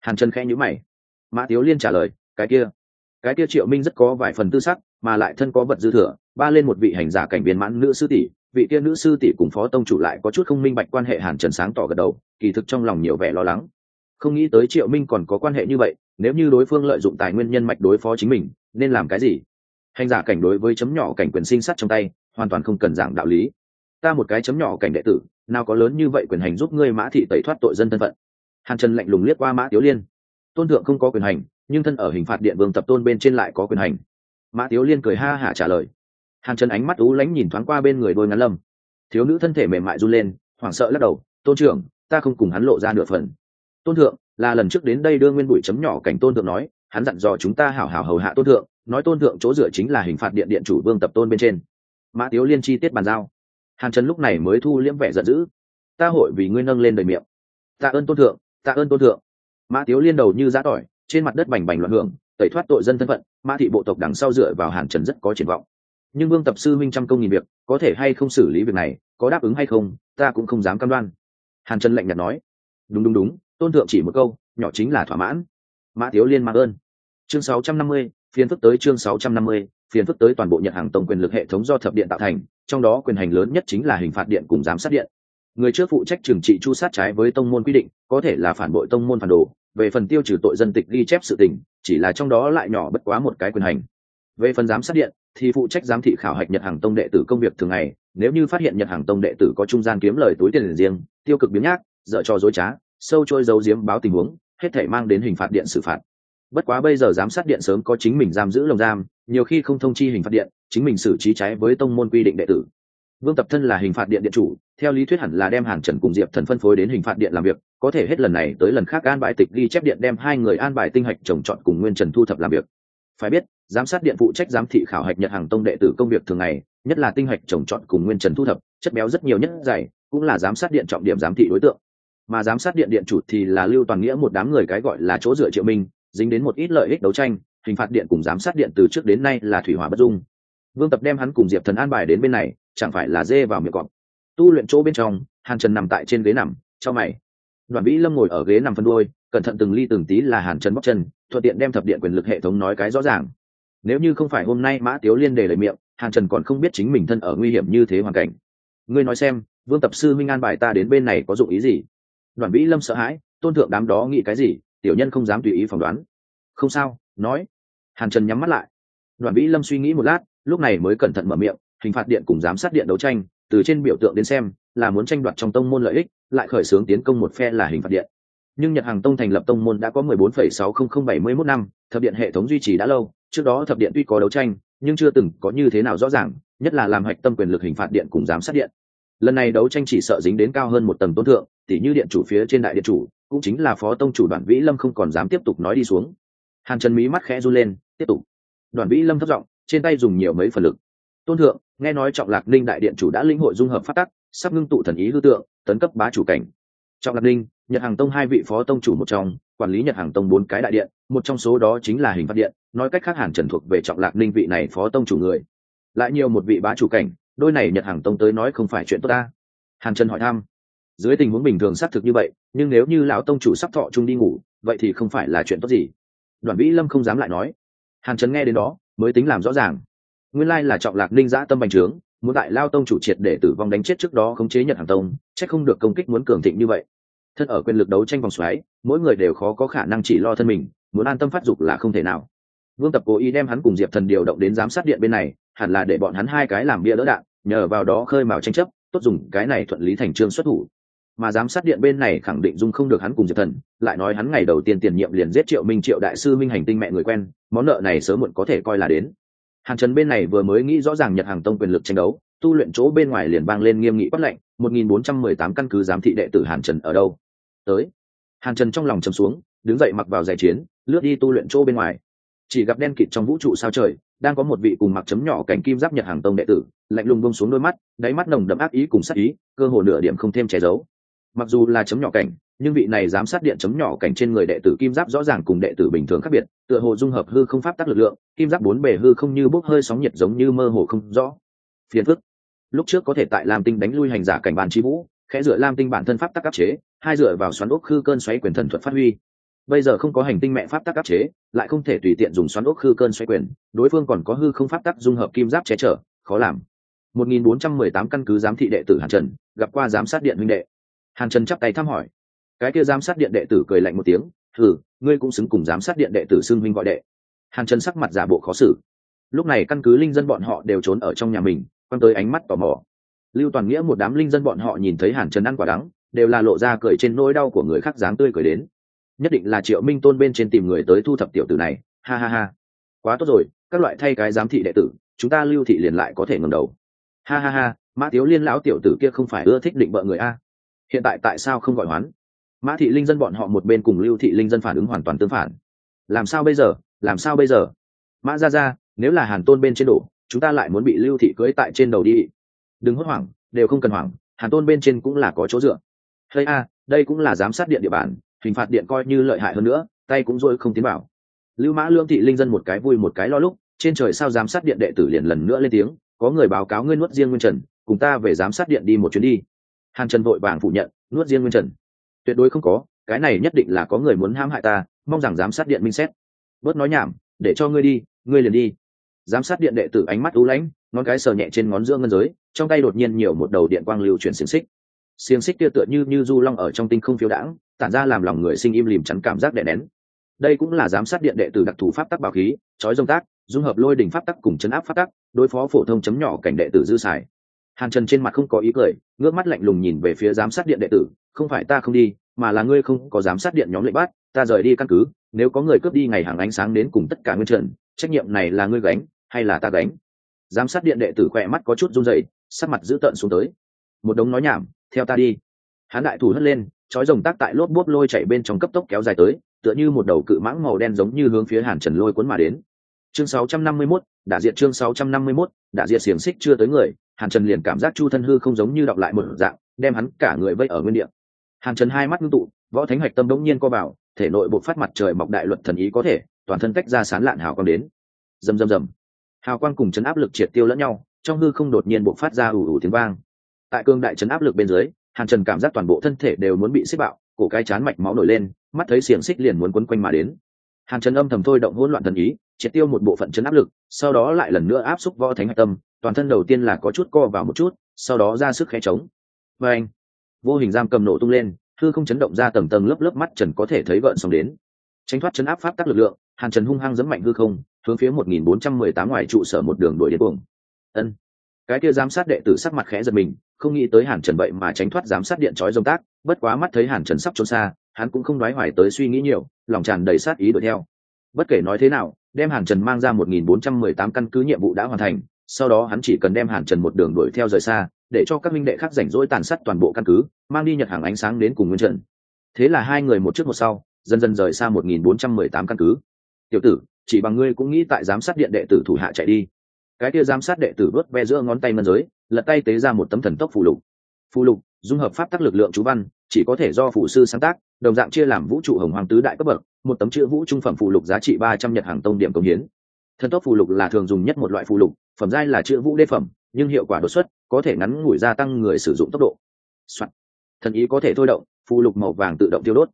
Hàn trần khẽ nhữ mày. Mã tiếu liên trả lời, cái kia cái kia triệu minh rất có vài phần tư sắc, mà lại thân có vật dư thừa, ba lên một vị hành giả cảnh viên mãn nữ sư tỷ, vị kia nữ sư tỷ cùng phó tông chủ lại có chút không minh bạch quan hệ hàn trần sáng tỏ gật đầu, kỳ thực trong lòng nhiều vẻ lo lắng. Không nghĩ tới triệu minh còn có quan hệ như vậy, nếu như đối phương lợi dụng tài nguyên nhân mạch đối phó chính mình, nên làm cái gì? Hành giả cảnh đối với chấm nhỏ cảnh quyền sinh sắt trong tay, hoàn toàn không cần giảng đạo lý. Ta một cái chấm nhỏ cảnh đệ tử nào có lớn như vậy quyền hành giúp ngươi mã thị tẩy thoát tội dân thân phận. Hàn trần lạnh lùng liếc qua mã tiếu liên. Tôn thượng không có quyền hành, nhưng thân ở hình phạt điện vương tập tôn bên trên lại có quyền hành. Mã tiếu liên cười ha hả trả lời. Hàn trần ánh mắt ú lánh nhìn thoáng qua bên người đôi ngắn lâm. Thiếu nữ thân thể mềm mại run lên, hoảng sợ lắc đầu, tôn trưởng, ta không cùng hắn lộ ra nửa phần. Tôn thượng, là lần trước đến đây đưa nguyên bụi chấm nhỏ cảnh tôn thượng nói, hắn dặn dò chúng ta hảo hảo hầu hạ tôn thượng, nói tôn thượng chỗ dựa chính là hình phạt điện điện chủ vương tập tôn bên trên. Mã tiếu liên chi tiết bàn giao hàn trần lúc này mới thu liễm vẻ giận dữ. Ta hội vì ngươi nâng lên đời miệng. Tạ ơn tôn thượng tạ ơn tôn thượng. Mã tiếu liên đầu như giã tỏi trên mặt đất bành bành loạn hưởng tẩy thoát tội dân thân phận mã thị bộ tộc đằng sau dựa vào hàn trần rất có triển vọng. Nhưng vương tập sư minh trăm công nghìn việc có thể hay không xử lý việc này có đáp ứng hay không ta cũng không dám cam đoan. Hàn trần lạnh nhạt nói. Đúng đúng đúng tôn thượng chỉ một câu nhỏ chính là thỏa mãn. Mã Tiếu liên mạc ơn. Chương 650, phiến phức tới chương 650, phiền phức tới toàn bộ nhật hàng tổng quyền lực hệ thống do thập điện tạo thành, trong đó quyền hành lớn nhất chính là hình phạt điện cùng giám sát điện. Người trước phụ trách trừng trị chu sát trái với tông môn quy định, có thể là phản bội tông môn phản đồ, về phần tiêu trừ tội dân tịch ghi chép sự tình, chỉ là trong đó lại nhỏ bất quá một cái quyền hành. Về phần giám sát điện, thì phụ trách giám thị khảo hạch nhật hàng tông đệ tử công việc thường ngày, nếu như phát hiện nhật hàng tông đệ tử có trung gian kiếm lời túi tiền riêng, tiêu cực biến nhác, dở cho dối trá, sâu trôi dấu diếm báo tình huống, hết thể mang đến hình phạt điện xử phạt bất quá bây giờ giám sát điện sớm có chính mình giam giữ lồng giam, nhiều khi không thông chi hình phạt điện, chính mình xử trí trái với tông môn quy định đệ tử. Vương tập thân là hình phạt điện điện chủ, theo lý thuyết hẳn là đem hàn trần cùng diệp thần phân phối đến hình phạt điện làm việc, có thể hết lần này tới lần khác an bài tịch ghi chép điện đem hai người an bài tinh hạch trồng trọt cùng nguyên trần thu thập làm việc. Phải biết, giám sát điện phụ trách giám thị khảo hạch nhật hàng tông đệ tử công việc thường ngày, nhất là tinh hạch trồng trọt cùng nguyên trần thu thập, chất béo rất nhiều nhất dày cũng là giám sát điện trọng điểm giám thị đối tượng. Mà giám sát điện điện chủ thì là lưu toàn nghĩa một đám người cái gọi là chỗ dựa triệu minh dính đến một ít lợi ích đấu tranh, hình phạt điện cùng giám sát điện từ trước đến nay là thủy hỏa bất dung. Vương tập đem hắn cùng diệp thần an bài đến bên này, chẳng phải là dê vào miệng cọp. Tu luyện chỗ bên trong, hàn trần nằm tại trên ghế nằm, cho mày. Đoàn vĩ lâm ngồi ở ghế nằm phân đôi cẩn thận từng ly từng tí là hàn trần bóc chân, thuận tiện đem thập điện quyền lực hệ thống nói cái rõ ràng. Nếu như không phải hôm nay mã tiếu liên đề lời miệng, hàn trần còn không biết chính mình thân ở nguy hiểm như thế hoàn cảnh. Ngươi nói xem, vương tập sư minh an bài ta đến bên này có dụng ý gì? Đoàn vĩ lâm sợ hãi, tôn thượng đám đó nghĩ cái gì? Tiểu nhân không dám tùy ý phỏng đoán. Không sao nói. Hàn trần nhắm mắt lại. Đoàn vĩ lâm suy nghĩ một lát lúc này mới cẩn thận mở miệng hình phạt điện cùng giám sát điện đấu tranh từ trên biểu tượng đến xem là muốn tranh đoạt trong tông môn lợi ích lại khởi xướng tiến công một phe là hình phạt điện. Nhưng nhật hàng tông thành lập tông môn đã có 14,60071 năm thập điện hệ thống duy trì đã lâu trước đó thập điện tuy có đấu tranh nhưng chưa từng có như thế nào rõ ràng nhất là làm hạch tâm quyền lực hình phạt điện cùng giám sát điện lần này đấu tranh chỉ sợ dính đến cao hơn một tầng tôn thượng tỷ như điện chủ phía trên đại điện chủ, cũng chính là phó tông chủ đoàn vĩ lâm không còn dám tiếp tục nói đi xuống. Hàn trần mí mắt khẽ run lên, tiếp tục. Đoàn vĩ lâm thất giọng, trên tay dùng nhiều mấy phần lực. Tôn thượng, nghe nói trọng lạc ninh đại điện chủ đã linh hội dung hợp phát tắc, sắp ngưng tụ thần ý hư tượng, tấn cấp bá chủ cảnh. Trọng lạc ninh, nhật hàng tông hai vị phó tông chủ một trong, quản lý nhật hàng tông bốn cái đại điện, một trong số đó chính là hình phát điện, nói cách khác hàn trần thuộc về trọng lạc ninh vị này phó tông chủ người. Lại nhiều một vị bá chủ cảnh đôi này nhật hàng tông tới nói không phải chuyện tốt ta. Hàn trần hỏi thăm. Dưới tình huống bình thường xác thực như vậy, nhưng nếu như lão tông chủ sắp thọ chung đi ngủ, vậy thì không phải là chuyện tốt gì. Đoàn vĩ lâm không dám lại nói. Hàn trần nghe đến đó, mới tính làm rõ ràng. Nguyên lai là trọng lạc ninh giã tâm bành trướng, muốn đại lao tông chủ triệt để tử vong đánh chết trước đó khống chế nhật hàng tông c h ắ c không được công kích muốn cường thịnh như vậy. Thân ở quyền lực đấu tranh vòng xoáy, mỗi người đều khó có khả năng chỉ lo thân mình, muốn an tâm phát dục là không thể nào vương tập cố ý đem hắn cùng diệp thần điều động đến giám sát điện bên này, hẳn là để bọn hắn hai cái làm bia đỡ đạn, nhờ vào đó khơi mào tranh chấp, tốt dùng cái này thuận lý thành trương xuất thủ. Mà giám sát điện bên này khẳng định dung không được hắn cùng diệp thần, lại nói hắn ngày đầu tiên tiền nhiệm liền giết triệu minh triệu đại sư minh hành tinh mẹ người quen, món nợ này sớm muộn có thể coi là đến. Hàn trần bên này vừa mới nghĩ rõ ràng nhật hàng tông quyền lực tranh đấu, tu luyện chỗ bên ngoài liền vang lên nghiêm nghị bất lệnh, một nghìn bốn trăm mười tám căn cứ giám thị đệ tử hàn trần ở đâu? Tới. Hàn trần trong lòng chầm xuống, đứng dậy mặc vào giày chiến, lướt đi tu luyện chỗ bên ngoài chỉ gặp đen kịt trong vũ trụ sao trời, đang có một vị cùng mặc chấm nhỏ cảnh kim giáp nhật hàng tông đệ tử, lạnh lùng bông xuống đôi mắt, đáy mắt nồng đậm ác ý cùng sát ý, cơ hồ nửa điểm không thêm che giấu. Mặc dù là chấm nhỏ cảnh, nhưng vị này giám sát điện chấm nhỏ cảnh trên người đệ tử kim giáp rõ ràng cùng đệ tử bình thường khác biệt, tựa hồ dung hợp hư không pháp tắc lực lượng, kim giáp bốn bề hư không như bốc hơi sóng nhiệt giống như mơ hồ không rõ. Phiền phức. Lúc trước có thể tại làm tinh đánh lui hành giả cảnh bàn chi vũ, khẽ dựa lam tinh bản thân pháp tắc áp chế, hai dựa vào xoắn ốc khư cơn xoáy quyền thần thuật phát huy bây giờ không có hành tinh mẹ pháp tắc áp chế, lại không thể tùy tiện dùng xoắn ốc hư cơn xoay quyền, đối phương còn có hư không pháp tắc dung hợp kim giáp che chở, khó làm. 1418 căn cứ giám thị đệ tử hàn trần, gặp qua giám sát điện huynh đệ. Hàn trần chắp tay thăm hỏi. Cái kia giám sát điện đệ tử cười lạnh một tiếng thử ngươi cũng xứng cùng giám sát điện đệ tử xưng huynh gọi đệ. Hàn trần sắc mặt giả bộ khó xử. Lúc này căn cứ linh dân bọn họ đều trốn ở trong nhà mình, quăng tới ánh mắt tò mò. Lưu toàn nghĩa một đám linh dân bọn họ nhìn thấy hàn trần ăn quả đắng, đều là lộ ra cười trên nỗi đau của người khác dáng tươi cười đến nhất định là triệu minh tôn bên trên tìm người tới thu thập tiểu tử này. Ha ha ha. Quá tốt rồi, các loại thay cái giám thị đệ tử, chúng ta lưu thị liền lại có thể ngầm đầu. Ha ha ha, mã thiếu liên lão tiểu tử kia không phải ưa thích định vợ người a. Hiện tại tại sao không gọi hoán? Mã thị linh dân bọn họ một bên cùng lưu thị linh dân phản ứng hoàn toàn tương phản. Làm sao bây giờ? Làm sao bây giờ? Mã ra ra nếu là hàn tôn bên trên đổ, chúng ta lại muốn bị lưu thị cưỡi tại trên đầu đi. Đừng hốt hoảng, đều không cần hoảng, hàn tôn bên trên cũng là có chỗ dựa. Hay a, đây cũng là giám sát điện địa bàn hình phạt điện coi như lợi hại hơn nữa, tay cũng dôi không tiến bảo lưu mã lương thị linh dân một cái vui một cái lo lúc, trên trời sao giám sát điện đệ tử liền lần nữa lên tiếng, có người báo cáo ngươi nuốt riêng nguyên trần, cùng ta về giám sát điện đi một chuyến đi. Hàn trần vội vàng phủ nhận, nuốt riêng nguyên trần. Tuyệt đối không có, cái này nhất định là có người muốn hãm hại ta, mong rằng giám sát điện minh xét. Bớt nói nhảm, để cho ngươi đi, ngươi liền đi. Giám sát điện đệ tử ánh mắt ú lãnh, ngón cái sờ nhẹ trên ngón giữa ngân giới, trong tay đột nhiên nhiều một đầu điện quang lưu chuyển xiềng xích xiềng xích kia tựa như như du long ở trong tinh không phiêu đãng, tản ra làm lòng người sinh im lìm chắn cảm giác đè nén. Đây cũng là giám sát điện đệ tử đặc thù pháp tắc bảo khí trói dông tác, dung hợp lôi đỉnh pháp tắc cùng chấn áp pháp tắc, đối phó phổ thông chấm nhỏ cảnh đệ tử dư xài. Hàn trần trên mặt không có ý cười, ngước mắt lạnh lùng nhìn về phía giám sát điện đệ tử, không phải ta không đi, mà là ngươi không có giám sát điện nhóm lệnh bắt, ta rời đi căn cứ, nếu có người cướp đi ngày hàng ánh sáng đến cùng tất cả nguyên trần, trách nhiệm này là ngươi gánh, hay là ta gánh? Giám sát điện đệ tử khỏe mắt có chút run rẩy, sắc mặt dữ tợn xuống tới. Một đống nói nhảm theo ta đi. Hắn đại thủ hất lên chói rồng tác tại lốp bốp lôi chạy bên trong cấp tốc kéo dài tới tựa như một đầu cự mãng màu đen giống như hướng phía hàn trần lôi cuốn mà đến. Chương 651, đã diệt chương 651, đã diệt xiềng xích chưa tới người hàn trần liền cảm giác chu thân hư không giống như đọc lại một dạng đem hắn cả người vây ở nguyên địa. Hàn trần hai mắt ngưng tụ võ thánh hạch tâm đống nhiên co vào thể nội bộ phát mặt trời mọc đại luật thần ý có thể toàn thân cách ra sán lạn hào quang đến. Rầm rầm rầm. Hào quang cùng chấn áp lực triệt tiêu lẫn nhau trong hư không đột nhiên bộ phát ra ủ ủ tiếng vang tại cương đại chấn áp lực bên dưới, hàn trần cảm giác toàn bộ thân thể đều muốn bị xích bạo, cổ cái chán mạch máu nổi lên, mắt thấy xiềng xích liền muốn quấn quanh mà đến. Hàn trần âm thầm thôi động hỗn loạn thần ý, triệt tiêu một bộ phận chấn áp lực, sau đó lại lần nữa áp xúc võ thánh hạch tâm, toàn thân đầu tiên là có chút co vào một chút, sau đó ra sức khẽ trống và anh, vô hình giam cầm nổ tung lên, hư không chấn động ra tầng tầng lớp lớp mắt trần có thể thấy gợn xong đến. Tránh thoát chấn áp pháp tắc lực lượng, hàn trần hung hăng dẫm mạnh hư không, hướng phía một nghìn bốn trăm mười tám ngoài trụ sở một đường đuổi đến cuồng ân cái kia giám sát đệ tử sắc mặt khẽ giật mình, không nghĩ tới hàn trần vậy mà tránh thoát giám sát điện trói rông tác, bất quá mắt thấy hàn trần sắp trốn xa, hắn cũng không nói hoài tới suy nghĩ nhiều, lòng tràn đầy sát ý đuổi theo. Bất kể nói thế nào, đem hàn trần mang ra một nghìn bốn trăm mười tám căn cứ nhiệm vụ đã hoàn thành, sau đó hắn chỉ cần đem hàn trần một đường đuổi theo rời xa, để cho các minh đệ khác rảnh rỗi tàn sát toàn bộ căn cứ, mang đi nhật hàng ánh sáng đến cùng nguyên trần. Thế là hai người một trước một sau, dần dần rời xa một nghìn bốn trăm mười tám căn cứ. Tiểu tử, chỉ bằng ngươi cũng nghĩ tại giám sát điện đệ tử thủ hạ chạy đi cái kia giám sát đệ tử vớt ve giữa ngón tay ngân giới, lật tay tế ra một tấm thần tốc phù lục. Phù lục, dung hợp pháp tắc lực lượng chú văn, chỉ có thể do phụ sư sáng tác, đồng dạng chia làm vũ trụ hồng hoàng tứ đại cấp bậc, một tấm chữ vũ trung phẩm phù lục giá trị ba trăm nhật hàng tông điểm công hiến. Thần tốc phù lục là thường dùng nhất một loại phù lục, phẩm giai là chữ vũ đê phẩm, nhưng hiệu quả đột xuất, có thể ngắn ngủi gia tăng người sử dụng tốc độ、Soạn. thần ý có thể thôi động, phù lục màu vàng tự động tiêu đốt.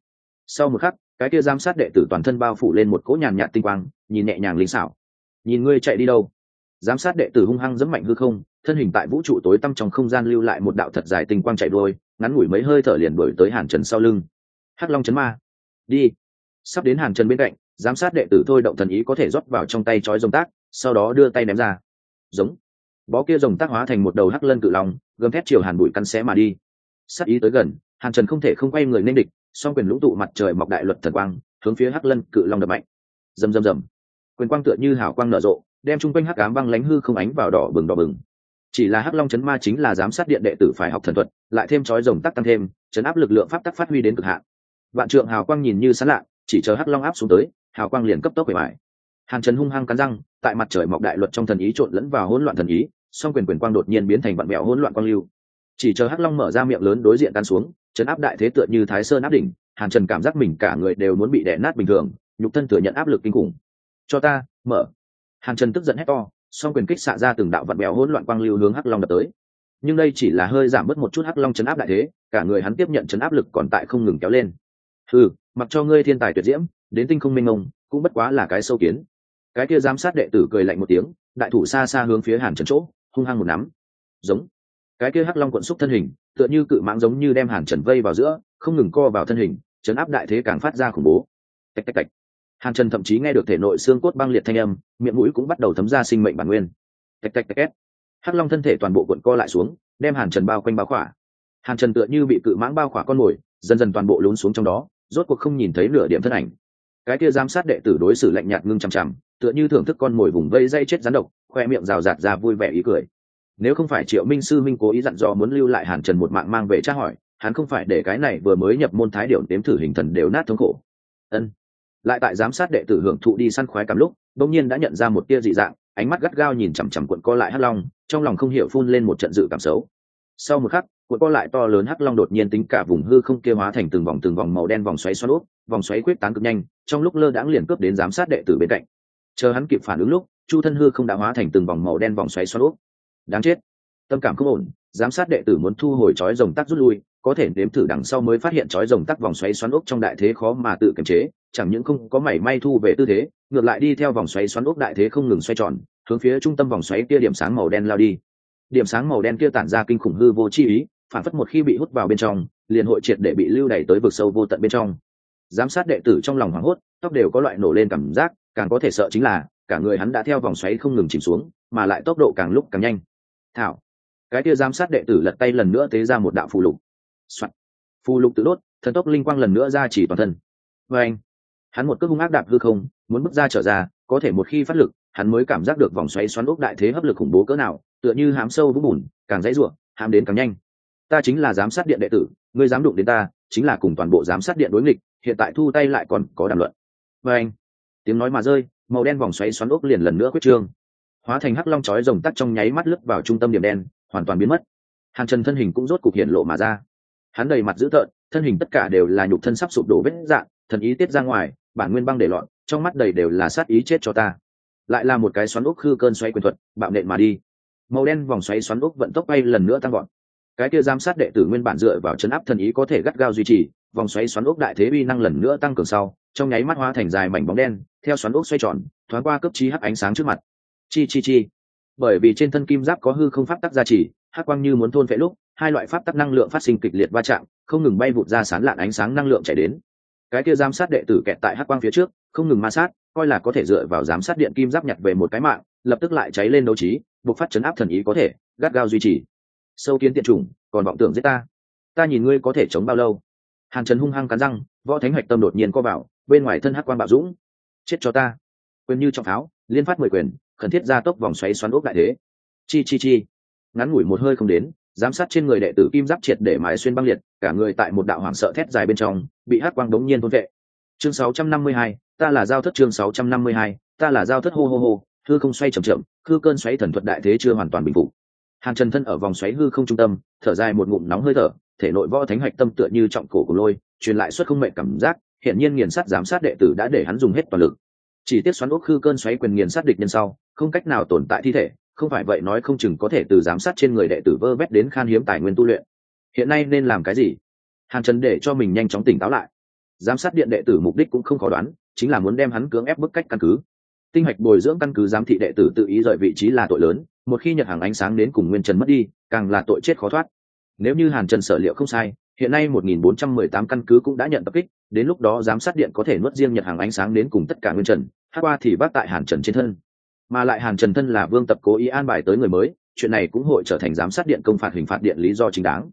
Sau một khắc, cái kia giám sát đệ tử toàn thân bao phủ lên một cỗ nhàn nhạt tinh quang, nhìn nhẹ nhàng linh xảo. Nhìn ngươi chạy đi đâu? Giám sát đệ tử hung hăng dẫm mạnh hư không, thân hình tại vũ trụ tối tăm trong không gian lưu lại một đạo thật dài tinh quang chạy đuôi, ngắn ngủi mấy hơi thở liền đổi tới hàn trần sau lưng. Hắc long chấn ma, đi. Sắp đến hàn trần bên cạnh, giám sát đệ tử thôi động thần ý có thể rót vào trong tay chói rồng tác, sau đó đưa tay ném ra. Giống. Bó kia rồng tác hóa thành một đầu hắc lân cự long, gầm thét chiều hàn bụi căn xé mà đi. Sát ý tới gần, hàn trần không thể không quay người nên địch, song quyền lũng tụ mặt trời mọc đại luật thần quang, hướng phía hắc lân cự long đập mạnh. Rầm rầm rầm. Quyền quang tựa như hảo quang nở rộ đem chung quanh hắc ám băng lánh hư không ánh vào đỏ bừng đỏ bừng. Chỉ là hắc long chấn ma chính là giám sát điện đệ tử phải học thần thuật, lại thêm chói rồng tắc tăng thêm, chấn áp lực lượng pháp tắc phát huy đến cực hạn. Vạn trượng hào quang nhìn như sán lạ, chỉ chờ hắc long áp xuống tới, hào quang liền cấp tốc bề mại hàn trần hung hăng cắn răng, tại mặt trời mọc đại luật trong thần ý trộn lẫn vào hỗn loạn thần ý, song quyền quyền quang đột nhiên biến thành vạn mẹo hỗn loạn quang lưu. Chỉ chờ hắc long mở ra miệng lớn đối diện tan xuống, chấn áp đại thế tựa như thái sơn áp đỉnh, hàn trần cảm giác mình cả người đều muốn bị đè nát bình thường, nhục thân thừa nhận áp lực kinh khủng. Cho ta, mở hàn trần tức giận hét to song quyền kích xạ ra từng đạo vặn béo hỗn loạn quang lưu hướng hắc long đập tới. Nhưng đây chỉ là hơi giảm bớt một chút hắc long chấn áp đại thế cả người hắn tiếp nhận chấn áp lực còn tại không ngừng kéo lên. Ừ mặc cho ngươi thiên tài tuyệt diễm đến tinh không minh ông, cũng bất quá là cái sâu kiến. Cái kia giám sát đệ tử cười lạnh một tiếng đại thủ xa xa hướng phía hàn trần chỗ hung hăng một nắm. Giống. Cái kia hắc long quận xúc thân hình tựa như cự mãng giống như đem hàn trần vây vào giữa không ngừng co vào thân hình chấn áp đại thế càng phát ra khủng bố. Tạch tạch tạch hàn trần thậm chí nghe được thể nội xương cốt băng liệt thanh âm, miệng mũi cũng bắt đầu thấm ra sinh mệnh bản nguyên. Tạch tạch tạch két hắc long thân thể toàn bộ cuộn co lại xuống, đem hàn trần bao quanh bao khỏa. Hàn trần tựa như bị cự mãng bao khỏa con mồi, dần dần toàn bộ lún xuống trong đó, rốt cuộc không nhìn thấy nửa điểm thân ảnh. Cái kia giám sát đệ tử đối xử lạnh nhạt ngưng chằm chằm, tựa như thưởng thức con mồi vùng vây dây chết rắn độc, khoe miệng rào rạt ra vui vẻ ý cười. Nếu không phải triệu minh sư minh cố ý dặn dò muốn lưu lại hàn trần một mạng mang về tra hỏi, hắn không phải để cái này vừa mới nhập môn thái điệu đếm thử hình thần đều nát thống khổ. Ân lại tại giám sát đệ tử hưởng thụ đi săn khoái cảm lúc, bỗng nhiên đã nhận ra một tia dị dạng, ánh mắt gắt gao nhìn chằm chằm cuộn co lại hắc long, trong lòng không hiểu phun lên một trận dự cảm xấu. Sau một khắc, cuộn co lại to lớn hắc long đột nhiên tính cả vùng hư không kia hóa thành từng vòng từng vòng màu đen vòng xoáy xoắn úp, vòng xoáy quyết tán cực nhanh, trong lúc lơ đãng liền cướp đến giám sát đệ tử bên cạnh. Chờ hắn kịp phản ứng lúc, chu thân hư không đã hóa thành từng vòng màu đen vòng xoáy xoắn úp. Đáng chết. Tâm cảm không ổn, giám sát đệ tử muốn thu hồi chói rồng tắc rút lui, có thể nếm thử đằng sau mới phát hiện chói rồng tắc vòng xoáy xoắn ốc trong đại thế khó mà tự kiềm chế chẳng những không có mảy may thu về tư thế, ngược lại đi theo vòng xoáy xoắn ốc đại thế không ngừng xoay tròn, hướng phía trung tâm vòng xoáy kia điểm sáng màu đen lao đi. Điểm sáng màu đen kia tản ra kinh khủng hư vô chi ý, phản phất một khi bị hút vào bên trong, liền hội triệt để bị lưu đẩy tới vực sâu vô tận bên trong. Giám sát đệ tử trong lòng hoảng hốt, tóc đều có loại nổ lên cảm giác, càng có thể sợ chính là, cả người hắn đã theo vòng xoáy không ngừng chìm xuống, mà lại tốc độ càng lúc càng nhanh. Thảo, cái kia giám sát đệ tử lật tay lần nữa tế ra một đạo phù lục、Soạn. phù lục tự đốt, thần tốc linh quang lần nữa ra chỉ toàn thân. Vê anh hắn một cước hung ác đạp hư không, muốn bước ra trở ra, có thể một khi phát lực, hắn mới cảm giác được vòng xoáy xoắn ốc đại thế hấp lực khủng bố cỡ nào, tựa như hám sâu vũng bùn, càng dãy ruộng hám đến càng nhanh. Ta chính là giám sát điện đệ tử, ngươi dám đụng đến ta, chính là cùng toàn bộ giám sát điện đối nghịch, hiện tại thu tay lại còn có đàm luận. Và anh, tiếng nói mà rơi, màu đen vòng xoáy xoắn ốc liền lần nữa quyết trương. Hóa thành hắc long chói rồng tắt trong nháy mắt lướt vào trung tâm điểm đen, hoàn toàn biến mất. Hàn trần thân hình cũng rốt cục hiện lộ mà ra. Hắn đầy mặt dữ tợn, thân hình tất cả đều là nhục thân sắp sụp đổ vết dạng, thần ý tiết ra ngoài bản nguyên băng để lọn trong mắt đầy đều là sát ý chết cho ta. Lại là một cái xoắn ốc khư cơn xoay quyền thuật, bạo nện mà đi. Màu đen vòng xoáy xoắn ốc vận tốc bay lần nữa tăng gọn cái kia giám sát đệ tử nguyên bản dựa vào chấn áp thần ý có thể gắt gao duy trì, vòng xoáy xoắn ốc đại thế uy năng lần nữa tăng cường sau, trong nháy mắt hóa thành dài mảnh bóng đen, theo xoắn ốc xoay tròn, thoáng qua cấp trí hắc ánh sáng trước mặt. Chi chi chi. Bởi vì trên thân kim giáp có hư không pháp tắc gia trì, hắc quang như muốn thôn phệ lúc, hai loại pháp tắc năng lượng phát sinh kịch liệt va chạm, không ngừng bay vụt ra sán lạn ánh sáng năng lượng chạy đến cái kia giám sát đệ tử kẹt tại hắc quang phía trước, không ngừng ma sát, coi là có thể dựa vào giám sát điện kim giáp nhặt về một cái mạng, lập tức lại cháy lên đấu trí buộc phát chấn áp thần ý có thể, gắt gao duy trì. Sâu kiến tiện chủng, còn vọng tưởng giết ta. Ta nhìn ngươi có thể chống bao lâu? Hàn trần hung hăng cắn răng, võ thánh hoạch tâm đột nhiên co vào, bên ngoài thân hắc quang bạo dũng. Chết cho ta. Quyền như trong pháo, liên phát mười quyền, khẩn thiết ra tốc vòng xoáy xoắn ốc đại thế. Chi chi chi. Ngắn ngủi một hơi không đến giám sát trên người đệ tử kim giáp triệt để mái xuyên băng liệt cả người tại một đạo hoảng sợ thét dài bên trong bị hát quang đống nhiên thôn vệ. Chương 652, ta là giao thất chương 652, ta là giao thất hô hô hô hư không xoay chậm chậm hư cơn xoáy thần thuật đại thế chưa hoàn toàn bình phục. Hàn trần thân ở vòng xoáy hư không trung tâm thở dài một ngụm nóng hơi thở thể nội võ thánh hoạch tâm tựa như trọng cổ của lôi truyền lại suất không mệnh cảm giác hiện nhiên nghiền sát giám sát đệ tử đã để hắn dùng hết toàn lực chỉ tiếc xoắn ốc khư cơn xoáy quyền nghiền sát địch nhân sau, không cách nào tồn tại thi thể, không phải vậy nói không chừng có thể từ giám sát trên người đệ tử vơ vét đến khan hiếm tài nguyên tu luyện. Hiện nay nên làm cái gì? Hàn trần để cho mình nhanh chóng tỉnh táo lại. Giám sát điện đệ tử mục đích cũng không khó đoán, chính là muốn đem hắn cưỡng ép bức cách căn cứ. Tinh hạch bồi dưỡng căn cứ giám thị đệ tử tự ý rời vị trí là tội lớn, một khi nhật hàng ánh sáng đến cùng nguyên trần mất đi, càng là tội chết khó thoát. Nếu như hàn trần sở liệu không sai hiện nay 1418 căn cứ cũng đã nhận tập kích, đến lúc đó giám sát điện có thể nuốt riêng nhật hàng ánh sáng đến cùng tất cả nguyên trần, hát qua thì bác tại hàn trần trên thân. Mà lại hàn trần thân là vương tập cố ý an bài tới người mới, chuyện này cũng hội trở thành giám sát điện công phạt hình phạt điện lý do chính đáng.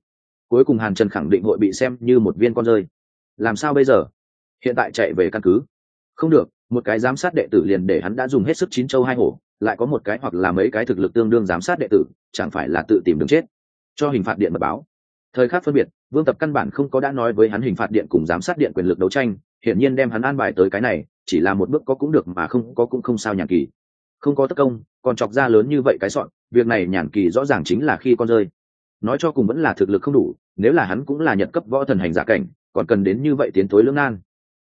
Cuối cùng hàn trần khẳng định hội bị xem như một viên con rơi. Làm sao bây giờ? Hiện tại chạy về căn cứ. Không được, một cái giám sát đệ tử liền để hắn đã dùng hết sức chín châu hai hổ, lại có một cái hoặc là mấy cái thực lực tương đương giám sát đệ tử, chẳng phải là tự tìm đường chết. Cho hình phạt điện mật báo thời khắc phân biệt, vương tập căn bản không có đã nói với hắn hình phạt điện cùng giám sát điện quyền lực đấu tranh, hiển nhiên đem hắn an bài tới cái này, chỉ là một bước có cũng được mà không có cũng không sao nhàn kỳ. Không có tất công, còn chọc ra lớn như vậy cái sọn, việc này nhàn kỳ rõ ràng chính là khi con rơi. Nói cho cùng vẫn là thực lực không đủ, nếu là hắn cũng là nhận cấp võ thần hành giả cảnh, còn cần đến như vậy tiến tối lưỡng nan.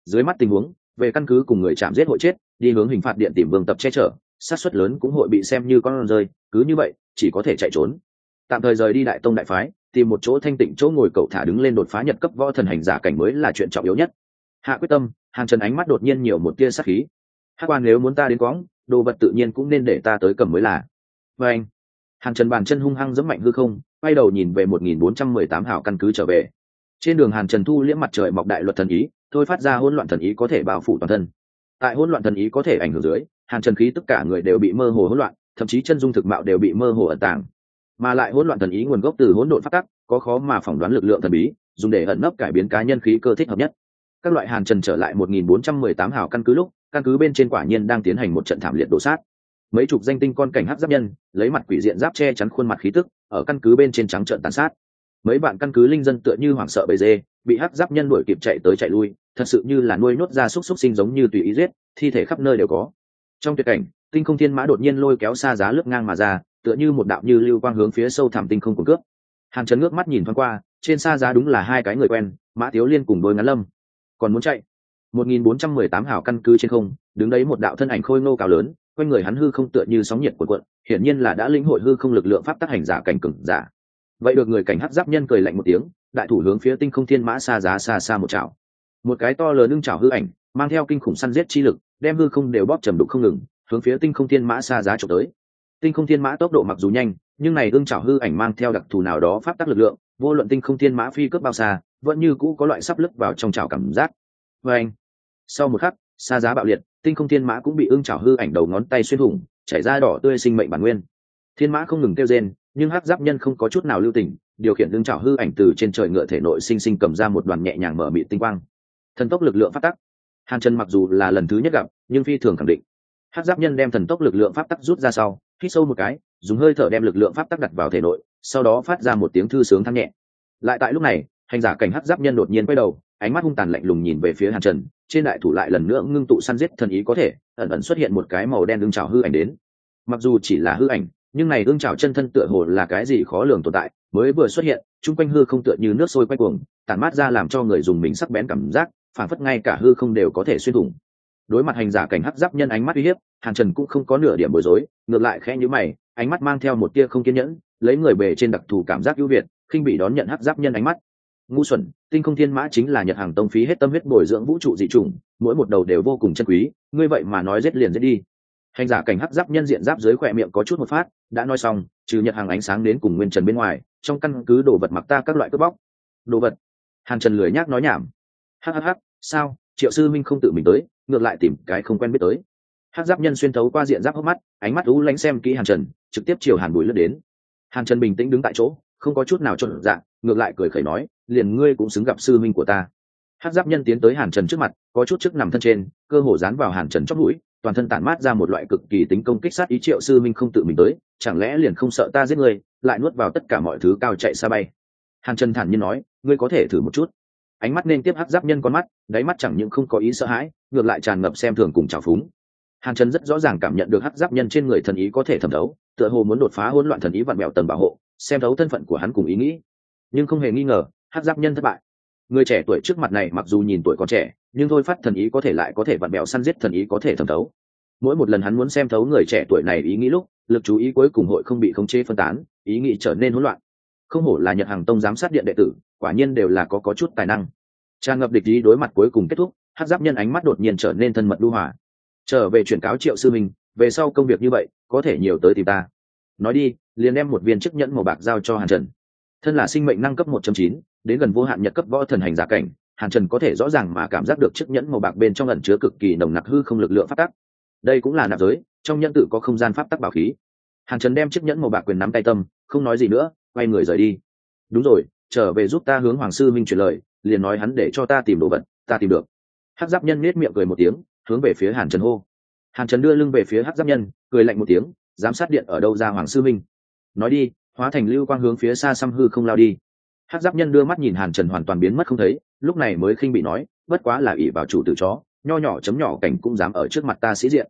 Dưới mắt tình huống, về căn cứ cùng người chạm giết hội chết, đi hướng hình phạt điện tìm vương tập che chở sát suất lớn cũng hội bị xem như con rơi, cứ như vậy, chỉ có thể chạy trốn. Tạm thời rời đi đại tông đại phái tìm một chỗ thanh tịnh chỗ ngồi cậu thả đứng lên đột phá nhật cấp võ thần hành giả cảnh mới là chuyện trọng yếu nhất. Hạ quyết tâm, hàng trần ánh mắt đột nhiên nhiều một tia sắc khí. Hát quan nếu muốn ta đến quõng, đồ vật tự nhiên cũng nên để ta tới cầm mới là. Và anh, hàng trần bàn chân hung hăng dẫm mạnh hư không, quay đầu nhìn về một nghìn bốn trăm mười tám hảo căn cứ trở về. Trên đường hàn trần thu liễm mặt trời mọc đại luật thần ý, thôi phát ra hỗn loạn thần ý có thể bao phủ toàn thân. Tại hỗn loạn thần ý có thể ảnh hưởng dưới hàn trần khí tất cả người đều bị mơ hồ hỗn loạn, thậm chí chân dung thực mạo đều bị mơ hồ ẩn tàng mà lại hỗn loạn thần ý nguồn gốc từ hỗn độn phát tắc, có khó mà phỏng đoán lực lượng thần bí, dùng để ẩn nấp cải biến cá nhân khí cơ thích hợp nhất. Các loại hàn trần trở lại 1418 hào căn cứ lúc, căn cứ bên trên quả nhiên đang tiến hành một trận thảm liệt đổ sát. Mấy chục danh tinh con cảnh hắc giáp nhân, lấy mặt quỷ diện giáp che chắn khuôn mặt khí tức, ở căn cứ bên trên trắng trợn tàn sát. Mấy bạn căn cứ linh dân tựa như hoảng sợ bầy dê, bị hắc giáp nhân đuổi kịp chạy tới chạy lui, thật sự như là nuôi nhốt ra xúc xúc sinh giống như tùy ý giết, thi thể khắp nơi đều có. Trong tuyệt cảnh, tinh không thiên mã đột nhiên lôi kéo xa giá lướt ngang mà ra tựa như một đạo như lưu quang hướng phía sâu thẳm tinh không cùng cướp. Hàn trần ngước mắt nhìn thoáng qua, trên xa giá đúng là hai cái người quen, mã tiếu liên cùng đôi ngắn lâm. Còn muốn chạy? 1418 hảo căn cứ trên không, đứng đấy một đạo thân ảnh khôi ngô cao lớn, quanh người hắn hư không tựa như sóng nhiệt cuộn cuộn, hiển nhiên là đã lĩnh hội hư không lực lượng pháp tác hành giả cảnh cừng giả. Vậy được người cảnh hắc giáp nhân cười lạnh một tiếng, đại thủ hướng phía tinh không thiên mã xa giá xa xa một chảo. Một cái to lớn ưng chảo hư ảnh, mang theo kinh khủng săn giết chi lực, đem hư không đều bóp trầm đục không ngừng, hướng phía tinh không thiên mã xa giá trộm tới tinh không thiên mã tốc độ mặc dù nhanh, nhưng này ương chảo hư ảnh mang theo đặc thù nào đó pháp tắc lực lượng, vô luận tinh không thiên mã phi cướp bao xa, vẫn như cũ có loại sắp lấp vào trong chảo cảm giác. Vê anh, sau một khắc, xa giá bạo liệt, tinh không thiên mã cũng bị ương chảo hư ảnh đầu ngón tay xuyên thủng, chảy ra đỏ tươi sinh mệnh bản nguyên. Thiên mã không ngừng kêu rên, nhưng hắc giáp nhân không có chút nào lưu tình, điều khiển ương chảo hư ảnh từ trên trời ngựa thể nội sinh sinh cầm ra một đoàn nhẹ nhàng mở mị tinh quang. Thần tốc lực lượng phát tắc. Hàn trần mặc dù là lần thứ nhất gặp, nhưng phi thường khẳng định. Hắc giáp nhân đem thần tốc lực lượng pháp tắc rút ra sau hít sâu một cái, dùng hơi thở đem lực lượng pháp tắc đặt vào thể nội, sau đó phát ra một tiếng thư sướng thăng nhẹ. Lại tại lúc này, hành giả cảnh hắc giáp nhân đột nhiên quay đầu, ánh mắt hung tàn lạnh lùng nhìn về phía hàn trần, trên đại thủ lại lần nữa ngưng tụ săn giết thần ý có thể, ẩn ẩn xuất hiện một cái màu đen ưng trào hư ảnh đến. Mặc dù chỉ là hư ảnh, nhưng này ưng trào chân thân tựa hồ là cái gì khó lường tồn tại, mới vừa xuất hiện, chung quanh hư không tựa như nước sôi quay cuồng, tản mát ra làm cho người dùng mình sắc bén cảm giác phản phất ngay cả hư không đều có thể xuyên thủng đối mặt hành giả cảnh hắc giáp nhân ánh mắt uy hiếp, hàn trần cũng không có nửa điểm bối rối, ngược lại khẽ nhữ mày, ánh mắt mang theo một tia không kiên nhẫn, lấy người bề trên đặc thù cảm giác ưu việt, khinh bị đón nhận hắc giáp nhân ánh mắt. Ngu xuẩn, tinh không thiên mã chính là nhật hàng tông phí hết tâm huyết bồi dưỡng vũ trụ dị chủng, mỗi một đầu đều vô cùng chân quý, ngươi vậy mà nói rết liền rết đi. Hành giả cảnh hắc giáp nhân diện giáp dưới khỏe miệng có chút một phát, đã nói xong, trừ nhật hàng ánh sáng đến cùng nguyên trần bên ngoài, trong căn cứ đồ vật mặc ta các loại cướp bóc. Đồ vật. Hàn trần lười nhác nói nhảm. Hhh sao? Triệu sư minh không tự mình tới, ngược lại tìm cái không quen biết tới. Hát giáp nhân xuyên thấu qua diện giáp hốc mắt, ánh mắt u lánh xem kỹ hàn trần, trực tiếp chiều hàn bùi lướt đến. Hàn trần bình tĩnh đứng tại chỗ, không có chút nào cho dạng, ngược lại cười khẩy nói, liền ngươi cũng xứng gặp sư minh của ta. Hát giáp nhân tiến tới hàn trần trước mặt, có chút chức nằm thân trên, cơ hồ dán vào hàn trần chót mũi, toàn thân tản mát ra một loại cực kỳ tính công kích sát ý triệu sư minh không tự mình tới, chẳng lẽ liền không sợ ta giết ngươi, lại nuốt vào tất cả mọi thứ cao chạy xa bay. Hàn trần thản nhiên nói, ngươi có thể thử một chút ánh mắt nên tiếp hắc giáp nhân con mắt, đáy mắt chẳng những không có ý sợ hãi, ngược lại tràn ngập xem thường cùng trào phúng. Hàn trần rất rõ ràng cảm nhận được hắc giáp nhân trên người thần ý có thể thẩm thấu, tựa hồ muốn đột phá hỗn loạn thần ý vặn mẹo tầm bảo hộ, xem thấu thân phận của hắn cùng ý nghĩ. Nhưng không hề nghi ngờ, hắc giáp nhân thất bại. Người trẻ tuổi trước mặt này mặc dù nhìn tuổi còn trẻ, nhưng thôi phát thần ý có thể lại có thể vặn mẹo săn giết thần ý có thể thẩm thấu. Mỗi một lần hắn muốn xem thấu người trẻ tuổi này ý nghĩ lúc, lực chú ý cuối cùng hội không bị khống chế phân tán, ý nghĩ trở nên hỗn loạn. Không hổ là nhật hàng tông giám sát điện đệ tử quả nhiên đều là có có chút tài năng. Tràn ngập địch ý đối mặt cuối cùng kết thúc hát giáp nhân ánh mắt đột nhiên trở nên thân mật lưu hòa. Trở về chuyển cáo triệu sư minh, về sau công việc như vậy, có thể nhiều tới tìm ta. Nói đi, liền đem một viên chiếc nhẫn màu bạc giao cho hàn trần. Thân là sinh mệnh năng cấp một chín, đến gần vô hạn nhật cấp võ thần hành giả cảnh, hàn trần có thể rõ ràng mà cảm giác được chiếc nhẫn màu bạc bên trong ẩn chứa cực kỳ nồng nặc hư không lực lượng phát tắc. Đây cũng là nạp giới, trong nhẫn tự có không gian pháp tắc bảo khí. Hàn trần đem chiếc nhẫn màu bạc quyền nắm tay tâm, không nói gì nữa, quay người rời đi. Đúng rồi trở về giúp ta hướng hoàng sư minh truyền lời, liền nói hắn để cho ta tìm đồ vật, ta tìm được. Hắc giáp nhân nết miệng cười một tiếng, hướng về phía hàn trần hô. Hàn trần đưa lưng về phía hắc giáp nhân, cười lạnh một tiếng, giám sát điện ở đâu ra hoàng sư minh? Nói đi, hóa thành lưu quang hướng phía xa xăm hư không lao đi. Hắc giáp nhân đưa mắt nhìn hàn trần hoàn toàn biến mất không thấy, lúc này mới khinh bị nói, bất quá là ỷ vào chủ tử chó, nho nhỏ chấm nhỏ cảnh cũng dám ở trước mặt ta sĩ diện.